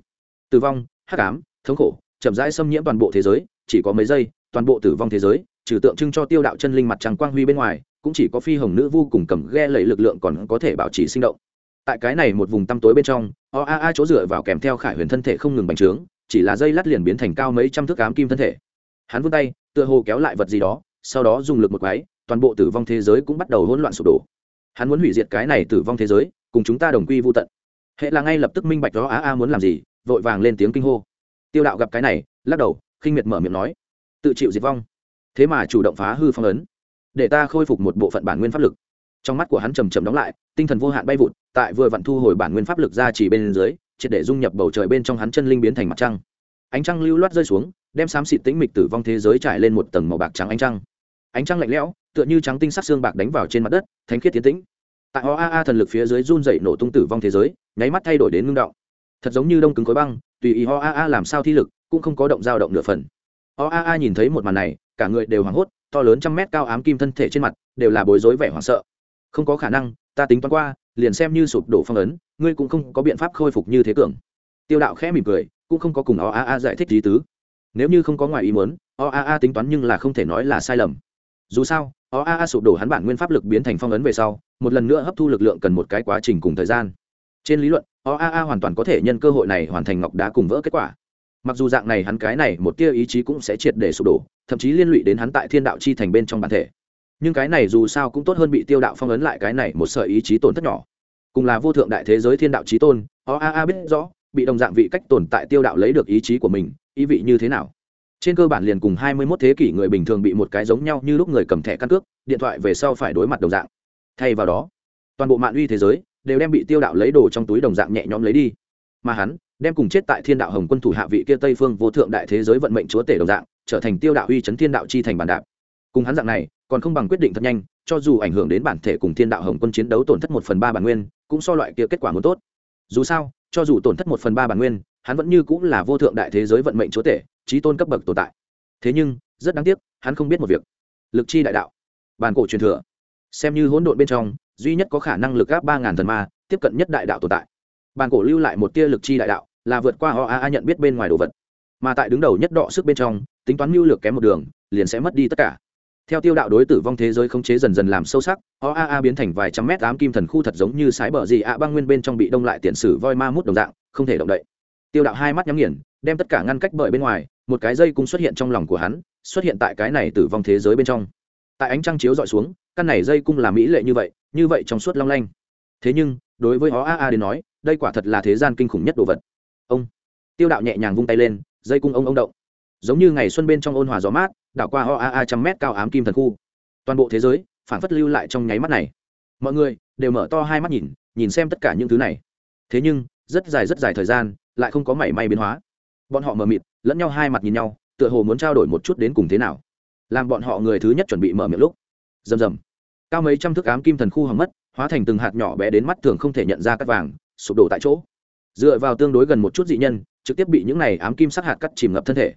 Tử vong, hắc ám, thống khổ chậm rãi xâm nhiễm toàn bộ thế giới, chỉ có mấy giây, toàn bộ tử vong thế giới, trừ tượng trưng cho tiêu đạo chân linh mặt trăng quang huy bên ngoài, cũng chỉ có phi hồng nữ vu cùng cầm ghe lẩy lực lượng còn có thể bảo trì sinh động. Tại cái này một vùng tăm tối bên trong oaa chỗ dựa vào kèm theo khải huyền thân thể không ngừng bành trướng, chỉ là dây lát liền biến thành cao mấy trăm thước ám kim thân thể. Hắn vươn tay, tựa hồ kéo lại vật gì đó, sau đó dùng lực một cái toàn bộ tử vong thế giới cũng bắt đầu hỗn loạn sụp đổ. Hắn muốn hủy diệt cái này tử vong thế giới, cùng chúng ta đồng quy vô tận. Hệ là ngay lập tức minh bạch đó a a muốn làm gì, vội vàng lên tiếng kinh hô tiêu đạo gặp cái này, lắc đầu, khinh miệt mở miệng nói, tự chịu diệt vong. Thế mà chủ động phá hư phong ấn, để ta khôi phục một bộ phận bản nguyên pháp lực. Trong mắt của hắn trầm trầm đóng lại, tinh thần vô hạn bay vụt, tại vừa vặn thu hồi bản nguyên pháp lực ra chỉ bên dưới, triệt để dung nhập bầu trời bên trong hắn chân linh biến thành mặt trăng. Ánh trăng lưu loát rơi xuống, đem xám xịt tĩnh mịch tử vong thế giới trải lên một tầng màu bạc trắng ánh trăng. Ánh trăng lạnh lẽo, tựa như trắng tinh sắc xương bạc đánh vào trên mặt đất, thánh khiết tiến tĩnh. Tại oaa thần lực phía dưới run dậy nổ tung tử vong thế giới, nháy mắt thay đổi đến ngưng động. Thật giống như đông cứng khối băng tùy ý oaa làm sao thi lực, cũng không có động dao động nửa phần. Oaa nhìn thấy một màn này, cả người đều hoảng hốt, to lớn trăm mét cao ám kim thân thể trên mặt, đều là bối rối vẻ hoảng sợ. Không có khả năng, ta tính toán qua, liền xem như sụp đổ phong ấn, ngươi cũng không có biện pháp khôi phục như thế cường. Tiêu đạo khẽ mỉm cười, cũng không có cùng oaa giải thích lý tứ. Nếu như không có ngoài ý muốn oaa tính toán nhưng là không thể nói là sai lầm. Dù sao oaa sụp đổ hắn bản nguyên pháp lực biến thành phong ấn về sau, một lần nữa hấp thu lực lượng cần một cái quá trình cùng thời gian trên lý luận oaa hoàn toàn có thể nhân cơ hội này hoàn thành ngọc đá cùng vỡ kết quả. Mặc dù dạng này hắn cái này một tia ý chí cũng sẽ triệt để sụp đổ, thậm chí liên lụy đến hắn tại thiên đạo chi thành bên trong bản thể. Nhưng cái này dù sao cũng tốt hơn bị tiêu đạo phong ấn lại cái này một sợi ý chí tổn thất nhỏ. Cùng là vô thượng đại thế giới thiên đạo trí tôn oaa biết rõ, bị đồng dạng vị cách tồn tại tiêu đạo lấy được ý chí của mình, ý vị như thế nào. Trên cơ bản liền cùng hai mươi 21 thế kỷ người bình thường bị một cái giống nhau như lúc người cầm thẻ căn cước, điện thoại về sau phải đối mặt đồng dạng. Thay vào đó, toàn bộ mạng uy thế giới đều đem bị tiêu đạo lấy đồ trong túi đồng dạng nhẹ nhõm lấy đi. Mà hắn, đem cùng chết tại thiên đạo hồng quân thủ hạ vị kia tây phương vô thượng đại thế giới vận mệnh chúa tể đồng dạng, trở thành tiêu đạo uy chấn thiên đạo chi thành bản đạp. Cùng hắn dạng này, còn không bằng quyết định thật nhanh, cho dù ảnh hưởng đến bản thể cùng thiên đạo hồng quân chiến đấu tổn thất một phần ba bản nguyên, cũng so loại kia kết quả muốn tốt. Dù sao, cho dù tổn thất một phần ba bản nguyên, hắn vẫn như cũng là vô thượng đại thế giới vận mệnh chúa tể trí tôn cấp bậc tồn tại. Thế nhưng, rất đáng tiếc, hắn không biết một việc. Lực chi đại đạo. Bản cổ truyền thừa. Xem như hỗn độn bên trong duy nhất có khả năng lực gáp ba ngàn thần ma, tiếp cận nhất đại đạo tồn tại. Bàn cổ lưu lại một tia lực chi đại đạo, là vượt qua họ a nhận biết bên ngoài đồ vật. Mà tại đứng đầu nhất đọ sức bên trong, tính toán mưu lược kém một đường, liền sẽ mất đi tất cả. Theo tiêu đạo đối tử vong thế giới không chế dần dần làm sâu sắc, o a a biến thành vài trăm mét ám kim thần khu thật giống như sái bờ gì ạ băng nguyên bên trong bị đông lại tiền sử voi ma mút đồng dạng, không thể động đậy. Tiêu đạo hai mắt nhắm nghiền, đem tất cả ngăn cách bởi bên ngoài, một cái dây cung xuất hiện trong lòng của hắn, xuất hiện tại cái này tử vong thế giới bên trong. Tại ánh trăng chiếu dọi xuống, căn này dây cung là mỹ lệ như vậy như vậy trong suốt long lanh. Thế nhưng, đối với ó a a đến nói, đây quả thật là thế gian kinh khủng nhất đồ vật. Ông, tiêu đạo nhẹ nhàng vung tay lên, dây cung ông ông động. Giống như ngày xuân bên trong ôn hòa gió mát, đảo qua ho a a trăm mét cao ám kim thần khu. Toàn bộ thế giới phản phất lưu lại trong nháy mắt này. Mọi người đều mở to hai mắt nhìn nhìn xem tất cả những thứ này. Thế nhưng, rất dài rất dài thời gian, lại không có mảy may biến hóa. Bọn họ mờ mịt, lẫn nhau hai mặt nhìn nhau, tựa hồ muốn trao đổi một chút đến cùng thế nào. Làm bọn họ người thứ nhất chuẩn bị mở miệng lúc. Rầm rầm cao mấy trăm thước ám kim thần khu hỏng mất, hóa thành từng hạt nhỏ bé đến mắt thường không thể nhận ra cắt vàng, sụp đổ tại chỗ. Dựa vào tương đối gần một chút dị nhân, trực tiếp bị những này ám kim sắc hạt cắt chìm ngập thân thể.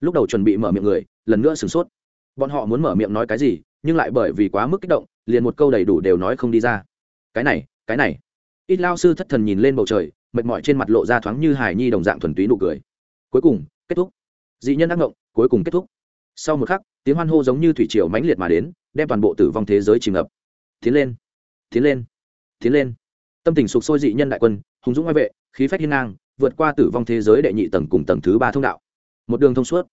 Lúc đầu chuẩn bị mở miệng người, lần nữa sửng sốt. Bọn họ muốn mở miệng nói cái gì, nhưng lại bởi vì quá mức kích động, liền một câu đầy đủ đều nói không đi ra. Cái này cái này. Ít lao sư thất thần nhìn lên bầu trời, mệt mỏi trên mặt lộ ra thoáng như hài nhi đồng dạng thuần túy nụ cười. Cuối cùng, kết thúc. Dị nhân ác ngộng, cuối cùng kết thúc sau một khắc, tiếng hoan hô giống như thủy triều mãnh liệt mà đến, đem toàn bộ tử vong thế giới chìm ngập. Tiến lên tiến lên tiến lên. Tâm tình sụp sôi dị nhân đại quân, hùng dũng ngoại vệ, khí phách hiên ngang, vượt qua tử vong thế giới đệ nhị tầng cùng tầng thứ ba thông đạo. Một đường thông suốt.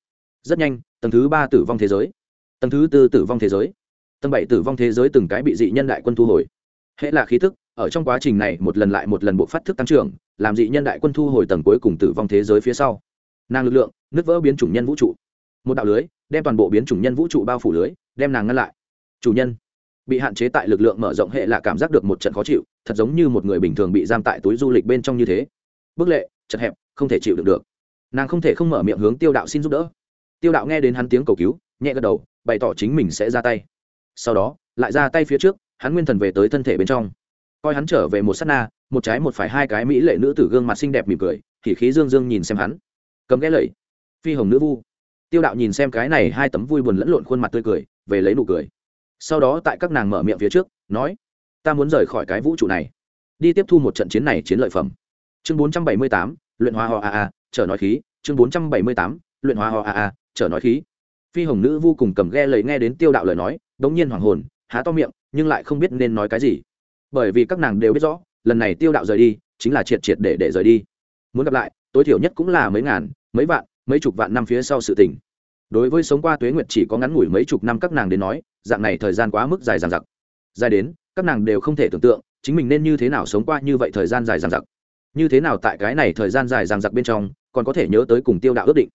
Rất nhanh, tầng thứ ba tử vong thế giới. Tầng thứ tư tử vong thế giới. Tầng bảy tử vong thế giới từng cái bị dị nhân đại quân thu hồi. Hệ là khí thức, ở trong quá trình này một lần lại một lần bộ phát thức tăng trưởng, làm dị nhân đại quân thu hồi tầng cuối cùng tử vong thế giới phía sau. Nàng lực lượng, nứt vỡ biến chủng nhân vũ trụ. Một đạo lưới đem toàn bộ biến chủng nhân vũ trụ bao phủ lưới, đem nàng ngăn lại. Chủ nhân, bị hạn chế tại lực lượng mở rộng hệ là cảm giác được một trận khó chịu, thật giống như một người bình thường bị giam tại túi du lịch bên trong như thế. Bức lệ, chật hẹp, không thể chịu được được. Nàng không thể không mở miệng hướng tiêu đạo xin giúp đỡ. Tiêu đạo nghe đến hắn tiếng cầu cứu, nhẹ gật đầu, bày tỏ chính mình sẽ ra tay. Sau đó, lại ra tay phía trước, hắn nguyên thần về tới thân thể bên trong. Coi hắn trở về một s á t na, một trái một phải hai cái mỹ lệ nữ tử gương mặt xinh đẹp mỉm cười, thì khí dương dương nhìn xem hắn. Cấm ghé lầy phi hồng nữ vu tiêu đạo nhìn xem cái này hai tấm vui buồn lẫn lộn khuôn mặt tươi cười, về lấy nụ cười. Sau đó tại các nàng mở miệng phía trước, nói, ta muốn rời khỏi cái vũ trụ này, đi tiếp thu một trận chiến này chiến lợi phẩm. Chương bốn trăm bảy mươi tám, luyện hóa hoa a a, chở nói khí. Chương bốn trăm bảy mươi tám, luyện hóa hoa a a, chở nói khí. Phi hồng nữ vô cùng cầm ghe lời nghe đến tiêu đạo lời nói đ n g nhiên hoàng hồn, há to miệng, nhưng lại không biết nên nói cái gì. Bởi vì các nàng đều biết rõ, lần này tiêu đạo rời đi, chính là triệt triệt để để rời đi. Muốn gặp lại, tối thiểu nhất cũng là mấy ngàn, mấy vạn mấy chục vạn năm phía sau sự tình. Đối với sống qua tuế nguyệt chỉ có ngắn ngủi mấy chục năm các nàng đến nói, dạng này thời gian quá mức dài dằng dặc. Dài đến, các nàng đều không thể tưởng tượng, chính mình nên như thế nào sống qua như vậy thời gian dài dằng dặc. Như thế nào tại cái này thời gian dài dằng dặc bên trong, còn có thể nhớ tới cùng tiêu đạo ước định.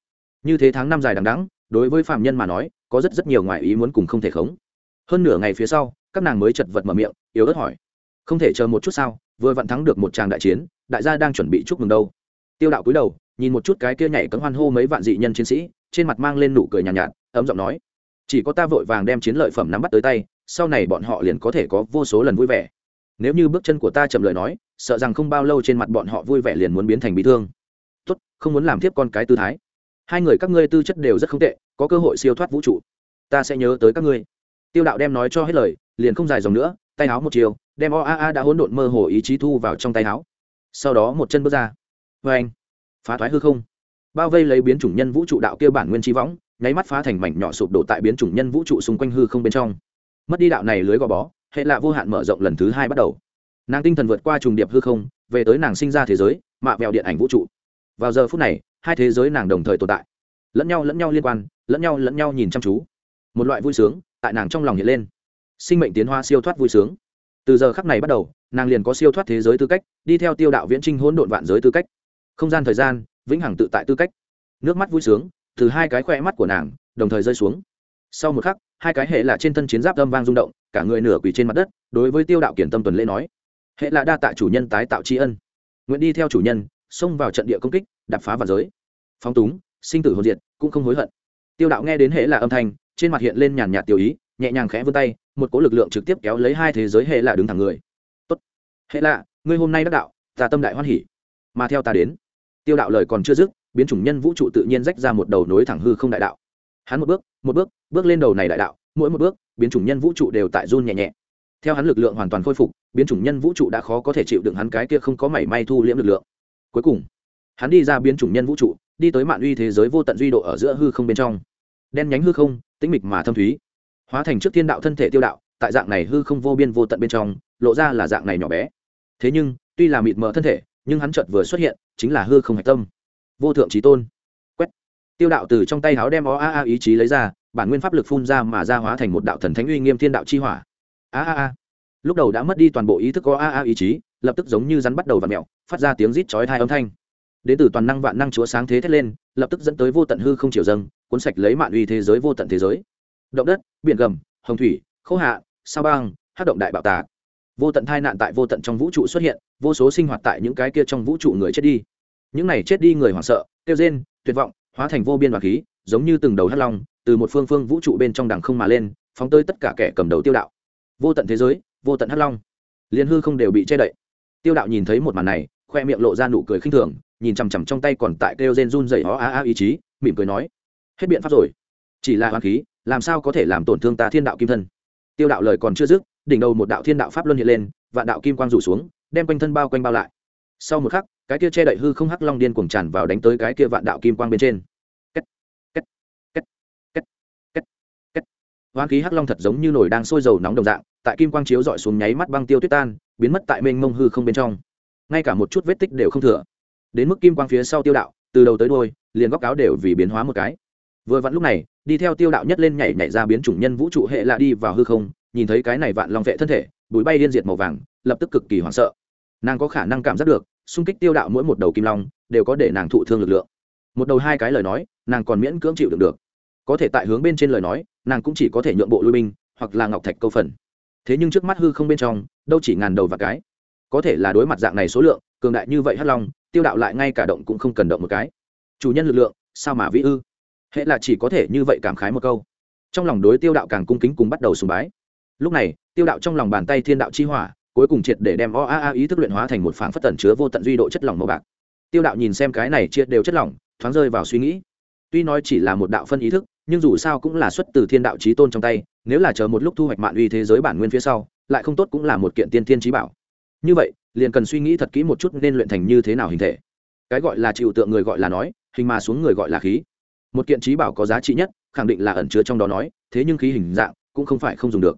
Như thế tháng năm dài đằng đẵng, đối với phạm nhân mà nói, có rất rất nhiều ngoại ý muốn cùng không thể khống. Hơn nửa ngày phía sau, các nàng mới chật vật mở miệng, yếu ớt hỏi. Không thể chờ một chút sao, vừa vặn thắng được một tràng đại chiến, đại gia đang chuẩn bị chúc mừng đâu. Tiêu đạo cúi đầu nhìn một chút cái kia nhảy cấm hoan hô mấy vạn dị nhân chiến sĩ trên mặt mang lên nụ cười nhàn nhạt, nhạt ấm giọng nói chỉ có ta vội vàng đem chiến lợi phẩm nắm bắt tới tay sau này bọn họ liền có thể có vô số lần vui vẻ. Nếu như bước chân của ta chậm lời nói sợ rằng không bao lâu trên mặt bọn họ vui vẻ liền muốn biến thành bị thương. Tốt không muốn làm tiếp con cái tư thái. Hai người các ngươi tư chất đều rất không tệ có cơ hội siêu thoát vũ trụ. Ta sẽ nhớ tới các ngươi. Tiêu đạo đem nói cho hết lời liền không dài dòng nữa tay áo một chiều đem o a a đã hỗn độn mơ hồ ý chí thu vào trong tay áo. Sau đó một chân bước ra. Vê anh phá thoái hư không. Bao vây lấy biến chủng nhân vũ trụ đạo kia bản nguyên trí võng, nháy mắt phá thành mảnh nhỏ sụp đổ tại biến chủng nhân vũ trụ xung quanh hư không bên trong. Mất đi đạo này lưới gò bó, hệ lạ vô hạn mở rộng lần thứ hai bắt đầu. Nàng tinh thần vượt qua trùng điệp hư không, về tới nàng sinh ra thế giới, mạ vẹo điện ảnh vũ trụ. Vào giờ phút này, hai thế giới nàng đồng thời tồn tại. Lẫn nhau lẫn nhau liên quan, lẫn nhau lẫn nhau nhìn chăm chú. Một loại vui sướng tại nàng trong lòng hiện lên. Sinh mệnh tiến hoa siêu thoát vui sướng. Từ giờ khắc này bắt đầu, nàng liền có siêu thoát thế giới tư cách, đi theo tiêu đạo viễn trinh hỗn độn vạn giới tư cách không gian thời gian, vĩnh hằng tự tại tư cách. Nước mắt vui sướng, từ hai cái khoe mắt của nàng, đồng thời rơi xuống. Sau một khắc, hai cái hệ là trên thân chiến giáp âm vang rung động, cả người nửa quỳ trên mặt đất, đối với tiêu đạo kiển tâm tuần lễ nói, hệ là đa tạ chủ nhân tái tạo tri ân. Nguyện đi theo chủ nhân, xông vào trận địa công kích đập phá vào giới. Phóng túng, sinh tử hồn diệt, cũng không hối hận. Tiêu đạo nghe đến hệ là âm thanh, trên mặt hiện lên nhàn nhạt tiêu ý, nhẹ nhàng khẽ vươn tay, một cỗ lực lượng trực tiếp kéo lấy hai thế giới hệ là đứng thẳng người. Tốt. Hệ là ngươi hôm nay đắc đạo, ta tâm đại hoan hỉ. Mà theo ta đến tiêu đạo lời còn chưa dứt, biến chủng nhân vũ trụ tự nhiên rách ra một đầu nối thẳng hư không đại đạo. Hắn một bước một bước bước lên đầu này đại đạo, mỗi một bước, biến chủng nhân vũ trụ đều tại run nhẹ nhẹ. Theo hắn lực lượng hoàn toàn khôi phục, biến chủng nhân vũ trụ đã khó có thể chịu đựng hắn cái kia không có mảy may thu liễm lực lượng. Cuối cùng, hắn đi ra biến chủng nhân vũ trụ, đi tới mạn uy thế giới vô tận duy độ ở giữa hư không bên trong. Đen nhánh hư không, tĩnh mịch mà thâm thúy. Hóa thành trước thiên đạo thân thể tiêu đạo, tại dạng này hư không vô biên vô tận bên trong, lộ ra là dạng này nhỏ bé. Thế nhưng, tuy là mịt mờ thân thể, nhưng hắn chợt vừa xuất hiện chính là hư không hạch tâm. Vô thượng trí tôn. Quét. Tiêu đạo từ trong tay háo đem ó a a ý chí lấy ra, bản nguyên pháp lực phun ra mà ra hóa thành một đạo thần thánh uy nghiêm thiên đạo chi hỏa. A a a. Lúc đầu đã mất đi toàn bộ ý thức có a a ý chí, lập tức giống như rắn bắt đầu và mẹo phát ra tiếng rít chói hai âm thanh. Đến từ toàn năng vạn năng chúa sáng thế thét lên, lập tức dẫn tới vô tận hư không chiều dâng, cuốn sạch lấy mạn uy thế giới vô tận thế giới. Động đất, biển gầm, hồng thủy, khô hạ, sao băng hát động đại bạo tạc vô tận tai nạn tại vô tận trong vũ trụ xuất hiện, vô số sinh hoạt tại những cái kia trong vũ trụ người chết đi. Những này chết đi người hoảng sợ, kêu rên, tuyệt vọng, hóa thành vô biên và khí, giống như từng đầu hắt long, từ một phương phương vũ trụ bên trong đằng không mà lên, phóng tới tất cả kẻ cầm đầu tiêu đạo. Vô tận thế giới, vô tận hắt long. Liên hư không đều bị che đậy. Tiêu đạo nhìn thấy một màn này, khoe miệng lộ ra nụ cười khinh thường, nhìn chằm chằm trong tay còn tại kêu rên run dày ó a a ý chí, mỉm cười nói, hết biện pháp rồi. Chỉ là hoàng khí, làm sao có thể làm tổn thương ta thiên đạo kim thân? Tiêu đạo lời còn chưa dứt, đỉnh đầu một đạo thiên đạo pháp luân hiện lên và đạo kim quang rủ xuống, đem quanh thân bao quanh bao lại. Sau một khắc, cái kia che đậy hư không hắc long điên cuồng tràn vào đánh tới cái kia vạn đạo kim quang bên trên. Két két két két két két. Hoang khí hắc long thật giống như nồi đang sôi dầu nóng đồng dạng, tại kim quang chiếu dọi xuống nháy mắt băng tiêu tuyết tan, biến mất tại mênh mông hư không bên trong. Ngay cả một chút vết tích đều không thừa. Đến mức kim quang phía sau tiêu đạo, từ đầu tới đôi liền góc áo đều vì biến hóa một cái. Vừa vặn lúc này đi theo tiêu đạo nhất lên nhảy nhảy ra biến chủng nhân vũ trụ hệ lạ đi vào hư không, nhìn thấy cái này vạn long vệ thân thể, bụi bay liên diệt màu vàng, lập tức cực kỳ hoảng sợ. Nàng có khả năng cảm giác được, xung kích tiêu đạo mỗi một đầu kim long, đều có để nàng thụ thương lực lượng. Một đầu hai cái lời nói, nàng còn miễn cưỡng chịu được được. Có thể tại hướng bên trên lời nói, nàng cũng chỉ có thể nhượng bộ lui binh, hoặc là ngọc thạch câu phần. Thế nhưng trước mắt hư không bên trong, đâu chỉ ngàn đầu và cái. Có thể là đối mặt dạng này số lượng, cường đại như vậy hắc long, tiêu đạo lại ngay cả động cũng không cần động một cái. Chủ nhân lực lượng, sao mà vĩ ư? Hệ là chỉ có thể như vậy cảm khái một câu. Trong lòng đối tiêu đạo càng cung kính cùng bắt đầu sùng bái. Lúc này, tiêu đạo trong lòng bàn tay thiên đạo chi hỏa, cuối cùng triệt để đem o a a ý thức luyện hóa thành một phản phất tẩn chứa vô tận duy độ chất lỏng màu bạc. Tiêu đạo nhìn xem cái này chia đều chất lỏng, thoáng rơi vào suy nghĩ. Tuy nói chỉ là một đạo phân ý thức, nhưng dù sao cũng là xuất từ thiên đạo trí tôn trong tay, nếu là chờ một lúc thu hoạch mạng uy thế giới bản nguyên phía sau, lại không tốt cũng là một kiện tiên thiên trí bảo. Như vậy, liền cần suy nghĩ thật kỹ một chút nên luyện thành như thế nào hình thể. Cái gọi là chịu tượng người gọi là nói, hình mà xuống người gọi là khí một kiện trí bảo có giá trị nhất, khẳng định là ẩn chứa trong đó nói, thế nhưng khí hình dạng cũng không phải không dùng được.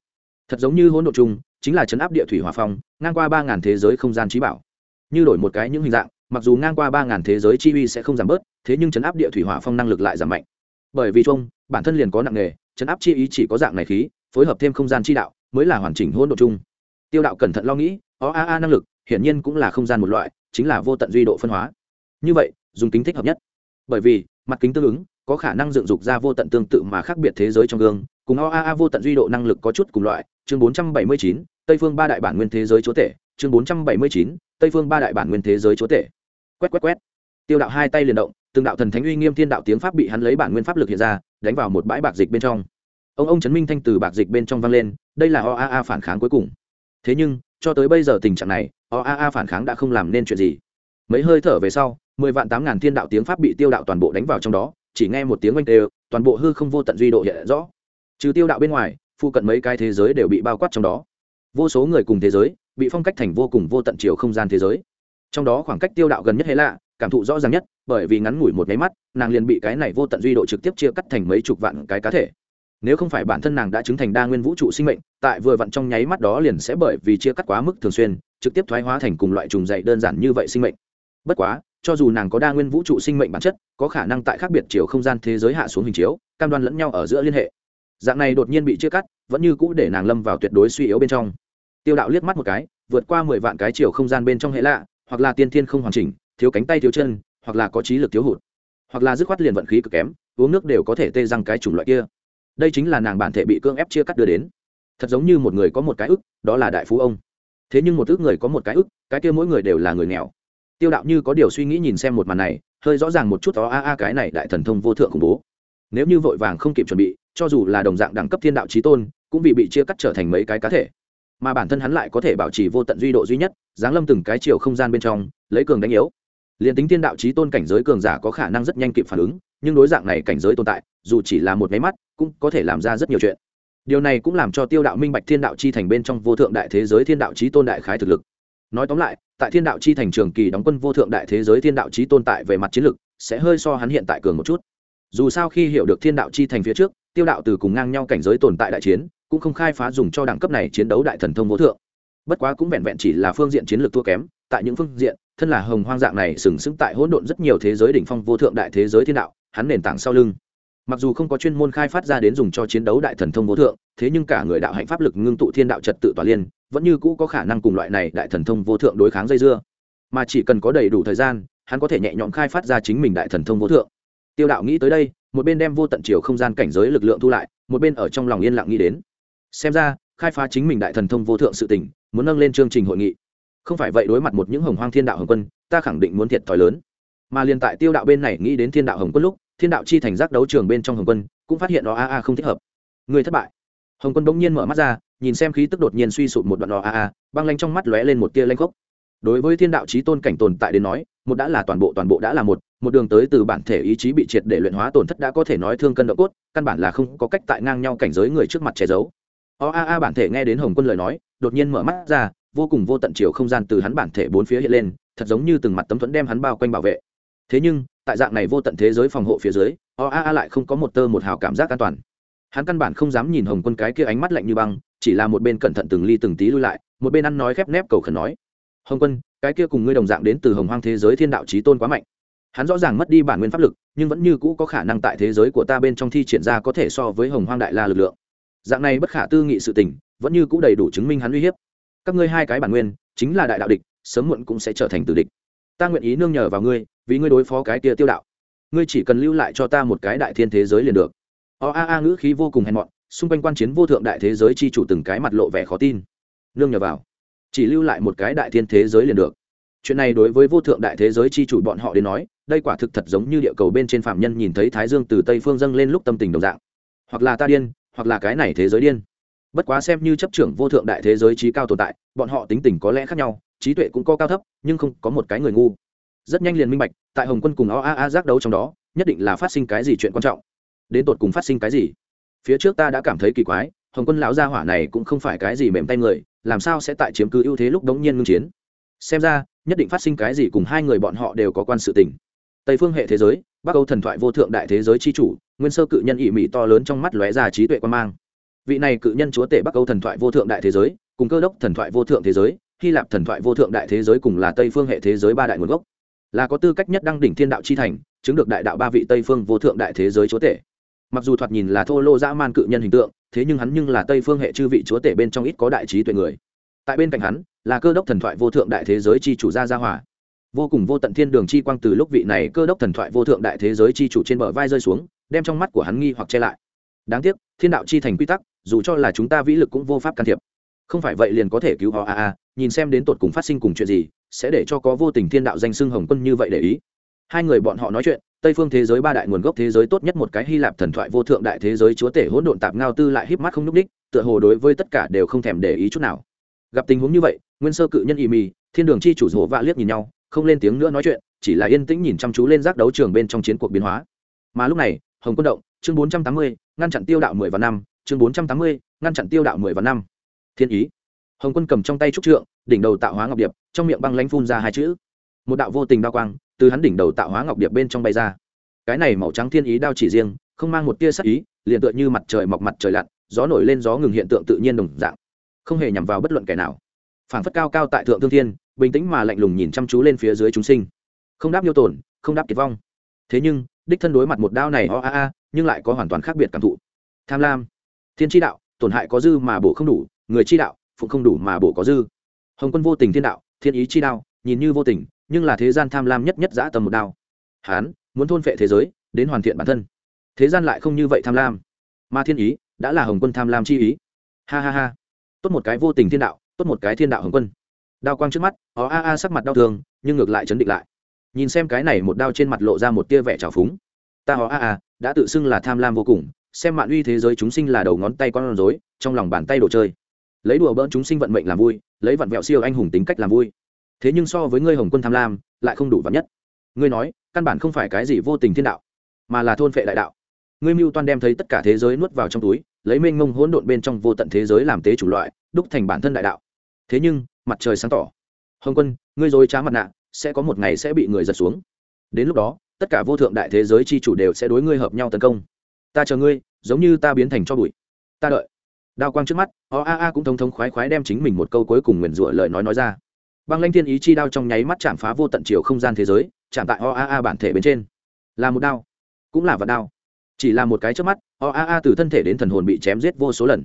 Thật giống như hỗn độ chung, chính là chấn áp địa thủy hòa phong, ngang qua ba ngàn thế giới không gian trí bảo. Như đổi một cái những hình dạng, mặc dù ngang qua ba ngàn thế giới chi uy sẽ không giảm bớt, thế nhưng chấn áp địa thủy hỏa phong năng lực lại giảm mạnh. Bởi vì chung, bản thân liền có nặng nghề, chấn áp chi ý chỉ có dạng này khí, phối hợp thêm không gian chi đạo, mới là hoàn chỉnh hỗn độ chung. Tiêu đạo cẩn thận lo nghĩ, o a a năng lực, hiển nhiên cũng là không gian một loại, chính là vô tận duy độ phân hóa. Như vậy, dùng kính thích hợp nhất. Bởi vì, mặt kính tương ứng có khả năng dựng dục ra vô tận tương tự mà khác biệt thế giới trong gương. Cùng OAA vô tận duy độ năng lực có chút cùng loại. Chương bốn trăm bảy mươi chín, tây phương ba đại bản nguyên thế giới chúa tể. Chương bốn trăm bảy mươi chín, tây phương ba đại bản nguyên thế giới chúa tể. Quét quét quét. Tiêu đạo hai tay liền động, từng đạo thần thánh uy nghiêm thiên đạo tiếng pháp bị hắn lấy bản nguyên pháp lực hiện ra, đánh vào một bãi bạc dịch bên trong. Ông ông chấn minh thanh từ bạc dịch bên trong vang lên, đây là oaa phản kháng cuối cùng. Thế nhưng, cho tới bây giờ tình trạng này oaa phản kháng đã không làm nên chuyện gì. Mấy hơi thở về sau, mười vạn tám ngàn thiên đạo tiếng pháp bị tiêu đạo toàn bộ đánh vào trong đó chỉ nghe một tiếng oanh tê toàn bộ hư không vô tận duy độ hiện rõ. Trừ tiêu đạo bên ngoài, phụ cận mấy cái thế giới đều bị bao quát trong đó. Vô số người cùng thế giới, bị phong cách thành vô cùng vô tận chiều không gian thế giới. Trong đó khoảng cách tiêu đạo gần nhất hay lạ, cảm thụ rõ ràng nhất, bởi vì ngắn ngủi một nháy mắt, nàng liền bị cái này vô tận duy độ trực tiếp chia cắt thành mấy chục vạn cái cá thể. Nếu không phải bản thân nàng đã chứng thành đa nguyên vũ trụ sinh mệnh, tại vừa vặn trong nháy mắt đó liền sẽ bởi vì chia cắt quá mức thường xuyên, trực tiếp thoái hóa thành cùng loại trùng dày đơn giản như vậy sinh mệnh. Bất quá cho dù nàng có đa nguyên vũ trụ sinh mệnh bản chất, có khả năng tại khác biệt chiều không gian thế giới hạ xuống hình chiếu, cam đoan lẫn nhau ở giữa liên hệ. Dạng này đột nhiên bị chia cắt, vẫn như cũ để nàng lâm vào tuyệt đối suy yếu bên trong. Tiêu đạo liếc mắt một cái, vượt qua mười vạn cái chiều không gian bên trong hệ lạ, hoặc là tiên thiên không hoàn chỉnh, thiếu cánh tay thiếu chân, hoặc là có trí lực thiếu hụt. Hoặc là dứt khoát liền vận khí cực kém, uống nước đều có thể tê răng cái chủng loại kia. Đây chính là nàng bản thể bị cưỡng ép chia cắt đưa đến. Thật giống như một người có một cái ức, đó là đại phú ông. Thế nhưng một ước người có một cái ức, cái kia mỗi người đều là người nghèo tiêu đạo như có điều suy nghĩ nhìn xem một màn này, hơi rõ ràng một chút đó a a, cái này đại thần thông vô thượng khủng bố. Nếu như vội vàng không kịp chuẩn bị, cho dù là đồng dạng đẳng cấp thiên đạo trí tôn, cũng bị bị chia cắt trở thành mấy cái cá thể. Mà bản thân hắn lại có thể bảo trì vô tận duy độ duy nhất, giáng lâm từng cái chiều không gian bên trong, lấy cường đánh yếu. Liền tính thiên đạo trí tôn cảnh giới cường giả có khả năng rất nhanh kịp phản ứng, nhưng đối dạng này cảnh giới tồn tại, dù chỉ là một máy mắt, cũng có thể làm ra rất nhiều chuyện. Điều này cũng làm cho tiêu đạo minh bạch thiên đạo chi thành bên trong vô thượng đại thế giới thiên đạo trí tôn đại khái thực lực. Nói tóm lại tại thiên đạo chi thành trường kỳ đóng quân vô thượng đại thế giới thiên đạo Chi tồn tại về mặt chiến lực, sẽ hơi so hắn hiện tại cường một chút. Dù sao khi hiểu được thiên đạo chi thành phía trước, tiêu đạo từ cùng ngang nhau cảnh giới tồn tại đại chiến, cũng không khai phá dùng cho đẳng cấp này chiến đấu đại thần thông vô thượng. Bất quá cũng vẹn vẹn chỉ là phương diện chiến lược thua kém, tại những phương diện, thân là hồng hoang dạng này sừng sững tại hỗn độn rất nhiều thế giới đỉnh phong vô thượng đại thế giới thiên đạo, hắn nền tảng sau lưng mặc dù không có chuyên môn khai phát ra đến dùng cho chiến đấu đại thần thông vô thượng, thế nhưng cả người đạo hạnh pháp lực ngưng tụ thiên đạo trật tự tòa liên, vẫn như cũ có khả năng cùng loại này đại thần thông vô thượng đối kháng dây dưa. Mà chỉ cần có đầy đủ thời gian, hắn có thể nhẹ nhõm khai phát ra chính mình đại thần thông vô thượng. Tiêu đạo nghĩ tới đây, một bên đem vô tận chiều không gian cảnh giới lực lượng thu lại, một bên ở trong lòng yên lặng nghĩ đến. Xem ra, khai phá chính mình đại thần thông vô thượng sự tỉnh muốn nâng lên chương trình hội nghị. Không phải vậy đối mặt một những hồng hoang thiên đạo hồng quân, ta khẳng định muốn thiệt thòi lớn. Mà liền tại tiêu đạo bên này nghĩ đến thiên đạo hồng quân lúc thiên đạo chi thành giác đấu trường bên trong hồng quân, cũng phát hiện đó a a không thích hợp. Người thất bại. Hồng quân bỗng nhiên mở mắt ra, nhìn xem khí tức đột nhiên suy sụp một đoạn đó a a, băng lanh trong mắt lóe lên một tia lanh khốc. Đối với thiên đạo trí tôn cảnh tồn tại đến nói, một đã là toàn bộ toàn bộ đã là một một đường tới từ bản thể ý chí bị triệt để luyện hóa tổn thất đã có thể nói thương cân độ cốt, căn bản là không có cách tại ngang nhau cảnh giới người trước mặt che giấu. O a a bản thể nghe đến hồng quân lời nói, đột nhiên mở mắt ra, vô cùng vô tận chiều không gian từ hắn bản thể bốn phía hiện lên, thật giống như từng mặt tấm thuẫn đem hắn bao quanh bảo vệ. Thế nhưng tại dạng này vô tận thế giới phòng hộ phía dưới, o a a lại không có một tơ một hào cảm giác an toàn. Hắn căn bản không dám nhìn hồng quân cái kia ánh mắt lạnh như băng, chỉ là một bên cẩn thận từng ly từng tí lui lại, một bên ăn nói khép nép cầu khẩn nói, hồng quân, cái kia cùng ngươi đồng dạng đến từ hồng hoang thế giới thiên đạo trí tôn quá mạnh. Hắn rõ ràng mất đi bản nguyên pháp lực, nhưng vẫn như cũ có khả năng tại thế giới của ta bên trong thi triển ra có thể so với hồng hoang đại la lực lượng. Dạng này bất khả tư nghị sự tình, vẫn như cũ đầy đủ chứng minh hắn uy hiếp. Các ngươi hai cái bản nguyên, chính là đại đạo địch, sớm muộn cũng sẽ trở thành tử địch ta nguyện ý nương nhờ vào ngươi, vì ngươi đối phó cái kia tiêu đạo. Ngươi chỉ cần lưu lại cho ta một cái đại thiên thế giới liền được. O a a, ngữ khí vô cùng hèn mọn, xung quanh quan chiến vô thượng đại thế giới chi chủ từng cái mặt lộ vẻ khó tin. Nương nhờ vào. Chỉ lưu lại một cái đại thiên thế giới liền được. Chuyện này đối với vô thượng đại thế giới chi chủ bọn họ đến nói, đây quả thực thật giống như địa cầu bên trên phạm nhân nhìn thấy thái dương từ tây phương dâng lên lúc tâm tình đồng dạng. Hoặc là ta điên, hoặc là cái này thế giới điên. Bất quá xem như chấp trưởng vô thượng đại thế giới trí cao tồn tại, bọn họ tính tình có lẽ khác nhau trí tuệ cũng có cao thấp, nhưng không có một cái người ngu. Rất nhanh liền minh bạch, tại hồng quân cùng o a a giác đấu trong đó, nhất định là phát sinh cái gì chuyện quan trọng. Đến tột cùng phát sinh cái gì? Phía trước ta đã cảm thấy kỳ quái, hồng quân lão gia hỏa này cũng không phải cái gì mềm tay người, làm sao sẽ tại chiếm cứ ưu thế lúc đống nhiên ngưng chiến? Xem ra, nhất định phát sinh cái gì cùng hai người bọn họ đều có quan sự tình. Tây phương hệ thế giới, bắc âu thần thoại vô thượng đại thế giới c h i chủ, nguyên sơ cự nhân ỵ mị to lớn trong mắt lóe ra trí tuệ quan mang. Vị này cự nhân chúa tể bắc âu thần thoại vô thượng đại thế giới, cùng cơ đốc thần thoại vô thượng thế giới hy lạp thần thoại vô thượng đại thế giới cùng là tây phương hệ thế giới ba đại nguồn gốc. Là có tư cách nhất đăng đỉnh thiên đạo chi thành, chứng được đại đạo ba vị tây phương vô thượng đại thế giới chúa tể. Mặc dù thoạt nhìn là thô lô dã man cự nhân hình tượng, thế nhưng hắn nhưng là tây phương hệ chư vị chúa tể bên trong ít có đại trí tuệ người. Tại bên cạnh hắn, là cơ đốc thần thoại vô thượng đại thế giới chi chủ gia gia hòa. Vô cùng vô tận thiên đường chi quang từ lúc vị này cơ đốc thần thoại vô thượng đại thế giới chi chủ trên bờ vai rơi xuống, đem trong mắt của hắn nghi hoặc che lại. Đáng tiếc, thiên đạo chi thành quy tắc, dù cho là chúng ta vĩ lực cũng vô pháp can thiệp. Không phải vậy liền có thể cứu họ a a nhìn xem đến tột cùng phát sinh cùng chuyện gì, sẽ để cho có vô tình thiên đạo danh xưng hồng quân như vậy để ý. Hai người bọn họ nói chuyện, tây phương thế giới ba đại nguồn gốc thế giới tốt nhất một cái hy lạp thần thoại vô thượng đại thế giới chúa tể hỗn độn tạp ngao tư lại híp mắt không n ú c ních tựa hồ đối với tất cả đều không thèm để ý chút nào. Gặp tình huống như vậy, nguyên sơ cự nhân ỵ mì, thiên đường chi chủ rổ vạ liếc nhìn nhau, không lên tiếng nữa nói chuyện, chỉ là yên tĩnh nhìn chăm chú lên giác đấu trường bên trong chiến cuộc biến hóa. Mà lúc này, hồng quân động, chương bốn trăm tám mươi, ngăn chặn tiêu đạo mười và năm, chương bốn trăm tám mươi, ngăn chặn tiêu đạo mười và năm. Thiên ý hồng quân cầm trong tay trúc trượng, đỉnh đầu tạo hóa ngọc điệp, trong miệng băng lãnh phun ra hai chữ. Một đạo vô tình đao quang, từ hắn đỉnh đầu tạo hóa ngọc điệp bên trong bay ra. Cái này màu trắng thiên ý đao chỉ riêng, không mang một tia sắc ý, liền tựa như mặt trời mọc mặt trời lặn, gió nổi lên gió ngừng hiện tượng tự nhiên đồng dạng. Không hề nhằm vào bất luận kẻ nào. Phản phất cao cao tại thượng thương thiên, bình tĩnh mà lạnh lùng nhìn chăm chú lên phía dưới chúng sinh. Không đáp nhiêu tổn, không đáp kiệt vong. Thế nhưng, đích thân đối mặt một đao này, o a a, nhưng lại có hoàn toàn khác biệt cảm thụ. Tham lam. Thiên tri đạo, tổn hại có dư mà bổ không đủ, người chi đạo phụng không đủ mà bổ có dư. Hồng quân vô tình thiên đạo thiên ý chi đao, nhìn như vô tình nhưng là thế gian tham lam nhất nhất dã tầm một đao. Hán muốn thôn phệ thế giới đến hoàn thiện bản thân. Thế gian lại không như vậy tham lam. Mà thiên ý đã là hồng quân tham lam chi ý. Ha ha ha. Tốt một cái vô tình thiên đạo tốt một cái thiên đạo hồng quân. Đao quang trước mắt ó a a sắc mặt đau thương nhưng ngược lại chấn định lại. Nhìn xem cái này một đao trên mặt lộ ra một tia vẻ trào phúng. Ta ó a a đã tự xưng là tham lam vô cùng xem mạn uy thế giới chúng sinh là đầu ngón tay con rối trong lòng bàn tay đồ chơi lấy đùa bỡn chúng sinh vận mệnh làm vui, lấy vặn vẹo siêu anh hùng tính cách làm vui. Thế nhưng so với ngươi hồng quân tham lam, lại không đủ vắn nhất. Ngươi nói, căn bản không phải cái gì vô tình thiên đạo, mà là thôn phệ đại đạo. Ngươi mưu toan đem thấy tất cả thế giới nuốt vào trong túi, lấy mênh mông hỗn độn bên trong vô tận thế giới làm tế chủ loại, đúc thành bản thân đại đạo. Thế nhưng, mặt trời sáng tỏ. Hồng quân, ngươi dối trá mặt nạ, sẽ có một ngày sẽ bị người giật xuống. Đến lúc đó, tất cả vô thượng đại thế giới chi chủ đều sẽ đối ngươi hợp nhau tấn công. Ta chờ ngươi, giống như ta biến thành cho bụi. Ta đợi đao quang trước mắt o a a cũng thông thống khoái khoái đem chính mình một câu cuối cùng nguyền rủa lời nói nói ra. Băng lanh thiên ý chi đao trong nháy mắt chạm phá vô tận chiều không gian thế giới chạm tại o a a bản thể bên trên. Là một đao cũng là vật đao. Chỉ là một cái trước mắt o a a từ thân thể đến thần hồn bị chém giết vô số lần.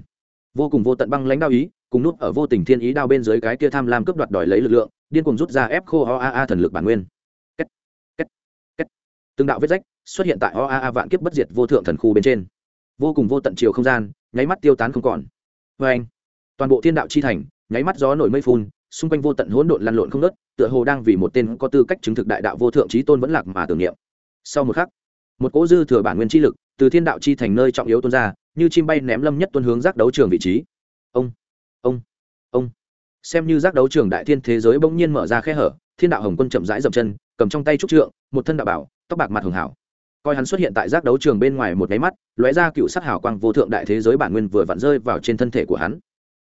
Vô cùng vô tận băng lãnh đao ý cùng nút ở vô tình thiên ý đao bên dưới cái kia tham lam cướp đoạt đòi lấy lực lượng điên cùng rút ra ép khô o a a thần lực bản nguyên. Kết, kết, kết. từng đạo vết rách xuất hiện tại o a a vạn kiếp bất diệt vô thượng thần khu bên trên vô cùng vô tận chiều không gian, nháy mắt tiêu tán không còn. Vê anh, toàn bộ thiên đạo chi thành, nháy mắt gió nổi mây phun, xung quanh vô tận hỗn độn lăn lộn không nớt tựa hồ đang vì một tên có tư cách chứng thực đại đạo vô thượng trí tôn vẫn lạc mà tưởng niệm. Sau một khắc, một cỗ dư thừa bản nguyên chi lực từ thiên đạo chi thành nơi trọng yếu tuôn ra, như chim bay ném lâm nhất tuân hướng giác đấu trường vị trí. Ông ông ông. Xem như giác đấu trường đại thiên thế giới bỗng nhiên mở ra khe hở, thiên đạo hồng quân chậm rãi dậm chân, cầm trong tay trúc trượng, một thân đạo bảo, tóc bạc mặt hường hảo coi hắn xuất hiện tại giác đấu trường bên ngoài một máy mắt, lóe ra cựu sắc hào quang vô thượng đại thế giới bản nguyên vừa vặn rơi vào trên thân thể của hắn.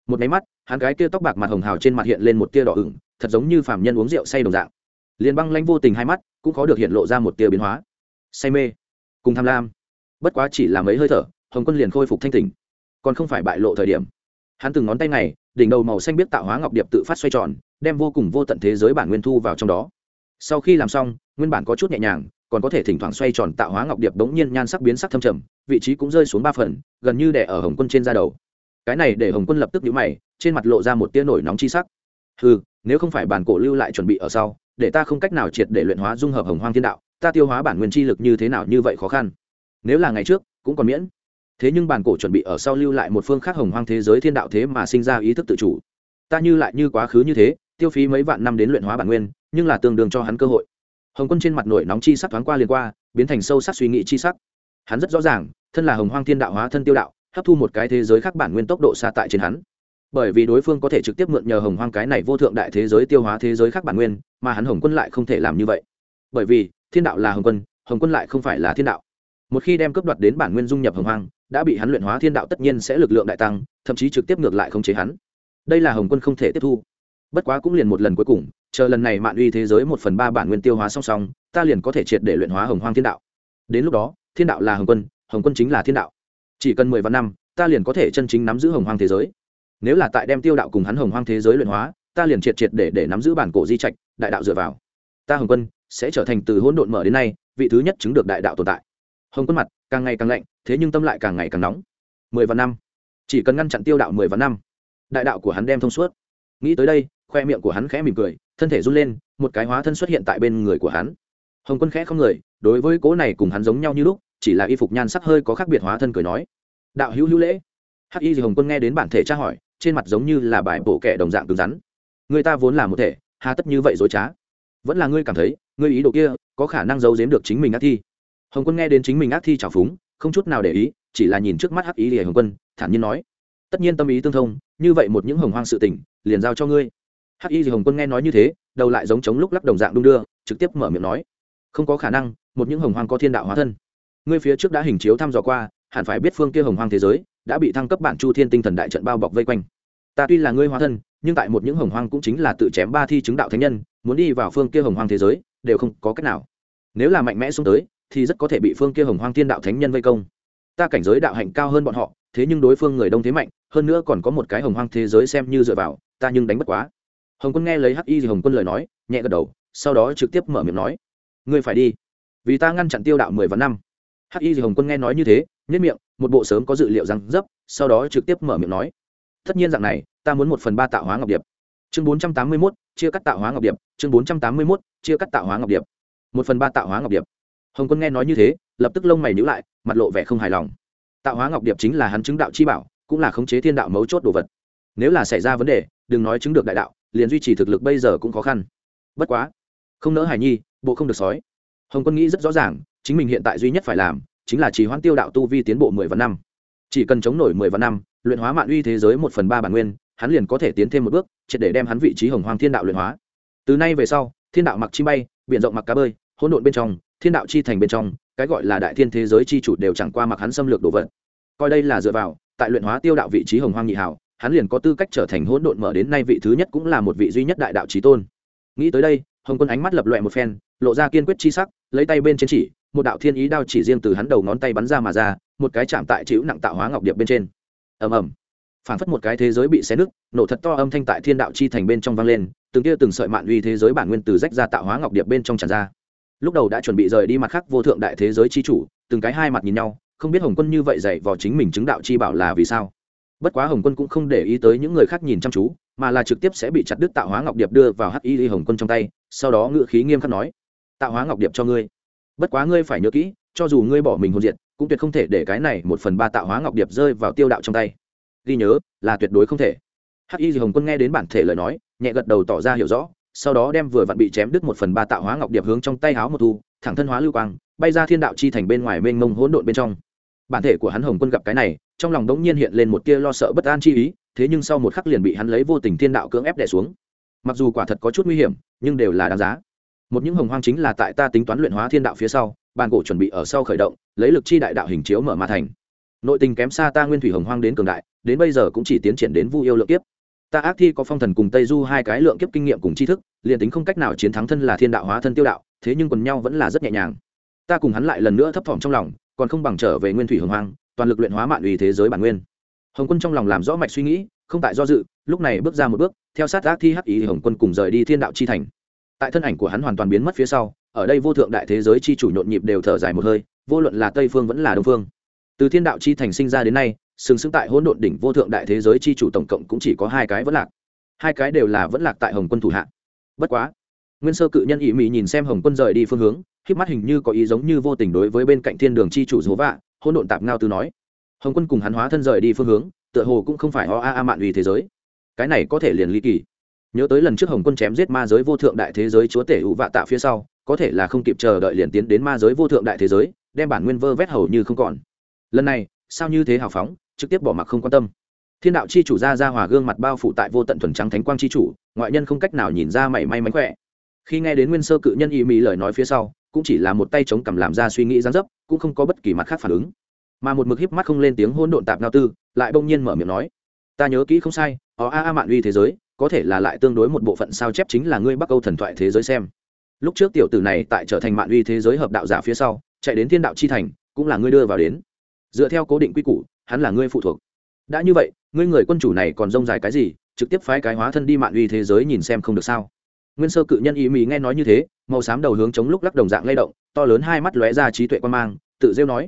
Một máy mắt, hắn gái kia tóc bạc mặt hồng hào trên mặt hiện lên một tia đỏ ửng, thật giống như phàm nhân uống rượu say đồng dạng. Liền băng lanh vô tình hai mắt, cũng khó được hiện lộ ra một tia biến hóa. Say mê. Cùng tham lam. Bất quá chỉ là mấy hơi thở, hồng quân liền khôi phục thanh tỉnh. Còn không phải bại lộ thời điểm. Hắn từng ngón tay này, đỉnh đầu màu xanh biết tạo hóa ngọc điệp tự phát xoay tròn, đem vô cùng vô tận thế giới bản nguyên thu vào trong đó. Sau khi làm xong, nguyên bản có chút nhẹ nhàng còn có thể thỉnh thoảng xoay tròn tạo hóa ngọc điệp bỗng nhiên nhan sắc biến sắc thâm trầm, vị trí cũng rơi xuống ba phần, gần như đè ở hồng quân trên da đầu. Cái này để hồng quân lập tức nhíu mày, trên mặt lộ ra một tia nổi nóng chi sắc. Ừ nếu không phải bản cổ lưu lại chuẩn bị ở sau, để ta không cách nào triệt để luyện hóa dung hợp hồng hoang thiên đạo, ta tiêu hóa bản nguyên chi lực như thế nào như vậy khó khăn. Nếu là ngày trước, cũng còn miễn. Thế nhưng bản cổ chuẩn bị ở sau lưu lại một phương khác hồng hoang thế giới thiên đạo thế mà sinh ra ý thức tự chủ. Ta như lại như quá khứ như thế, tiêu phí mấy vạn năm đến luyện hóa bản nguyên, nhưng là tương đương cho hắn cơ hội hồng quân trên mặt nổi nóng chi sắc thoáng qua liền qua, biến thành sâu sắc suy nghĩ chi sắc. Hắn rất rõ ràng, thân là hồng hoang thiên đạo hóa thân tiêu đạo, hấp thu một cái thế giới khác bản nguyên tốc độ xa tại trên hắn. Bởi vì đối phương có thể trực tiếp mượn nhờ hồng hoang cái này vô thượng đại thế giới tiêu hóa thế giới khác bản nguyên, mà hắn hồng quân lại không thể làm như vậy. Bởi vì, thiên đạo là hồng quân hồng quân lại không phải là thiên đạo. Một khi đem cấp đoạt đến bản nguyên dung nhập hồng hoang, đã bị hắn luyện hóa thiên đạo tất nhiên sẽ lực lượng đại tăng, thậm chí trực tiếp ngược lại không chế hắn. Đây là hồng quân không thể tiếp thu. Bất quá cũng liền một lần cuối cùng chờ lần này mạn uy thế giới một phần ba bản nguyên tiêu hóa song song, ta liền có thể triệt để luyện hóa hồng hoang thiên đạo. Đến lúc đó, thiên đạo là hồng quân hồng quân chính là thiên đạo. Chỉ cần mười vạn năm, ta liền có thể chân chính nắm giữ hồng hoang thế giới. Nếu là tại đem tiêu đạo cùng hắn hồng hoang thế giới luyện hóa, ta liền triệt triệt để để nắm giữ bản cổ di trạch, đại đạo dựa vào. Ta hồng quân sẽ trở thành từ hỗn độn mở đến nay, vị thứ nhất chứng được đại đạo tồn tại. Hồng quân mặt, càng ngày càng lạnh, thế nhưng tâm lại càng ngày càng nóng. Mười vạn năm. Chỉ cần ngăn chặn tiêu đạo mười vạn năm, đại đạo của hắn đem thông suốt nghĩ tới đây, khoe miệng của hắn khẽ mỉm cười, thân thể run lên, một cái hóa thân xuất hiện tại bên người của hắn. Hồng quân khẽ không người, đối với cố này cùng hắn giống nhau như lúc, chỉ là y phục nhan sắc hơi có khác biệt hóa thân cười nói. Đạo hữu hữu lễ. Hắc y gì hồng quân nghe đến bản thể tra hỏi, trên mặt giống như là bài bổ kẻ đồng dạng cứng rắn. Người ta vốn là một thể, hà tất như vậy dối trá. Vẫn là ngươi cảm thấy, ngươi ý đồ kia, có khả năng giấu giếm được chính mình ác thi. Hồng quân nghe đến chính mình ác thi trào phúng, không chút nào để ý, chỉ là nhìn trước mắt hắc ý lìa hồng quân, thản nhiên nói. Tất nhiên tâm ý tương thông, như vậy một những hồng hoang sự tình liền giao cho ngươi. Hắc y dì hồng quân nghe nói như thế, đầu lại giống chống lúc lắc đồng dạng đung đưa, trực tiếp mở miệng nói, không có khả năng, một những hồng hoang có thiên đạo hóa thân. Ngươi phía trước đã hình chiếu thăm dò qua, hẳn phải biết phương kia hồng hoang thế giới đã bị thăng cấp bản chu thiên tinh thần đại trận bao bọc vây quanh. Ta tuy là ngươi hóa thân, nhưng tại một những hồng hoang cũng chính là tự chém ba thi chứng đạo thánh nhân, muốn đi vào phương kia hồng hoang thế giới đều không có cách nào. Nếu là mạnh mẽ xuống tới, thì rất có thể bị phương kia hồng hoang thiên đạo thánh nhân vây công. Ta cảnh giới đạo hạnh cao hơn bọn họ, thế nhưng đối phương người đông thế mạnh, hơn nữa còn có một cái hồng hoang thế giới xem như dựa vào ta nhưng đánh bất quá. Hồng quân nghe lấy hắc y thì hồng quân lời nói, nhẹ gật đầu, sau đó trực tiếp mở miệng nói, ngươi phải đi, vì ta ngăn chặn tiêu đạo mười vạn năm. Hắc y thì hồng quân nghe nói như thế nhất miệng, một bộ sớm có dự liệu rằng dấp, sau đó trực tiếp mở miệng nói, tất nhiên dạng này, ta muốn một phần ba tạo hóa ngọc điệp. Chương bốn trăm tám mươi mốt, chia cắt tạo hóa ngọc điệp. Chương bốn trăm tám mươi mốt, chia cắt tạo hóa ngọc điệp. Một phần ba tạo hóa ngọc điệp. Hồng quân nghe nói như thế, lập tức lông mày nhữ lại, mặt lộ vẻ không hài lòng. Tạo hóa ngọc điệp chính là hắn chứng đạo chi bảo, cũng là khống chế thiên đạo mấu chốt đồ vật. Nếu là xảy ra vấn đề đừng nói chứng được đại đạo, liền duy trì thực lực bây giờ cũng khó khăn. Bất quá, không nỡ hải nhi, bộ không được sói. Hồng quân nghĩ rất rõ ràng, chính mình hiện tại duy nhất phải làm, chính là chỉ hoãn tiêu đạo tu vi tiến bộ mười vạn năm. Chỉ cần chống nổi mười vạn năm, luyện hóa mạng uy thế giới một phần ba bản nguyên, hắn liền có thể tiến thêm một bước, triệt để đem hắn vị trí hồng hoàng thiên đạo luyện hóa. Từ nay về sau, thiên đạo mặc chi bay, biển rộng mặc cá bơi, hỗn độn bên trong, thiên đạo chi thành bên trong, cái gọi là đại thiên thế giới chi chủ đều chẳng qua mặc hắn xâm lược đồ vật. Coi đây là dựa vào, tại luyện hóa tiêu đạo vị trí hồng hoang nhị hảo hắn liền có tư cách trở thành hỗn độn mở đến nay vị thứ nhất cũng là một vị duy nhất đại đạo trí tôn. Nghĩ tới đây, hồng quân ánh mắt lập loẹ một phen, lộ ra kiên quyết chi sắc, lấy tay bên trên chỉ, một đạo thiên ý đao chỉ riêng từ hắn đầu ngón tay bắn ra mà ra, một cái chạm tại chịu nặng tạo hóa ngọc điệp bên trên. Ầm ầm. Phảng phất một cái thế giới bị xé nứt, nổ thật to âm thanh tại thiên đạo chi thành bên trong vang lên, từng kia từng sợi mạn uy thế giới bản nguyên từ rách ra tạo hóa ngọc điệp bên trong tràn ra. Lúc đầu đã chuẩn bị rời đi mặt khác vô thượng đại thế giới chi chủ, từng cái hai mặt nhìn nhau, không biết hồng quân như vậy dạy vào chính mình chứng đạo chi bảo là vì sao bất quá hồng quân cũng không để ý tới những người khác nhìn chăm chú, mà là trực tiếp sẽ bị chặt đứt tạo hóa ngọc điệp đưa vào hắc y hồng quân trong tay, sau đó ngự khí nghiêm khắc nói tạo hóa ngọc điệp cho ngươi. Bất quá ngươi phải nhớ kỹ, cho dù ngươi bỏ mình hồn diệt, cũng tuyệt không thể để cái này một phần ba tạo hóa ngọc điệp rơi vào tiêu đạo trong tay. Ghi nhớ, là tuyệt đối không thể. Hắc y hồng quân nghe đến bản thể lời nói, nhẹ gật đầu tỏ ra hiểu rõ, sau đó đem vừa vặn bị chém đứt một phần ba tạo hóa ngọc điệp hướng trong tay háo một thu, thẳng thân hóa lưu quang, bay ra thiên đạo chi thành bên ngoài mênh mông hỗn độn bên trong bản thể của hắn hồng quân gặp cái này, trong lòng đống nhiên hiện lên một tia lo sợ bất an chi ý, thế nhưng sau một khắc liền bị hắn lấy vô tình thiên đạo cưỡng ép đè xuống. Mặc dù quả thật có chút nguy hiểm, nhưng đều là đáng giá. Một những hồng hoang chính là tại ta tính toán luyện hóa thiên đạo phía sau, bàn cổ chuẩn bị ở sau khởi động, lấy lực chi đại đạo hình chiếu mở mà thành. Nội tình kém xa ta nguyên thủy hồng hoang đến cường đại, đến bây giờ cũng chỉ tiến triển đến vu yêu lượng kiếp. Ta ác thi có phong thần cùng tây du hai cái lượng kiếp kinh nghiệm cùng tri thức, liền tính không cách nào chiến thắng thân là thiên đạo hóa thân tiêu đạo, thế nhưng còn nhau vẫn là rất nhẹ nhàng. Ta cùng hắn lại lần nữa thấp thỏm trong lòng còn không bằng trở về nguyên thủy hồng hoang, toàn lực luyện hóa mạng ủy thế giới bản nguyên. Hồng quân trong lòng làm rõ mạch suy nghĩ, không tại do dự, lúc này bước ra một bước, theo sát ác thi hắc ý hồng quân cùng rời đi thiên đạo chi thành. Tại thân ảnh của hắn hoàn toàn biến mất phía sau, ở đây vô thượng đại thế giới chi chủ nhộn nhịp đều thở dài một hơi, vô luận là tây phương vẫn là đông phương. Từ thiên đạo chi thành sinh ra đến nay, sừng sững tại hỗn độn đỉnh vô thượng đại thế giới chi chủ tổng cộng cũng chỉ có hai cái vẫn lạc. Hai cái đều là vẫn lạc tại hồng quân thủ hạ. Bất quá, nguyên sơ cự nhân ỵ mị nhìn xem hồng quân rời đi phương hướng khi mắt hình như có ý giống như vô tình đối với bên cạnh thiên đường chi chủ dỗ vạ, hỗn độn tạp ngao tư nói. Hồng quân cùng hắn hóa thân rời đi phương hướng, tựa hồ cũng không phải ho a a mạn uy thế giới. Cái này có thể liền ly kỳ. Nhớ tới lần trước hồng quân chém giết ma giới vô thượng đại thế giới chúa tể hữu vạ tạ phía sau, có thể là không kịp chờ đợi liền tiến đến ma giới vô thượng đại thế giới, đem bản nguyên vơ vét hầu như không còn. Lần này, sao như thế hào phóng, trực tiếp bỏ mặc không quan tâm. Thiên đạo chi chủ ra ra hòa gương mặt bao phủ tại vô tận thuần trắng thánh quang chi chủ, ngoại nhân không cách nào nhìn ra mảy may mánh khỏe. Khi nghe đến nguyên sơ cự nhân y mỹ lời nói phía sau cũng chỉ là một tay chống cằm làm ra suy nghĩ gián dấp, cũng không có bất kỳ mặt khác phản ứng. Mà một mực híp mắt không lên tiếng hôn độn tạp ngao tư, lại bỗng nhiên mở miệng nói, ta nhớ kỹ không sai, ó a a mạn uy thế giới, có thể là lại tương đối một bộ phận sao chép chính là ngươi bắc âu thần thoại thế giới xem. Lúc trước tiểu tử này tại trở thành mạn uy thế giới hợp đạo giả phía sau, chạy đến thiên đạo chi thành, cũng là ngươi đưa vào đến. Dựa theo cố định quy củ, hắn là ngươi phụ thuộc. Đã như vậy, ngươi người quân chủ này còn rông dài cái gì, trực tiếp phái cái hóa thân đi mạn uy thế giới nhìn xem không được sao? Nguyên sơ cự nhân ý mỹ nghe nói như thế, màu xám đầu hướng chống lúc lắc đồng dạng lay động, to lớn hai mắt lóe ra trí tuệ quan mang, tự rêu nói.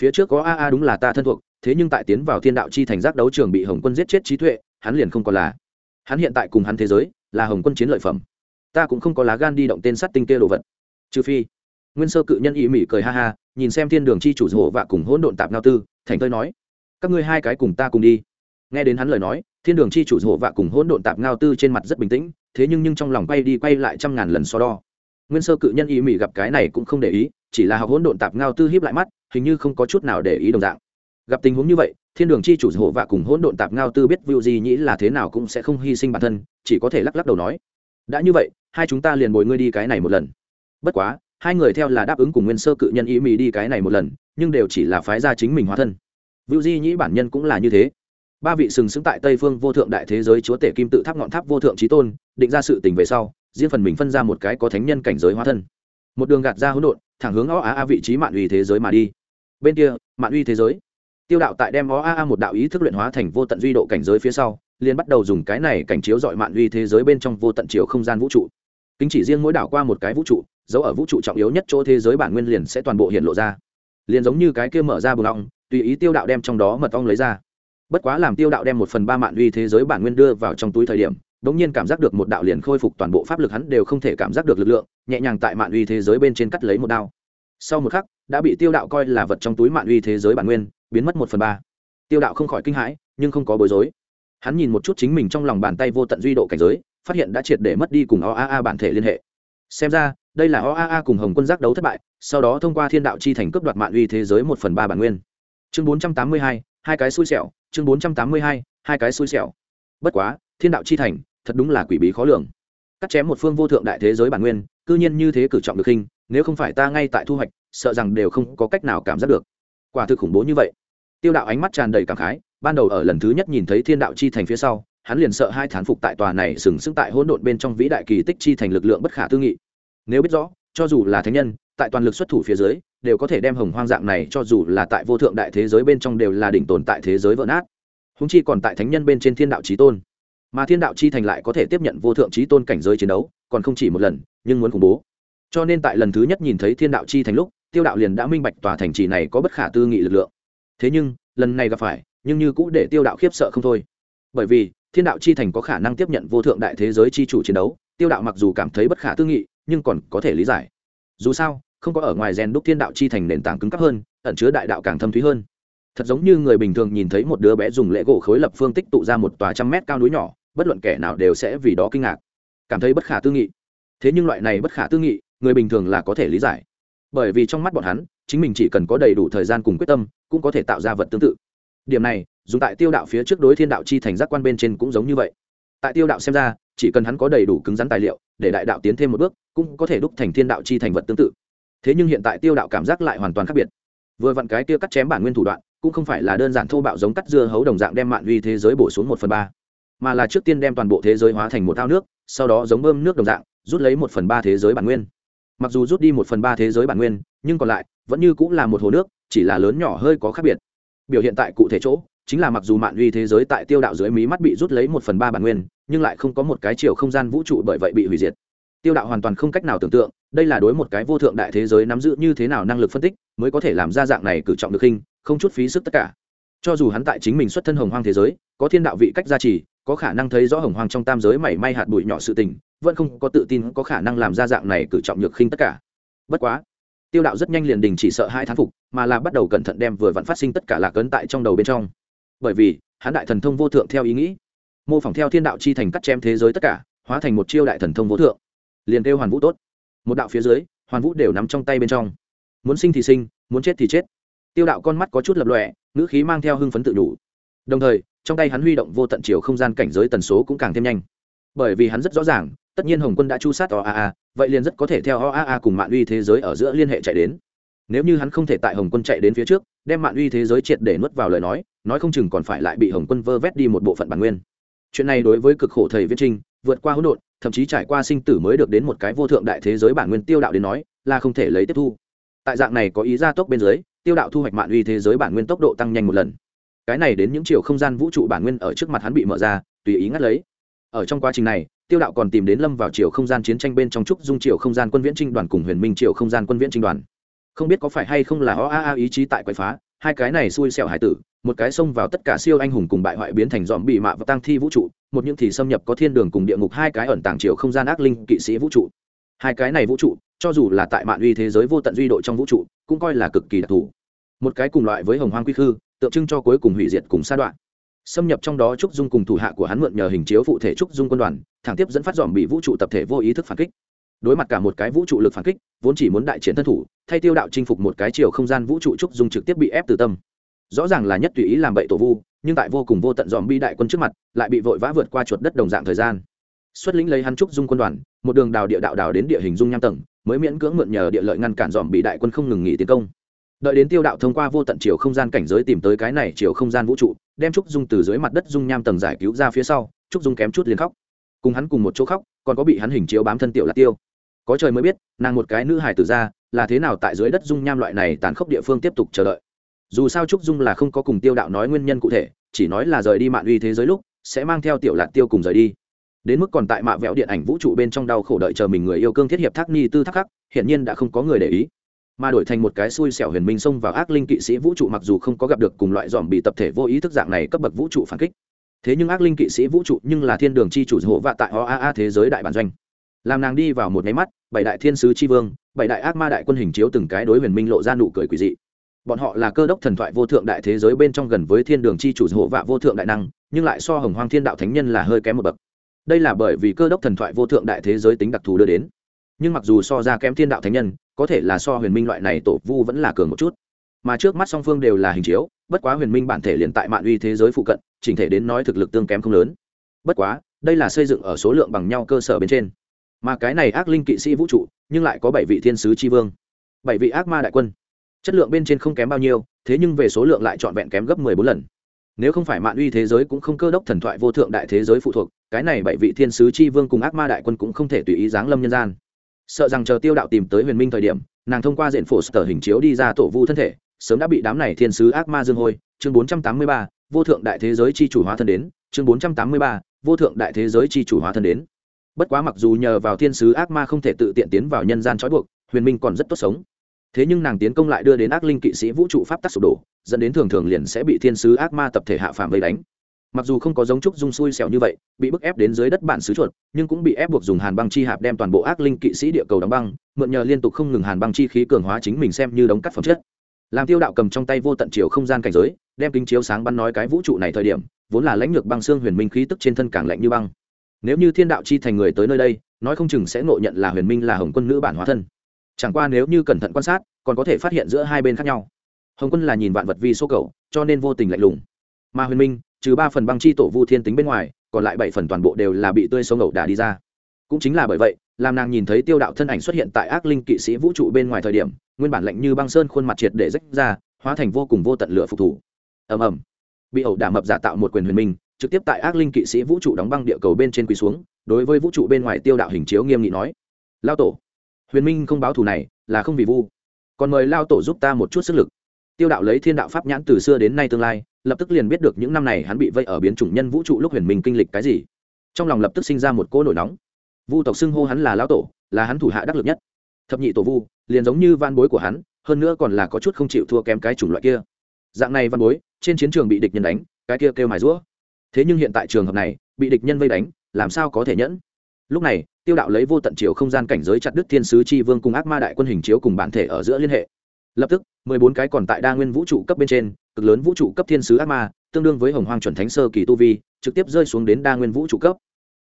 Phía trước có a a đúng là ta thân thuộc, thế nhưng tại tiến vào thiên đạo chi thành giác đấu trường bị hồng quân giết chết trí tuệ, hắn liền không còn là. Hắn hiện tại cùng hắn thế giới, là hồng quân chiến lợi phẩm. Ta cũng không có lá gan đi động tên sắt tinh kê đồ vật. Trừ phi, nguyên sơ cự nhân ý mỹ cười ha ha, nhìn xem thiên đường chi chủ hộ và cùng hỗn độn tạp ngao tư, thành tơi nói, các ngươi hai cái cùng ta cùng đi. Nghe đến hắn lời nói, thiên đường chi chủ hộ và cùng hỗn độn tạp ngao tư trên mặt rất bình tĩnh thế nhưng nhưng trong lòng quay đi quay lại trăm ngàn lần so đo. Nguyên sơ cự nhân ý mỹ gặp cái này cũng không để ý, chỉ là học hỗn độn tạp ngao tư hiếp lại mắt, hình như không có chút nào để ý đồng dạng. Gặp tình huống như vậy, thiên đường chi chủ hộ và cùng hỗn độn tạp ngao tư biết vưu gì nhĩ là thế nào cũng sẽ không hy sinh bản thân, chỉ có thể lắc lắc đầu nói. Đã như vậy, hai chúng ta liền bồi ngươi đi cái này một lần. Bất quá, hai người theo là đáp ứng cùng nguyên sơ cự nhân ý mỹ đi cái này một lần, nhưng đều chỉ là phái ra chính mình hóa thân. Vưu di nhĩ bản nhân cũng là như thế ba vị sừng sững tại tây phương vô thượng đại thế giới chúa tể kim tự tháp ngọn tháp vô thượng trí tôn, định ra sự tình về sau, riêng phần mình phân ra một cái có thánh nhân cảnh giới hóa thân. Một đường gạt ra hỗn độn, thẳng hướng o a a vị trí mạn uy thế giới mà đi. Bên kia, mạn uy thế giới. Tiêu đạo tại đem o a a một đạo ý thức luyện hóa thành vô tận duy độ cảnh giới phía sau, liền bắt đầu dùng cái này cảnh chiếu dọi mạn uy thế giới bên trong vô tận chiều không gian vũ trụ. Kính chỉ riêng mỗi đảo qua một cái vũ trụ, dấu ở vũ trụ trọng yếu nhất chỗ thế giới bản nguyên liền sẽ toàn bộ hiện lộ ra. Liền giống như cái kia mở ra bùn ong, tùy ý tiêu đạo đem trong đó mật ong lấy ra bất quá làm tiêu đạo đem một phần ba mạng uy thế giới bản nguyên đưa vào trong túi thời điểm đ ỗ n g nhiên cảm giác được một đạo liền khôi phục toàn bộ pháp lực hắn đều không thể cảm giác được lực lượng, nhẹ nhàng tại mạng uy thế giới bên trên cắt lấy một đao. Sau một khắc, đã bị tiêu đạo coi là vật trong túi mạng uy thế giới bản nguyên, biến mất một phần ba. Tiêu đạo không khỏi kinh hãi, nhưng không có bối rối. Hắn nhìn một chút chính mình trong lòng bàn tay vô tận duy độ cảnh giới, phát hiện đã triệt để mất đi cùng oaa bản thể liên hệ. Xem ra, đây là oaa cùng hồng quân giác đấu thất bại, sau đó thông qua thiên đạo chi thành cướp đoạt mạng uy thế giới một phần ba bản nguyên. Chương bốn trăm tám mươi hai hai cái xui xẻo chương bốn trăm tám mươi hai hai cái xui xẻo. Bất quá, thiên đạo chi thành, thật đúng là quỷ bí khó lường. Cắt chém một phương vô thượng đại thế giới bản nguyên, cư nhiên như thế cử trọng được hình nếu không phải ta ngay tại thu hoạch, sợ rằng đều không có cách nào cảm giác được. Quả thực khủng bố như vậy. Tiêu đạo ánh mắt tràn đầy cảm khái, ban đầu ở lần thứ nhất nhìn thấy thiên đạo chi thành phía sau, hắn liền sợ hai thán phục tại tòa này sừng sững tại hỗn độn bên trong vĩ đại kỳ tích chi thành lực lượng bất khả tư nghị. Nếu biết rõ cho dù là thánh nhân, tại toàn lực xuất thủ phía dưới, đều có thể đem hồng hoang dạng này cho dù là tại vô thượng đại thế giới bên trong đều là đỉnh tồn tại thế giới vỡ nát. Húng chi còn tại thánh nhân bên trên thiên đạo trí tôn. Mà thiên đạo chi thành lại có thể tiếp nhận vô thượng trí tôn cảnh giới chiến đấu, còn không chỉ một lần, nhưng muốn khủng bố. Cho nên tại lần thứ nhất nhìn thấy thiên đạo chi thành lúc, tiêu đạo liền đã minh bạch tòa thành trì này có bất khả tư nghị lực lượng. Thế nhưng, lần này gặp phải, nhưng như cũ để tiêu đạo khiếp sợ không thôi. Bởi vì, thiên đạo chi thành có khả năng tiếp nhận vô thượng đại thế giới chi chủ chiến đấu, tiêu đạo mặc dù cảm thấy bất khả tư nghị nhưng còn có thể lý giải. Dù sao, không có ở ngoài rèn đúc thiên đạo chi thành nền tảng cứng cấp hơn, ẩn chứa đại đạo càng thâm thúy hơn. Thật giống như người bình thường nhìn thấy một đứa bé dùng lễ gỗ khối lập phương tích tụ ra một tòa trăm mét cao núi nhỏ, bất luận kẻ nào đều sẽ vì đó kinh ngạc. Cảm thấy bất khả tư nghị. Thế nhưng loại này bất khả tư nghị, người bình thường là có thể lý giải. Bởi vì trong mắt bọn hắn, chính mình chỉ cần có đầy đủ thời gian cùng quyết tâm, cũng có thể tạo ra vật tương tự. Điểm này, dùng tại tiêu đạo phía trước đối thiên đạo chi thành giác quan bên trên cũng giống như vậy. Tại tiêu đạo xem ra chỉ cần hắn có đầy đủ cứng rắn tài liệu để đại đạo tiến thêm một bước, cũng có thể đúc thành thiên đạo chi thành vật tương tự. Thế nhưng hiện tại tiêu đạo cảm giác lại hoàn toàn khác biệt. Vừa vặn cái kia cắt chém bản nguyên thủ đoạn, cũng không phải là đơn giản thô bạo giống cắt dưa hấu đồng dạng đem mạn uy thế giới bổ xuống một phần ba, mà là trước tiên đem toàn bộ thế giới hóa thành một thao nước, sau đó giống bơm nước đồng dạng, rút lấy một phần ba thế giới bản nguyên. Mặc dù rút đi một phần ba thế giới bản nguyên, nhưng còn lại, vẫn như cũng là một hồ nước, chỉ là lớn nhỏ hơi có khác biệt. Biểu hiện tại cụ thể chỗ, chính là mặc dù mạn uy thế giới tại tiêu đạo dưới mí mắt bị rút lấy một phần ba bản nguyên nhưng lại không có một cái chiều không gian vũ trụ bởi vậy bị hủy diệt. Tiêu đạo hoàn toàn không cách nào tưởng tượng, đây là đối một cái vô thượng đại thế giới nắm giữ như thế nào năng lực phân tích, mới có thể làm ra dạng này cử trọng được hình, không chút phí sức tất cả. Cho dù hắn tại chính mình xuất thân hồng hoang thế giới, có thiên đạo vị cách gia trì, có khả năng thấy rõ hồng hoang trong tam giới mảy may hạt bụi nhỏ sự tình, vẫn không có tự tin có khả năng làm ra dạng này cử trọng nhược khinh tất cả. Bất quá, tiêu đạo rất nhanh liền đình chỉ sợ hai thán phục, mà là bắt đầu cẩn thận đem vừa vặn phát sinh tất cả lạc ấn tại trong đầu bên trong. Bởi vì, hắn đại thần thông vô thượng theo ý nghĩ mô phỏng theo thiên đạo chi thành cắt chém thế giới tất cả, hóa thành một chiêu đại thần thông vô thượng. Liền kêu hoàn vũ tốt. Một đạo phía dưới, hoàn vũ đều nắm trong tay bên trong. Muốn sinh thì sinh, muốn chết thì chết. Tiêu đạo con mắt có chút lập lọe ngữ khí mang theo hưng phấn tự đủ. Đồng thời, trong tay hắn huy động vô tận chiều không gian cảnh giới tần số cũng càng thêm nhanh. Bởi vì hắn rất rõ ràng, tất nhiên hồng quân đã chu sát oaa vậy liền rất có thể theo oaa cùng mạng uy thế giới ở giữa liên hệ chạy đến. Nếu như hắn không thể tại hồng quân chạy đến phía trước, đem mạng uy thế giới triệt để nuốt vào lời nói nói không chừng còn phải lại bị hồng quân vơ vét đi một bộ phận bản nguyên chuyện này đối với cực khổ thầy viết trinh, vượt qua hỗn độn, thậm chí trải qua sinh tử mới được đến một cái vô thượng đại thế giới bản nguyên tiêu đạo đến nói, là không thể lấy tiếp thu. Tại dạng này có ý gia tốc bên dưới, tiêu đạo thu hoạch mạng uy thế giới bản nguyên tốc độ tăng nhanh một lần. Cái này đến những chiều không gian vũ trụ bản nguyên ở trước mặt hắn bị mở ra, tùy ý ngắt lấy. Ở trong quá trình này, tiêu đạo còn tìm đến lâm vào chiều không gian chiến tranh bên trong trúc dung chiều không gian quân viễn trinh đoàn cùng huyền minh chiều không gian quân viễn trinh đoàn. Không biết có phải hay không là o a a ý chí tại quậy phá, hai cái này xui xẻo hải tử một cái xông vào tất cả siêu anh hùng cùng bại hoại biến thành dòm bị mạ và tăng thi vũ trụ, một những thì xâm nhập có thiên đường cùng địa ngục, hai cái ẩn tàng chiều không gian ác linh kỵ sĩ vũ trụ. Hai cái này vũ trụ, cho dù là tại mạng uy thế giới vô tận duy độ trong vũ trụ, cũng coi là cực kỳ đặc thù. Một cái cùng loại với hồng hoang quy khư, tượng trưng cho cuối cùng hủy diệt cùng sa đoạn. Xâm nhập trong đó trúc dung cùng thủ hạ của hắn mượn nhờ hình chiếu phụ thể trúc dung quân đoàn, thẳng tiếp dẫn phát dòm bị vũ trụ tập thể vô ý thức phản kích. Đối mặt cả một cái vũ trụ lực phản kích, vốn chỉ muốn đại chiến thân thủ, thay tiêu đạo chinh phục một cái chiều không gian vũ trụ trúc dung trực tiếp bị ép từ tâm rõ ràng là nhất tùy ý làm bậy tổ vu, nhưng tại vô cùng vô tận dòm bi đại quân trước mặt, lại bị vội vã vượt qua chuột đất đồng dạng thời gian. Xuất lĩnh lấy hắn trúc dung quân đoàn, một đường đào địa đạo đào đến địa hình dung nham tầng, mới miễn cưỡng mượn nhờ địa lợi ngăn cản dòm bị đại quân không ngừng nghỉ tiến công. Đợi đến tiêu đạo thông qua vô tận chiều không gian cảnh giới tìm tới cái này chiều không gian vũ trụ, đem trúc dung từ dưới mặt đất dung nham tầng giải cứu ra phía sau, trúc dung kém chút liền khóc. Cùng hắn cùng một chỗ khóc, còn có bị hắn hình chiếu bám thân tiểu là tiêu. Có trời mới biết, nàng một cái nữ hài tử ra, là thế nào tại dưới đất dung nham loại này tàn khốc địa phương tiếp tục chờ đợi dù sao trúc dung là không có cùng tiêu đạo nói nguyên nhân cụ thể, chỉ nói là rời đi mạng uy thế giới lúc, sẽ mang theo tiểu lạc tiêu cùng rời đi. Đến mức còn tại mạ vẹo điện ảnh vũ trụ bên trong đau khổ đợi chờ mình người yêu cương thiết hiệp thác ni tư thác khắc hiện nhiên đã không có người để ý. Mà đổi thành một cái xui xẻo huyền minh xông vào ác linh kỵ sĩ vũ trụ mặc dù không có gặp được cùng loại dòm bị tập thể vô ý thức dạng này cấp bậc vũ trụ phản kích. Thế nhưng ác linh kỵ sĩ vũ trụ nhưng là thiên đường chi chủ hộ vạ tại oaa thế giới đại bản doanh. Làm nàng đi vào một máy mắt, bảy đại thiên sứ tri vương, bảy đại ác ma đại quân hình chiếu từng cái đối huyền minh lộ ra nụ cười quỷ dị bọn họ là cơ đốc thần thoại vô thượng đại thế giới bên trong gần với thiên đường chi chủ hộ vạ vô thượng đại năng, nhưng lại so hồng hoang thiên đạo thánh nhân là hơi kém một bậc. Đây là bởi vì cơ đốc thần thoại vô thượng đại thế giới tính đặc thù đưa đến. Nhưng mặc dù so ra kém thiên đạo thánh nhân, có thể là so huyền minh loại này tổ vu vẫn là cường một chút. Mà trước mắt song phương đều là hình chiếu, bất quá huyền minh bản thể liền tại mạng uy thế giới phụ cận, chỉnh thể đến nói thực lực tương kém không lớn. Bất quá, đây là xây dựng ở số lượng bằng nhau cơ sở bên trên. Mà cái này ác linh kỵ sĩ vũ trụ, nhưng lại có bảy vị thiên sứ tri vương, bảy vị ác ma đại quân chất lượng bên trên không kém bao nhiêu, thế nhưng về số lượng lại trọn vẹn kém gấp mười bốn lần. Nếu không phải mạng uy thế giới cũng không cơ đốc thần thoại vô thượng đại thế giới phụ thuộc, cái này bảy vị thiên sứ tri vương cùng ác ma đại quân cũng không thể tùy ý giáng lâm nhân gian. Sợ rằng chờ tiêu đạo tìm tới huyền minh thời điểm, nàng thông qua diện phổ sở hình chiếu đi ra tổ vu thân thể, sớm đã bị đám này thiên sứ ác ma dương hôi. Chương bốn trăm tám mươi ba, vô thượng đại thế giới chi chủ hóa thân đến. Chương bốn trăm tám mươi ba, vô thượng đại thế giới chi chủ hóa thân đến. Bất quá mặc dù nhờ vào thiên sứ ác ma không thể tự tiện tiến vào nhân gian trói buộc, huyền minh còn rất tốt sống thế nhưng nàng tiến công lại đưa đến ác linh kỵ sĩ vũ trụ pháp tắc sụp đổ, dẫn đến thường thường liền sẽ bị thiên sứ ác ma tập thể hạ phàm vây đánh. Mặc dù không có giống trúc dung xui xẻo như vậy, bị bức ép đến dưới đất bản xứ chuột, nhưng cũng bị ép buộc dùng hàn băng chi hạp đem toàn bộ ác linh kỵ sĩ địa cầu đóng băng, mượn nhờ liên tục không ngừng hàn băng chi khí cường hóa chính mình xem như đóng cắt phẩm chất. Làm tiêu đạo cầm trong tay vô tận chiều không gian cảnh giới, đem kính chiếu sáng bắn nói cái vũ trụ này thời điểm, vốn là lãnh lược băng xương huyền minh khí tức trên thân càng lạnh như băng. Nếu như thiên đạo chi thành người tới nơi đây, nói không chừng sẽ ngộ nhận là huyền minh là hồng quân nữ bản hóa thân chẳng qua nếu như cẩn thận quan sát, còn có thể phát hiện giữa hai bên khác nhau. Hồng quân là nhìn vạn vật vi số cầu, cho nên vô tình lạnh lùng. Mà huyền minh, trừ ba phần băng chi tổ vu thiên tính bên ngoài, còn lại bảy phần toàn bộ đều là bị tươi sống ẩu đả đi ra. Cũng chính là bởi vậy, làm nàng nhìn thấy tiêu đạo thân ảnh xuất hiện tại ác linh kỵ sĩ vũ trụ bên ngoài thời điểm, nguyên bản lạnh như băng sơn khuôn mặt triệt để rách ra, hóa thành vô cùng vô tận lửa phục thủ. Ầm ầm. Bị ẩu đả mập giả tạo một quyền huyền minh, trực tiếp tại ác linh kỵ sĩ vũ trụ đóng băng địa cầu bên trên quỳ xuống, đối với vũ trụ bên ngoài tiêu đạo hình chiếu nghiêm nghị nói, lao tổ huyền minh không báo thù này là không vì vu. Còn mời lao tổ giúp ta một chút sức lực. Tiêu đạo lấy thiên đạo pháp nhãn từ xưa đến nay tương lai, lập tức liền biết được những năm này hắn bị vây ở biến chủng nhân vũ trụ lúc huyền minh kinh lịch cái gì. Trong lòng lập tức sinh ra một cỗ nổi nóng. Vu tộc xưng hô hắn là lão tổ, là hắn thủ hạ đắc lực nhất. Thập nhị tổ vu, liền giống như van bối của hắn, hơn nữa còn là có chút không chịu thua kém cái chủng loại kia. Dạng này văn bối, trên chiến trường bị địch nhân đánh, cái kia kêu mài rũa. Thế nhưng hiện tại trường hợp này, bị địch nhân vây đánh, làm sao có thể nhẫn? Lúc này tiêu đạo lấy vô tận chiều không gian cảnh giới chặt đức thiên sứ chi vương cùng ác ma đại quân hình chiếu cùng bản thể ở giữa liên hệ. Lập tức, mười bốn cái còn tại đa nguyên vũ trụ cấp bên trên, cực lớn vũ trụ cấp thiên sứ ác ma, tương đương với hồng hoang chuẩn thánh sơ kỳ tu vi, trực tiếp rơi xuống đến đa nguyên vũ trụ cấp.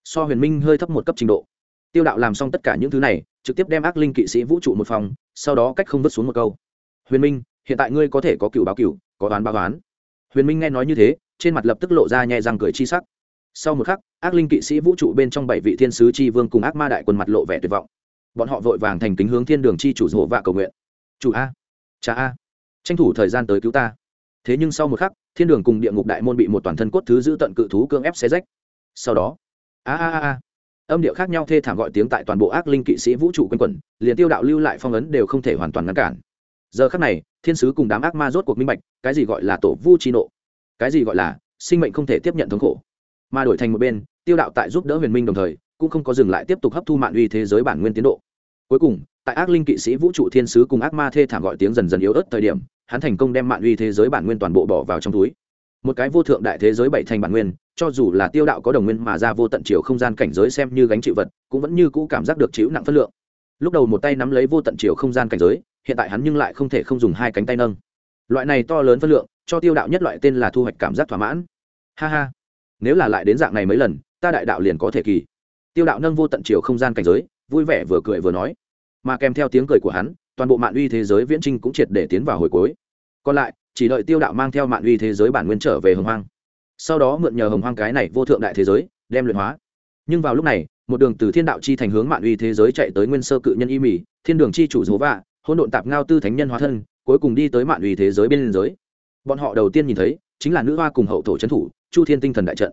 So huyền minh hơi thấp một cấp trình độ. Tiêu đạo làm xong tất cả những thứ này, trực tiếp đem ác linh kỵ sĩ vũ trụ một phòng, sau đó cách không vứt xuống một câu. Huyền minh, hiện tại ngươi có thể có cựu báo cựu, có đoán báo đoán huyền minh nghe nói như thế, trên mặt lập tức lộ ra nhẹ răng cười chi sắc sau một khắc, ác linh kỵ sĩ vũ trụ bên trong bảy vị thiên sứ c h i vương cùng ác ma đại quân mặt lộ vẻ tuyệt vọng. Bọn họ vội vàng thành kính hướng thiên đường chi chủ hộ và cầu nguyện. Chủ a, cha a, tranh thủ thời gian tới cứu ta. Thế nhưng sau một khắc, thiên đường cùng địa ngục đại môn bị một toàn thân cốt thứ giữ tận cự thú cương ép xé rách. Sau đó, a a a a, âm điệu khác nhau thê thảm gọi tiếng tại toàn bộ ác linh kỵ sĩ vũ trụ quanh quẩn, liền tiêu đạo lưu lại phong ấn đều không thể hoàn toàn ngăn cản. Giờ khắc này, thiên sứ cùng đám ác ma rốt cuộc minh bạch, cái gì gọi là tổ vu chi nộ? Cái gì gọi là sinh mệnh không thể tiếp nhận thống khổ? Mà đổi thành một bên, tiêu đạo tại giúp đỡ huyền minh đồng thời, cũng không có dừng lại tiếp tục hấp thu mạng uy thế giới bản nguyên tiến độ. Cuối cùng, tại ác linh kỵ sĩ vũ trụ thiên sứ cùng ác ma thê thảm gọi tiếng dần dần yếu ớt thời điểm, hắn thành công đem mạng uy thế giới bản nguyên toàn bộ bỏ vào trong túi. Một cái vô thượng đại thế giới bảy thành bản nguyên, cho dù là tiêu đạo có đồng nguyên mà ra vô tận chiều không gian cảnh giới xem như gánh chịu vật, cũng vẫn như cũ cảm giác được chịu nặng phân lượng. Lúc đầu một tay nắm lấy vô tận chiều không gian cảnh giới, hiện tại hắn nhưng lại không thể không dùng hai cánh tay nâng. Loại này to lớn phân lượng, cho tiêu đạo nhất loại tên là thu hoạch cảm giác thỏa mãn. Ha ha nếu là lại đến dạng này mấy lần, ta đại đạo liền có thể kỳ. Tiêu đạo nâng vô tận chiều không gian cảnh giới, vui vẻ vừa cười vừa nói. Mà kèm theo tiếng cười của hắn, toàn bộ mạng uy thế giới viễn trinh cũng triệt để tiến vào hồi cuối. Còn lại, chỉ đợi tiêu đạo mang theo mạng uy thế giới bản nguyên trở về hồng hoang. Sau đó mượn nhờ hồng hoang cái này vô thượng đại thế giới, đem luyện hóa. Nhưng vào lúc này, một đường từ thiên đạo chi thành hướng mạng uy thế giới chạy tới nguyên sơ cự nhân y mì thiên đường chi chủ dố vạ, hỗn độn tạp ngao tư thánh nhân hóa thân, cuối cùng đi tới mạng uy thế giới bên liên giới bọn họ đầu tiên nhìn thấy, chính là nữ hoa cùng hậu thổ trấn thủ chu thiên tinh thần đại trận.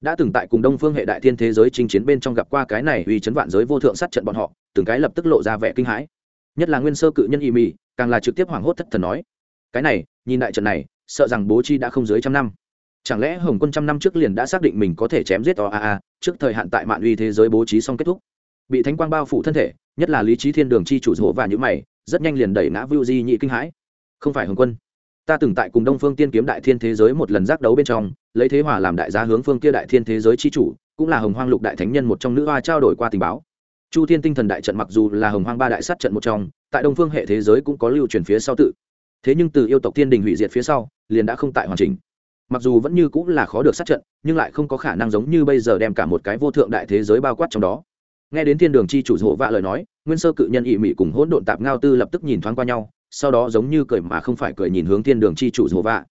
Đã từng tại cùng đông phương hệ đại thiên thế giới chinh chiến bên trong gặp qua cái này uy chấn vạn giới vô thượng sát trận bọn họ, từng cái lập tức lộ ra vẻ kinh hãi. Nhất là nguyên sơ cự nhân y mì càng là trực tiếp hoảng hốt thất thần nói, cái này, nhìn đại trận này, sợ rằng bố chi đã không dưới trăm năm. Chẳng lẽ hồng quân trăm năm trước liền đã xác định mình có thể chém giết o a a, trước thời hạn tại mạng uy thế giới bố trí xong kết thúc? Bị thánh quang bao phủ thân thể, nhất là lý trí thiên đường chi chủ hộ và những mày, rất nhanh liền đẩy ngã vưu di nhị kinh hãi. Không phải hồng quân, ta từng tại cùng đông phương tiên kiếm đại thiên thế giới một lần giác đấu bên trong lấy thế hòa làm đại giá hướng phương kia đại thiên thế giới chi chủ, cũng là hồng hoang lục đại thánh nhân một trong nữ hoa trao đổi qua tình báo. Chu thiên tinh thần đại trận mặc dù là hồng hoang ba đại sát trận một trong, tại đông phương hệ thế giới cũng có lưu truyền phía sau tự. Thế nhưng từ yêu tộc thiên đình hủy diệt phía sau, liền đã không tại hoàn chỉnh. Mặc dù vẫn như cũng là khó được sát trận, nhưng lại không có khả năng giống như bây giờ đem cả một cái vô thượng đại thế giới bao quát trong đó. Nghe đến thiên đường chi chủ hộ vạ lời nói, nguyên sơ cự nhân ỵ mị cùng hỗn độn tạp ngao tư lập tức nhìn thoáng qua nhau, sau đó giống như cười mà không phải cười nhìn hướng thiên đường chi chủ hộ vạ.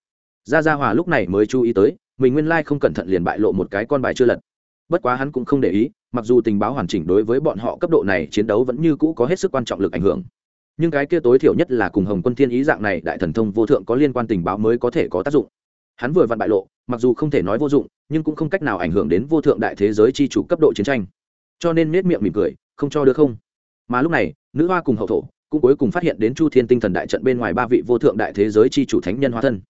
Gia gia hòa lúc này mới chú ý tới mình nguyên lai không cẩn thận liền bại lộ một cái con bài chưa lật. Bất quá hắn cũng không để ý, mặc dù tình báo hoàn chỉnh đối với bọn họ cấp độ này chiến đấu vẫn như cũ có hết sức quan trọng lực ảnh hưởng. Nhưng cái kia tối thiểu nhất là cùng hồng quân thiên ý dạng này đại thần thông vô thượng có liên quan tình báo mới có thể có tác dụng. Hắn vừa vặn bại lộ, mặc dù không thể nói vô dụng, nhưng cũng không cách nào ảnh hưởng đến vô thượng đại thế giới chi chủ cấp độ chiến tranh. Cho nên nết miệng mỉm cười, không cho được không. Mà lúc này, nữ hoa cùng hậu thổ cũng cuối cùng phát hiện đến chu thiên tinh thần đại trận bên ngoài ba vị vô thượng đại thế giới chi chủ thánh nhân hóa thân.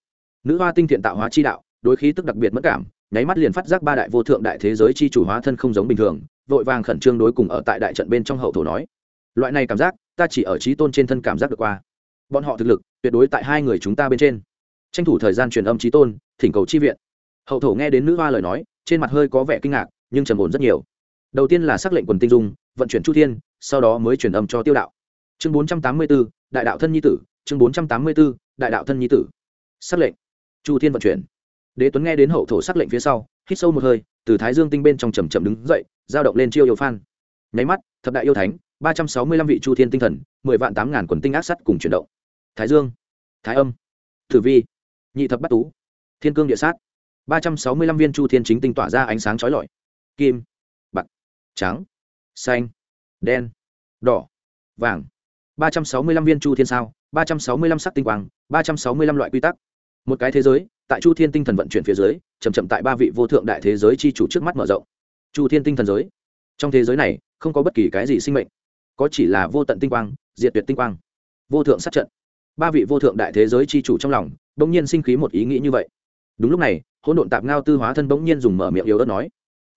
Nữ hoa tinh thiện tạo hóa chi đạo đối khí tức đặc biệt mất cảm, nháy mắt liền phát giác ba đại vô thượng đại thế giới chi chủ hóa thân không giống bình thường, vội vàng khẩn trương đối cùng ở tại đại trận bên trong hậu thổ nói. Loại này cảm giác, ta chỉ ở trí tôn trên thân cảm giác được qua. Bọn họ thực lực, tuyệt đối tại hai người chúng ta bên trên. Tranh thủ thời gian truyền âm trí tôn, thỉnh cầu chi viện. Hậu thổ nghe đến nữ hoa lời nói, trên mặt hơi có vẻ kinh ngạc, nhưng trầm ổn rất nhiều. Đầu tiên là xác lệnh quần tinh dung, vận chuyển chu thiên, sau đó mới truyền âm cho tiêu đạo. Chương bốn trăm tám mươi b ố đại đạo thân nhi tử, chương bốn trăm tám mươi b ố đại đạo thân nhi tử. Xác lệnh. Chu thiên vận chuyển đế tuấn nghe đến hậu thổ sắc lệnh phía sau, hít sâu một hơi, từ thái dương tinh bên trong trầm trầm đứng dậy, giao động lên chiêu yêu phan. Nháy mắt, thập đại yêu thánh, ba trăm sáu mươi lăm vị chu thiên tinh thần, mười vạn tám ngàn quần tinh ác sắt cùng chuyển động. Thái dương, thái âm thử vi, nhị thập bắt tú, thiên cương địa sát. Ba trăm sáu mươi lăm viên chu thiên chính tinh tỏa ra ánh sáng trói lọi. Kim, bạc, trắng, xanh, đen, đỏ, vàng. Ba trăm sáu mươi lăm viên chu thiên sao, ba trăm sáu mươi lăm sắc tinh quang, ba trăm sáu mươi lăm loại quy tắc. Một cái thế giới tại chu thiên tinh thần vận chuyển phía dưới chầm chậm tại ba vị vô thượng đại thế giới chi chủ trước mắt mở rộng. Chu thiên tinh thần giới. Trong thế giới này, không có bất kỳ cái gì sinh mệnh. Có chỉ là vô tận tinh quang, diệt tuyệt tinh quang. Vô thượng sát trận. Ba vị vô thượng đại thế giới chi chủ trong lòng, bỗng nhiên sinh khí một ý nghĩ như vậy. Đúng lúc này, hỗn độn tạp ngao tư hóa thân bỗng nhiên dùng mở miệng yếu ớt nói.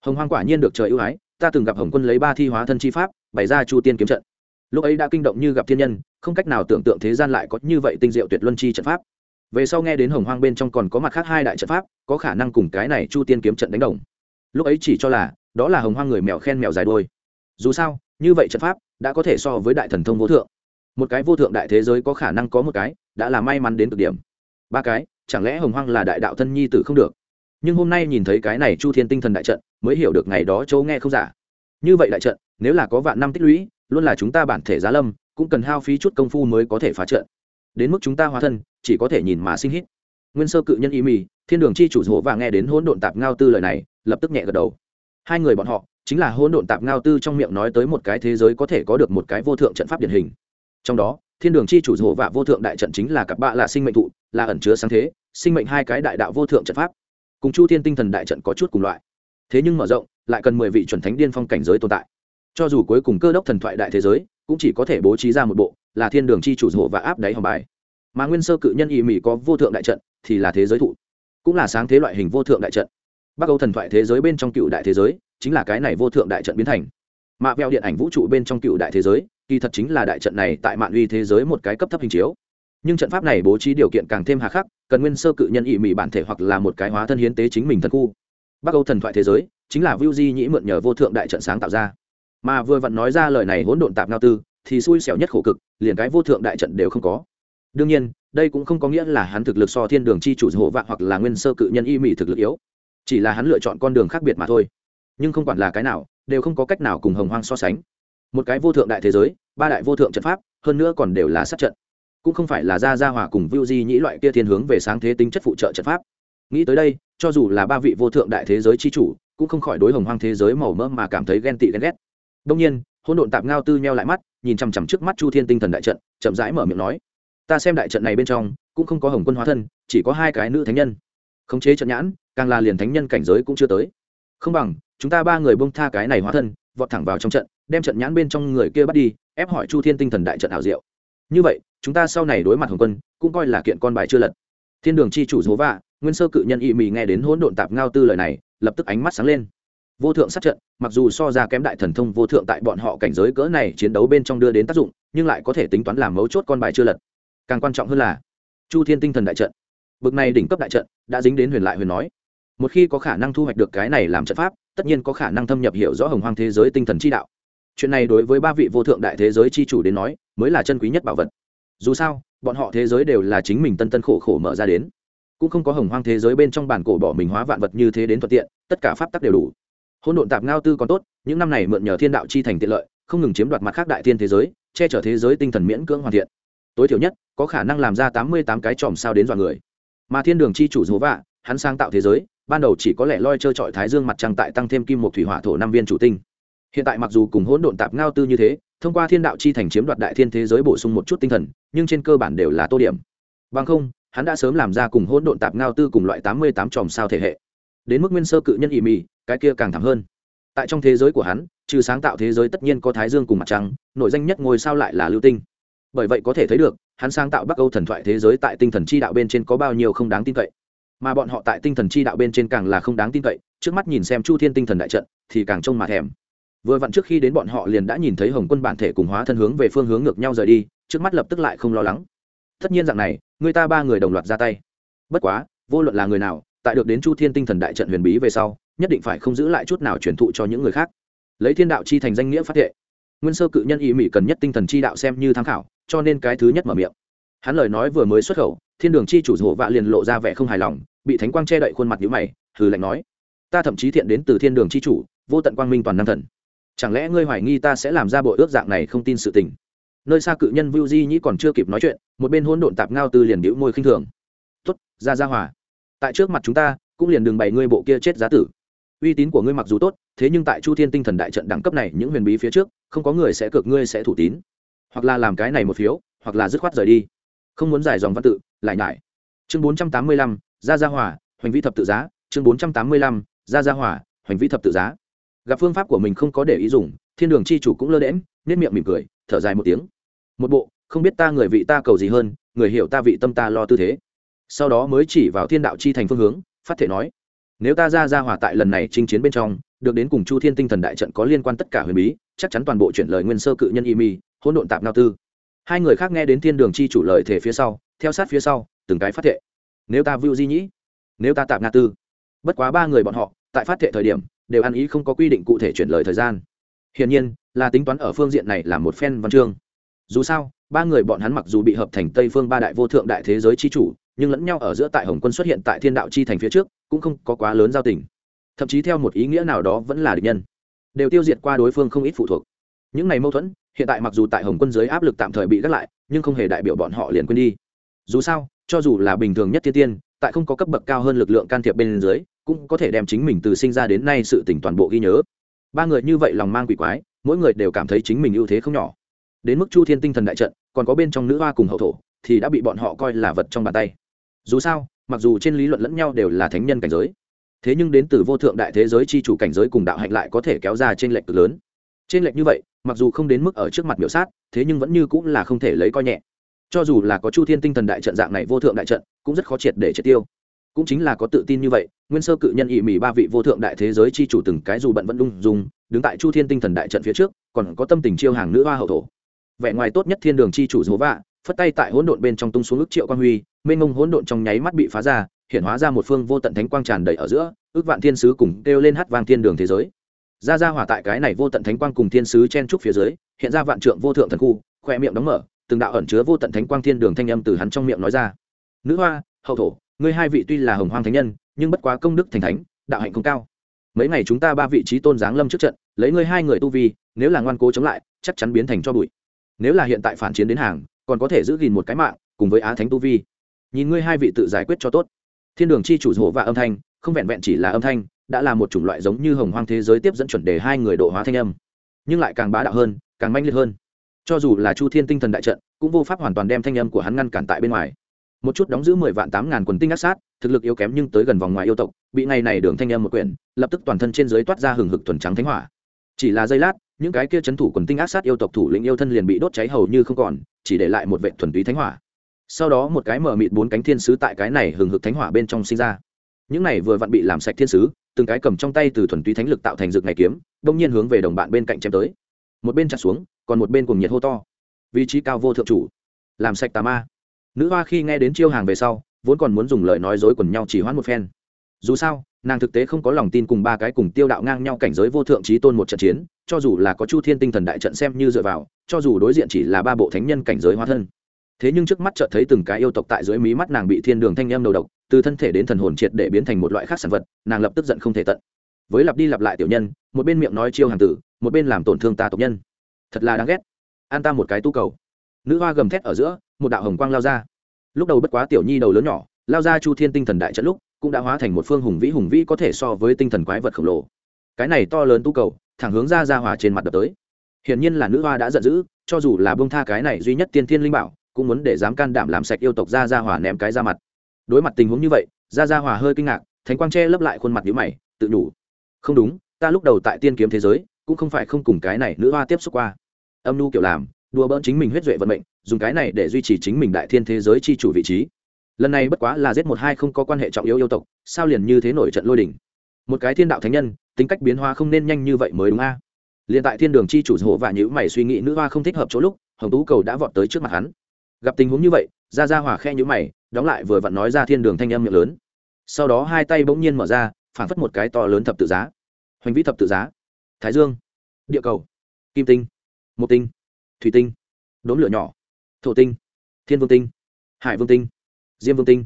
Hồng hoang quả nhiên được trời ưu ái, ta từng gặp hồng quân lấy ba thi hóa thân chi pháp, bày ra chu tiên kiếm trận. Lúc ấy đã kinh động như gặp thiên nhân, không cách nào tưởng tượng thế gian lại có như vậy tinh diệu tuyệt luân chi trận pháp về sau nghe đến hồng hoang bên trong còn có mặt khác hai đại trận pháp, có khả năng cùng cái này chu tiên kiếm trận đánh đồng. Lúc ấy chỉ cho là, đó là hồng hoang người mèo khen mèo dài đôi dù sao, như vậy trận pháp đã có thể so với đại thần thông vô thượng. Một cái vô thượng đại thế giới có khả năng có một cái, đã là may mắn đến cực điểm. Ba cái, chẳng lẽ hồng hoang là đại đạo thân nhi tử không được? Nhưng hôm nay nhìn thấy cái này chu thiên tinh thần đại trận, mới hiểu được ngày đó châu nghe không giả. Như vậy đại trận, nếu là có vạn năm tích lũy, luôn là chúng ta bản thể giá lâm, cũng cần hao phí chút công phu mới có thể phá trận. Đến mức chúng ta hóa thân chỉ có thể nhìn mà sinh hít. Nguyên sơ cự nhân y mì, thiên đường chi chủ hộ và nghe đến hỗn độn tạp ngao tư lời này, lập tức nhẹ gật đầu. Hai người bọn họ, chính là hỗn độn tạp ngao tư trong miệng nói tới một cái thế giới có thể có được một cái vô thượng trận pháp điển hình. Trong đó, thiên đường chi chủ hộ và vô thượng đại trận chính là cặp bạ là sinh mệnh thụ, là ẩn chứa sáng thế, sinh mệnh hai cái đại đạo vô thượng trận pháp. Cùng chu thiên tinh thần đại trận có chút cùng loại. Thế nhưng mở rộng, lại cần mười vị chuẩn thánh điên phong cảnh giới tồn tại. Cho dù cuối cùng cơ đốc thần thoại đại thế giới, cũng chỉ có thể bố trí ra một bộ, là thiên đường chi chủ hộ và áp đáy hòm bài mà nguyên sơ cự nhân ỵ mỹ có vô thượng đại trận, thì là thế giới thụ. Cũng là sáng thế loại hình vô thượng đại trận. Bắc âu thần thoại thế giới bên trong cựu đại thế giới, chính là cái này vô thượng đại trận biến thành. Mạ vẹo điện ảnh vũ trụ bên trong cựu đại thế giới, kỳ thật chính là đại trận này tại mạng uy thế giới một cái cấp thấp hình chiếu. Nhưng trận pháp này bố trí điều kiện càng thêm hà khắc, cần nguyên sơ cự nhân ỵ mỉ bản thể hoặc là một cái hóa thân hiến tế chính mình thân khu. Bắc âu thần thoại thế giới, chính là viu di nhĩ mượn nhờ vô thượng đại trận sáng tạo ra. Mà vừa vặn nói ra lời này hỗn độn tạp ngao tư, thì xui xẻo nhất khổ cực, liền cái vô thượng đại trận đều không có đương nhiên, đây cũng không có nghĩa là hắn thực lực so thiên đường chi chủ hộ vạn hoặc là nguyên sơ cự nhân y mỹ thực lực yếu. Chỉ là hắn lựa chọn con đường khác biệt mà thôi. Nhưng không quản là cái nào, đều không có cách nào cùng hồng hoang so sánh. Một cái vô thượng đại thế giới, ba đại vô thượng trận pháp, hơn nữa còn đều là sát trận. Cũng không phải là ra ra hòa cùng vưu di nhĩ loại kia thiên hướng về sáng thế tính chất phụ trợ trận pháp. Nghĩ tới đây, cho dù là ba vị vô thượng đại thế giới chi chủ, cũng không khỏi đối hồng hoang thế giới màu mỡ mà cảm thấy ghen tị ghen ghét. Đông nhiên hôn độn tạp ngao tư nheo lại mắt, nhìn chằm chằm trước mắt chu thiên tinh thần đại trận, chậm rãi mở miệng nói ta xem đại trận này bên trong, cũng không có hồng quân hóa thân, chỉ có hai cái nữ thánh nhân. Khống chế trận nhãn, càng là liền thánh nhân cảnh giới cũng chưa tới. Không bằng, chúng ta ba người bông tha cái này hóa thân, vọt thẳng vào trong trận, đem trận nhãn bên trong người kia bắt đi, ép hỏi chu thiên tinh thần đại trận ảo diệu. Như vậy, chúng ta sau này đối mặt hồng quân, cũng coi là kiện con bài chưa lật. Thiên đường chi chủ dố vạ, nguyên sơ cự nhân ỵ mị nghe đến hỗn độn tạp ngao tư lời này, lập tức ánh mắt sáng lên. Vô thượng sát trận, mặc dù so ra kém đại thần thông vô thượng tại bọn họ cảnh giới cỡ này chiến đấu bên trong đưa đến tác dụng, nhưng lại có thể tính toán làm mấu chốt con bài chưa lật càng quan trọng hơn là, chu thiên tinh thần đại trận, bực này đỉnh cấp đại trận, đã dính đến huyền lại huyền nói. Một khi có khả năng thu hoạch được cái này làm trận pháp, tất nhiên có khả năng thâm nhập hiểu rõ hồng hoang thế giới tinh thần chi đạo. Chuyện này đối với ba vị vô thượng đại thế giới chi chủ đến nói, mới là chân quý nhất bảo vật. Dù sao, bọn họ thế giới đều là chính mình tân tân khổ khổ mở ra đến. Cũng không có hồng hoang thế giới bên trong bản cổ bỏ mình hóa vạn vật như thế đến thuận tiện, tất cả pháp tắc đều đủ. Hôn độn tạp ngao tư còn tốt, những năm này mượn nhờ thiên đạo chi thành tiện lợi, không ngừng chiếm đoạt mặt khác đại thiên thế giới, che chở thế giới tinh thần miễn cưỡng hoàn thiện tối thiểu nhất, có khả năng làm ra tám mươi tám cái tròm sao đến dọa người. Mà thiên đường chi chủ dố vạ, hắn sang tạo thế giới, ban đầu chỉ có lẽ loi trơ trọi thái dương mặt trăng tại tăng thêm kim một thủy hỏa thổ năm viên chủ tinh. Hiện tại mặc dù cùng hỗn độn tạp ngao tư như thế, thông qua thiên đạo chi thành chiếm đoạt đại thiên thế giới bổ sung một chút tinh thần, nhưng trên cơ bản đều là tô điểm. Bằng không, hắn đã sớm làm ra cùng hỗn độn tạp ngao tư cùng loại tám mươi tám tròm sao thể hệ. Đến mức nguyên sơ cự nhân ỵ mì, cái kia càng thảm hơn. Tại trong thế giới của hắn, trừ sáng tạo thế giới tất nhiên có thái dương cùng mặt trăng, nội danh nhất ngôi sao lại là lưu tinh bởi vậy có thể thấy được, hắn sáng tạo bắc âu thần thoại thế giới tại tinh thần chi đạo bên trên có bao nhiêu không đáng tin cậy. Mà bọn họ tại tinh thần chi đạo bên trên càng là không đáng tin cậy, trước mắt nhìn xem chu thiên tinh thần đại trận, thì càng trông mà thèm. Vừa vặn trước khi đến bọn họ liền đã nhìn thấy hồng quân bản thể cùng hóa thân hướng về phương hướng ngược nhau rời đi, trước mắt lập tức lại không lo lắng. Tất nhiên dạng này, người ta ba người đồng loạt ra tay. Bất quá, vô luận là người nào, tại được đến chu thiên tinh thần đại trận huyền bí về sau, nhất định phải không giữ lại chút nào truyền thụ cho những người khác. Lấy thiên đạo chi thành danh nghĩa phát thệ. Nguyên sơ cự nhân ý mỹ cần nhất tinh thần chi đạo xem như tham khảo cho nên cái thứ nhất mở miệng hắn lời nói vừa mới xuất khẩu thiên đường chi chủ hộ vạ liền lộ ra vẻ không hài lòng bị thánh quang che đậy khuôn mặt nhữ mày hừ lạnh nói ta thậm chí thiện đến từ thiên đường chi chủ vô tận quang minh toàn năng thần chẳng lẽ ngươi hoài nghi ta sẽ làm ra bộ ước dạng này không tin sự tình nơi xa cự nhân Vu Di Nhĩ còn chưa kịp nói chuyện, một bên hỗn độn tạp ngao tư liền bĩu môi khinh thường. tuất ra ra hòa. Tại trước mặt chúng ta, cũng liền đường bày ngươi bộ kia chết giá tử." uy tín của ngươi mặc dù tốt thế nhưng tại chu thiên tinh thần đại trận đẳng cấp này những huyền bí phía trước không có người sẽ cược ngươi sẽ thủ tín hoặc là làm cái này một phiếu, hoặc là dứt khoát rời đi. Không muốn giải dòng văn tự, lại nhải chương bốn trăm tám mươi lăm ra gia hỏa hoành vi thập tự giá. Chương bốn trăm tám mươi lăm ra gia hỏa hoành vi thập tự giá. Gặp phương pháp của mình không có để ý dùng, thiên đường chi chủ cũng lơ đễm nết miệng mỉm cười, thở dài một tiếng. Một bộ, không biết ta người vị ta cầu gì hơn, người hiểu ta vị tâm ta lo tư thế. Sau đó mới chỉ vào thiên đạo chi thành phương hướng, phát thể nói, nếu ta ra ra hòa tại lần này chinh chiến bên trong, được đến cùng chu thiên tinh thần đại trận có liên quan tất cả huyền bí, chắc chắn toàn bộ chuyển lời nguyên sơ cự nhân y mi hỗn độn tạp nao tư. Hai người khác nghe đến thiên đường chi chủ lời thể phía sau, theo sát phía sau, từng cái phát thệ. Nếu ta vưu di nhĩ, nếu ta tạp na tư. Bất quá ba người bọn họ, tại phát thệ thời điểm, đều ăn ý không có quy định cụ thể chuyển lời thời gian. Hiển nhiên, là tính toán ở phương diện này là một phen văn chương. Dù sao, ba người bọn hắn mặc dù bị hợp thành tây phương ba đại vô thượng đại thế giới chi chủ, nhưng lẫn nhau ở giữa tại hồng quân xuất hiện tại thiên đạo chi thành phía trước, cũng không có quá lớn giao tình. Thậm chí theo một ý nghĩa nào đó vẫn là địch nhân. Đều tiêu diệt qua đối phương không ít phụ thuộc. Những này mâu thuẫn hiện tại mặc dù tại hồng quân dưới áp lực tạm thời bị gác lại, nhưng không hề đại biểu bọn họ liền quên đi. Dù sao, cho dù là bình thường nhất thiên tiên, tại không có cấp bậc cao hơn lực lượng can thiệp bên dưới, cũng có thể đem chính mình từ sinh ra đến nay sự tỉnh toàn bộ ghi nhớ. Ba người như vậy lòng mang quỷ quái, mỗi người đều cảm thấy chính mình ưu thế không nhỏ. Đến mức chu thiên tinh thần đại trận, còn có bên trong nữ hoa cùng hậu thổ, thì đã bị bọn họ coi là vật trong bàn tay. Dù sao, mặc dù trên lý luận lẫn nhau đều là thánh nhân cảnh giới, thế nhưng đến từ vô thượng đại thế giới c h i chủ cảnh giới cùng đạo hạnh lại có thể kéo ra trên lệnh cực lớn. Trên lệnh như vậy mặc dù không đến mức ở trước mặt biểu sát, thế nhưng vẫn như cũng là không thể lấy coi nhẹ. Cho dù là có chu thiên tinh thần đại trận dạng này vô thượng đại trận, cũng rất khó triệt để triệt tiêu. Cũng chính là có tự tin như vậy, nguyên sơ cự nhân ỵ mỉ ba vị vô thượng đại thế giới chi chủ từng cái dù bận vẫn đung dùng đứng tại chu thiên tinh thần đại trận phía trước, còn có tâm tình chiêu hàng nữ hoa hậu thổ. Vẻ ngoài tốt nhất thiên đường chi chủ dố vạ, phất tay tại hỗn độn bên trong tung xuống ức triệu quang huy, mênh ngông hỗn độn trong nháy mắt bị phá ra, hiện hóa ra một phương vô tận thánh quang tràn đầy ở giữa, ước vạn thiên sứ cùng kêu lên hát vang thiên đường thế giới ra ra hỏa tại cái này vô tận thánh quang cùng thiên sứ chen trúc phía dưới, hiện ra vạn trượng vô thượng thần khu, khoe miệng đóng mở, từng đạo ẩn chứa vô tận thánh quang thiên đường thanh âm từ hắn trong miệng nói ra. Nữ hoa, hậu thổ, ngươi hai vị tuy là hồng hoang thánh nhân, nhưng bất quá công đức thành thánh, đạo hạnh không cao. Mấy ngày chúng ta ba vị trí tôn giáng lâm trước trận, lấy ngươi hai người tu vi, nếu là ngoan cố chống lại, chắc chắn biến thành cho bụi. Nếu là hiện tại phản chiến đến hàng, còn có thể giữ gìn một cái mạng, cùng với á thánh tu vi. Nhìn ngươi hai vị tự giải quyết cho tốt. Thiên đường chi chủ hổ và âm thanh, không vẹn vẹn chỉ là âm thanh đã là một chủng loại giống như hồng hoang thế giới tiếp dẫn chuẩn đề hai người độ hóa thanh âm. Nhưng lại càng bá đạo hơn, càng manh liệt hơn. Cho dù là chu thiên tinh thần đại trận, cũng vô pháp hoàn toàn đem thanh âm của hắn ngăn cản tại bên ngoài. Một chút đóng giữ mười vạn tám ngàn quần tinh ác sát, thực lực yếu kém nhưng tới gần vòng ngoài yêu tộc, bị ngày này đường thanh âm một quyển, lập tức toàn thân trên dưới toát ra hừng hực thuần trắng thánh hỏa. Chỉ là giây lát, những cái kia c h ấ n thủ quần tinh ác sát yêu tộc thủ lĩnh yêu thân liền bị đốt cháy hầu như không còn, chỉ để lại một vệ thuần túy thánh hỏa. Sau đó một cái mở mịt bốn cánh thiên sứ tại cái này hừng hực thánh hỏa bên trong sinh ra. Những này vừa vặn bị làm sạch thiên sứ từng cái cầm trong tay từ thuần túy thánh lực tạo thành rực ngày kiếm, đông nhiên hướng về đồng bạn bên cạnh chém tới. Một bên chặt xuống, còn một bên cùng nhiệt hô to. Vị trí cao vô thượng chủ, làm sạch tà ma. Nữ hoa khi nghe đến chiêu hàng về sau, vốn còn muốn dùng lời nói dối quần nhau chỉ hoãn một phen. Dù sao, nàng thực tế không có lòng tin cùng ba cái cùng tiêu đạo ngang nhau cảnh giới vô thượng trí tôn một trận chiến, cho dù là có chu thiên tinh thần đại trận xem như dựa vào, cho dù đối diện chỉ là ba bộ thánh nhân cảnh giới hóa thân. Thế nhưng trước mắt chợt thấy từng cái yêu tộc tại dưới mí mắt nàng bị thiên đường thanh em đầu độc từ thân thể đến thần hồn triệt để biến thành một loại khác sản vật, nàng lập tức giận không thể tận. Với lặp đi lặp lại tiểu nhân, một bên miệng nói chiêu hàng tử, một bên làm tổn thương ta tộc nhân. Thật là đáng ghét. An ta một cái tu cầu. Nữ hoa gầm thét ở giữa, một đạo hồng quang lao ra. Lúc đầu bất quá tiểu nhi đầu lớn nhỏ, lao ra chu thiên tinh thần đại trận lúc, cũng đã hóa thành một phương hùng vĩ hùng vĩ có thể so với tinh thần quái vật khổng lồ. Cái này to lớn tu cầu, thẳng hướng ra ra hòa trên mặt đập tới. Hiển nhiên là nữ hoa đã giận dữ, cho dù là bông tha cái này duy nhất tiên thiên linh bảo, cũng muốn để dám can đảm làm sạch yêu tộc ra ra hòa ném cái ra mặt đối mặt tình huống như vậy ra ra hòa hơi kinh ngạc, thánh quang tre lấp lại khuôn mặt nhữ mày, tự nhủ, không đúng, ta lúc đầu tại tiên kiếm thế giới, cũng không phải không cùng cái này nữ hoa tiếp xúc qua âm nu kiểu làm, đùa bỡn chính mình huyết duệ vận mệnh, dùng cái này để duy trì chính mình đại thiên thế giới chi chủ vị trí lần này bất quá là giết một hai không có quan hệ trọng yếu yêu tộc, sao liền như thế nổi trận lôi đình? một cái thiên đạo thánh nhân, tính cách biến hoa không nên nhanh như vậy mới đúng a à? liền tại thiên đường chi chủ hộ và nhữ mày suy nghĩ nữ hoa không thích hợp chỗ lúc, hồng tú cầu đã vọt tới trước mặt hắn gặp tình huống như vậy ra ra hòa khe nhũ mày, đóng lại vừa vặn nói ra thiên đường thanh âm miệng lớn. Sau đó hai tay bỗng nhiên mở ra phản phất một cái to lớn thập tự giá. Hoành vĩ thập tự giá. Thái dương. Địa cầu. Kim tinh. Một tinh. Thủy tinh. Đốm lửa nhỏ. Thổ tinh. Thiên vương tinh. Hải vương tinh. Diêm vương tinh.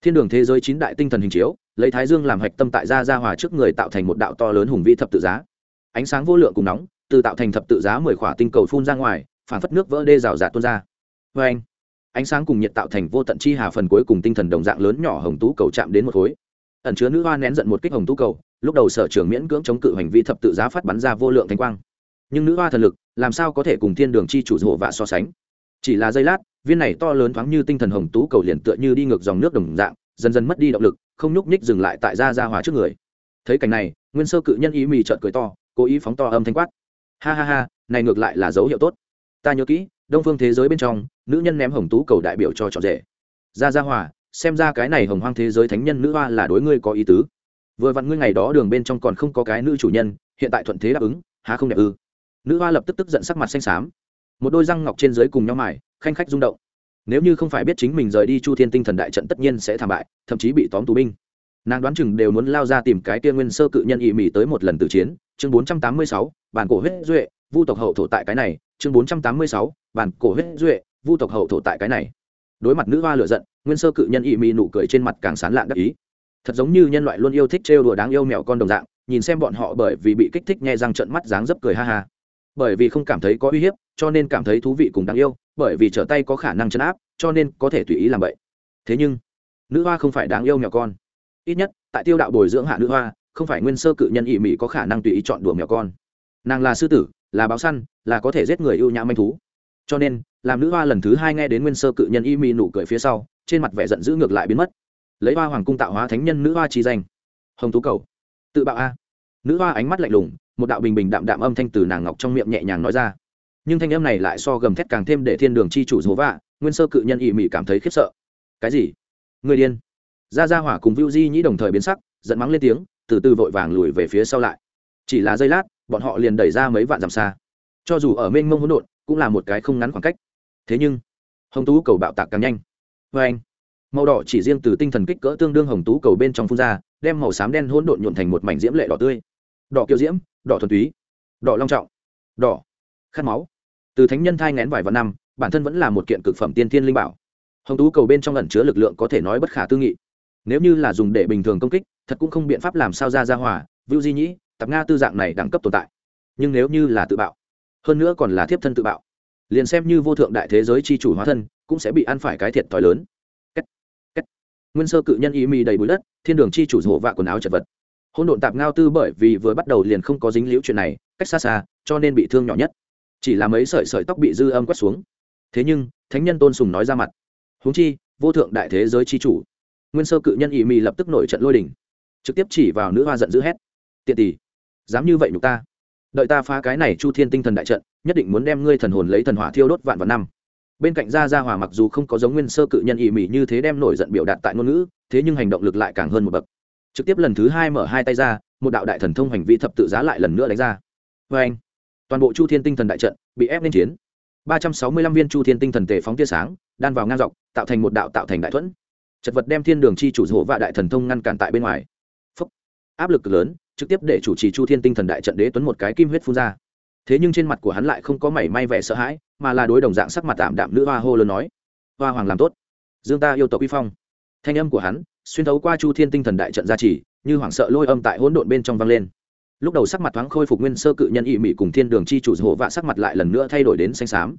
Thiên đường thế giới chín đại tinh thần hình chiếu, lấy thái dương làm hạch tâm tại gia gia hòa trước người tạo thành một đạo to lớn hùng vĩ thập tự giá. Ánh sáng vô lượng cùng nóng, từ tạo thành thập tự giá mười khỏa tinh cầu phun ra ngoài phản phất nước vỡ đê rào rạt tuôn ra. Vê anh ánh sáng cùng nhiệt tạo thành vô tận chi hà phần cuối cùng tinh thần đồng dạng lớn nhỏ hồng tú cầu chạm đến một khối. Ẩn chứa nữ hoa nén giận một kích hồng tú cầu, lúc đầu sở trường miễn cưỡng chống cự hành vi thập tự giá phát bắn ra vô lượng thanh quang. Nhưng nữ hoa thần lực, làm sao có thể cùng thiên đường chi chủ hộ vạ so sánh? Chỉ là giây lát, viên này to lớn thoáng như tinh thần hồng tú cầu liền tựa như đi ngược dòng nước đồng dạng, dần dần mất đi động lực, không nhúc nhích dừng lại tại gia gia hóa trước người. Thấy cảnh này, nguyên sơ cự nhân ý mì trợn cười to, cố ý phóng to âm thanh quát. Ha ha ha, này ngược lại là dấu hiệu tốt. Ta nhớ kỹ đông phương thế giới bên trong, nữ nhân ném hồng tú cầu đại biểu cho trọn rể. Ra ra hòa, xem ra cái này hồng hoang thế giới thánh nhân nữ hoa là đối ngươi có ý tứ. Vừa vặn ngươi ngày đó đường bên trong còn không có cái nữ chủ nhân, hiện tại thuận thế đáp ứng, há không đẹp ư? Nữ hoa lập tức tức giận sắc mặt xanh xám. Một đôi răng ngọc trên dưới cùng nhau mải khanh khách rung động. Nếu như không phải biết chính mình rời đi chu thiên tinh thần đại trận tất nhiên sẽ thảm bại, thậm chí bị tóm tù binh. Nàng đoán chừng đều muốn lao ra tìm cái tia nguyên sơ cự nhân ỵ mỉ tới một lần tử chiến. Chương bốn trăm tám mươi sáu, bản cổ huyết duệ vu tộc hậu thổ tại cái này, chương bốn trăm tám mươi sáu, bản cổ huyết duệ, vu tộc hậu thổ tại cái này. Đối mặt nữ hoa lựa giận, nguyên sơ cự nhân ỵ mỉ nụ cười trên mặt càng sán lạn đắc ý. Thật giống như nhân loại luôn yêu thích trêu đùa đáng yêu mèo con đồng dạng, nhìn xem bọn họ bởi vì bị kích thích nghe răng trận mắt dáng dấp cười ha ha. Bởi vì không cảm thấy có uy hiếp, cho nên cảm thấy thú vị cùng đáng yêu, bởi vì trở tay có khả năng chấn áp, cho nên có thể tùy ý làm vậy. Thế nhưng, nữ hoa không phải đáng yêu mèo con. Ít nhất, tại tiêu đạo bồi dưỡng hạ nữ hoa, không phải nguyên sơ cự nhân ỵ mị có khả năng tùy ý chọn đùa mèo con. Nàng là sư tử là báo săn là có thể giết người ưu nhã manh thú. Cho nên làm nữ hoa lần thứ hai nghe đến nguyên sơ cự nhân y mi nụ cười phía sau trên mặt vẻ giận dữ ngược lại biến mất. Lấy hoa hoàng cung tạo hóa thánh nhân nữ hoa trí danh. Hồng tú cầu. Tự bạo a. Nữ hoa ánh mắt lạnh lùng một đạo bình bình đạm đạm âm thanh từ nàng ngọc trong miệng nhẹ nhàng nói ra. Nhưng thanh âm này lại so gầm thét càng thêm để thiên đường chi chủ dố vạ nguyên sơ cự nhân ỵ mị cảm thấy khiếp sợ. Cái gì? Người điên. Ra ra hỏa cùng Viu Di Nhĩ đồng thời biến sắc, giận mắng lên tiếng, từ từ vội vàng lùi về phía sau lại. Chỉ là giây lát, bọn họ liền đẩy ra mấy vạn dặm xa. Cho dù ở mênh mông hỗn độn, cũng là một cái không ngắn khoảng cách. Thế nhưng, hồng tú cầu bạo tạc càng nhanh. vê anh, màu đỏ chỉ riêng từ tinh thần kích cỡ tương đương hồng tú cầu bên trong phun ra, đem màu xám đen hỗn độn nhuộn thành một mảnh diễm lệ đỏ tươi. Đỏ kiêu diễm, đỏ thuần túy, đỏ long trọng, đỏ khát máu. Từ thánh nhân thai ngén vài vạn năm, bản thân vẫn là một kiện cực phẩm tiên thiên linh bảo. Hồng tú cầu bên trong ẩn chứa lực lượng có thể nói bất khả tư nghị nếu như là dùng để bình thường công kích thật cũng không biện pháp làm sao ra ra hòa vưu di nhĩ tạp nga tư dạng này đẳng cấp tồn tại. Nhưng nếu như là tự bạo, hơn nữa còn là thiếp thân tự bạo, liền xem như vô thượng đại thế giới c h i chủ hóa thân, cũng sẽ bị ăn phải cái thiệt thòi lớn. Kết. Kết. nguyên sơ cự nhân ý mì đầy bụi đất, thiên đường c h i chủ rổ vạ quần áo chật vật. Hôn độn tạp ngao tư bởi vì vừa bắt đầu liền không có dính liễu chuyện này, cách xa xa, cho nên bị thương nhỏ nhất. Chỉ là mấy sợi sợi tóc bị dư âm quét xuống. Thế nhưng, thánh nhân tôn sùng nói ra mặt. Huống chi, vô thượng đại thế giới c h i chủ. Nguyên sơ cự nhân ý mì lập tức nổi trận lôi đình. Trực tiếp chỉ vào nữ hoa giận dữ hét. Tiện tỷ dám như vậy nhục ta. Đợi ta phá cái này chu thiên tinh thần đại trận, nhất định muốn đem ngươi thần hồn lấy thần hỏa thiêu đốt vạn vạn năm. Bên cạnh gia gia hòa mặc dù không có giống nguyên sơ cự nhân ỵ mị như thế đem nổi giận biểu đạt tại ngôn ngữ, thế nhưng hành động lực lại càng hơn một bậc. Trực tiếp lần thứ hai mở hai tay ra, một đạo đại thần thông hành vi thập tự giá lại lần nữa đánh ra. Vê anh, toàn bộ chu thiên tinh thần đại trận bị ép lên chiến. Ba trăm sáu mươi lăm viên chu thiên tinh thần tề phóng tia sáng, đan vào ngang dọc, tạo thành một đạo tạo thành đại thuẫn. Chật vật đem thiên đường chi chủ hộ và đại thần thông ngăn cản tại bên ngoài. Phúc. áp lực lớn trực tiếp để chủ trì chu thiên tinh thần đại trận đế tuấn một cái kim huyết phun ra. Thế nhưng trên mặt của hắn lại không có mảy may vẻ sợ hãi, mà là đối đồng dạng sắc mặt tạm đạm nữ hoa hô lớn nói, hoa hoàng làm tốt, dương ta yêu tộc uy phong. Thanh âm của hắn xuyên thấu qua chu thiên tinh thần đại trận gia trì, như hoảng sợ lôi âm tại hỗn độn bên trong vang lên. Lúc đầu sắc mặt thoáng khôi phục nguyên sơ cự nhân ỵ mị cùng thiên đường chi chủ hộ vạ sắc mặt lại lần nữa thay đổi đến xanh xám.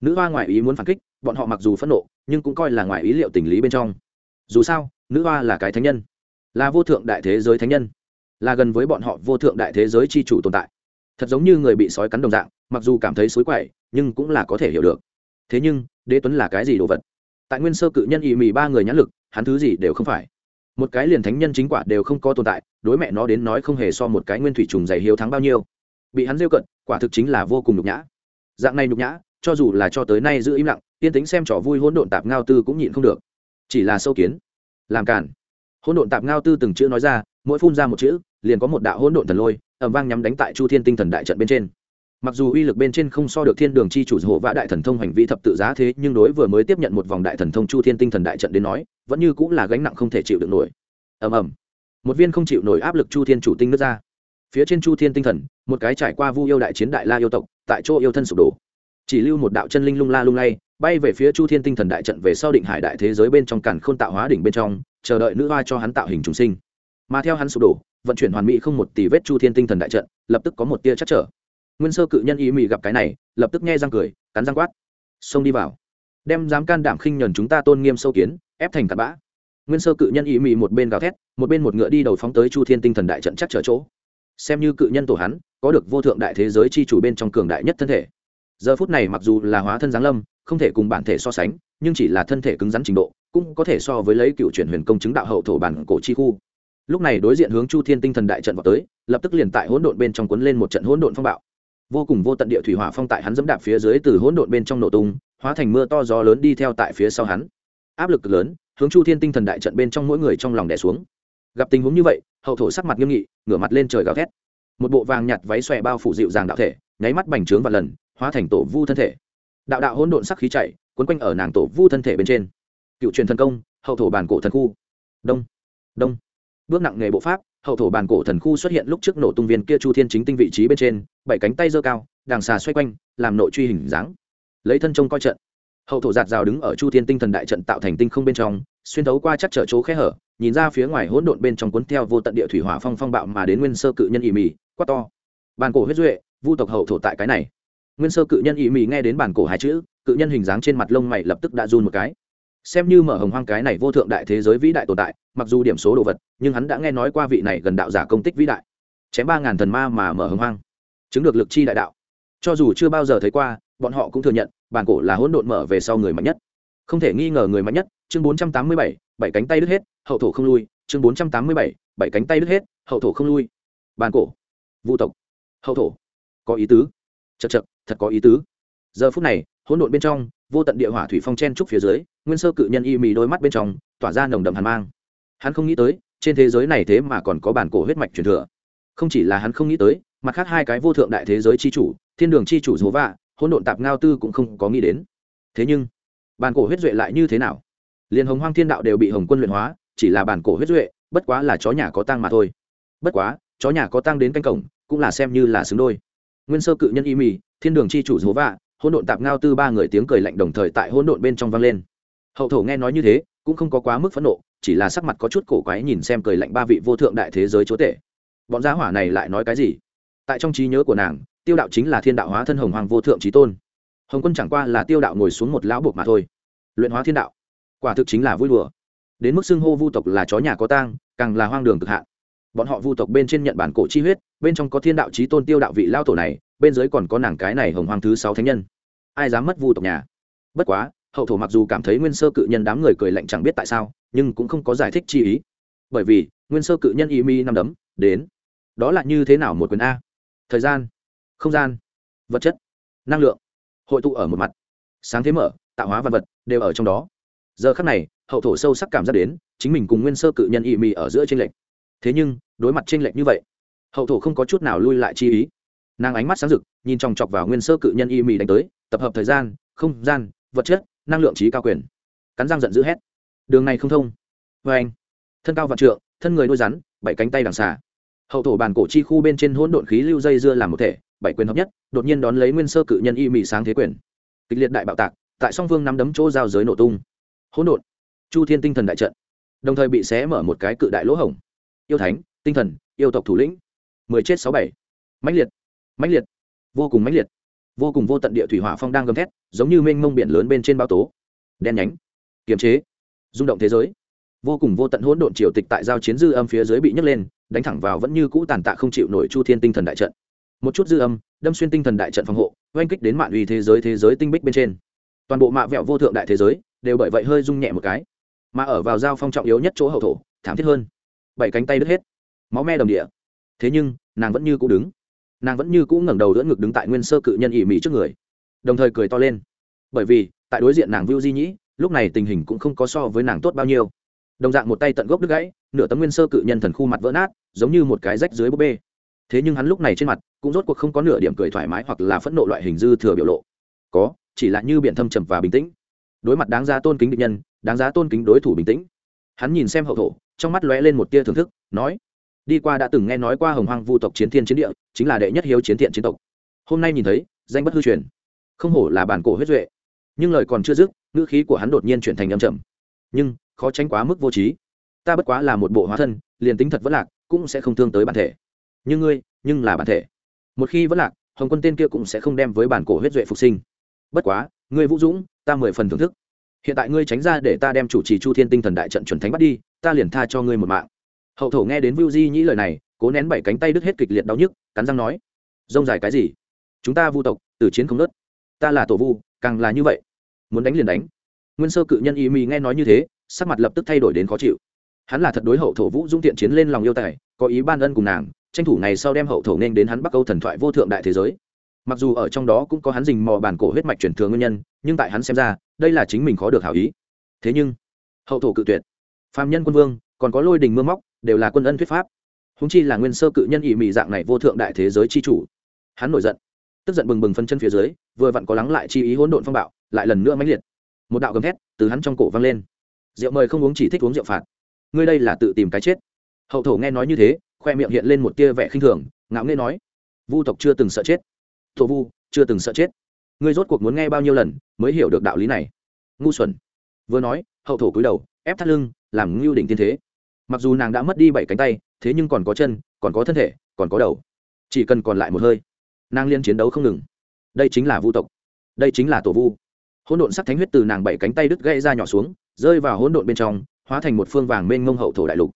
Nữ hoa ngoại ý muốn phản kích, bọn họ mặc dù phẫn nộ, nhưng cũng coi là ngoại ý liệu tình lý bên trong. Dù sao, nữ hoa là cái thánh nhân, là vô thượng đại thế giới thánh nhân là gần với bọn họ vô thượng đại thế giới chi chủ tồn tại. Thật giống như người bị sói cắn đồng dạng, mặc dù cảm thấy xối quậy, nhưng cũng là có thể hiểu được. Thế nhưng, đế tuấn là cái gì đồ vật? Tại nguyên sơ cự nhân ỵ mì ba người nhãn lực, hắn thứ gì đều không phải. Một cái liền thánh nhân chính quả đều không có tồn tại, đối mẹ nó đến nói không hề so một cái nguyên thủy trùng dày hiếu thắng bao nhiêu. Bị hắn rêu cận, quả thực chính là vô cùng nhục nhã. Dạng này nhục nhã, cho dù là cho tới nay giữ im lặng, yên tính xem trò vui hỗn độn tạp ngao tư cũng nhịn không được. Chỉ là sâu kiến. Làm cản hỗn độn tạp ngao tư từng chữ nói ra, mỗi phun ra một chữ liền có một đạo hỗn độn thần lôi, ầm vang nhắm đánh tại chu thiên tinh thần đại trận bên trên. Mặc dù uy lực bên trên không so được thiên đường chi chủ hộ vã đại thần thông hành vi thập tự giá thế, nhưng đối vừa mới tiếp nhận một vòng đại thần thông chu thiên tinh thần đại trận đến nói, vẫn như cũng là gánh nặng không thể chịu được nổi. Ầm ầm. Một viên không chịu nổi áp lực chu thiên chủ tinh nước ra. Phía trên chu thiên tinh thần, một cái trải qua vu yêu đại chiến đại la yêu tộc, tại chỗ yêu thân sụp đổ. Chỉ lưu một đạo chân linh lung la lung lay, bay về phía chu thiên tinh thần đại trận về sau định hải đại thế giới bên trong càn khôn tạo hóa đỉnh bên trong, chờ đợi nữ hoa cho hắn tạo hình trùng sinh. Mà theo hắn sụp đổ vận chuyển hoàn mỹ không một tỷ vết chu thiên tinh thần đại trận, lập tức có một tia chắc trở. Nguyên sơ cự nhân ý mị gặp cái này, lập tức nghe răng cười, cắn răng quát. Xông đi vào. Đem dám can đảm khinh nhẫn chúng ta tôn nghiêm sâu kiến, ép thành cặn bã. Nguyên sơ cự nhân ý mị một bên gào thét, một bên một ngựa đi đầu phóng tới chu thiên tinh thần đại trận chắc trở chỗ. Xem như cự nhân tổ hắn, có được vô thượng đại thế giới chi chủ bên trong cường đại nhất thân thể. Giờ phút này mặc dù là hóa thân giáng lâm, không thể cùng bản thể so sánh, nhưng chỉ là thân thể cứng rắn trình độ, cũng có thể so với lấy cựu chuyển huyền công chứng đạo hậu thổ bản cổ chi khu lúc này đối diện hướng chu thiên tinh thần đại trận vào tới, lập tức liền tại hỗn độn bên trong cuốn lên một trận hỗn độn phong bạo. Vô cùng vô tận địa thủy hỏa phong tại hắn dẫm đạp phía dưới từ hỗn độn bên trong nổ tung, hóa thành mưa to gió lớn đi theo tại phía sau hắn. Áp lực lớn, hướng chu thiên tinh thần đại trận bên trong mỗi người trong lòng đẻ xuống. Gặp tình huống như vậy, hậu thổ sắc mặt nghiêm nghị, ngửa mặt lên trời gào thét. Một bộ vàng nhạt váy xòe bao phủ dịu dàng đạo thể, nháy mắt bành trướng và lần, hóa thành tổ vu thân thể. Đạo đạo hỗn độn sắc khí chạy quấn quanh ở nàng tổ vu thân thể bên trên. Cựu truyền thần công, hậu thổ bản cổ thần khu. Đông đông bước nặng nghề bộ pháp, hậu thổ bàn cổ thần khu xuất hiện lúc trước nổ tung viên kia chu thiên chính tinh vị trí bên trên, bảy cánh tay giơ cao đàng xà xoay quanh, làm nội truy hình dáng. Lấy thân trông coi trận. Hậu thổ giạt rào đứng ở chu thiên tinh thần đại trận tạo thành tinh không bên trong, xuyên thấu qua chắc trở chỗ khe hở, nhìn ra phía ngoài hỗn độn bên trong cuốn theo vô tận địa thủy hỏa phong phong bạo mà đến nguyên sơ cự nhân ỉ mì, quát to. Bàn cổ huyết duệ, vu tộc hậu thổ tại cái này. Nguyên sơ cự nhân ỉ mì nghe đến bàn cổ hai chữ, cự nhân hình dáng trên mặt lông mày lập tức đã run một cái xem như mở hồng hoang cái này vô thượng đại thế giới vĩ đại tồn tại, mặc dù điểm số đồ vật, nhưng hắn đã nghe nói qua vị này gần đạo giả công tích vĩ đại. Chém ba ngàn thần ma mà mở hồng hoang. Chứng được lực chi đại đạo. Cho dù chưa bao giờ thấy qua, bọn họ cũng thừa nhận, bản cổ là hỗn độn mở về sau người mạnh nhất. Không thể nghi ngờ người mạnh nhất, chương bốn trăm tám mươi bảy bảy cánh tay đứt hết, hậu thổ không lui. Chương bốn trăm tám mươi bảy bảy cánh tay đứt hết, hậu thổ không lui. Bản cổ. Vũ tộc. Hậu thổ. Có ý tứ. Chật chật thật có ý tứ. Giờ phút này hỗn độn bên trong, vô tận địa hỏa thủy phong chen trúc phía dưới, nguyên sơ cự nhân y mì đôi mắt bên trong, tỏa ra nồng đậm hàn mang. Hắn không nghĩ tới, trên thế giới này thế mà còn có bản cổ huyết mạch truyền thừa. Không chỉ là hắn không nghĩ tới, mặt khác hai cái vô thượng đại thế giới c h i chủ, thiên đường c h i chủ dố vạ, hỗn độn tạp ngao tư cũng không có nghĩ đến. Thế nhưng, bản cổ huyết duệ lại như thế nào? Liền hồng hoang thiên đạo đều bị hồng quân luyện hóa, chỉ là bản cổ huyết duệ, bất quá là chó nhà có tăng mà thôi. Bất quá, chó nhà có tăng đến canh cổng, cũng là xem như là xứng đôi. Nguyên sơ cự nhân y mì, thiên đường c h i chủ dố vạ hỗn độn tạp ngao tư ba người tiếng cười lạnh đồng thời tại hỗn độn bên trong vang lên. Hậu thổ nghe nói như thế, cũng không có quá mức phẫn nộ, chỉ là sắc mặt có chút cổ quái nhìn xem cười lạnh ba vị vô thượng đại thế giới chúa tể. Bọn giá hỏa này lại nói cái gì? Tại trong trí nhớ của nàng, tiêu đạo chính là thiên đạo hóa thân hồng hoàng vô thượng trí tôn. Hồng quân chẳng qua là tiêu đạo ngồi xuống một lão buộc mà thôi. Luyện hóa thiên đạo, quả thực chính là vui đùa. Đến mức xưng hô vu tộc là chó nhà có tang, càng là hoang đường cực hạn. Bọn họ vu tộc bên trên nhận bản cổ chi huyết, bên trong có thiên đạo trí tôn tiêu đạo vị lao tổ này bên dưới còn có nàng cái này hồng hoàng thứ sáu thánh nhân. Ai dám mất vu tộc nhà? Bất quá, hậu thổ mặc dù cảm thấy nguyên sơ cự nhân đám người cười lạnh chẳng biết tại sao, nhưng cũng không có giải thích chi ý. Bởi vì, nguyên sơ cự nhân y mi năm đấm, đến. Đó là như thế nào một quyền a? Thời gian. Không gian. Vật chất. Năng lượng. Hội tụ ở một mặt. Sáng thế mở, tạo hóa vật vật, đều ở trong đó. Giờ khắc này, hậu thổ sâu sắc cảm giác đến, chính mình cùng nguyên sơ cự nhân y mi ở giữa tranh lệch. Thế nhưng, đối mặt tranh lệch như vậy, hậu thổ không có chút nào lui lại chi ý nàng ánh mắt sáng rực, nhìn chòng chọc vào nguyên sơ cự nhân y mì đánh tới, tập hợp thời gian, không gian, vật chất, năng lượng trí cao quyền. Cắn răng giận dữ hét. Đường này không thông. Vê anh, thân cao vạn trượng, thân người đôi rắn, bảy cánh tay đằng xà. Hậu thổ bàn cổ chi khu bên trên hỗn độn khí lưu dây dưa làm một thể, bảy quyền hợp nhất, đột nhiên đón lấy nguyên sơ cự nhân y mì sáng thế quyền. Kịch liệt đại bạo tạc, tại song vương nắm đấm chỗ giao giới nổ tung. Hỗn độn. Chu thiên tinh thần đại trận. Đồng thời bị xé mở một cái cự đại lỗ hổng. Yêu thánh, tinh thần, yêu tộc thủ lĩnh. Mười chết sáu bảy. Mãnh liệt mãnh liệt, vô cùng mãnh liệt, vô cùng vô tận địa thủy hỏa phong đang gầm thét, giống như mênh mông biển lớn bên trên bao tố. Đen nhánh, kiềm chế, rung động thế giới. Vô cùng vô tận hỗn độn triều tịch tại giao chiến dư âm phía dưới bị nhấc lên, đánh thẳng vào vẫn như cũ tàn tạ không chịu nổi chu thiên tinh thần đại trận. Một chút dư âm, đâm xuyên tinh thần đại trận phòng hộ, oanh kích đến mạng uy thế giới thế giới tinh bích bên trên. Toàn bộ mạ vẹo vô thượng đại thế giới đều bởi vậy hơi rung nhẹ một cái. Mà ở vào giao phong trọng yếu nhất chỗ hậu thổ, thảm thiết hơn. Bảy cánh tay đứt hết, máu me đồng địa. Thế nhưng, nàng vẫn như cũ đứng nàng vẫn như cũ ngẩng đầu đỡ ngực đứng tại nguyên sơ cự nhân ỉ mị trước người, đồng thời cười to lên. Bởi vì, tại đối diện nàng vưu di nhĩ, lúc này tình hình cũng không có so với nàng tốt bao nhiêu. Đồng dạng một tay tận gốc đứt gãy, nửa tấm nguyên sơ cự nhân thần khu mặt vỡ nát, giống như một cái rách dưới búp bê. Thế nhưng hắn lúc này trên mặt, cũng rốt cuộc không có nửa điểm cười thoải mái hoặc là phẫn nộ loại hình dư thừa biểu lộ. Có, chỉ là như biển thâm trầm và bình tĩnh. Đối mặt đáng giá tôn kính địch nhân, đáng giá tôn kính đối thủ bình tĩnh. Hắn nhìn xem hậu thổ, trong mắt lóe lên một tia thưởng thức, nói đi qua đã từng nghe nói qua hồng hoang vu tộc chiến thiên chiến địa, chính là đệ nhất hiếu chiến thiện chiến tộc. Hôm nay nhìn thấy, danh bất hư truyền. Không hổ là bản cổ huyết duệ. Nhưng lời còn chưa dứt, ngữ khí của hắn đột nhiên chuyển thành âm trầm. Nhưng, khó tránh quá mức vô trí. Ta bất quá là một bộ hóa thân, liền tính thật vẫn lạc, cũng sẽ không thương tới bản thể. Nhưng ngươi, nhưng là bản thể. Một khi vẫn lạc, hồng quân tên kia cũng sẽ không đem với bản cổ huyết duệ phục sinh. Bất quá, ngươi vũ dũng, ta mười phần thưởng thức. Hiện tại ngươi tránh ra để ta đem chủ trì chu thiên tinh thần đại trận chuẩn thánh bắt đi, ta liền tha cho ngươi một mạng hậu thổ nghe đến Vu Di nhĩ lời này, cố nén bảy cánh tay đứt hết kịch liệt đau nhức, cắn răng nói, rông dài cái gì? Chúng ta vu tộc từ chiến không nớt ta là tổ vu, càng là như vậy. Muốn đánh liền đánh. Nguyên sơ cự nhân y mi nghe nói như thế, sắc mặt lập tức thay đổi đến khó chịu. Hắn là thật đối hậu thổ vũ dung tiện chiến lên lòng yêu tài, có ý ban ân cùng nàng, tranh thủ ngày sau đem hậu thổ nên đến hắn bắc âu thần thoại vô thượng đại thế giới. Mặc dù ở trong đó cũng có hắn dình mò bản cổ huyết mạch truyền thừa nguyên nhân, nhưng tại hắn xem ra, đây là chính mình khó được hảo ý. Thế nhưng, hậu thổ cự tuyệt. Phạm nhân quân vương, còn có lôi đình mưa móc đều là quân ân thuyết pháp. Húng chi là nguyên sơ cự nhân ỵ mị dạng này vô thượng đại thế giới chi chủ. Hắn nổi giận, tức giận bừng bừng phân chân phía dưới, vừa vặn có lắng lại chi ý hỗn độn phong bạo, lại lần nữa mãnh liệt. Một đạo gầm thét từ hắn trong cổ vang lên. Rượu mời không uống chỉ thích uống rượu phạt. Ngươi đây là tự tìm cái chết. Hậu thổ nghe nói như thế, khoe miệng hiện lên một tia vẻ khinh thường, ngạo nghê nói, vu tộc chưa từng sợ chết. Thổ vu, chưa từng sợ chết. Ngươi rốt cuộc muốn nghe bao nhiêu lần mới hiểu được đạo lý này? Ngu xuẩn, vừa nói, hậu thổ cúi đầu, ép thắt lưng, làm ngưu đỉnh thiên thế mặc dù nàng đã mất đi bảy cánh tay, thế nhưng còn có chân, còn có thân thể, còn có đầu. Chỉ cần còn lại một hơi, nàng liên chiến đấu không ngừng. Đây chính là vu tộc. Đây chính là tổ vu. Hỗn độn sắc thánh huyết từ nàng bảy cánh tay đứt gãy ra nhỏ xuống, rơi vào hỗn độn bên trong, hóa thành một phương vàng mênh mông hậu thổ đại lục.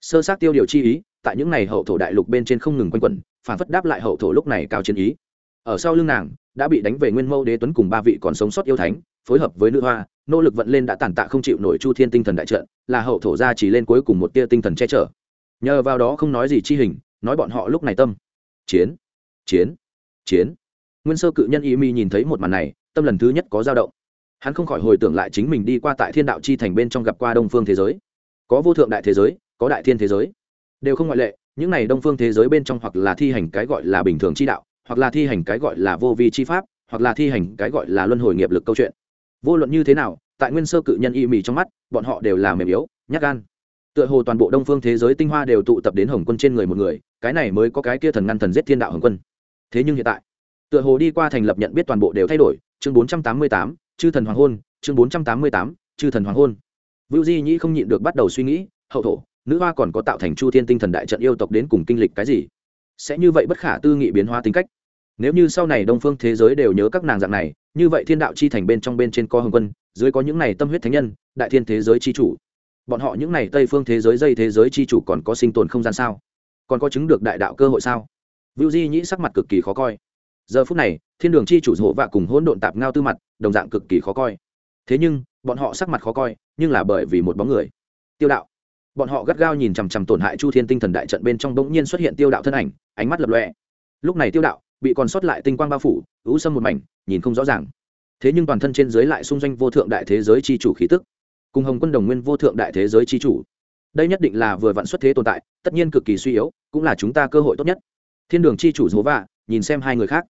Sơ sát tiêu điều chi ý, tại những này hậu thổ đại lục bên trên không ngừng quanh quẩn, phản phất đáp lại hậu thổ lúc này cao chiến ý. Ở sau lưng nàng, đã bị đánh về nguyên mâu đế tuấn cùng ba vị còn sống sót yêu thánh, phối hợp với nữ hoa nỗ lực vận lên đã tàn tạ không chịu nổi chu thiên tinh thần đại trận, là hậu thổ ra chỉ lên cuối cùng một tia tinh thần che chở. Nhờ vào đó không nói gì chi hình, nói bọn họ lúc này tâm. Chiến chiến chiến. Nguyên sơ cự nhân y mi nhìn thấy một màn này, tâm lần thứ nhất có dao động. Hắn không khỏi hồi tưởng lại chính mình đi qua tại thiên đạo chi thành bên trong gặp qua đông phương thế giới. Có vô thượng đại thế giới, có đại thiên thế giới. Đều không ngoại lệ, những này đông phương thế giới bên trong hoặc là thi hành cái gọi là bình thường chi đạo, hoặc là thi hành cái gọi là vô vi chi pháp, hoặc là thi hành cái gọi là luân hồi nghiệp lực câu chuyện vô luận như thế nào, tại nguyên sơ cự nhân y mì trong mắt, bọn họ đều là mềm yếu, nhát gan. Tựa hồ toàn bộ đông phương thế giới tinh hoa đều tụ tập đến hồng quân trên người một người, cái này mới có cái kia thần ngăn thần giết thiên đạo hồng quân. Thế nhưng hiện tại, tựa hồ đi qua thành lập nhận biết toàn bộ đều thay đổi, chương bốn trăm tám mươi tám, chư thần hoàng hôn, chương bốn trăm tám mươi tám, chư thần hoàng hôn. Vưu di nhĩ không nhịn được bắt đầu suy nghĩ, hậu thổ, nữ hoa còn có tạo thành chu thiên tinh thần đại trận yêu tộc đến cùng kinh lịch cái gì? Sẽ như vậy bất khả tư nghị biến hóa tính cách. Nếu như sau này đông phương thế giới đều nhớ các nàng dạng này như vậy thiên đạo chi thành bên trong bên trên có hồng quân, dưới có những này tâm huyết thánh nhân, đại thiên thế giới chi chủ. Bọn họ những này tây phương thế giới, dây thế giới chi chủ còn có sinh tồn không gian sao? Còn có chứng được đại đạo cơ hội sao? Vưu di nhĩ sắc mặt cực kỳ khó coi. Giờ phút này, thiên đường chi chủ hộ vạ cùng hỗn độn tạp ngao tư mặt, đồng dạng cực kỳ khó coi. Thế nhưng, bọn họ sắc mặt khó coi, nhưng là bởi vì một bóng người. Tiêu đạo. Bọn họ gắt gao nhìn chằm chằm tổn hại chu thiên tinh thần đại trận bên trong bỗng nhiên xuất hiện tiêu đạo thân ảnh, ánh mắt lập lọe lúc này tiêu đạo bị còn sót lại tinh quang bao phủ ứ sâm một mảnh, nhìn không rõ ràng. Thế nhưng toàn thân trên giới lại xung danh vô thượng đại thế giới c h i chủ khí tức. Cùng hồng quân đồng nguyên vô thượng đại thế giới c h i chủ. Đây nhất định là vừa vạn xuất thế tồn tại, tất nhiên cực kỳ suy yếu, cũng là chúng ta cơ hội tốt nhất. Thiên đường c h i chủ dố vạ, nhìn xem hai người khác.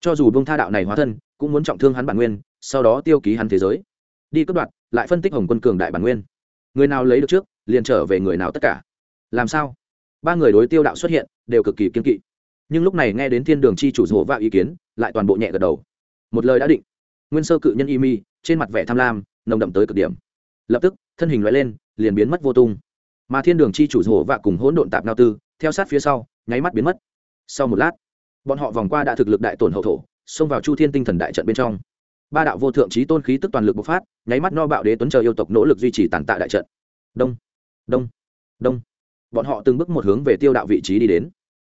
Cho dù bông tha đạo này hóa thân, cũng muốn trọng thương hắn bản nguyên, sau đó tiêu ký hắn thế giới. Đi cất đoạn lại phân tích hồng quân cường đại bản nguyên. Người nào lấy được trước, liền trở về người nào tất cả. Làm sao? Ba người đối tiêu đạo xuất hiện, đều cực kỳ kiên kỵ nhưng lúc này nghe đến thiên đường chi chủ dỗ vạ ý kiến, lại toàn bộ nhẹ gật đầu. Một lời đã định, nguyên sơ cự nhân y mi, trên mặt vẻ tham lam, nồng đậm tới cực điểm. Lập tức, thân hình loại lên, liền biến mất vô tung. Mà thiên đường chi chủ dỗ vạ cùng hỗn độn tạp nao tư, theo sát phía sau, nháy mắt biến mất. Sau một lát, bọn họ vòng qua đã thực lực đại tổn hậu thổ, xông vào chu thiên tinh thần đại trận bên trong. Ba đạo vô thượng trí tôn khí tức toàn lực bộc phát, nháy mắt no bạo đế tuấn chờ yêu tộc nỗ lực duy trì tàn tạ đại trận. Đông đông đông. Bọn họ từng bước một hướng về tiêu đạo vị trí đi đến.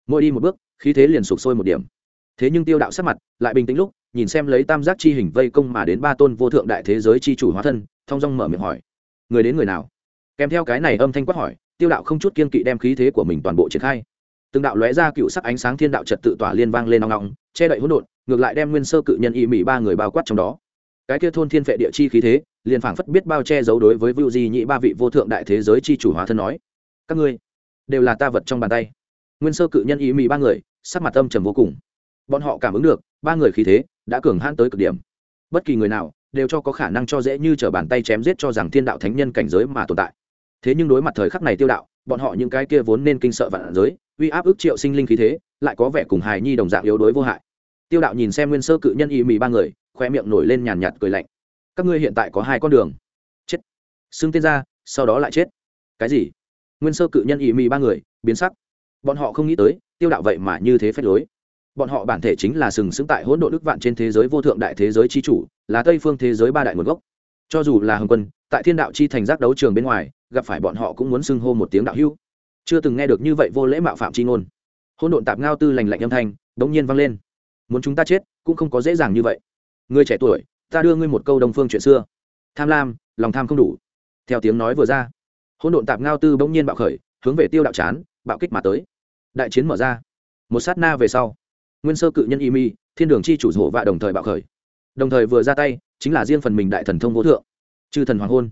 Mỗi đi một bước khí thế liền sụp sôi một điểm. Thế nhưng tiêu đạo sắc mặt lại bình tĩnh lúc, nhìn xem lấy tam giác chi hình vây công mà đến ba tôn vô thượng đại thế giới chi chủ hóa thân, thong dong mở miệng hỏi, người đến người nào? Kèm theo cái này âm thanh quát hỏi, tiêu đạo không chút kiên kỵ đem khí thế của mình toàn bộ triển khai. Từng đạo lóe ra cựu sắc ánh sáng thiên đạo trật tự tỏa liên vang lên nong nong che đậy hỗn độn, ngược lại đem nguyên sơ cự nhân y mỹ ba người bao quát trong đó. Cái kia thôn thiên vệ địa chi khí thế, liền phảng phất biết bao che giấu đối với vưu di nhị ba vị vô thượng đại thế giới chi chủ hóa thân nói, các ngươi đều là ta vật trong bàn tay. Nguyên sơ cự nhân y mỹ ba người sắc mặt âm trầm vô cùng. Bọn họ cảm ứng được, ba người khí thế đã cường hãn tới cực điểm. Bất kỳ người nào đều cho có khả năng cho dễ như t r ở bàn tay chém giết cho rằng thiên đạo thánh nhân cảnh giới mà tồn tại. Thế nhưng đối mặt thời khắc này tiêu đạo, bọn họ những cái kia vốn nên kinh sợ vạn giới, uy áp ức triệu sinh linh khí thế, lại có vẻ cùng hài nhi đồng dạng yếu đối vô hại. Tiêu đạo nhìn xem nguyên sơ cự nhân y mì ba người, khoe miệng nổi lên nhàn nhạt cười lạnh. Các ngươi hiện tại có hai con đường. Chết. Xưng tên ra, sau đó lại chết. Cái gì? Nguyên sơ cự nhân y mì ba người, biến sắc bọn họ không nghĩ tới, tiêu đạo vậy mà như thế phép lối. Bọn họ bản thể chính là sừng sững tại hỗn độ đức vạn trên thế giới vô thượng đại thế giới c h i chủ, là tây phương thế giới ba đại nguồn gốc. Cho dù là hồng quân, tại thiên đạo chi thành giác đấu trường bên ngoài, gặp phải bọn họ cũng muốn xưng hô một tiếng đạo hưu chưa từng nghe được như vậy vô lễ mạo phạm chi ngôn. Hỗn độn tạp ngao tư lành lạnh âm thanh, đống nhiên vang lên. Muốn chúng ta chết, cũng không có dễ dàng như vậy. Người trẻ tuổi, ta đưa ngươi một câu đồng phương chuyện xưa. Tham lam, lòng tham không đủ. Theo tiếng nói vừa ra, hỗn độn tạp ngao tư bỗng nhiên bạo khởi, hướng về tiêu đạo chán, bạo kích mà tới đại chiến mở ra. Một sát na về sau, nguyên sơ cự nhân y mi, thiên đường chi chủ hộ vạ đồng thời bạo khởi. Đồng thời vừa ra tay, chính là riêng phần mình đại thần thông vô thượng, chư thần hoàng hôn.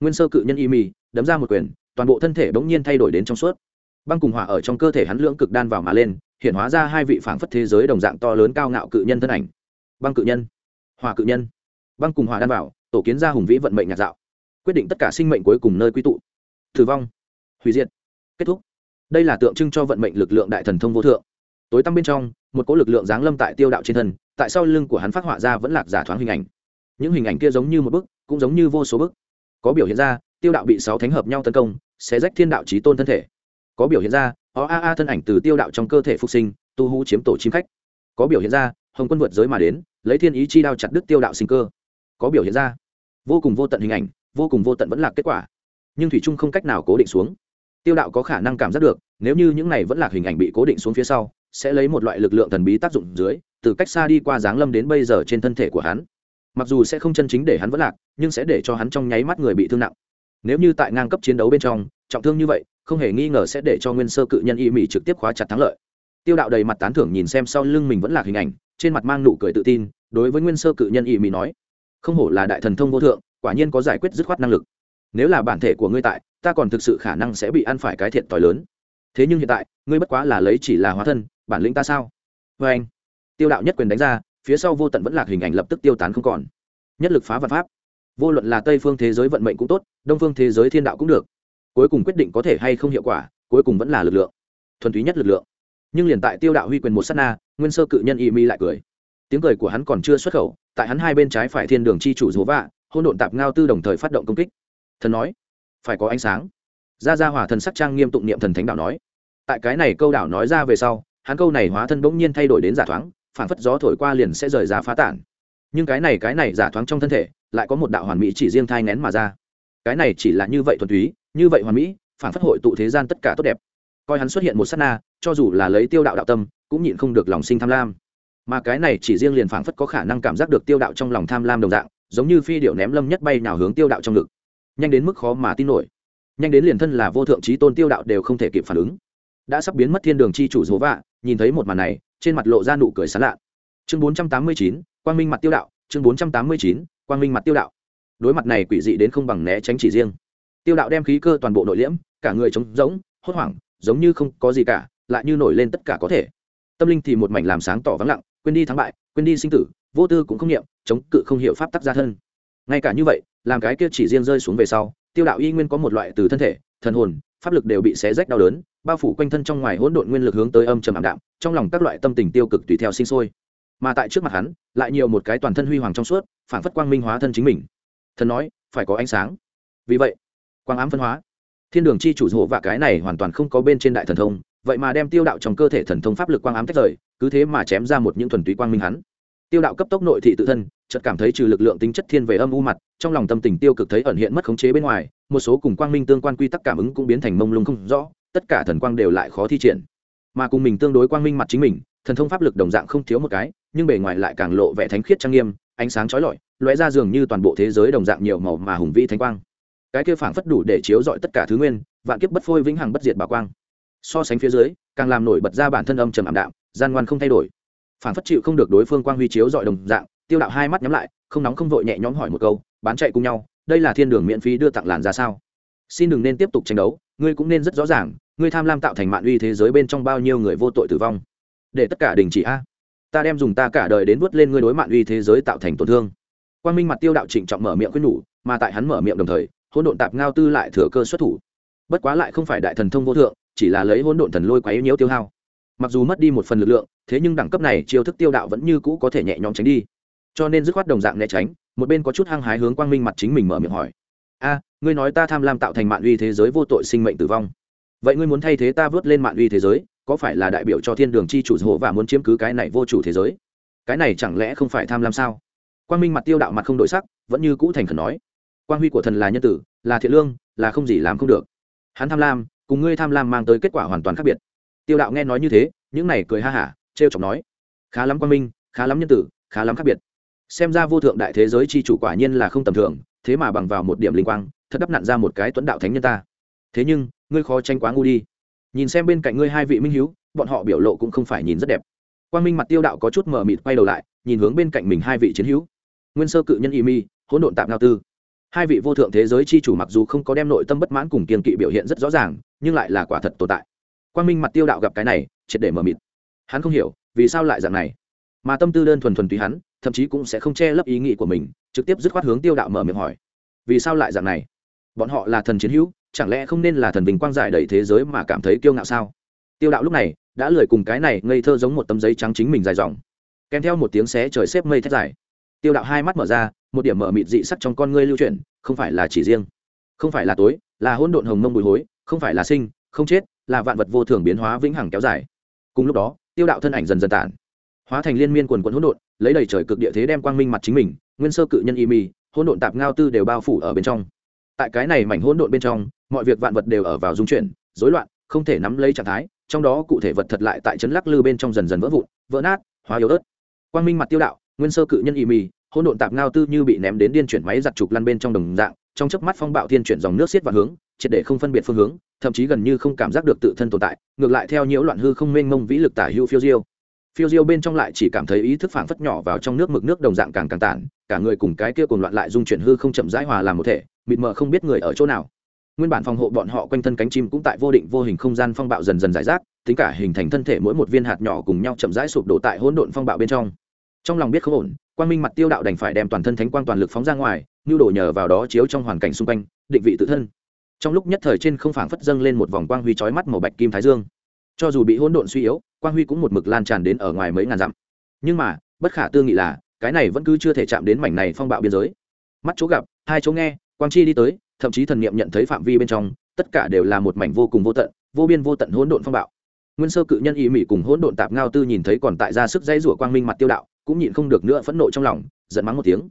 Nguyên sơ cự nhân y mi đấm ra một quyền, toàn bộ thân thể bỗng nhiên thay đổi đến trong suốt. Băng cùng hỏa ở trong cơ thể hắn lưỡng cực đan vào mà lên, hiện hóa ra hai vị phảng phất thế giới đồng dạng to lớn cao ngạo cự nhân thân ảnh. Băng cự nhân, hỏa cự nhân. Băng cùng hỏa đan vào, tổ kiến ra hùng vĩ vận mệnh nhạt dạo. Quyết định tất cả sinh mệnh cuối cùng nơi quy tụ. Thử vong. Hủy diệt. Kết thúc đây là tượng trưng cho vận mệnh lực lượng đại thần thông vô thượng. Tối tăm bên trong, một cỗ lực lượng giáng lâm tại tiêu đạo trên thân, tại sau lưng của hắn phát họa ra vẫn lạc giả thoáng hình ảnh. Những hình ảnh kia giống như một bức, cũng giống như vô số bức. Có biểu hiện ra, tiêu đạo bị sáu thánh hợp nhau tấn công, sẽ rách thiên đạo trí tôn thân thể. Có biểu hiện ra ó a a thân ảnh từ tiêu đạo trong cơ thể phục sinh, tu hú chiếm tổ chim khách. Có biểu hiện ra, hồng quân vượt giới mà đến, lấy thiên ý chi đao chặt đứt tiêu đạo sinh cơ. Có biểu hiện ra, vô cùng vô tận hình ảnh, vô cùng vô tận vẫn là kết quả. Nhưng thủy trung không cách nào cố định xuống tiêu đạo có khả năng cảm giác được, nếu như những này vẫn là hình ảnh bị cố định xuống phía sau, sẽ lấy một loại lực lượng thần bí tác dụng dưới, từ cách xa đi qua giáng lâm đến bây giờ trên thân thể của hắn. Mặc dù sẽ không chân chính để hắn vẫn lạc, nhưng sẽ để cho hắn trong nháy mắt người bị thương nặng. Nếu như tại ngang cấp chiến đấu bên trong, trọng thương như vậy, không hề nghi ngờ sẽ để cho nguyên sơ cự nhân y mỹ trực tiếp khóa chặt thắng lợi. Tiêu đạo đầy mặt tán thưởng nhìn xem sau lưng mình vẫn là hình ảnh, trên mặt mang nụ cười tự tin, đối với nguyên sơ cự nhân y mỹ nói, không hổ là đại thần thông vô thượng, quả nhiên có giải quyết dứt khoát năng lực. Nếu là bản thể của ngươi tại ta còn thực sự khả năng sẽ bị ăn phải cái thiệt t lớn. Thế nhưng hiện tại, ngươi bất quá là lấy chỉ là hóa thân, bản lĩnh ta sao? Vê anh, tiêu đạo nhất quyền đánh ra, phía sau vô tận vẫn lạc hình ảnh lập tức tiêu tán không còn. Nhất lực phá vật pháp. Vô luận là tây phương thế giới vận mệnh cũng tốt, đông phương thế giới thiên đạo cũng được. Cuối cùng quyết định có thể hay không hiệu quả, cuối cùng vẫn là lực lượng. Thuần túy nhất lực lượng. Nhưng liền tại tiêu đạo huy quyền một s á t na, nguyên sơ cự nhân y mi lại cười. Tiếng cười của hắn còn chưa xuất khẩu, tại hắn hai bên trái phải thiên đường chi chủ dố vạ hôn độn tạp ngao tư đồng thời phát động công kích. Thần nói phải có ánh sáng. Ra ra hỏa thần sắc trang nghiêm tụng niệm thần thánh đạo nói. Tại cái này câu đạo nói ra về sau, hắn câu này hóa thân bỗng nhiên thay đổi đến giả thoáng phản phất gió thổi qua liền sẽ rời ra phá tản. Nhưng cái này cái này giả thoáng trong thân thể, lại có một đạo hoàn mỹ chỉ riêng thai nén mà ra. Cái này chỉ là như vậy thuần túy, như vậy hoàn mỹ phản phất hội tụ thế gian tất cả tốt đẹp. Coi hắn xuất hiện một s á t na, cho dù là lấy tiêu đạo đạo tâm, cũng nhịn không được lòng sinh tham lam. Mà cái này chỉ riêng liền phản phất có khả năng cảm giác được tiêu đạo trong lòng tham lam đồng dạng, giống như phi điệu ném lâm nhất bay nào hướng tiêu đạo trong ngực nhanh đến mức khó mà tin nổi. Nhanh đến liền thân là vô thượng trí tôn tiêu đạo đều không thể kịp phản ứng. Đã sắp biến mất thiên đường chi chủ dố vạ, nhìn thấy một màn này, trên mặt lộ ra nụ cười sán lạ. Chương bốn trăm tám mươi chín, quang minh mặt tiêu đạo, chương bốn trăm tám mươi chín, quang minh mặt tiêu đạo. Đối mặt này quỷ dị đến không bằng né tránh chỉ riêng. Tiêu đạo đem khí cơ toàn bộ nội liễm, cả người trống rỗng, hốt hoảng, giống như không có gì cả, lại như nổi lên tất cả có thể. Tâm linh thì một mảnh làm sáng tỏ vắng lặng, quên đi thắng bại, quên đi sinh tử, vô tư cũng không niệm, chống cự không hiểu pháp tắc gia thân. Ngay cả như vậy làm cái kia chỉ riêng rơi xuống về sau, tiêu đạo y nguyên có một loại từ thân thể, thần hồn, pháp lực đều bị xé rách đau đớn, bao phủ quanh thân trong ngoài hỗn độn nguyên lực hướng tới âm trầm ảm đạm, trong lòng các loại tâm tình tiêu cực tùy theo sinh sôi. Mà tại trước mặt hắn, lại nhiều một cái toàn thân huy hoàng trong suốt, phản phất quang minh hóa thân chính mình. Thần nói, phải có ánh sáng. Vì vậy, quang ám phân hóa. Thiên đường chi chủ hộ và cái này hoàn toàn không có bên trên đại thần thông, vậy mà đem tiêu đạo trong cơ thể thần thông pháp lực quang ám tách rời, cứ thế mà chém ra một những thuần túy quang minh hắn. Tiêu đạo cấp tốc nội thị tự thân, chợt cảm thấy trừ lực lượng tính chất thiên về âm u mặt trong lòng tâm tình tiêu cực thấy ẩn hiện mất khống chế bên ngoài, một số cùng quang minh tương quan quy tắc cảm ứng cũng biến thành mông lung không rõ, tất cả thần quang đều lại khó thi triển. Mà cùng mình tương đối quang minh mặt chính mình, thần thông pháp lực đồng dạng không thiếu một cái, nhưng bề ngoài lại càng lộ vẻ thánh khiết trang nghiêm, ánh sáng chói lọi, lóe ra dường như toàn bộ thế giới đồng dạng nhiều màu mà hùng vĩ thánh quang. Cái kia phảng phất đủ để chiếu rọi tất cả thứ nguyên, vạn kiếp bất phôi vĩnh hằng bất diệt bảo quang. So sánh phía dưới, càng làm nổi bật ra bản thân âm trầm ảm đạm, gian ngoan không thay đổi. Phảng phất chịu không được đối phương quang huy chiếu rọi đồng dạng, tiêu đạo hai mắt nhắm lại, không nóng không vội nhẹ nhõm hỏi một câu bán chạy cùng nhau, đây là thiên đường miễn phí đưa tặng làn ra sao? Xin đừng nên tiếp tục tranh đấu, ngươi cũng nên rất rõ ràng, ngươi tham lam tạo thành mạng uy thế giới bên trong bao nhiêu người vô tội tử vong. Để tất cả đình chỉ a. Ta đem dùng ta cả đời đến vớt lên ngươi đối mạng uy thế giới tạo thành tổn thương. Quang minh mặt tiêu đạo trịnh trọng mở miệng khuyên nhủ, mà tại hắn mở miệng đồng thời, hỗn độn tạp ngao tư lại thừa cơ xuất thủ. Bất quá lại không phải đại thần thông vô thượng, chỉ là lấy hỗn độn thần lôi quấy nhiễu tiêu hao. Mặc dù mất đi một phần lực lượng, thế nhưng đẳng cấp này chiêu thức tiêu đạo vẫn như cũ có thể nhẹ nhõm tránh đi. Cho nên dứt khoát đồng dạng né tránh một bên có chút hăng hái hướng quang minh mặt chính mình mở miệng hỏi. A, ngươi nói ta tham lam tạo thành mạng uy thế giới vô tội sinh mệnh tử vong. Vậy ngươi muốn thay thế ta vớt lên mạng uy thế giới, có phải là đại biểu cho thiên đường chi chủ hộ và muốn chiếm cứ cái này vô chủ thế giới? Cái này chẳng lẽ không phải tham lam sao? Quang minh mặt tiêu đạo mặt không đổi sắc, vẫn như cũ thành khẩn nói. Quang huy của thần là nhân tử, là thiện lương, là không gì làm không được. Hắn tham lam, cùng ngươi tham lam mang tới kết quả hoàn toàn khác biệt. Tiêu đạo nghe nói như thế, những này cười ha hả, trêu chọc nói. Khá lắm quang minh, khá lắm nhân tử, khá lắm khác biệt xem ra vô thượng đại thế giới c h i chủ quả nhiên là không tầm thường, thế mà bằng vào một điểm linh quang, thật đắp nặn ra một cái tuấn đạo thánh nhân ta. Thế nhưng, ngươi khó tranh quá ngu đi. Nhìn xem bên cạnh ngươi hai vị minh hiếu, bọn họ biểu lộ cũng không phải nhìn rất đẹp. Quang minh mặt tiêu đạo có chút mờ mịt quay đầu lại, nhìn hướng bên cạnh mình hai vị chiến hữu. Nguyên sơ cự nhân y mi, hỗn độn tạm ngao tư. Hai vị vô thượng thế giới chi chủ mặc dù không có đem nội tâm bất mãn cùng kiên kỵ biểu hiện rất rõ ràng, nhưng lại là quả thật tồn tại. Quang minh mặt tiêu đạo gặp cái này, triệt để mờ mịt. Hắn không hiểu, vì sao lại dạng này mà tâm tư đơn thuần thuần tùy hắn, thậm chí cũng sẽ không che lấp ý nghĩ của mình, trực tiếp dứt khoát hướng tiêu đạo mở miệng hỏi. Vì sao lại dạng này? Bọn họ là thần chiến hữu, chẳng lẽ không nên là thần bình quang giải đầy thế giới mà cảm thấy kiêu ngạo sao? Tiêu đạo lúc này đã lười cùng cái này ngây thơ giống một tấm giấy trắng chính mình dài dòng. Kèm theo một tiếng xé trời xếp mây thét dài. Tiêu đạo hai mắt mở ra, một điểm mở mịt dị sắc trong con ngươi lưu chuyển, không phải là chỉ riêng, không phải là tối, là hỗn độn hồng mông bùi hối, không phải là sinh, không chết, là vạn vật vô thường biến hóa vĩnh hằng kéo dài. Cùng lúc đó, tiêu đạo thân ảnh dần dần tản hóa thành liên miên quần quần hỗn độn, lấy đầy trời cực địa thế đem quang minh mặt chính mình, nguyên sơ cự nhân y mì hỗn độn tạp ngao tư đều bao phủ ở bên trong. Tại cái này mảnh hỗn độn bên trong, mọi việc vạn vật đều ở vào dung chuyển, rối loạn, không thể nắm lấy trạng thái, trong đó cụ thể vật thật lại tại chấn lắc lư bên trong dần dần vỡ vụn, vỡ nát, hóa yếu ớt. Quang minh mặt tiêu đạo, nguyên sơ cự nhân y mì hỗn độn tạp ngao tư như bị ném đến điên chuyển máy giặt trục lăn bên trong đồng dạng, trong chớp mắt phong bạo thiên chuyển dòng nước xiết vào hướng, triệt để không phân biệt phương hướng, thậm chí gần như không cảm giác được tự thân tồn tại, ngược lại theo nhiễu loạn hư không mênh mông vĩ lực tả hữu phiêu diêu phiêu diêu bên trong lại chỉ cảm thấy ý thức phảng phất nhỏ vào trong nước mực nước đồng dạng càng càng tản, cả người cùng cái kia cùng loạn lại dung chuyển hư không chậm rãi hòa làm một thể, mịt mờ không biết người ở chỗ nào. Nguyên bản phòng hộ bọn họ quanh thân cánh chim cũng tại vô định vô hình không gian phong bạo dần dần giải rác, tính cả hình thành thân thể mỗi một viên hạt nhỏ cùng nhau chậm rãi sụp đổ tại hỗn độn phong bạo bên trong. Trong lòng biết không ổn, quang minh mặt tiêu đạo đành phải đem toàn thân thánh quang toàn lực phóng ra ngoài, nhu đổ nhờ vào đó chiếu trong hoàn cảnh xung quanh, định vị tự thân. Trong lúc nhất thời trên không phảng phất dâng lên một vòng quang huy chói mắt màu bạch kim thái dương cho dù bị hỗn độn suy yếu, quang huy cũng một mực lan tràn đến ở ngoài mấy ngàn dặm. Nhưng mà, bất khả tư nghị là, cái này vẫn cứ chưa thể chạm đến mảnh này phong bạo biên giới. Mắt chỗ gặp, hai chỗ nghe, quang chi đi tới, thậm chí thần niệm nhận thấy phạm vi bên trong, tất cả đều là một mảnh vô cùng vô tận, vô biên vô tận hỗn độn phong bạo. Nguyên sơ cự nhân ý mỹ cùng hỗn độn tạp ngao tư nhìn thấy còn tại ra sức dây rủa quang minh mặt tiêu đạo, cũng nhịn không được nữa phẫn nộ trong lòng, giận mắng một tiếng.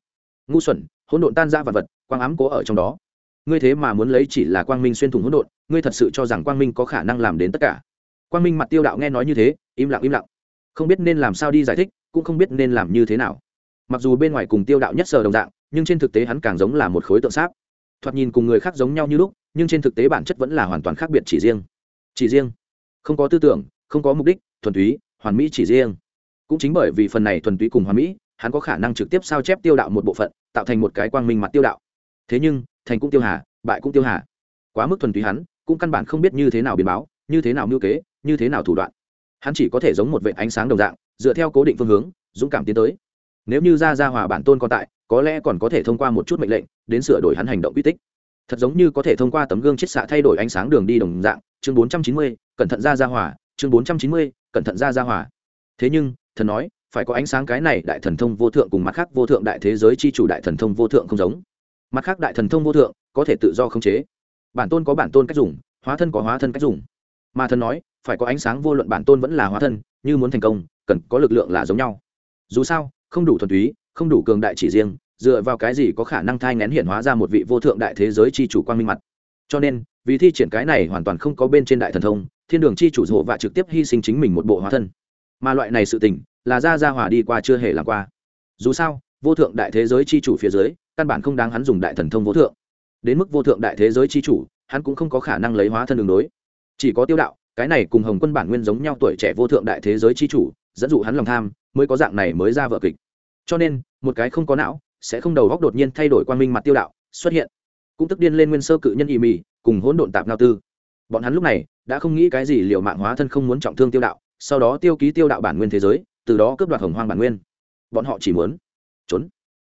Ngu xuẩn, hỗn độn tan ra vật vật, quang ám cố ở trong đó. Ngươi thế mà muốn lấy chỉ là quang minh xuyên thủng hỗn độn, ngươi thật sự cho rằng quang minh có khả năng làm đến tất cả? Quang minh mặt tiêu đạo nghe nói như thế, im lặng im lặng. Không biết nên làm sao đi giải thích, cũng không biết nên làm như thế nào. Mặc dù bên ngoài cùng tiêu đạo nhất sờ đồng dạng, nhưng trên thực tế hắn càng giống là một khối tượng sáp. Thoạt nhìn cùng người khác giống nhau như lúc, nhưng trên thực tế bản chất vẫn là hoàn toàn khác biệt chỉ riêng. Chỉ riêng. Không có tư tưởng, không có mục đích, thuần túy, hoàn mỹ chỉ riêng. Cũng chính bởi vì phần này thuần túy cùng hoàn mỹ, hắn có khả năng trực tiếp sao chép tiêu đạo một bộ phận, tạo thành một cái quang minh mặt tiêu đạo. Thế nhưng, thành cũng tiêu hà, bại cũng tiêu hà. Quá mức thuần túy hắn, cũng căn bản không biết như thế nào biến báo, như thế nào mưu kế như thế nào thủ đoạn? Hắn chỉ có thể giống một vệ ánh sáng đồng dạng, dựa theo cố định phương hướng, dũng cảm tiến tới. Nếu như ra ra hòa bản tôn còn tại, có lẽ còn có thể thông qua một chút mệnh lệnh, đến sửa đổi hắn hành động quy tích. Thật giống như có thể thông qua tấm gương chiết xạ thay đổi ánh sáng đường đi đồng dạng, chương bốn trăm chín mươi, cẩn thận ra ra hỏa chương bốn trăm chín mươi, cẩn thận ra ra hỏa thế nhưng, thần nói, phải có ánh sáng cái này đại thần thông vô thượng cùng mặt khác vô thượng đại thế giới chi chủ đại thần thông vô thượng không giống. Mặt khác đại thần thông vô thượng, có thể tự do khống chế. Bản tôn có bản tôn cách dùng, hóa thân có hóa thân cách dùng. Mà thần nói phải có ánh sáng vô luận bản tôn vẫn là hóa thân, như muốn thành công, cần có lực lượng là giống nhau. Dù sao, không đủ thuần túy, không đủ cường đại chỉ riêng, dựa vào cái gì có khả năng thai ngén hiện hóa ra một vị vô thượng đại thế giới chi chủ quang minh mặt. Cho nên, vì thi triển cái này hoàn toàn không có bên trên đại thần thông, thiên đường chi chủ hộ và trực tiếp hy sinh chính mình một bộ hóa thân. Mà loại này sự tình, là ra ra hỏa đi qua chưa hề làm qua. Dù sao, vô thượng đại thế giới chi chủ phía dưới, căn bản không đáng hắn dùng đại thần thông vô thượng. Đến mức vô thượng đại thế giới chi chủ, hắn cũng không có khả năng lấy hóa thân đường đối. Chỉ có tiêu đạo cái này cùng hồng quân bản nguyên giống nhau tuổi trẻ vô thượng đại thế giới chi chủ, dẫn dụ hắn lòng tham, mới có dạng này mới ra vợ kịch. Cho nên, một cái không có não, sẽ không đầu góc đột nhiên thay đổi quan minh mặt tiêu đạo, xuất hiện. Cũng tức điên lên nguyên sơ cự nhân ỵ mì, cùng hỗn độn tạp ngao tư. Bọn hắn lúc này, đã không nghĩ cái gì liệu mạng hóa thân không muốn trọng thương tiêu đạo, sau đó tiêu ký tiêu đạo bản nguyên thế giới, từ đó cướp đoạt hồng hoang bản nguyên. Bọn họ chỉ muốn trốn.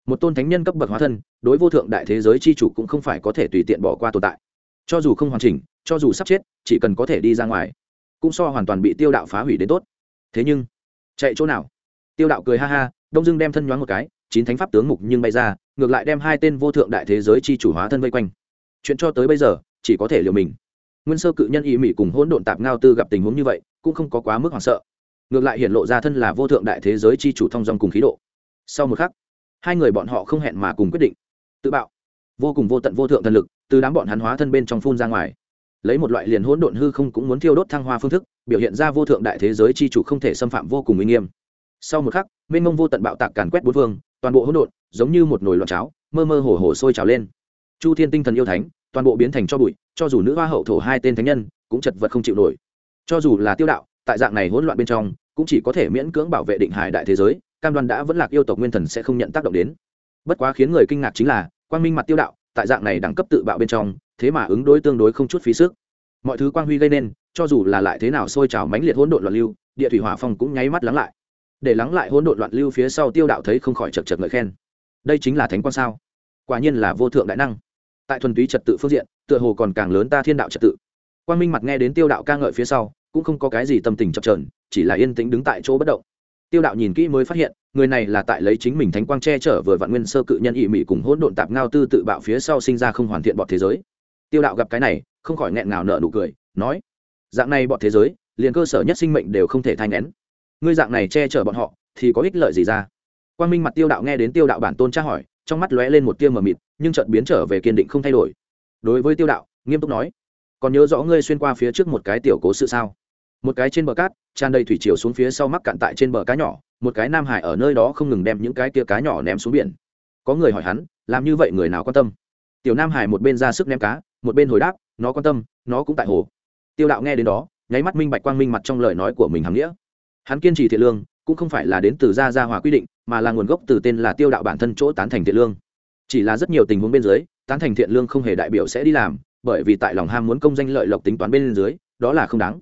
Một tôn thánh nhân cấp bậc hóa thân, đối vô thượng đại thế giới c h i chủ cũng không phải có thể tùy tiện bỏ qua tồn tại cho dù không hoàn chỉnh, cho dù sắp chết, chỉ cần có thể đi ra ngoài, cũng so hoàn toàn bị tiêu đạo phá hủy đến tốt. Thế nhưng, chạy chỗ nào? Tiêu đạo cười ha ha, đông dưng đem thân nhoáng một cái, chín thánh pháp tướng mục nhưng bay ra, ngược lại đem hai tên vô thượng đại thế giới chi chủ hóa thân vây quanh. Chuyện cho tới bây giờ, chỉ có thể liều mình. Nguyên sơ cự nhân y mỹ cùng hỗn độn tạp ngao tư gặp tình huống như vậy, cũng không có quá mức hoảng sợ. Ngược lại hiện lộ ra thân là vô thượng đại thế giới chi chủ thông dong cùng khí độ. Sau một khắc, hai người bọn họ không hẹn mà cùng quyết định. Tự bạo. Vô cùng vô tận vô thượng thần lực từ đám bọn hắn hóa thân bên trong phun ra ngoài. Lấy một loại liền hỗn độn hư không cũng muốn thiêu đốt thăng hoa phương thức, biểu hiện ra vô thượng đại thế giới chi chủ không thể xâm phạm vô cùng uy nghiêm. Sau một khắc, mênh mông vô tận bạo tạc càn quét bốn phương, toàn bộ hỗn độn giống như một nồi loạn cháo, mơ mơ hồ hồ sôi trào lên. Chu thiên tinh thần yêu thánh, toàn bộ biến thành cho bụi, cho dù nữ hoa hậu thổ hai tên thánh nhân, cũng chật vật không chịu nổi. Cho dù là tiêu đạo, tại dạng này hỗn loạn bên trong, cũng chỉ có thể miễn cưỡng bảo vệ định hải đại thế giới, cam đoan đã vẫn lạc yêu tộc nguyên thần sẽ không nhận tác động đến. Bất quá khiến người kinh ngạc chính là, quang minh mặt tiêu đạo tại dạng này đẳng cấp tự bạo bên trong, thế mà ứng đối tương đối không chút phí sức. Mọi thứ quang huy gây nên, cho dù là lại thế nào sôi trào mãnh liệt hỗn độn loạn lưu, địa thủy hỏa phong cũng nháy mắt lắng lại. Để lắng lại hỗn độn loạn lưu phía sau tiêu đạo thấy không khỏi chật chật ngợi khen. Đây chính là thánh quan sao? Quả nhiên là vô thượng đại năng. Tại thuần túy trật tự phương diện, tựa hồ còn càng lớn ta thiên đạo trật tự. Quang minh mặt nghe đến tiêu đạo ca ngợi phía sau, cũng không có cái gì tâm tình chập trờn chỉ là yên tĩnh đứng tại chỗ bất động. Tiêu đạo nhìn kỹ mới phát hiện người này là tại lấy chính mình thánh quang che chở vừa vạn nguyên sơ cự nhân ỵ mị cùng hỗn độn tạp ngao tư tự bạo phía sau sinh ra không hoàn thiện bọn thế giới. Tiêu đạo gặp cái này, không khỏi nghẹn ngào nợ nụ cười, nói, dạng này bọn thế giới, liền cơ sở nhất sinh mệnh đều không thể thay nén ngươi dạng này che chở bọn họ, thì có ích lợi gì ra? Quang minh mặt tiêu đạo nghe đến tiêu đạo bản tôn tra hỏi, trong mắt lóe lên một tia mờ mịt, nhưng chợt biến trở về kiên định không thay đổi. Đối với tiêu đạo, nghiêm túc nói, còn nhớ rõ ngươi xuyên qua phía trước một cái tiểu cố sự sao? Một cái trên bờ cát tràn đầy thủy chiều xuống phía sau mắc cạn tại trên bờ cá nhỏ, một cái nam hải ở nơi đó không ngừng đem những cái tia cá nhỏ ném xuống biển. Có người hỏi hắn, làm như vậy người nào quan tâm? Tiểu nam hải một bên ra sức ném cá, một bên hồi đáp, nó quan tâm, nó cũng tại hồ. Tiêu đạo nghe đến đó, nháy mắt minh bạch quang minh mặt trong lời nói của mình hàm nghĩa. Hắn kiên trì thiện lương, cũng không phải là đến từ gia gia hòa quy định, mà là nguồn gốc từ tên là tiêu đạo bản thân chỗ tán thành thiện lương. Chỉ là rất nhiều tình huống bên dưới, tán thành thiện lương không hề đại biểu sẽ đi làm, bởi vì tại lòng ham muốn công danh lợi lộc tính toán bên dưới, đó là không đáng.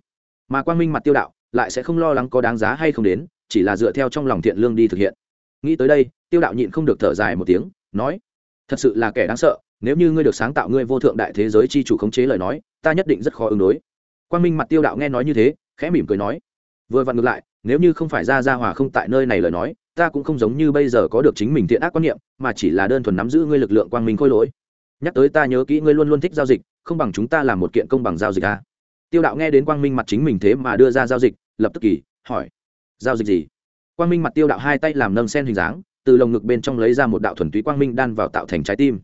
Mà quang minh mặt tiêu đạo lại sẽ không lo lắng có đáng giá hay không đến, chỉ là dựa theo trong lòng thiện lương đi thực hiện. Nghĩ tới đây, tiêu đạo nhịn không được thở dài một tiếng, nói, thật sự là kẻ đáng sợ, nếu như ngươi được sáng tạo ngươi vô thượng đại thế giới chi chủ khống chế lời nói, ta nhất định rất khó ứng đối. Quang minh mặt tiêu đạo nghe nói như thế, khẽ mỉm cười nói, vừa vặn ngược lại, nếu như không phải ra ra hòa không tại nơi này lời nói, ta cũng không giống như bây giờ có được chính mình thiện ác quan niệm, mà chỉ là đơn thuần nắm giữ ngươi lực lượng quang minh khôi lỗi. Nhắc tới ta nhớ kỹ ngươi luôn luôn thích giao dịch, không bằng chúng ta làm một kiện công bằng giao dịch a. À? tiêu đạo nghe đến quang minh mặt chính mình thế mà đưa ra giao dịch lập tức kỳ, hỏi, giao dịch gì? Quang minh mặt tiêu đạo hai tay làm nâng sen hình dáng, từ lồng ngực bên trong lấy ra một đạo thuần túy quang minh đan vào tạo thành trái tim.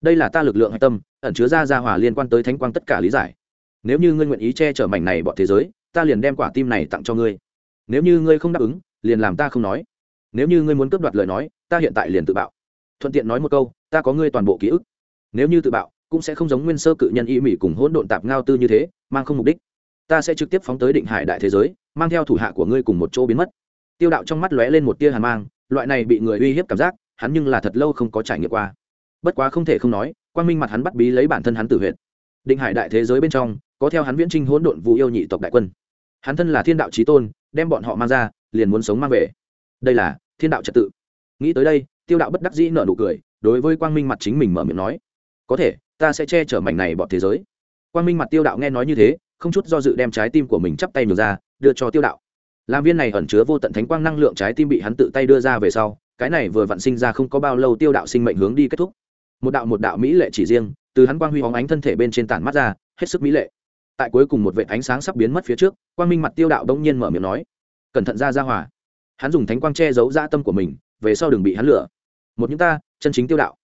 Đây là ta lực lượng hạch tâm, ẩn chứa ra ra hòa liên quan tới thánh quang tất cả lý giải. Nếu như ngươi nguyện ý che chở mảnh này bọn thế giới, ta liền đem quả tim này tặng cho ngươi. Nếu như ngươi không đáp ứng, liền làm ta không nói. Nếu như ngươi muốn cướp đoạt lời nói, ta hiện tại liền tự bạo. Thuận tiện nói một câu, ta có ngươi toàn bộ ký ức. Nếu như tự bạo, cũng sẽ không giống nguyên sơ cự nhân y mỹ cùng hỗn độn tạp ngao tư như thế, mang không mục đích. Ta sẽ trực tiếp phóng tới định hải đại thế giới mang theo thủ hạ của ngươi cùng một chỗ biến mất. Tiêu đạo trong mắt lóe lên một tia hàn mang, loại này bị người uy hiếp cảm giác, hắn nhưng là thật lâu không có trải nghiệm qua. Bất quá không thể không nói, quang minh mặt hắn bắt bí lấy bản thân hắn tử huyện định hải đại thế giới bên trong, có theo hắn viễn trinh hỗn độn vụ yêu nhị tộc đại quân. Hắn thân là thiên đạo trí tôn, đem bọn họ mang ra, liền muốn sống mang về. Đây là thiên đạo trật tự. Nghĩ tới đây, tiêu đạo bất đắc dĩ nở nụ cười, đối với quang minh mặt chính mình mở miệng nói, có thể, ta sẽ che chở mảnh này bọn thế giới. Quang minh mặt tiêu đạo nghe nói như thế không chút do dự đem trái tim của mình chắp tay ngược ra, đưa cho tiêu đạo. Làm viên này ẩn chứa vô tận thánh quang năng lượng trái tim bị hắn tự tay đưa ra về sau, cái này vừa vặn sinh ra không có bao lâu tiêu đạo sinh mệnh hướng đi kết thúc. Một đạo một đạo mỹ lệ chỉ riêng, từ hắn quang huy hóng ánh thân thể bên trên tản mắt ra, hết sức mỹ lệ. Tại cuối cùng một vệ ánh sáng sắp biến mất phía trước, quang minh mặt tiêu đạo đông nhiên mở miệng nói, cẩn thận ra ra hòa. Hắn dùng thánh quang che giấu dã tâm của mình, về sau đừng bị hắn lửa một những ta, chân chính tiêu đạo.